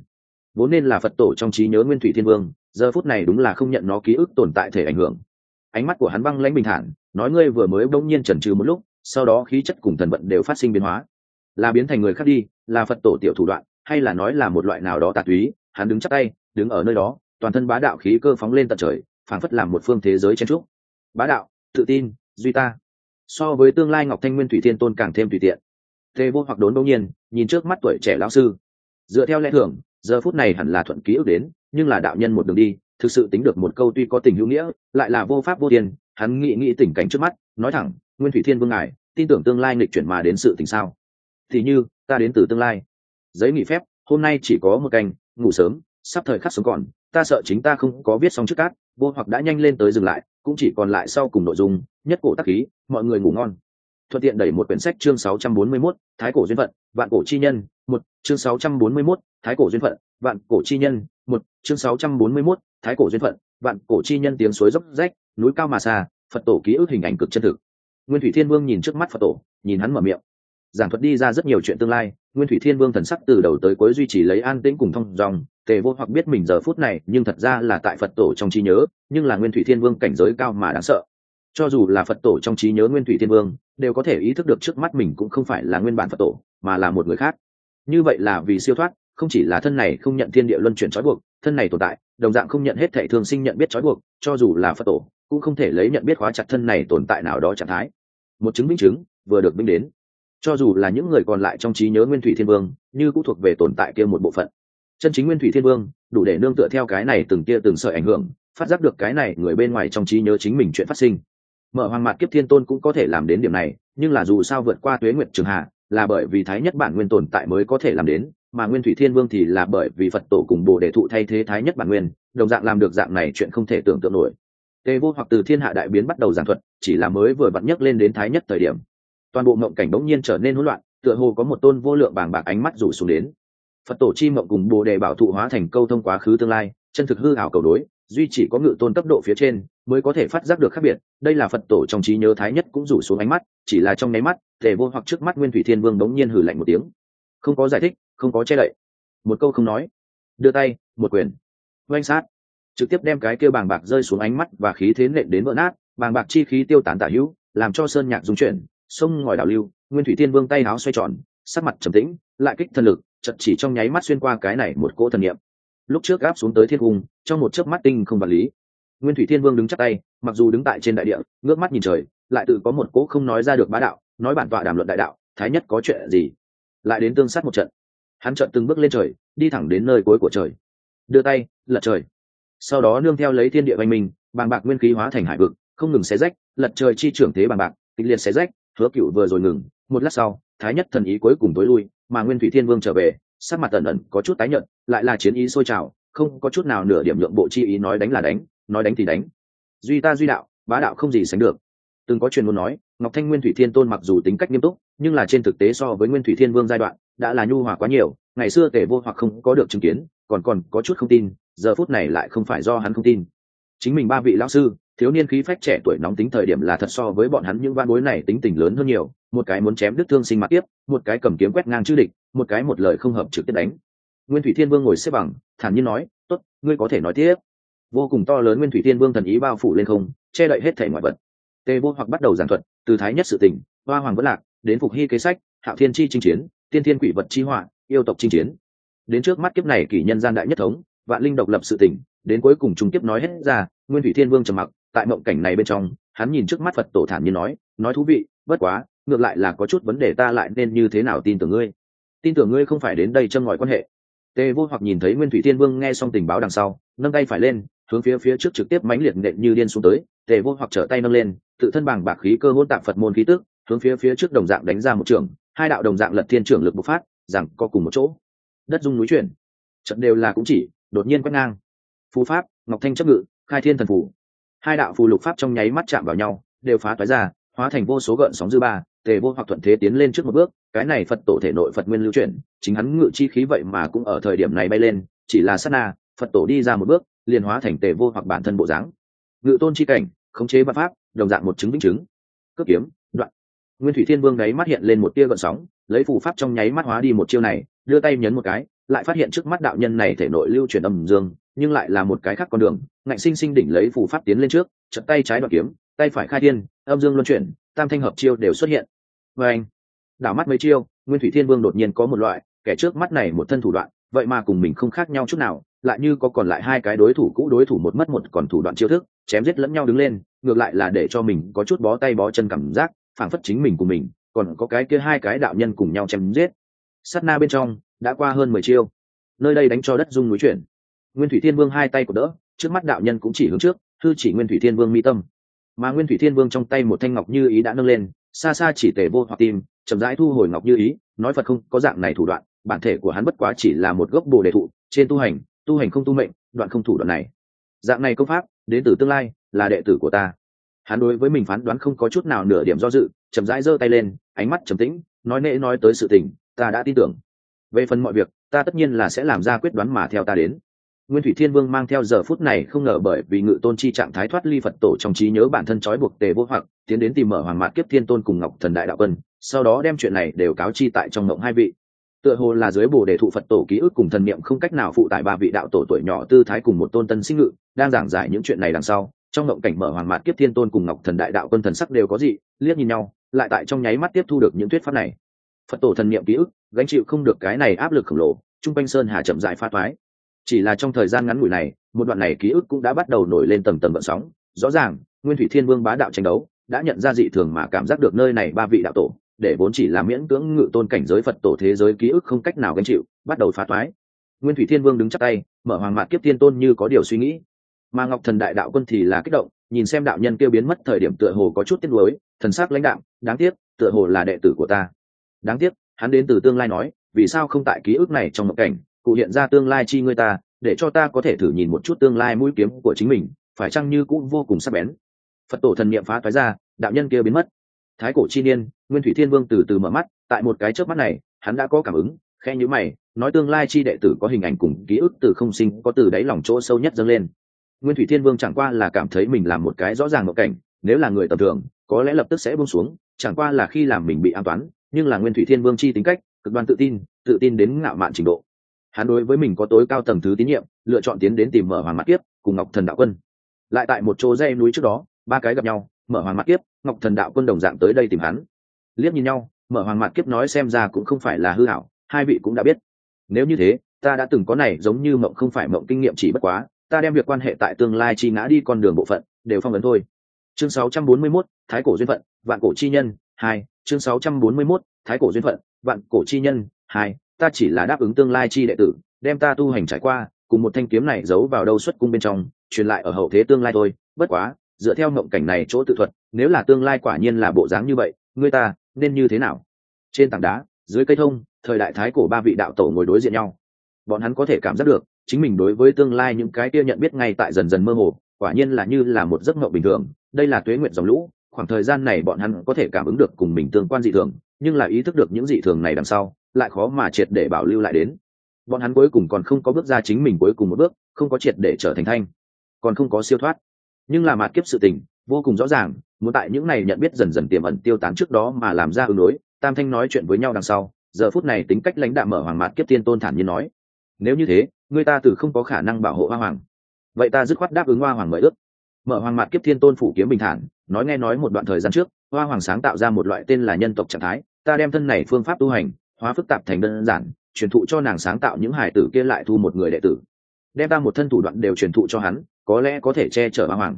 Vốn nên là phật tổ trong trí nhớ nguyên thủy thiên vương, giờ phút này đúng là không nhận nó ký ức tồn tại thể ảnh hưởng. Ánh mắt của hắn băng lãnh bình thản nói ngươi vừa mới bỗng nhiên chần chừ một lúc, sau đó khí chất cùng thần vận đều phát sinh biến hóa. Là biến thành người khác đi, là phật tổ tiểu thủ đoạn, hay là nói là một loại nào đó tà túy, hắn đứng chắc tay, đứng ở nơi đó, toàn thân bá đạo khí cơ phóng lên tận trời, phảng phất làm một phương thế giới chen trúc. Bá đạo, tự tin, duy ta. So với tương lai ngọc thanh nguyên thủy thiên tôn càng thêm tùy tiện. Tề vô hoặc đốn đương nhiên, nhìn trước mắt tuổi trẻ lão sư. Dựa theo lẽ thường, giờ phút này hẳn là thuận ký ức đến, nhưng là đạo nhân một đường đi, thực sự tính được một câu tuy có tình hữu nghĩa, lại là vô pháp vô tiền hắn nghĩ nghĩ tình cảnh trước mắt nói thẳng nguyên thủy thiên vương ngài tin tưởng tương lai nghịch chuyển mà đến sự tình sao? Thì như ta đến từ tương lai. Giấy nghỉ phép hôm nay chỉ có một canh ngủ sớm sắp thời khắc sống còn ta sợ chính ta không có viết xong trước cát vô hoặc đã nhanh lên tới dừng lại cũng chỉ còn lại sau cùng nội dung nhất cổ tắc khí mọi người ngủ ngon. Thuận tiện đẩy một quyển sách chương 641, thái cổ duyên phận vạn cổ chi nhân một chương 641, thái cổ duyên phận vạn cổ chi nhân một chương 641, thái cổ duyên phận vạn cổ chi nhân tiếng suối dốc rách, núi cao mà xa, phật tổ ký ức hình ảnh cực chân thực. Nguyên thủy thiên vương nhìn trước mắt phật tổ, nhìn hắn mở miệng. Giảng thuật đi ra rất nhiều chuyện tương lai, nguyên thủy thiên vương thần sắc từ đầu tới cuối duy trì lấy an tĩnh cùng thông dòng, tề vô hoặc biết mình giờ phút này, nhưng thật ra là tại phật tổ trong trí nhớ, nhưng là nguyên thủy thiên vương cảnh giới cao mà đáng sợ. Cho dù là phật tổ trong trí nhớ nguyên thủy thiên vương, đều có thể ý thức được trước mắt mình cũng không phải là nguyên bản phật tổ, mà là một người khác. Như vậy là vì siêu thoát, không chỉ là thân này không nhận thiên địa luân chuyển trói buộc, thân này tồn tại đồng dạng không nhận hết thệ thường sinh nhận biết trói buộc, cho dù là phật tổ, cũng không thể lấy nhận biết khóa chặt thân này tồn tại nào đó trạng thái. Một chứng minh chứng, vừa được minh đến. Cho dù là những người còn lại trong trí nhớ nguyên thủy thiên vương, như cũng thuộc về tồn tại kia một bộ phận. Chân chính nguyên thủy thiên vương, đủ để nương tựa theo cái này từng kia từng sợi ảnh hưởng, phát giác được cái này người bên ngoài trong trí nhớ chính mình chuyện phát sinh. Mở hoàng mạt kiếp thiên tôn cũng có thể làm đến điểm này, nhưng là dù sao vượt qua tuế nguyệt trường hạ, là bởi vì thái nhất bản nguyên tồn tại mới có thể làm đến mà nguyên thủy thiên vương thì là bởi vì phật tổ cùng bồ đề thụ thay thế thái nhất bản nguyên, đồng dạng làm được dạng này chuyện không thể tưởng tượng nổi. Tề vô hoặc từ thiên hạ đại biến bắt đầu giảng thuật, chỉ là mới vừa vặn nhấc lên đến thái nhất thời điểm. Toàn bộ mộng cảnh bỗng nhiên trở nên hỗn loạn, tựa hồ có một tôn vô lượng bàng bạc ánh mắt rủ xuống đến. Phật tổ chi mộng cùng bồ đề bảo thụ hóa thành câu thông quá khứ tương lai, chân thực hư ảo cầu đối, duy chỉ có ngự tôn cấp độ phía trên mới có thể phát giác được khác biệt. Đây là phật tổ trong trí nhớ thái nhất cũng rủ xuống ánh mắt, chỉ là trong nháy mắt, tề vô hoặc trước mắt nguyên thủy thiên vương bỗng nhiên hử lạnh một tiếng. Không có giải thích không có che đậy. Một câu không nói. Đưa tay, một quyền. Oanh sát. Trực tiếp đem cái kêu bàng bạc rơi xuống ánh mắt và khí thế nện đến vỡ nát. Bàng bạc chi khí tiêu tán tả hữu, làm cho sơn nhạc dung chuyển, sông ngòi đảo lưu, nguyên thủy thiên vương tay áo xoay tròn, sắc mặt trầm tĩnh, lại kích thần lực chật chỉ trong nháy mắt xuyên qua cái này một cỗ thần niệm. Lúc trước gáp xuống tới thiên cung, trong một chớp mắt tinh không vật lý, nguyên thủy thiên vương đứng chắc tay, mặc dù đứng tại trên đại địa, ngước mắt nhìn trời, lại tự có một cỗ không nói ra được bá đạo, nói bản tọa đàm luận đại đạo, thái nhất có chuyện gì? Lại đến tương sát một trận hắn chợt từng bước lên trời, đi thẳng đến nơi cuối của trời. Đưa tay, lật trời. Sau đó nương theo lấy thiên địa văn minh, bàng bạc nguyên khí hóa thành hải vực, không ngừng xé rách, lật trời chi trưởng thế bàng bạc, kịch liệt xé rách, hứa cựu vừa rồi ngừng, một lát sau, thái nhất thần ý cuối cùng tối lui, mà nguyên thủy thiên vương trở về, sắc mặt tần ẩn có chút tái nhợt, lại là chiến ý sôi trào, không có chút nào nửa điểm nhượng bộ chi ý nói đánh là đánh, nói đánh thì đánh. Duy ta duy đạo, bá đạo không gì sánh được từng có truyền muốn nói, ngọc thanh nguyên thủy thiên tôn mặc dù tính cách nghiêm túc, nhưng là trên thực tế so với nguyên thủy thiên vương giai đoạn, đã là nhu hòa quá nhiều, ngày xưa tề vô hoặc không có được chứng kiến, còn còn có chút không tin, giờ phút này lại không phải do hắn không tin. Chính mình ba vị lão sư, thiếu niên khí phách trẻ tuổi nóng tính thời điểm là thật so với bọn hắn những van bối này tính tình lớn hơn nhiều, một cái muốn chém đứt thương sinh mặt tiếp, một cái cầm kiếm quét ngang chữ địch, một cái một lời không hợp trực tiếp đánh. Nguyên thủy thiên vương ngồi xếp bằng, thản nhiên nói, tốt, ngươi có thể nói tiếp. Vô cùng to lớn nguyên thủy thiên vương thần ý bao phủ lên không, che đậy hết thể ngoại vật tề vô hoặc bắt đầu giảng thuật, từ thái nhất sự tình, hoa hoàng vẫn lạc, đến phục hy kế sách, hạo thiên chi chinh chiến, tiên thiên quỷ vật chi họa, yêu tộc chinh chiến. Đến trước mắt kiếp này kỷ nhân gian đại nhất thống, vạn linh độc lập sự tỉnh đến cuối cùng trung kiếp nói hết ra, nguyên thủy thiên vương trầm mặc, tại mộng cảnh này bên trong, hắn nhìn trước mắt phật tổ thản nhiên nói nói thú vị, bất quá, ngược lại là có chút vấn đề ta lại nên như thế nào tin tưởng ngươi? Tin tưởng ngươi không phải đến đây châm ngòi quan hệ. Tề vô hoặc nhìn thấy nguyên thủy thiên vương nghe xong tình báo đằng sau, nâng tay phải lên hướng phía phía trước trực tiếp mãnh liệt nện như điên xuống tới, tề vô hoặc trở tay nâng lên, tự thân bằng bạc khí cơ hôn tạm phật môn khí tức, hướng phía phía trước đồng dạng đánh ra một trường, hai đạo đồng dạng lật thiên trưởng lực bộc phát, rằng có cùng một chỗ. Đất dung núi chuyển. Trận đều là cũng chỉ, đột nhiên quét ngang. Phù pháp, ngọc thanh chấp ngự, khai thiên thần phù. Hai đạo phù lục pháp trong nháy mắt chạm vào nhau, đều phá toái ra, hóa thành vô số gợn sóng dư ba, tề vô hoặc thuận thế tiến lên trước một bước, cái này phật tổ thể nội phật nguyên lưu chuyển, chính hắn ngự chi khí vậy mà cũng ở thời điểm này bay lên, chỉ là sát na, phật tổ đi ra một bước liền hóa thành tề vô hoặc bản thân bộ dáng. Ngự tôn chi cảnh, khống chế văn pháp, đồng dạng một chứng vĩnh chứng. Cướp kiếm, đoạn. Nguyên thủy thiên vương đấy mắt hiện lên một tia gợn sóng, lấy phù pháp trong nháy mắt hóa đi một chiêu này, đưa tay nhấn một cái, lại phát hiện trước mắt đạo nhân này thể nội lưu chuyển âm dương, nhưng lại là một cái khác con đường. Ngạnh sinh sinh đỉnh lấy phù pháp tiến lên trước chật tay trái đoạt kiếm, tay phải khai thiên, âm dương luân chuyển, tam thanh hợp chiêu đều xuất hiện. Và anh, đảo mắt mấy chiêu, nguyên thủy thiên vương đột nhiên có một loại, kẻ trước mắt này một thân thủ đoạn, vậy mà cùng mình không khác nhau chút nào lại như có còn lại hai cái đối thủ cũ đối thủ một mất một còn thủ đoạn chiêu thức, chém giết lẫn nhau đứng lên, ngược lại là để cho mình có chút bó tay bó chân cảm giác, phảng phất chính mình của mình, còn có cái kia hai cái đạo nhân cùng nhau chém giết. Sát na bên trong, đã qua hơn mười chiêu. Nơi đây đánh cho đất dung núi chuyển. Nguyên thủy thiên vương hai tay của đỡ, trước mắt đạo nhân cũng chỉ hướng trước thư chỉ nguyên thủy thiên vương mi tâm. Mà nguyên thủy thiên vương trong tay một thanh ngọc như ý đã nâng lên, xa xa chỉ tề vô hoặc tim chậm rãi thu hồi ngọc như ý, nói phật không có dạng này thủ đoạn, bản thể của hắn bất quá chỉ là một gốc bồ đề thụ, trên tu hành tu hành không tu mệnh, đoạn không thủ đoạn này. Dạng này công pháp, đến từ tương lai, là đệ tử của ta. Hắn đối với mình phán đoán không có chút nào nửa điểm do dự, chậm rãi giơ tay lên, ánh mắt trầm tĩnh, nói nễ nói tới sự tình, ta đã tin tưởng. Về phần mọi việc, ta tất nhiên là sẽ làm ra quyết đoán mà theo ta đến. Nguyên thủy thiên vương mang theo giờ phút này không ngờ bởi vì ngự tôn chi trạng thái thoát ly phật tổ trong trí nhớ bản thân trói buộc tề vô hoặc, tiến đến tìm mở hoàng mạc kiếp thiên tôn cùng ngọc thần đại đạo quân, sau đó đem chuyện này đều cáo chi tại trong mộng hai vị tựa hồ là dưới bồ đề thụ phật tổ ký ức cùng thần niệm không cách nào phụ tại ba vị đạo tổ tuổi nhỏ tư thái cùng một tôn tân sinh ngự, đang giảng giải những chuyện này đằng sau, trong ngộng cảnh mở hoàng mạt kiếp thiên tôn cùng ngọc thần đại đạo quân thần sắc đều có gì liếc nhìn nhau, lại tại trong nháy mắt tiếp thu được những thuyết pháp này. Phật tổ thần niệm ký ức, gánh chịu không được cái này áp lực khổng lồ trung quanh sơn hà chậm dại pha thoái chỉ là trong thời gian ngắn ngủi này, một đoạn này ký ức cũng đã bắt đầu nổi lên tầng tầng vận sóng. Rõ ràng, nguyên thủy thiên vương bá đạo tranh đấu, đã nhận ra dị thường mà cảm giác được nơi này ba vị đạo tổ để vốn chỉ là miễn cưỡng ngự tôn cảnh giới phật tổ thế giới ký ức không cách nào gánh chịu, bắt đầu phá toái. Nguyên thủy thiên vương đứng chắc tay, mở hoàng mạc kiếp thiên tôn như có điều suy nghĩ. Mà ngọc thần đại đạo quân thì là kích động, nhìn xem đạo nhân kêu biến mất thời điểm tựa hồ có chút tiếc nuối, thần sắc lãnh đạo đáng tiếc, tựa hồ là đệ tử của ta. Đáng tiếc, hắn đến từ tương lai nói, vì sao không tại ký ức này trong một cảnh, cụ hiện ra tương lai chi ngươi ta, để cho ta có thể thử nhìn một chút tương lai mũi kiếm của chính mình, phải chăng như cũng vô cùng sắc bén. Phật tổ thần niệm phá thoái ra, đạo nhân kia biến mất. Thái cổ chi niên nguyên thủy thiên vương từ từ mở mắt, tại một cái chớp mắt này, hắn đã có cảm ứng, khe nhữ mày, nói tương lai chi đệ tử có hình ảnh cùng ký ức từ không sinh, có từ đáy lòng chỗ sâu nhất dâng lên. Nguyên thủy thiên vương chẳng qua là cảm thấy mình làm một cái rõ ràng một cảnh, nếu là người tầm thường, có lẽ lập tức sẽ buông xuống, chẳng qua là khi làm mình bị an toán, nhưng là nguyên thủy thiên vương chi tính cách, cực đoan tự tin tự tin đến ngạo mạn trình độ. Hắn đối với mình có tối cao tầng thứ tín nhiệm, lựa chọn tiến đến tìm mở hoàng mặt tiếp cùng ngọc thần đạo quân. Lại tại một chỗ dây núi trước đó, ba cái gặp nhau, mở hoàng mặt kiếp, ngọc thần đạo quân đồng dạng tới đây tìm hắn liếc nhìn nhau mở hoàng mạc kiếp nói xem ra cũng không phải là hư hảo hai vị cũng đã biết. Nếu như thế ta đã từng có này giống như mộng không phải mộng kinh nghiệm chỉ bất quá ta đem việc quan hệ tại tương lai chi ngã đi con đường bộ phận đều phong ấn thôi. Chương 641, thái cổ duyên phận vạn cổ chi nhân hai chương 641, thái cổ duyên phận vạn cổ chi nhân hai ta chỉ là đáp ứng tương lai chi đệ tử đem ta tu hành trải qua cùng một thanh kiếm này giấu vào đâu xuất cung bên trong truyền lại ở hậu thế tương lai thôi. Bất quá dựa theo mộng cảnh này chỗ tự thuật nếu là tương lai quả nhiên là bộ dáng như vậy ngươi ta nên như thế nào? Trên tảng đá, dưới cây thông, thời đại thái cổ ba vị đạo tổ ngồi đối diện nhau. Bọn hắn có thể cảm giác được, chính mình đối với tương lai những cái kia nhận biết ngay tại dần dần mơ hồ, quả nhiên là như là một giấc mộng bình thường. Đây là tuế nguyện dòng lũ, khoảng thời gian này bọn hắn có thể cảm ứng được cùng mình tương quan dị thường, nhưng là ý thức được những dị thường này đằng sau, lại khó mà triệt để bảo lưu lại đến. Bọn hắn cuối cùng còn không có bước ra chính mình cuối cùng một bước, không có triệt để trở thành thanh, còn không có siêu thoát. Nhưng là mạt kiếp sự tình vô cùng rõ ràng, muốn tại những này nhận biết dần dần tiềm ẩn tiêu tán trước đó mà làm ra ứng đối, tam thanh nói chuyện với nhau đằng sau, giờ phút này tính cách lãnh đạo mở hoàng mạt kiếp tiên tôn thản nhiên nói, nếu như thế, người ta từ không có khả năng bảo hộ hoa hoàng. Vậy ta dứt khoát đáp ứng hoa hoàng mời ước. Mở hoàng mạt kiếp thiên tôn phủ kiếm bình thản, nói nghe nói một đoạn thời gian trước, hoa hoàng sáng tạo ra một loại tên là nhân tộc trạng thái, ta đem thân này phương pháp tu hành, hóa phức tạp thành đơn giản, truyền thụ cho nàng sáng tạo những hải tử kia lại thu một người đệ tử. Đem ta một thân thủ đoạn đều truyền thụ cho hắn, có lẽ có thể che chở hoa hoàng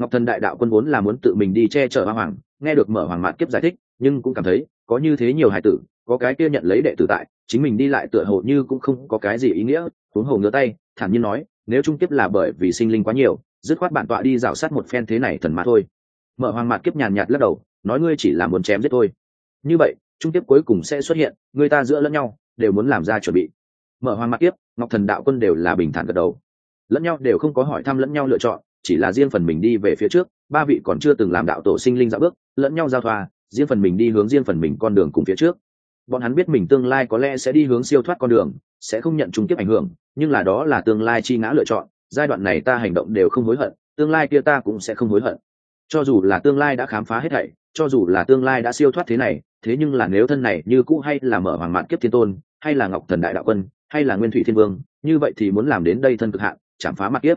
ngọc thần đại đạo quân vốn là muốn tự mình đi che chở hoa hoàng, nghe được mở hoàng mạn kiếp giải thích, nhưng cũng cảm thấy, có như thế nhiều hải tử, có cái kia nhận lấy đệ tử tại, chính mình đi lại tựa hồ như cũng không có cái gì ý nghĩa, huống hồ ngửa tay, thản nhiên nói, nếu trung kiếp là bởi vì sinh linh quá nhiều, dứt khoát bản tọa đi dạo sát một phen thế này thần mà thôi. Mở hoàng mạn kiếp nhàn nhạt lắc đầu, nói ngươi chỉ là muốn chém giết thôi. Như vậy, trung kiếp cuối cùng sẽ xuất hiện, người ta giữa lẫn nhau, đều muốn làm ra chuẩn bị. Mở hoàng mạn kiếp, ngọc thần đạo quân đều là bình thản gật đầu. Lẫn nhau đều không có hỏi thăm lẫn nhau lựa chọn chỉ là riêng phần mình đi về phía trước, ba vị còn chưa từng làm đạo tổ sinh linh dạo bước, lẫn nhau giao thoa, riêng phần mình đi hướng riêng phần mình con đường cùng phía trước. Bọn hắn biết mình tương lai có lẽ sẽ đi hướng siêu thoát con đường, sẽ không nhận trung tiếp ảnh hưởng, nhưng là đó là tương lai chi ngã lựa chọn, giai đoạn này ta hành động đều không hối hận, tương lai kia ta cũng sẽ không hối hận. Cho dù là tương lai đã khám phá hết thảy, cho dù là tương lai đã siêu thoát thế này, thế nhưng là nếu thân này như cũ hay là mở hoàng mạn kiếp thiên tôn, hay là ngọc thần đại đạo quân, hay là nguyên thủy thiên vương, như vậy thì muốn làm đến đây thân cực hạn, chạm phá mặt kiếp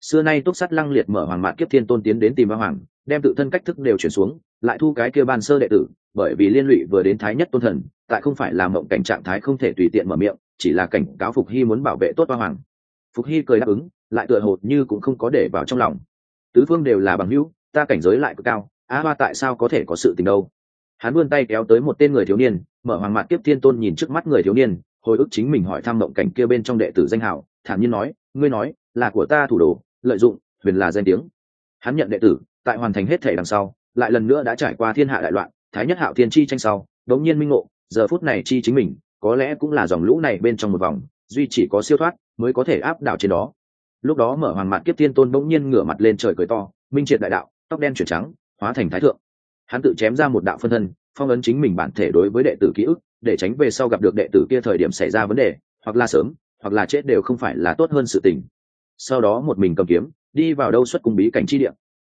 xưa nay túc sắt lăng liệt mở hoàng mạn kiếp thiên tôn tiến đến tìm ba hoàng, đem tự thân cách thức đều chuyển xuống, lại thu cái kia ban sơ đệ tử, bởi vì liên lụy vừa đến thái nhất tôn thần, tại không phải là mộng cảnh trạng thái không thể tùy tiện mở miệng, chỉ là cảnh cáo phục hy muốn bảo vệ tốt ba hoàng. Phục hy cười đáp ứng, lại tựa hồ như cũng không có để vào trong lòng. Tứ phương đều là bằng hữu, ta cảnh giới lại cực cao, á hoa tại sao có thể có sự tình đâu? Hắn vươn tay kéo tới một tên người thiếu niên, mở hoàng mạn tiếp thiên tôn nhìn trước mắt người thiếu niên, hồi ức chính mình hỏi thăm mộng cảnh kia bên trong đệ tử danh hào, thản nhiên nói, ngươi nói, là của ta thủ đồ lợi dụng, huyền là danh tiếng. Hắn nhận đệ tử, tại hoàn thành hết thể đằng sau, lại lần nữa đã trải qua thiên hạ đại loạn, thái nhất hạo thiên chi tranh sau, đống nhiên minh ngộ, giờ phút này chi chính mình, có lẽ cũng là dòng lũ này bên trong một vòng, duy chỉ có siêu thoát mới có thể áp đảo trên đó. Lúc đó mở hoàng mạn kiếp thiên tôn bỗng nhiên ngửa mặt lên trời cười to, minh triệt đại đạo, tóc đen chuyển trắng, hóa thành thái thượng. Hắn tự chém ra một đạo phân thân, phong ấn chính mình bản thể đối với đệ tử ký ức, để tránh về sau gặp được đệ tử kia thời điểm xảy ra vấn đề, hoặc là sớm, hoặc là chết đều không phải là tốt hơn sự tình sau đó một mình cầm kiếm, đi vào đâu xuất cùng bí cảnh chi địa.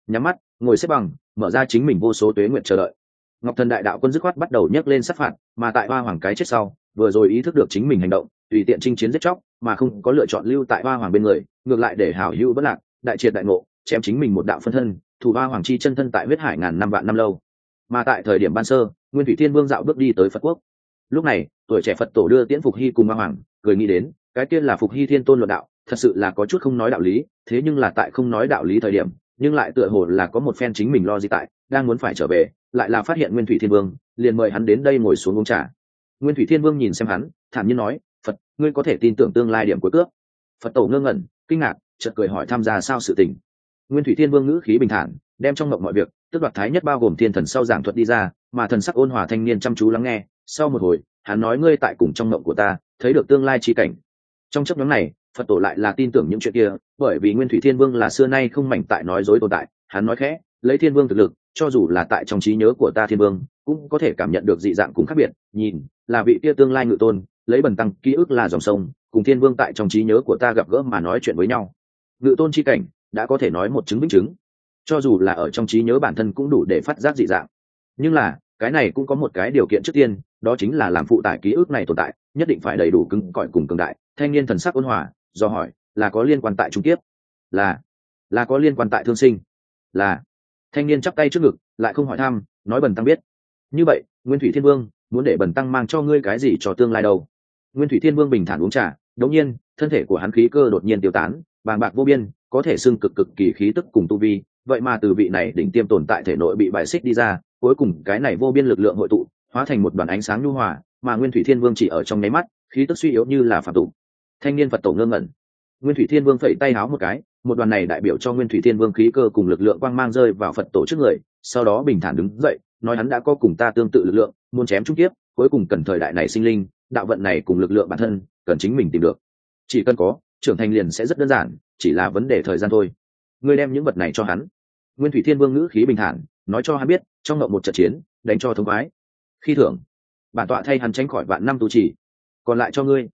Nhắm mắt, ngồi xếp bằng, mở ra chính mình vô số tuế nguyện chờ đợi. Ngọc thần đại đạo quân dứt khoát bắt đầu nhấc lên sát phạt, mà tại hoa hoàng cái chết sau, vừa rồi ý thức được chính mình hành động, tùy tiện chinh chiến giết chóc, mà không có lựa chọn lưu tại hoa hoàng bên người, ngược lại để hảo hữu bất lạc, đại triệt đại ngộ, chém chính mình một đạo phân thân, thủ hoa hoàng chi chân thân tại huyết hải ngàn năm vạn năm lâu. Mà tại thời điểm ban sơ, nguyên thủy thiên vương dạo bước đi tới phật quốc. Lúc này, tuổi trẻ phật tổ đưa tiễn phục hy cùng hoa hoàng, cười nghĩ đến, cái tiên là phục hy thiên tôn luận đạo thật sự là có chút không nói đạo lý, thế nhưng là tại không nói đạo lý thời điểm, nhưng lại tựa hồ là có một phen chính mình lo gì tại, đang muốn phải trở về, lại là phát hiện nguyên thủy thiên vương, liền mời hắn đến đây ngồi xuống uống trà. Nguyên thủy thiên vương nhìn xem hắn, thản nhiên nói, phật, ngươi có thể tin tưởng tương lai điểm cuối cước. phật tổ ngơ ngẩn, kinh ngạc, chợt cười hỏi tham gia sao sự tình. Nguyên thủy thiên vương ngữ khí bình thản, đem trong mộng mọi việc, tức đoạt thái nhất bao gồm thiên thần sau giảng thuật đi ra, mà thần sắc ôn hòa thanh niên chăm chú lắng nghe, sau một hồi, hắn nói, ngươi tại cùng trong mộng của ta, thấy được tương lai chi cảnh. Trong chấp nhóm này phật tổ lại là tin tưởng những chuyện kia, bởi vì nguyên thủy thiên vương là xưa nay không mảnh tại nói dối tồn tại, hắn nói khẽ, lấy thiên vương thực lực, cho dù là tại trong trí nhớ của ta thiên vương, cũng có thể cảm nhận được dị dạng cũng khác biệt, nhìn, là vị kia tương lai ngự tôn, lấy bần tăng ký ức là dòng sông, cùng thiên vương tại trong trí nhớ của ta gặp gỡ mà nói chuyện với nhau. Ngự tôn chi cảnh, đã có thể nói một chứng minh chứng. Cho dù là ở trong trí nhớ bản thân cũng đủ để phát giác dị dạng. Nhưng là, cái này cũng có một cái điều kiện trước tiên, đó chính là làm phụ tải ký ức này tồn tại, nhất định phải đầy đủ cứng cỏi cùng cường đại, thanh niên thần sắc ôn hòa do hỏi, là có liên quan tại trung tiếp là. Là có liên quan tại thương sinh? Là. Thanh niên chắp tay trước ngực, lại không hỏi thăm, nói bần tăng biết. Như vậy, nguyên thủy thiên vương, muốn để bần tăng mang cho ngươi cái gì cho tương lai đâu? Nguyên thủy thiên vương bình thản uống trà, đống nhiên, thân thể của hắn khí cơ đột nhiên tiêu tán, bàng bạc vô biên, có thể xưng cực cực kỳ khí tức cùng tu vi, vậy mà từ vị này đỉnh tiêm tồn tại thể nội bị bại xích đi ra, cuối cùng cái này vô biên lực lượng hội tụ, hóa thành một đoàn ánh sáng nhu hòa, mà nguyên thủy thiên vương chỉ ở trong nháy mắt, khí tức suy yếu như là phạm tụ thanh niên phật tổ ngơ ngẩn. Nguyên thủy thiên vương phẩy tay háo một cái, một đoàn này đại biểu cho nguyên thủy thiên vương khí cơ cùng lực lượng quang mang rơi vào phật tổ trước người, sau đó bình thản đứng dậy, nói hắn đã có cùng ta tương tự lực lượng, muốn chém trung tiếp cuối cùng cần thời đại này sinh linh, đạo vận này cùng lực lượng bản thân, cần chính mình tìm được. Chỉ cần có, trưởng thành liền sẽ rất đơn giản, chỉ là vấn đề thời gian thôi. Ngươi đem những vật này cho hắn. Nguyên thủy thiên vương ngữ khí bình thản, nói cho hắn biết, trong ngậu một trận chiến, đánh cho thống khoái. Khi thưởng, bản tọa thay hắn tránh khỏi vạn năm tu trì. Còn lại cho ngươi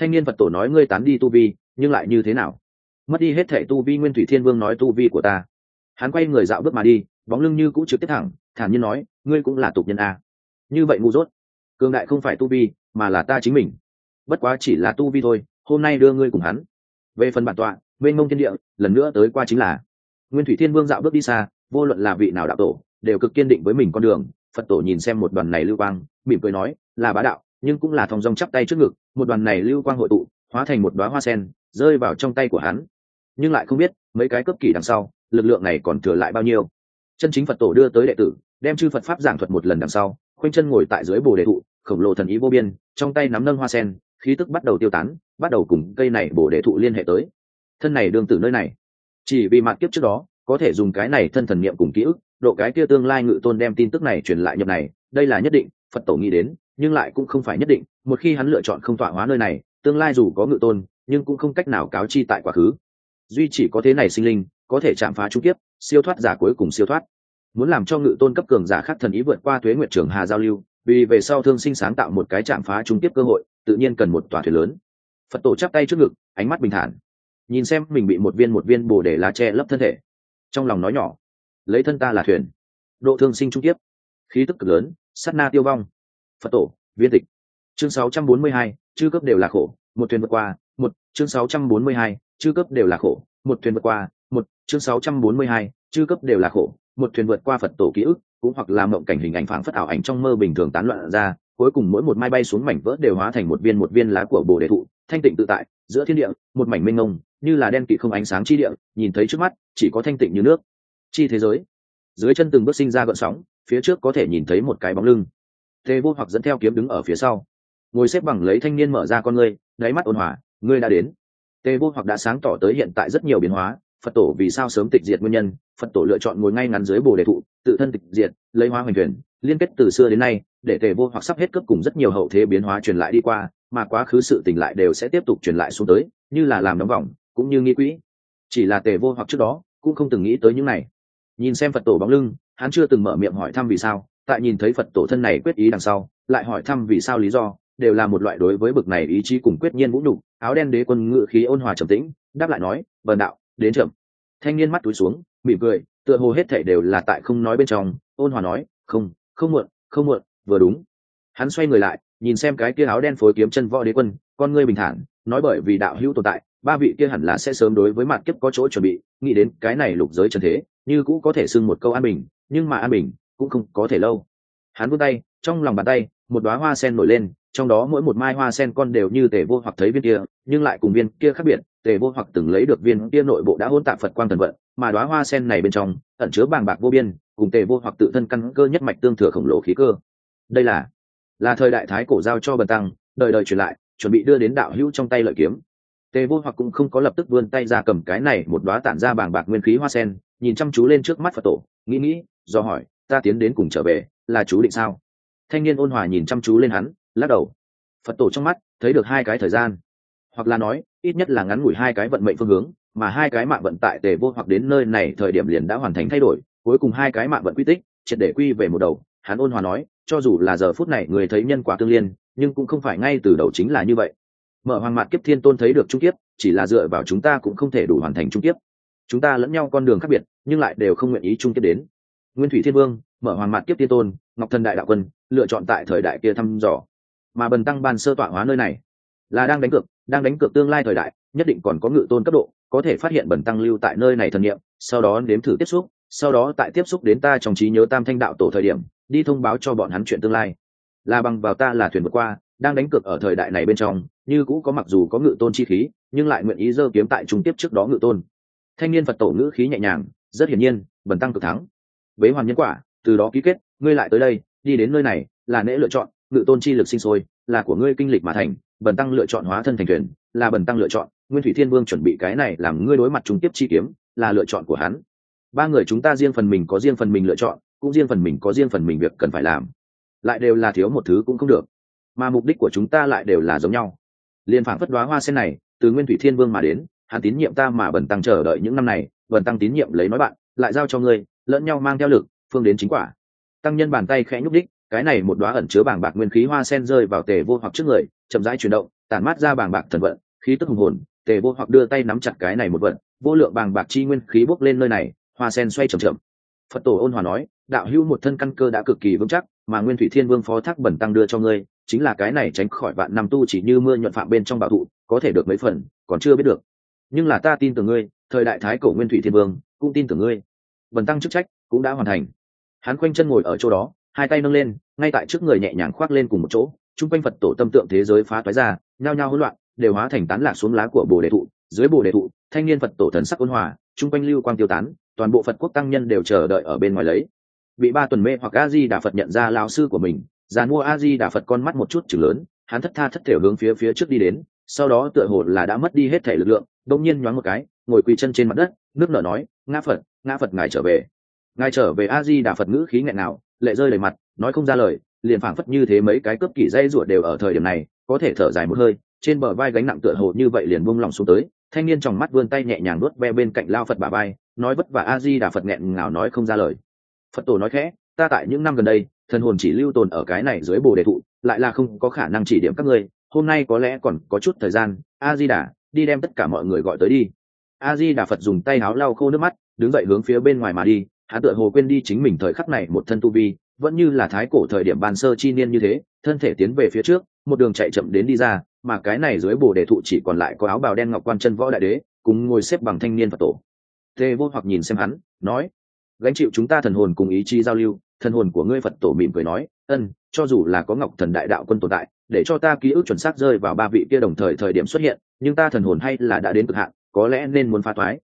thanh niên phật tổ nói ngươi tán đi tu vi, nhưng lại như thế nào? Mất đi hết thẻ tu vi nguyên thủy thiên vương nói tu vi của ta. Hắn quay người dạo bước mà đi, bóng lưng như cũ trực tiếp thẳng, thản nhiên nói, ngươi cũng là tục nhân a. Như vậy ngu dốt. Cương đại không phải tu vi, mà là ta chính mình. Bất quá chỉ là tu vi thôi, hôm nay đưa ngươi cùng hắn. Về phần bản tọa bên mông thiên địa, lần nữa tới qua chính là. Nguyên thủy thiên vương dạo bước đi xa, vô luận là vị nào đạo tổ, đều cực kiên định với mình con đường. Phật tổ nhìn xem một đoàn này lưu quang, mỉm cười nói, là bá đạo nhưng cũng là thòng rong chắp tay trước ngực, một đoàn này lưu quang hội tụ, hóa thành một đoá hoa sen, rơi vào trong tay của hắn. Nhưng lại không biết, mấy cái cấp kỳ đằng sau, lực lượng này còn thừa lại bao nhiêu. Chân chính phật tổ đưa tới đệ tử, đem chư phật pháp giảng thuật một lần đằng sau, khoanh chân ngồi tại dưới bồ đề thụ khổng lồ thần ý vô biên, trong tay nắm nâng hoa sen, khí tức bắt đầu tiêu tán, bắt đầu cùng cây này bồ đề thụ liên hệ tới. Thân này đương tử nơi này, chỉ vì mặt kiếp trước đó, có thể dùng cái này thân thần niệm cùng ký ức, độ cái kia tương lai ngự tôn đem tin tức này truyền lại nhập này, đây là nhất định, phật tổ nghĩ đến nhưng lại cũng không phải nhất định, một khi hắn lựa chọn không tọa hóa nơi này, tương lai dù có ngự tôn, nhưng cũng không cách nào cáo chi tại quá khứ. Duy chỉ có thế này sinh linh, có thể chạm phá trung tiếp siêu thoát giả cuối cùng siêu thoát. Muốn làm cho ngự tôn cấp cường giả khác thần ý vượt qua thuế nguyện trường hà giao lưu, vì về sau thương sinh sáng tạo một cái chạm phá trung tiếp cơ hội, tự nhiên cần một tòa thuyền lớn. Phật tổ chắp tay trước ngực, ánh mắt bình thản. Nhìn xem mình bị một viên một viên bồ để lá che lấp thân thể. Trong lòng nói nhỏ, lấy thân ta là thuyền, độ thương sinh trung tiếp khí tức cực lớn, sát na tiêu vong phật tổ viên tịch. Chương 642, chư cấp đều là khổ một thuyền vượt qua một chương 642, chư cấp đều là khổ một thuyền vượt qua một chương 642, chư cấp đều là khổ một thuyền vượt qua phật tổ ký ức cũng hoặc là mộng cảnh hình ảnh phảng phất ảo ảnh trong mơ bình thường tán loạn ra cuối cùng mỗi một mai bay xuống mảnh vỡ đều hóa thành một viên một viên lá của bồ đề thụ thanh tịnh tự tại giữa thiên địa một mảnh mênh ngông, như là đen kỵ không ánh sáng chi địa nhìn thấy trước mắt chỉ có thanh tịnh như nước. Chi thế giới. Dưới chân từng bước sinh ra gợn sóng phía trước có thể nhìn thấy một cái bóng lưng tề vô hoặc dẫn theo kiếm đứng ở phía sau. Ngồi xếp bằng lấy thanh niên mở ra con ngươi, đáy mắt ôn hòa, ngươi đã đến. Tề vô hoặc đã sáng tỏ tới hiện tại rất nhiều biến hóa, phật tổ vì sao sớm tịch diệt nguyên nhân, phật tổ lựa chọn ngồi ngay ngắn dưới bồ đề thụ, tự thân tịch diệt, lấy hóa hoành thuyền, liên kết từ xưa đến nay, để tề vô hoặc sắp hết cấp cùng rất nhiều hậu thế biến hóa truyền lại đi qua, mà quá khứ sự tình lại đều sẽ tiếp tục truyền lại xuống tới, như là làm đóng vòng cũng như nghi quỹ. Chỉ là tề vô hoặc trước đó, cũng không từng nghĩ tới những này. Nhìn xem phật tổ bóng lưng, hắn chưa từng mở miệng hỏi thăm vì sao tại nhìn thấy phật tổ thân này quyết ý đằng sau, lại hỏi thăm vì sao lý do, đều là một loại đối với bực này ý chí cùng quyết nhiên vũ nhục, áo đen đế quân ngự khí ôn hòa trầm tĩnh, đáp lại nói vần đạo, đến chậm. Thanh niên mắt túi xuống, mỉm cười, tựa hồ hết thể đều là tại không nói bên trong, ôn hòa nói, không không muộn không muộn, vừa đúng. Hắn xoay người lại, nhìn xem cái kia áo đen phối kiếm chân võ đế quân, con ngươi bình thản, nói bởi vì đạo hữu tồn tại, ba vị kia hẳn là sẽ sớm đối với mặt kiếp có chỗ chuẩn bị, nghĩ đến cái này lục giới trần thế, như cũ có thể xưng một câu an bình, nhưng mà an bình cũng không có thể lâu. Hắn vươn tay, trong lòng bàn tay, một đoá hoa sen nổi lên, trong đó mỗi một mai hoa sen con đều như tề vô hoặc thấy viên kia, nhưng lại cùng viên kia khác biệt, tề vô hoặc từng lấy được viên kia nội bộ đã hôn tạp phật quang thần vận, mà đoá hoa sen này bên trong, ẩn chứa bàng bạc vô biên, cùng tề vô hoặc tự thân căn cơ nhất mạch tương thừa khổng lồ khí cơ. Đây là là thời đại thái cổ giao cho bần tăng, đời đời truyền lại, chuẩn bị đưa đến đạo hữu trong tay lợi kiếm. Tề vô hoặc cũng không có lập tức vươn tay ra cầm cái này một đoá tản ra bàng bạc nguyên khí hoa sen, nhìn chăm chú lên trước mắt phật tổ, nghĩ nghĩ, do hỏi ta tiến đến cùng trở về, là chú định sao? Thanh niên ôn hòa nhìn chăm chú lên hắn, lắc đầu. Phật tổ trong mắt, thấy được hai cái thời gian. Hoặc là nói, ít nhất là ngắn ngủi hai cái vận mệnh phương hướng, mà hai cái mạng vận tại tề vô hoặc đến nơi này thời điểm liền đã hoàn thành thay đổi, cuối cùng hai cái mạng vận quy tích, triệt để quy về một đầu. Hắn ôn hòa nói, cho dù là giờ phút này người thấy nhân quả tương liên, nhưng cũng không phải ngay từ đầu chính là như vậy. Mở hoàng mạn kiếp thiên tôn thấy được trung kiếp, chỉ là dựa vào chúng ta cũng không thể đủ hoàn thành trung kiếp. Chúng ta lẫn nhau con đường khác biệt, nhưng lại đều không nguyện ý trung kiếp đến nguyên thủy thiên vương, mở hoàng mạn kiếp tiên tôn, ngọc thần đại đạo quân, lựa chọn tại thời đại kia thăm dò. Mà bần tăng ban sơ tọa hóa nơi này, là đang đánh cược, đang đánh cược tương lai thời đại, nhất định còn có ngự tôn cấp độ, có thể phát hiện bần tăng lưu tại nơi này thần nghiệm sau đó nếm thử tiếp xúc, sau đó tại tiếp xúc đến ta trong trí nhớ tam thanh đạo tổ thời điểm, đi thông báo cho bọn hắn chuyện tương lai. Là bằng vào ta là thuyền vượt qua, đang đánh cược ở thời đại này bên trong, như cũ có mặc dù có ngự tôn chi khí, nhưng lại nguyện ý dơ kiếm tại trung tiếp trước đó ngự tôn. Thanh niên phật tổ ngữ khí nhẹ nhàng, rất hiển nhiên, bần tăng cực thắng bế hoàn nhân quả, từ đó ký kết, ngươi lại tới đây, đi đến nơi này, là nễ lựa chọn, ngự tôn chi lực sinh sôi, là của ngươi kinh lịch mà thành, bần tăng lựa chọn hóa thân thành thuyền, là bần tăng lựa chọn. Nguyên thủy thiên vương chuẩn bị cái này làm ngươi đối mặt trung tiếp chi kiếm, là lựa chọn của hắn. Ba người chúng ta riêng phần mình có riêng phần mình lựa chọn, cũng riêng phần mình có riêng phần mình việc cần phải làm. Lại đều là thiếu một thứ cũng không được. Mà mục đích của chúng ta lại đều là giống nhau. Liên phản phất đoá hoa sen này, từ nguyên thủy thiên vương mà đến, hắn tín nhiệm ta mà bần tăng chờ đợi những năm này, bần tăng tín nhiệm lấy nói bạn, lại giao cho ngươi lẫn nhau mang theo lực, phương đến chính quả. Tăng nhân bàn tay khẽ nhúc đích, cái này một đóa ẩn chứa bảng bạc nguyên khí hoa sen rơi vào tề vô hoặc trước người, chậm rãi chuyển động, tản mát ra bảng bạc thần vận, khí tức hùng hồn, tề vô hoặc đưa tay nắm chặt cái này một vận, vô lượng bảng bạc chi nguyên khí bốc lên nơi này, hoa sen xoay chậm chậm. Phật tổ ôn hòa nói, đạo hữu một thân căn cơ đã cực kỳ vững chắc, mà nguyên thủy thiên vương phó thác bẩn tăng đưa cho ngươi, chính là cái này tránh khỏi vạn năm tu chỉ như mưa nhuận phạm bên trong bảo thụ, có thể được mấy phần, còn chưa biết được. Nhưng là ta tin tưởng ngươi, thời đại thái cổ nguyên thủy thiên vương cũng tin tưởng ngươi vần tăng chức trách cũng đã hoàn thành. Hắn quanh chân ngồi ở chỗ đó, hai tay nâng lên, ngay tại trước người nhẹ nhàng khoác lên cùng một chỗ, chung quanh phật tổ tâm tượng thế giới phá toái ra, nhao nhao hỗn loạn, đều hóa thành tán lạc xuống lá của bồ đề thụ. Dưới bồ đề thụ, thanh niên phật tổ thần sắc ôn hòa, chung quanh lưu quang tiêu tán, toàn bộ phật quốc tăng nhân đều chờ đợi ở bên ngoài lấy. Bị ba tuần mê hoặc a di đà phật nhận ra lao sư của mình, già mua a di đà phật con mắt một chút chừng lớn, hắn thất tha thất thể hướng phía phía trước đi đến, sau đó tựa hồ là đã mất đi hết thể lực lượng đông nhiên nhoáng một cái, ngồi quỳ chân trên mặt đất, nước nở nói ngã phật ngã phật ngài trở về. Ngài trở về a di đà phật ngữ khí nghẹn nào lệ rơi đầy mặt, nói không ra lời, liền phảng phất như thế mấy cái cướp kỷ dây ruột đều ở thời điểm này, có thể thở dài một hơi, trên bờ vai gánh nặng tựa hồ như vậy liền buông lòng xuống tới, thanh niên trong mắt vươn tay nhẹ nhàng nuốt ve bên cạnh lao phật bà vai, nói vất vả a di đà phật nghẹn ngào nói không ra lời. Phật tổ nói khẽ, ta tại những năm gần đây, thần hồn chỉ lưu tồn ở cái này dưới bồ đề thụ, lại là không có khả năng chỉ điểm các ngươi, hôm nay có lẽ còn có chút thời gian a di đà đi đem tất cả mọi người gọi tới đi a di đà phật dùng tay áo lau khô nước mắt, đứng dậy hướng phía bên ngoài mà đi. Hắn tựa hồ quên đi chính mình thời khắc này một thân tu vi, vẫn như là thái cổ thời điểm ban sơ chi niên như thế, thân thể tiến về phía trước, một đường chạy chậm đến đi ra, mà cái này dưới bồ đề thụ chỉ còn lại có áo bào đen ngọc quan chân võ đại đế, cùng ngồi xếp bằng thanh niên phật tổ. Tê vô hoặc nhìn xem hắn, nói, gánh chịu chúng ta thần hồn cùng ý chí giao lưu, thần hồn của ngươi phật tổ mỉm cười nói, ân, cho dù là có ngọc thần đại đạo quân tồn tại, để cho ta ký ức chuẩn xác rơi vào ba vị kia đồng thời thời điểm xuất hiện, nhưng ta thần hồn hay là đã đến cực hạn có lẽ nên muốn phá toái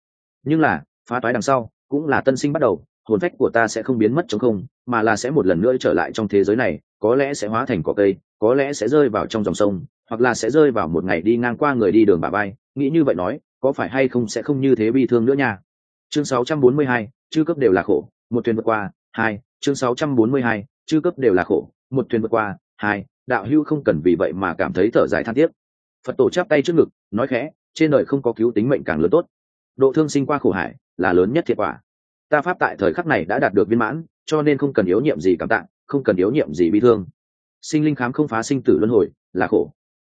nhưng là phá toái đằng sau cũng là tân sinh bắt đầu hồn phách của ta sẽ không biến mất trong không mà là sẽ một lần nữa trở lại trong thế giới này có lẽ sẽ hóa thành cỏ cây có lẽ sẽ rơi vào trong dòng sông hoặc là sẽ rơi vào một ngày đi ngang qua người đi đường bà bay nghĩ như vậy nói có phải hay không sẽ không như thế bi thương nữa nha? Chương 642, chư cấp đều là khổ một thuyền vượt qua hai chương 642, chư cấp đều là khổ một thuyền vượt qua hai đạo hưu không cần vì vậy mà cảm thấy thở dài than tiếc. Phật tổ chắp tay trước ngực nói khẽ trên đời không có cứu tính mệnh càng lớn tốt. Độ thương sinh qua khổ hải là lớn nhất thiệt quả. Ta pháp tại thời khắc này đã đạt được viên mãn, cho nên không cần yếu nhiệm gì cảm tạng không cần yếu nhiệm gì bi thương. Sinh linh khám không phá sinh tử luân hồi là khổ.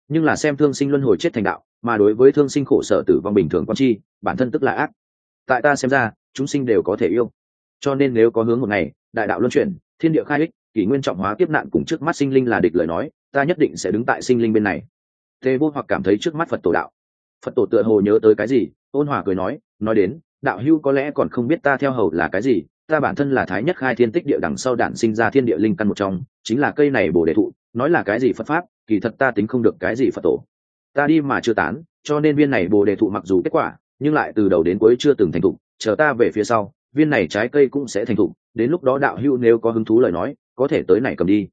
Nhưng là xem thương sinh luân hồi chết thành đạo, mà đối với thương sinh khổ sở tử vong bình thường con chi, bản thân tức là ác. Tại ta xem ra, chúng sinh đều có thể yêu. Cho nên nếu có hướng một ngày, đại đạo luân chuyển, thiên địa khai ích, kỷ nguyên trọng hóa kiếp nạn cùng trước mắt sinh linh là địch lời nói, ta nhất định sẽ đứng tại sinh linh bên này. Tề vô hoặc cảm thấy trước mắt phật tổ đạo phật tổ tựa hồ nhớ tới cái gì, ôn hòa cười nói nói đến, đạo hưu có lẽ còn không biết ta theo hầu là cái gì, ta bản thân là thái nhất khai thiên tích địa đằng sau đản sinh ra thiên địa linh căn một trong, chính là cây này bồ đề thụ, nói là cái gì phật pháp, kỳ thật ta tính không được cái gì phật tổ. Ta đi mà chưa tán, cho nên viên này bồ đề thụ mặc dù kết quả, nhưng lại từ đầu đến cuối chưa từng thành thụ chờ ta về phía sau, viên này trái cây cũng sẽ thành thụ đến lúc đó đạo hưu nếu có hứng thú lời nói, có thể tới này cầm đi.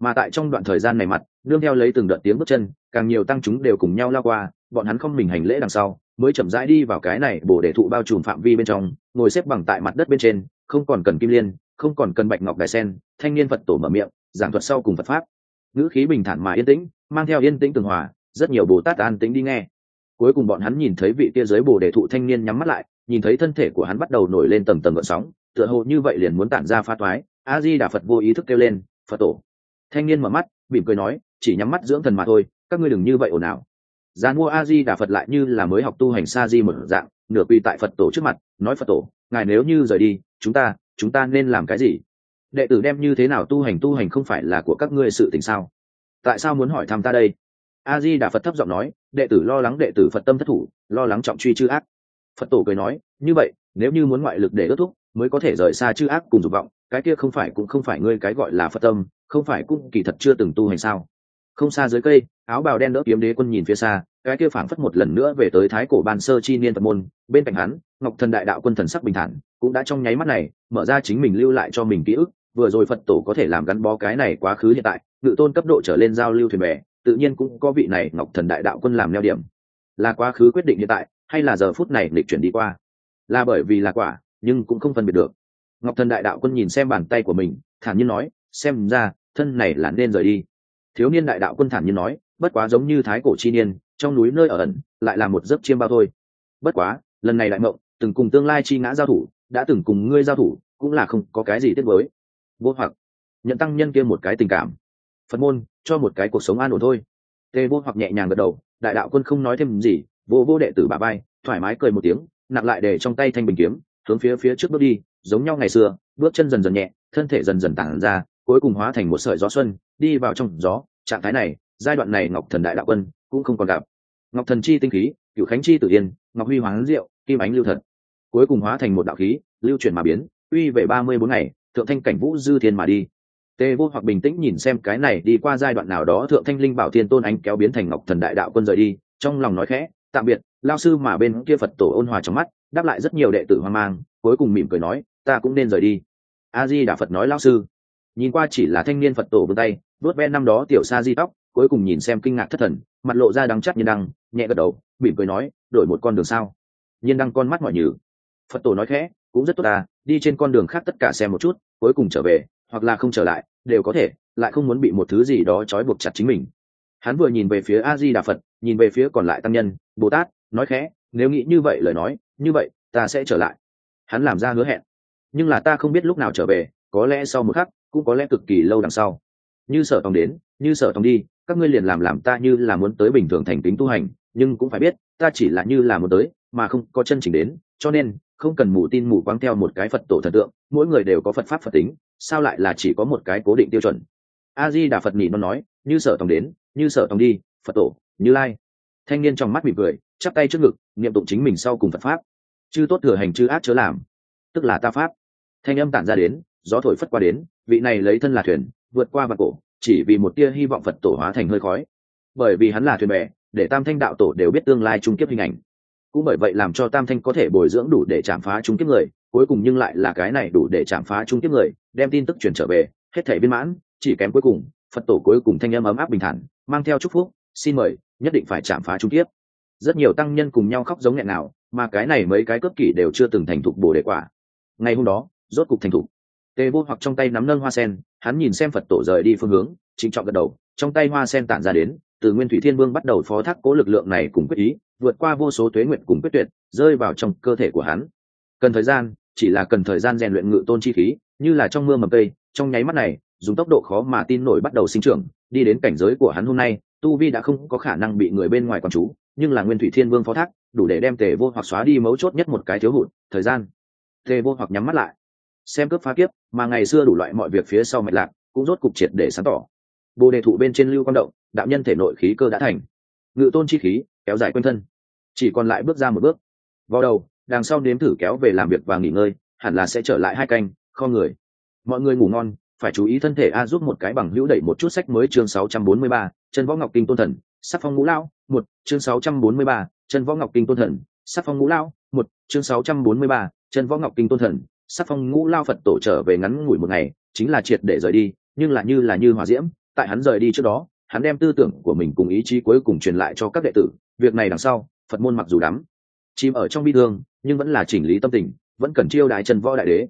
Mà tại trong đoạn thời gian này mặt, nương theo lấy từng đợt tiếng bước chân, càng nhiều tăng chúng đều cùng nhau lao qua bọn hắn không mình hành lễ đằng sau, mới chậm rãi đi vào cái này bổ để thụ bao trùm phạm vi bên trong, ngồi xếp bằng tại mặt đất bên trên, không còn cần kim liên, không còn cần bạch ngọc đài sen, thanh niên phật tổ mở miệng, giảng thuật sau cùng phật pháp. Ngữ khí bình thản mà yên tĩnh, mang theo yên tĩnh tường hòa, rất nhiều bồ tát an tĩnh đi nghe. Cuối cùng bọn hắn nhìn thấy vị tia giới bồ đề thụ thanh niên nhắm mắt lại, nhìn thấy thân thể của hắn bắt đầu nổi lên tầng tầng gợn sóng, tựa hồ như vậy liền muốn tản ra pha toái a di đà phật vô ý thức kêu lên, phật tổ. Thanh niên mở mắt, mỉm cười nói, chỉ nhắm mắt dưỡng thần mà thôi, các ngươi đừng như vậy ồn ào gian mua a di đà phật lại như là mới học tu hành sa di một dạng, nửa quy tại phật tổ trước mặt, nói phật tổ, ngài nếu như rời đi, chúng ta chúng ta nên làm cái gì? Đệ tử đem như thế nào tu hành tu hành không phải là của các ngươi sự tình sao? Tại sao muốn hỏi thăm ta đây? A di đà phật thấp giọng nói, đệ tử lo lắng đệ tử phật tâm thất thủ, lo lắng trọng truy chư ác. Phật tổ cười nói, như vậy, nếu như muốn ngoại lực để ước thúc, mới có thể rời xa chư ác cùng dục vọng, cái kia không phải cũng không phải ngươi cái gọi là phật tâm, không phải cũng kỳ thật chưa từng tu hành sao? Không xa dưới cây áo bào đen đỡ kiếm đế quân nhìn phía xa, cái kia phảng phất một lần nữa về tới thái cổ ban sơ chi niên phật môn, bên cạnh hắn, ngọc thần đại đạo quân thần sắc bình thản, cũng đã trong nháy mắt này, mở ra chính mình lưu lại cho mình ký ức, vừa rồi phật tổ có thể làm gắn bó cái này quá khứ hiện tại, ngự tôn cấp độ trở lên giao lưu thuyền bè, tự nhiên cũng có vị này ngọc thần đại đạo quân làm neo điểm. Là quá khứ quyết định hiện tại, hay là giờ phút này lịch chuyển đi qua? Là bởi vì là quả, nhưng cũng không phân biệt được. Ngọc thần đại đạo quân nhìn xem bàn tay của mình, thản nhiên nói, xem ra, thân này là nên rời đi. Thiếu niên đại đạo quân thản nhiên nói bất quá giống như thái cổ chi niên, trong núi nơi ở ẩn, lại là một giấc chiêm bao thôi. Bất quá, lần này đại mộng, từng cùng tương lai chi ngã giao thủ, đã từng cùng ngươi giao thủ, cũng là không có cái gì tiếc với vô hoặc, nhận tăng nhân kia một cái tình cảm. Phật môn, cho một cái cuộc sống an ổn thôi. Tê vô hoặc nhẹ nhàng gật đầu, đại đạo quân không nói thêm gì, vô vô đệ tử bà bay thoải mái cười một tiếng, nặng lại để trong tay thanh bình kiếm, hướng phía phía trước bước đi, giống nhau ngày xưa, bước chân dần dần nhẹ, thân thể dần dần tản ra, cuối cùng hóa thành một sợi gió xuân, đi vào trong gió, trạng thái này giai đoạn này ngọc thần đại đạo quân cũng không còn gặp. Ngọc thần chi tinh khí cựu khánh chi tử yên, ngọc huy hoàng diệu, kim ánh lưu thật. Cuối cùng hóa thành một đạo khí, lưu chuyển mà biến, uy về ba mươi bốn ngày, thượng thanh cảnh vũ dư thiên mà đi. Tê vô hoặc bình tĩnh nhìn xem cái này đi qua giai đoạn nào đó thượng thanh linh bảo thiên tôn ánh kéo biến thành ngọc thần đại đạo quân rời đi, trong lòng nói khẽ, tạm biệt, lao sư mà bên kia phật tổ ôn hòa trong mắt, đáp lại rất nhiều đệ tử hoang mang, cuối cùng mỉm cười nói, ta cũng nên rời đi. A di đà phật nói lao sư. Nhìn qua chỉ là thanh niên phật tổ vươn tay vớt ve năm đó tiểu sa di tóc cuối cùng nhìn xem kinh ngạc thất thần, mặt lộ ra đắng chắc nhiên đăng, nhẹ gật đầu, mỉm cười nói, đổi một con đường sao? Nhiên đăng con mắt mọi nhừ. Phật tổ nói khẽ, cũng rất tốt à đi trên con đường khác tất cả xem một chút, cuối cùng trở về, hoặc là không trở lại, đều có thể, lại không muốn bị một thứ gì đó trói buộc chặt chính mình. Hắn vừa nhìn về phía a di đà phật, nhìn về phía còn lại tăng nhân bồ tát nói khẽ, nếu nghĩ như vậy lời nói, như vậy, ta sẽ trở lại. Hắn làm ra hứa hẹn. Nhưng là ta không biết lúc nào trở về, có lẽ sau một khắc, cũng có lẽ cực kỳ lâu đằng sau. Như sở tòng đến như sở tòng đi, các ngươi liền làm làm ta như là muốn tới bình thường thành tính tu hành, nhưng cũng phải biết, ta chỉ là như là muốn tới, mà không có chân chỉnh đến, cho nên, không cần mù tin mù quáng theo một cái phật tổ thần tượng, mỗi người đều có phật pháp phật tính, sao lại là chỉ có một cái cố định tiêu chuẩn? A di đà phật nhị nó nói, như sở tòng đến, như sở tòng đi, phật tổ, như lai. Thanh niên trong mắt mỉm cười, chắp tay trước ngực, niệm tụng chính mình sau cùng phật pháp. Chư tốt thừa hành chư ác chớ làm, tức là ta pháp. Thanh âm tản ra đến, gió thổi phất qua đến, vị này lấy thân là thuyền, vượt qua vạt cổ chỉ vì một tia hy vọng phật tổ hóa thành hơi khói. Bởi vì hắn là thuyền bè, để tam thanh đạo tổ đều biết tương lai trung kiếp hình ảnh. Cũng bởi vậy làm cho tam thanh có thể bồi dưỡng đủ để chạm phá trung kiếp người, cuối cùng nhưng lại là cái này đủ để chạm phá trung kiếp người, đem tin tức truyền trở về, hết thể viên mãn, chỉ kém cuối cùng, phật tổ cuối cùng thanh âm ấm áp bình thản, mang theo chúc phúc, xin mời, nhất định phải chạm phá trung kiếp. Rất nhiều tăng nhân cùng nhau khóc giống nghẹn nào, mà cái này mấy cái cướp kỷ đều chưa từng thành thục bồ đề quả. Ngày hôm đó, rốt cục thành thục. Tề vô hoặc trong tay nắm nâng hoa sen hắn nhìn xem phật tổ rời đi phương hướng chính trọng gật đầu, trong tay hoa sen tản ra đến, từ nguyên thủy thiên vương bắt đầu phó thác cố lực lượng này cùng quyết ý, vượt qua vô số tuế nguyện cùng quyết tuyệt, rơi vào trong cơ thể của hắn. Cần thời gian, chỉ là cần thời gian rèn luyện ngự tôn chi khí, như là trong mưa mầm cây, trong nháy mắt này, dùng tốc độ khó mà tin nổi bắt đầu sinh trưởng, đi đến cảnh giới của hắn hôm nay, tu vi đã không có khả năng bị người bên ngoài quản chú, nhưng là nguyên thủy thiên vương phó thác, đủ để đem tề vô hoặc xóa đi mấu chốt nhất một cái thiếu hụt, thời gian. Tề vô hoặc nhắm mắt lại xem cướp phá kiếp mà ngày xưa đủ loại mọi việc phía sau mạch lạc cũng rốt cục triệt để sáng tỏ. Bồ đề thụ bên trên lưu quan động đạo nhân thể nội khí cơ đã thành. Ngự tôn chi khí kéo dài quanh thân. Chỉ còn lại bước ra một bước. Vào đầu đằng sau nếm thử kéo về làm việc và nghỉ ngơi hẳn là sẽ trở lại hai canh kho người. Mọi người ngủ ngon phải chú ý thân thể a giúp một cái bằng hữu đẩy một chút sách mới chương 643, chân võ ngọc kinh tôn thần sắc phong ngũ lao một chương 643, chân võ ngọc kinh tôn thần sắc phong ngũ lao một chương 643, chân võ ngọc kinh tôn thần sắc phong ngũ lao phật tổ trở về ngắn ngủi một ngày, chính là triệt để rời đi, nhưng là như là như hòa diễm, tại hắn rời đi trước đó, hắn đem tư tưởng của mình cùng ý chí cuối cùng truyền lại cho các đệ tử, việc này đằng sau, phật môn mặc dù đắm chìm ở trong bi thương, nhưng vẫn là chỉnh lý tâm tình, vẫn cần chiêu đại chân võ đại đế.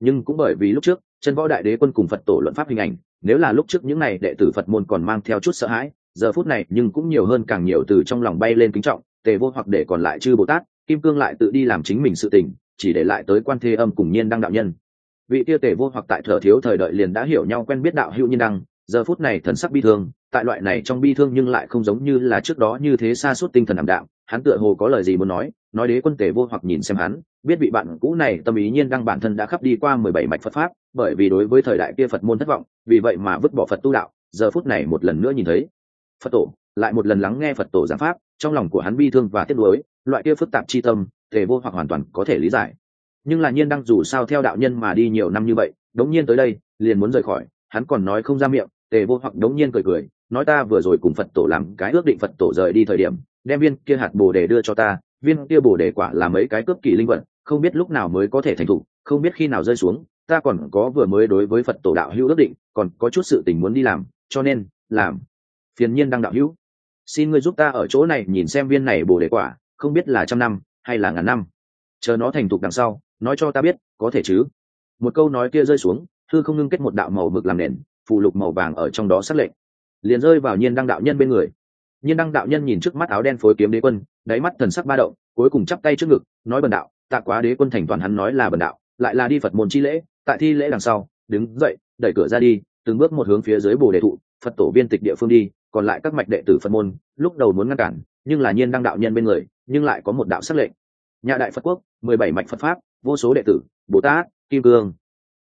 Nhưng cũng bởi vì lúc trước, chân võ đại đế quân cùng phật tổ luận pháp hình ảnh, nếu là lúc trước những này đệ tử phật môn còn mang theo chút sợ hãi, giờ phút này nhưng cũng nhiều hơn càng nhiều từ trong lòng bay lên kính trọng, tề vô hoặc để còn lại chư bồ tát, kim cương lại tự đi làm chính mình sự tình chỉ để lại tới quan thế âm cùng nhiên đăng đạo nhân. Vị tiêu tề vô hoặc tại thở thiếu thời đợi liền đã hiểu nhau quen biết đạo hữu nhiên đăng, giờ phút này thần sắc bi thương, tại loại này trong bi thương nhưng lại không giống như là trước đó như thế xa suốt tinh thần ảm đạm, hắn tựa hồ có lời gì muốn nói nói đế quân tề vô hoặc nhìn xem hắn, biết vị bạn cũ này tâm ý nhiên đăng bản thân đã khắp đi qua mười bảy mạch phật pháp, bởi vì đối với thời đại kia phật môn thất vọng, vì vậy mà vứt bỏ phật tu đạo, giờ phút này một lần nữa nhìn thấy phật tổ, lại một lần lắng nghe phật tổ giảng pháp, trong lòng của hắn bi thương và tiếc nuối, loại kia phức tạp chi tâm tề vô hoặc hoàn toàn có thể lý giải. Nhưng là nhiên đăng dù sao theo đạo nhân mà đi nhiều năm như vậy, đống nhiên tới đây, liền muốn rời khỏi, hắn còn nói không ra miệng, tề vô hoặc đống nhiên cười cười, nói ta vừa rồi cùng phật tổ làm cái ước định phật tổ rời đi thời điểm, đem viên kia hạt bồ đề đưa cho ta, viên kia bồ đề quả là mấy cái cướp kỳ linh vật, không biết lúc nào mới có thể thành thục không biết khi nào rơi xuống, ta còn có vừa mới đối với phật tổ đạo hữu ước định, còn có chút sự tình muốn đi làm, cho nên, làm. Phiền nhiên đang đạo hữu, xin ngươi giúp ta ở chỗ này nhìn xem viên này bồ đề quả, không biết là trăm năm hay là ngàn năm. Chờ nó thành thục đằng sau, nói cho ta biết, có thể chứ? Một câu nói kia rơi xuống thư không ngưng kết một đạo màu mực làm nền phụ lục màu vàng ở trong đó xác lệnh. Liền rơi vào nhiên đăng đạo nhân bên người. Nhiên đăng đạo nhân nhìn trước mắt áo đen phối kiếm đế quân, đáy mắt thần sắc ba động, cuối cùng chắp tay trước ngực, nói bần đạo, tạ quá đế quân thành toàn hắn nói là bần đạo, lại là đi phật môn chi lễ, tại thi lễ đằng sau, đứng dậy, đẩy cửa ra đi, từng bước một hướng phía dưới bồ đề thụ, phật tổ viên tịch địa phương đi, còn lại các mạch đệ tử phật môn, lúc đầu muốn ngăn cản, nhưng là nhiên đăng đạo nhân bên người nhưng lại có một đạo sắc lệnh. Nhà đại phật quốc, mười bảy mạch phật pháp, vô số đệ tử, bồ tát, kim cương.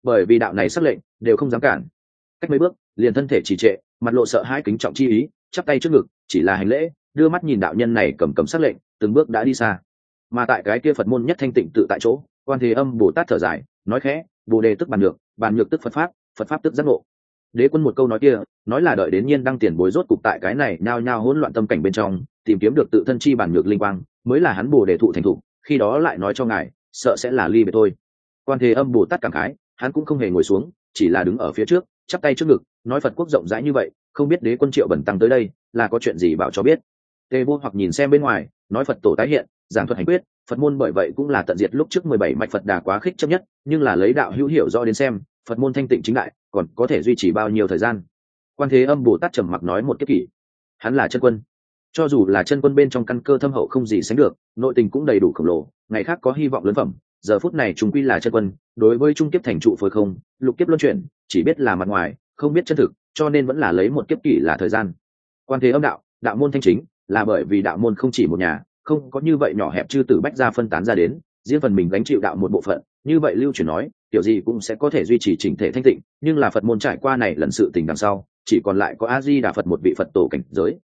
Bởi vì đạo này sắc lệnh, đều không dám cản. Cách mấy bước, liền thân thể trì trệ, mặt lộ sợ hai kính trọng chi ý, chắp tay trước ngực, chỉ là hành lễ, đưa mắt nhìn đạo nhân này cầm cầm sắc lệnh, từng bước đã đi xa. Mà tại cái kia phật môn nhất thanh tịnh tự tại chỗ, quan thế âm bồ tát thở dài, nói khẽ, bồ đề tức bàn nhược bàn nhược tức phật pháp phật pháp tức giác ngộ. Đế quân một câu nói kia, nói là đợi đến nhiên đăng tiền bối rốt cục tại cái này nhao nhao hỗn loạn tâm cảnh bên trong tìm kiếm được tự thân chi bản nhược linh quang, mới là hắn bồ đề thụ thành thụ khi đó lại nói cho ngài, sợ sẽ là ly biệt thôi. Quan thế âm bồ tát cảm khái, hắn cũng không hề ngồi xuống, chỉ là đứng ở phía trước, chắp tay trước ngực, nói phật quốc rộng rãi như vậy, không biết đế quân triệu bẩn tăng tới đây, là có chuyện gì bảo cho biết. Tề vô hoặc nhìn xem bên ngoài, nói phật tổ tái hiện, giảng thuật hành quyết, phật môn bởi vậy cũng là tận diệt lúc trước mười bảy mạch phật đà quá khích chấp nhất, nhưng là lấy đạo hữu hiểu do đến xem, phật môn thanh tịnh chính đại, còn có thể duy trì bao nhiêu thời gian. Quan thế âm bồ tát trầm mặc nói một kiếp kỷ. Hắn là chân quân cho dù là chân quân bên trong căn cơ thâm hậu không gì sánh được, nội tình cũng đầy đủ khổng lồ, ngày khác có hy vọng lớn phẩm, giờ phút này chúng quy là chân quân, đối với trung kiếp thành trụ phối không, lục kiếp luân chuyển, chỉ biết là mặt ngoài, không biết chân thực, cho nên vẫn là lấy một kiếp kỷ là thời gian. Quan thế âm đạo đạo môn thanh chính, là bởi vì đạo môn không chỉ một nhà, không có như vậy nhỏ hẹp chư tử bách ra phân tán ra đến, riêng phần mình gánh chịu đạo một bộ phận, như vậy lưu truyền nói, kiểu gì cũng sẽ có thể duy trì chỉnh thể thanh tịnh, nhưng là phật môn trải qua này lần sự tình đằng sau, chỉ còn lại có a di đà phật một vị phật tổ cảnh giới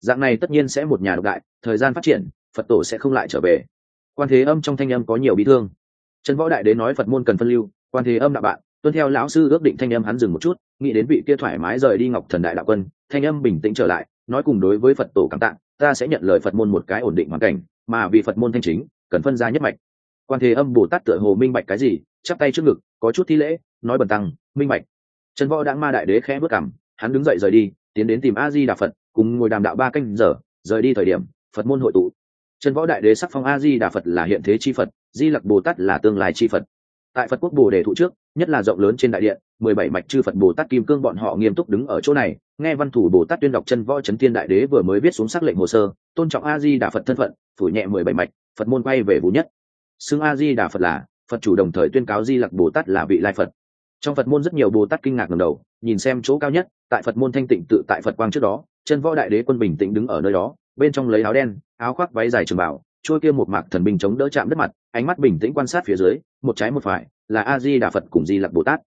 dạng này tất nhiên sẽ một nhà độc đại, thời gian phát triển, phật tổ sẽ không lại trở về. Quan thế âm trong thanh âm có nhiều bí thương. Trần võ đại đế nói phật môn cần phân lưu, quan thế âm đạo bạn, tuân theo lão sư ước định thanh âm hắn dừng một chút, nghĩ đến vị kia thoải mái rời đi ngọc thần đại đạo quân, thanh âm bình tĩnh trở lại, nói cùng đối với phật tổ cảm tạng ta sẽ nhận lời phật môn một cái ổn định hoàn cảnh, mà vì phật môn thanh chính, cần phân ra nhất mạch. Quan thế âm bồ tát tựa hồ minh bạch cái gì, chắp tay trước ngực, có chút thi lễ, nói bần tăng, minh bạch. Trần võ đã ma đại đế khẽ bước cảm hắn đứng dậy rời đi, tiến đến tìm a di đà phật cùng ngồi đàm đạo ba canh giờ, rời đi thời điểm, phật môn hội tụ. Trần võ đại đế sắc phong a di đà phật là hiện thế chi phật, di lặc bồ tát là tương lai chi phật. Tại phật quốc bồ đề thụ trước, nhất là rộng lớn trên đại điện, mười bảy mạch chư phật bồ tát kim cương bọn họ nghiêm túc đứng ở chỗ này, nghe văn thủ bồ tát tuyên đọc chân võ trấn thiên đại đế vừa mới viết xuống xác lệnh hồ sơ, tôn trọng a di đà phật thân phận phủ nhẹ mười bảy mạch, phật môn quay về vũ nhất. Xưng a di đà phật là, phật chủ đồng thời tuyên cáo di lặc bồ tát là vị lai phật. Trong phật môn rất nhiều bồ tát kinh ngạc ngầm đầu, nhìn xem chỗ cao nhất, tại phật môn thanh tịnh tự tại phật quang trước đó chân võ đại đế quân bình tĩnh đứng ở nơi đó, bên trong lấy áo đen, áo khoác váy dài trường bảo trôi kia một mạc thần binh chống đỡ chạm đất mặt, ánh mắt bình tĩnh quan sát phía dưới, một trái một phải, là a di đà phật cùng di lặc bồ tát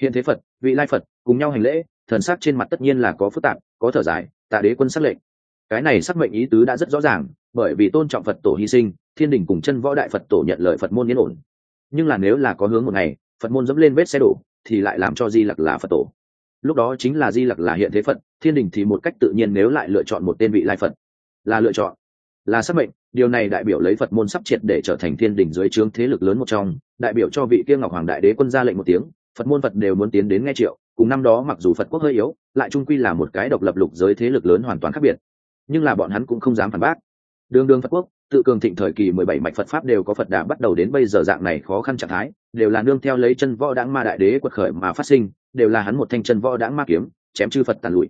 hiện thế phật, vị lai phật, cùng nhau hành lễ, thần sắc trên mặt tất nhiên là có phức tạp, có thở dài, tạ đế quân sắc lệnh. Cái này sắc mệnh ý tứ đã rất rõ ràng, bởi vì tôn trọng phật tổ hy sinh, thiên đình cùng chân võ đại phật tổ nhận lời phật môn yên ổn. Nhưng là nếu là có hướng một ngày, phật môn dẫm lên vết xe đổ, thì lại làm cho di lặc là phật tổ lúc đó chính là di lặc là hiện thế phật, thiên đình thì một cách tự nhiên nếu lại lựa chọn một tên vị lai phật. Là lựa chọn. Là sắc mệnh, điều này đại biểu lấy phật môn sắp triệt để trở thành thiên đình dưới trướng thế lực lớn một trong, đại biểu cho vị kia ngọc hoàng đại đế quân ra lệnh một tiếng, phật môn phật đều muốn tiến đến nghe triệu. Cùng năm đó mặc dù phật quốc hơi yếu, lại trung quy là một cái độc lập lục giới thế lực lớn hoàn toàn khác biệt. Nhưng là bọn hắn cũng không dám phản bác. Đường đường phật quốc tự cường thịnh thời kỳ mười bảy mạch phật pháp đều có phật đà bắt đầu đến bây giờ dạng này khó khăn trạng thái, đều là nương theo lấy chân võ đáng ma đại đế quật khởi mà phát sinh, đều là hắn một thanh chân võ đáng ma kiếm, chém chư phật tàn lụi.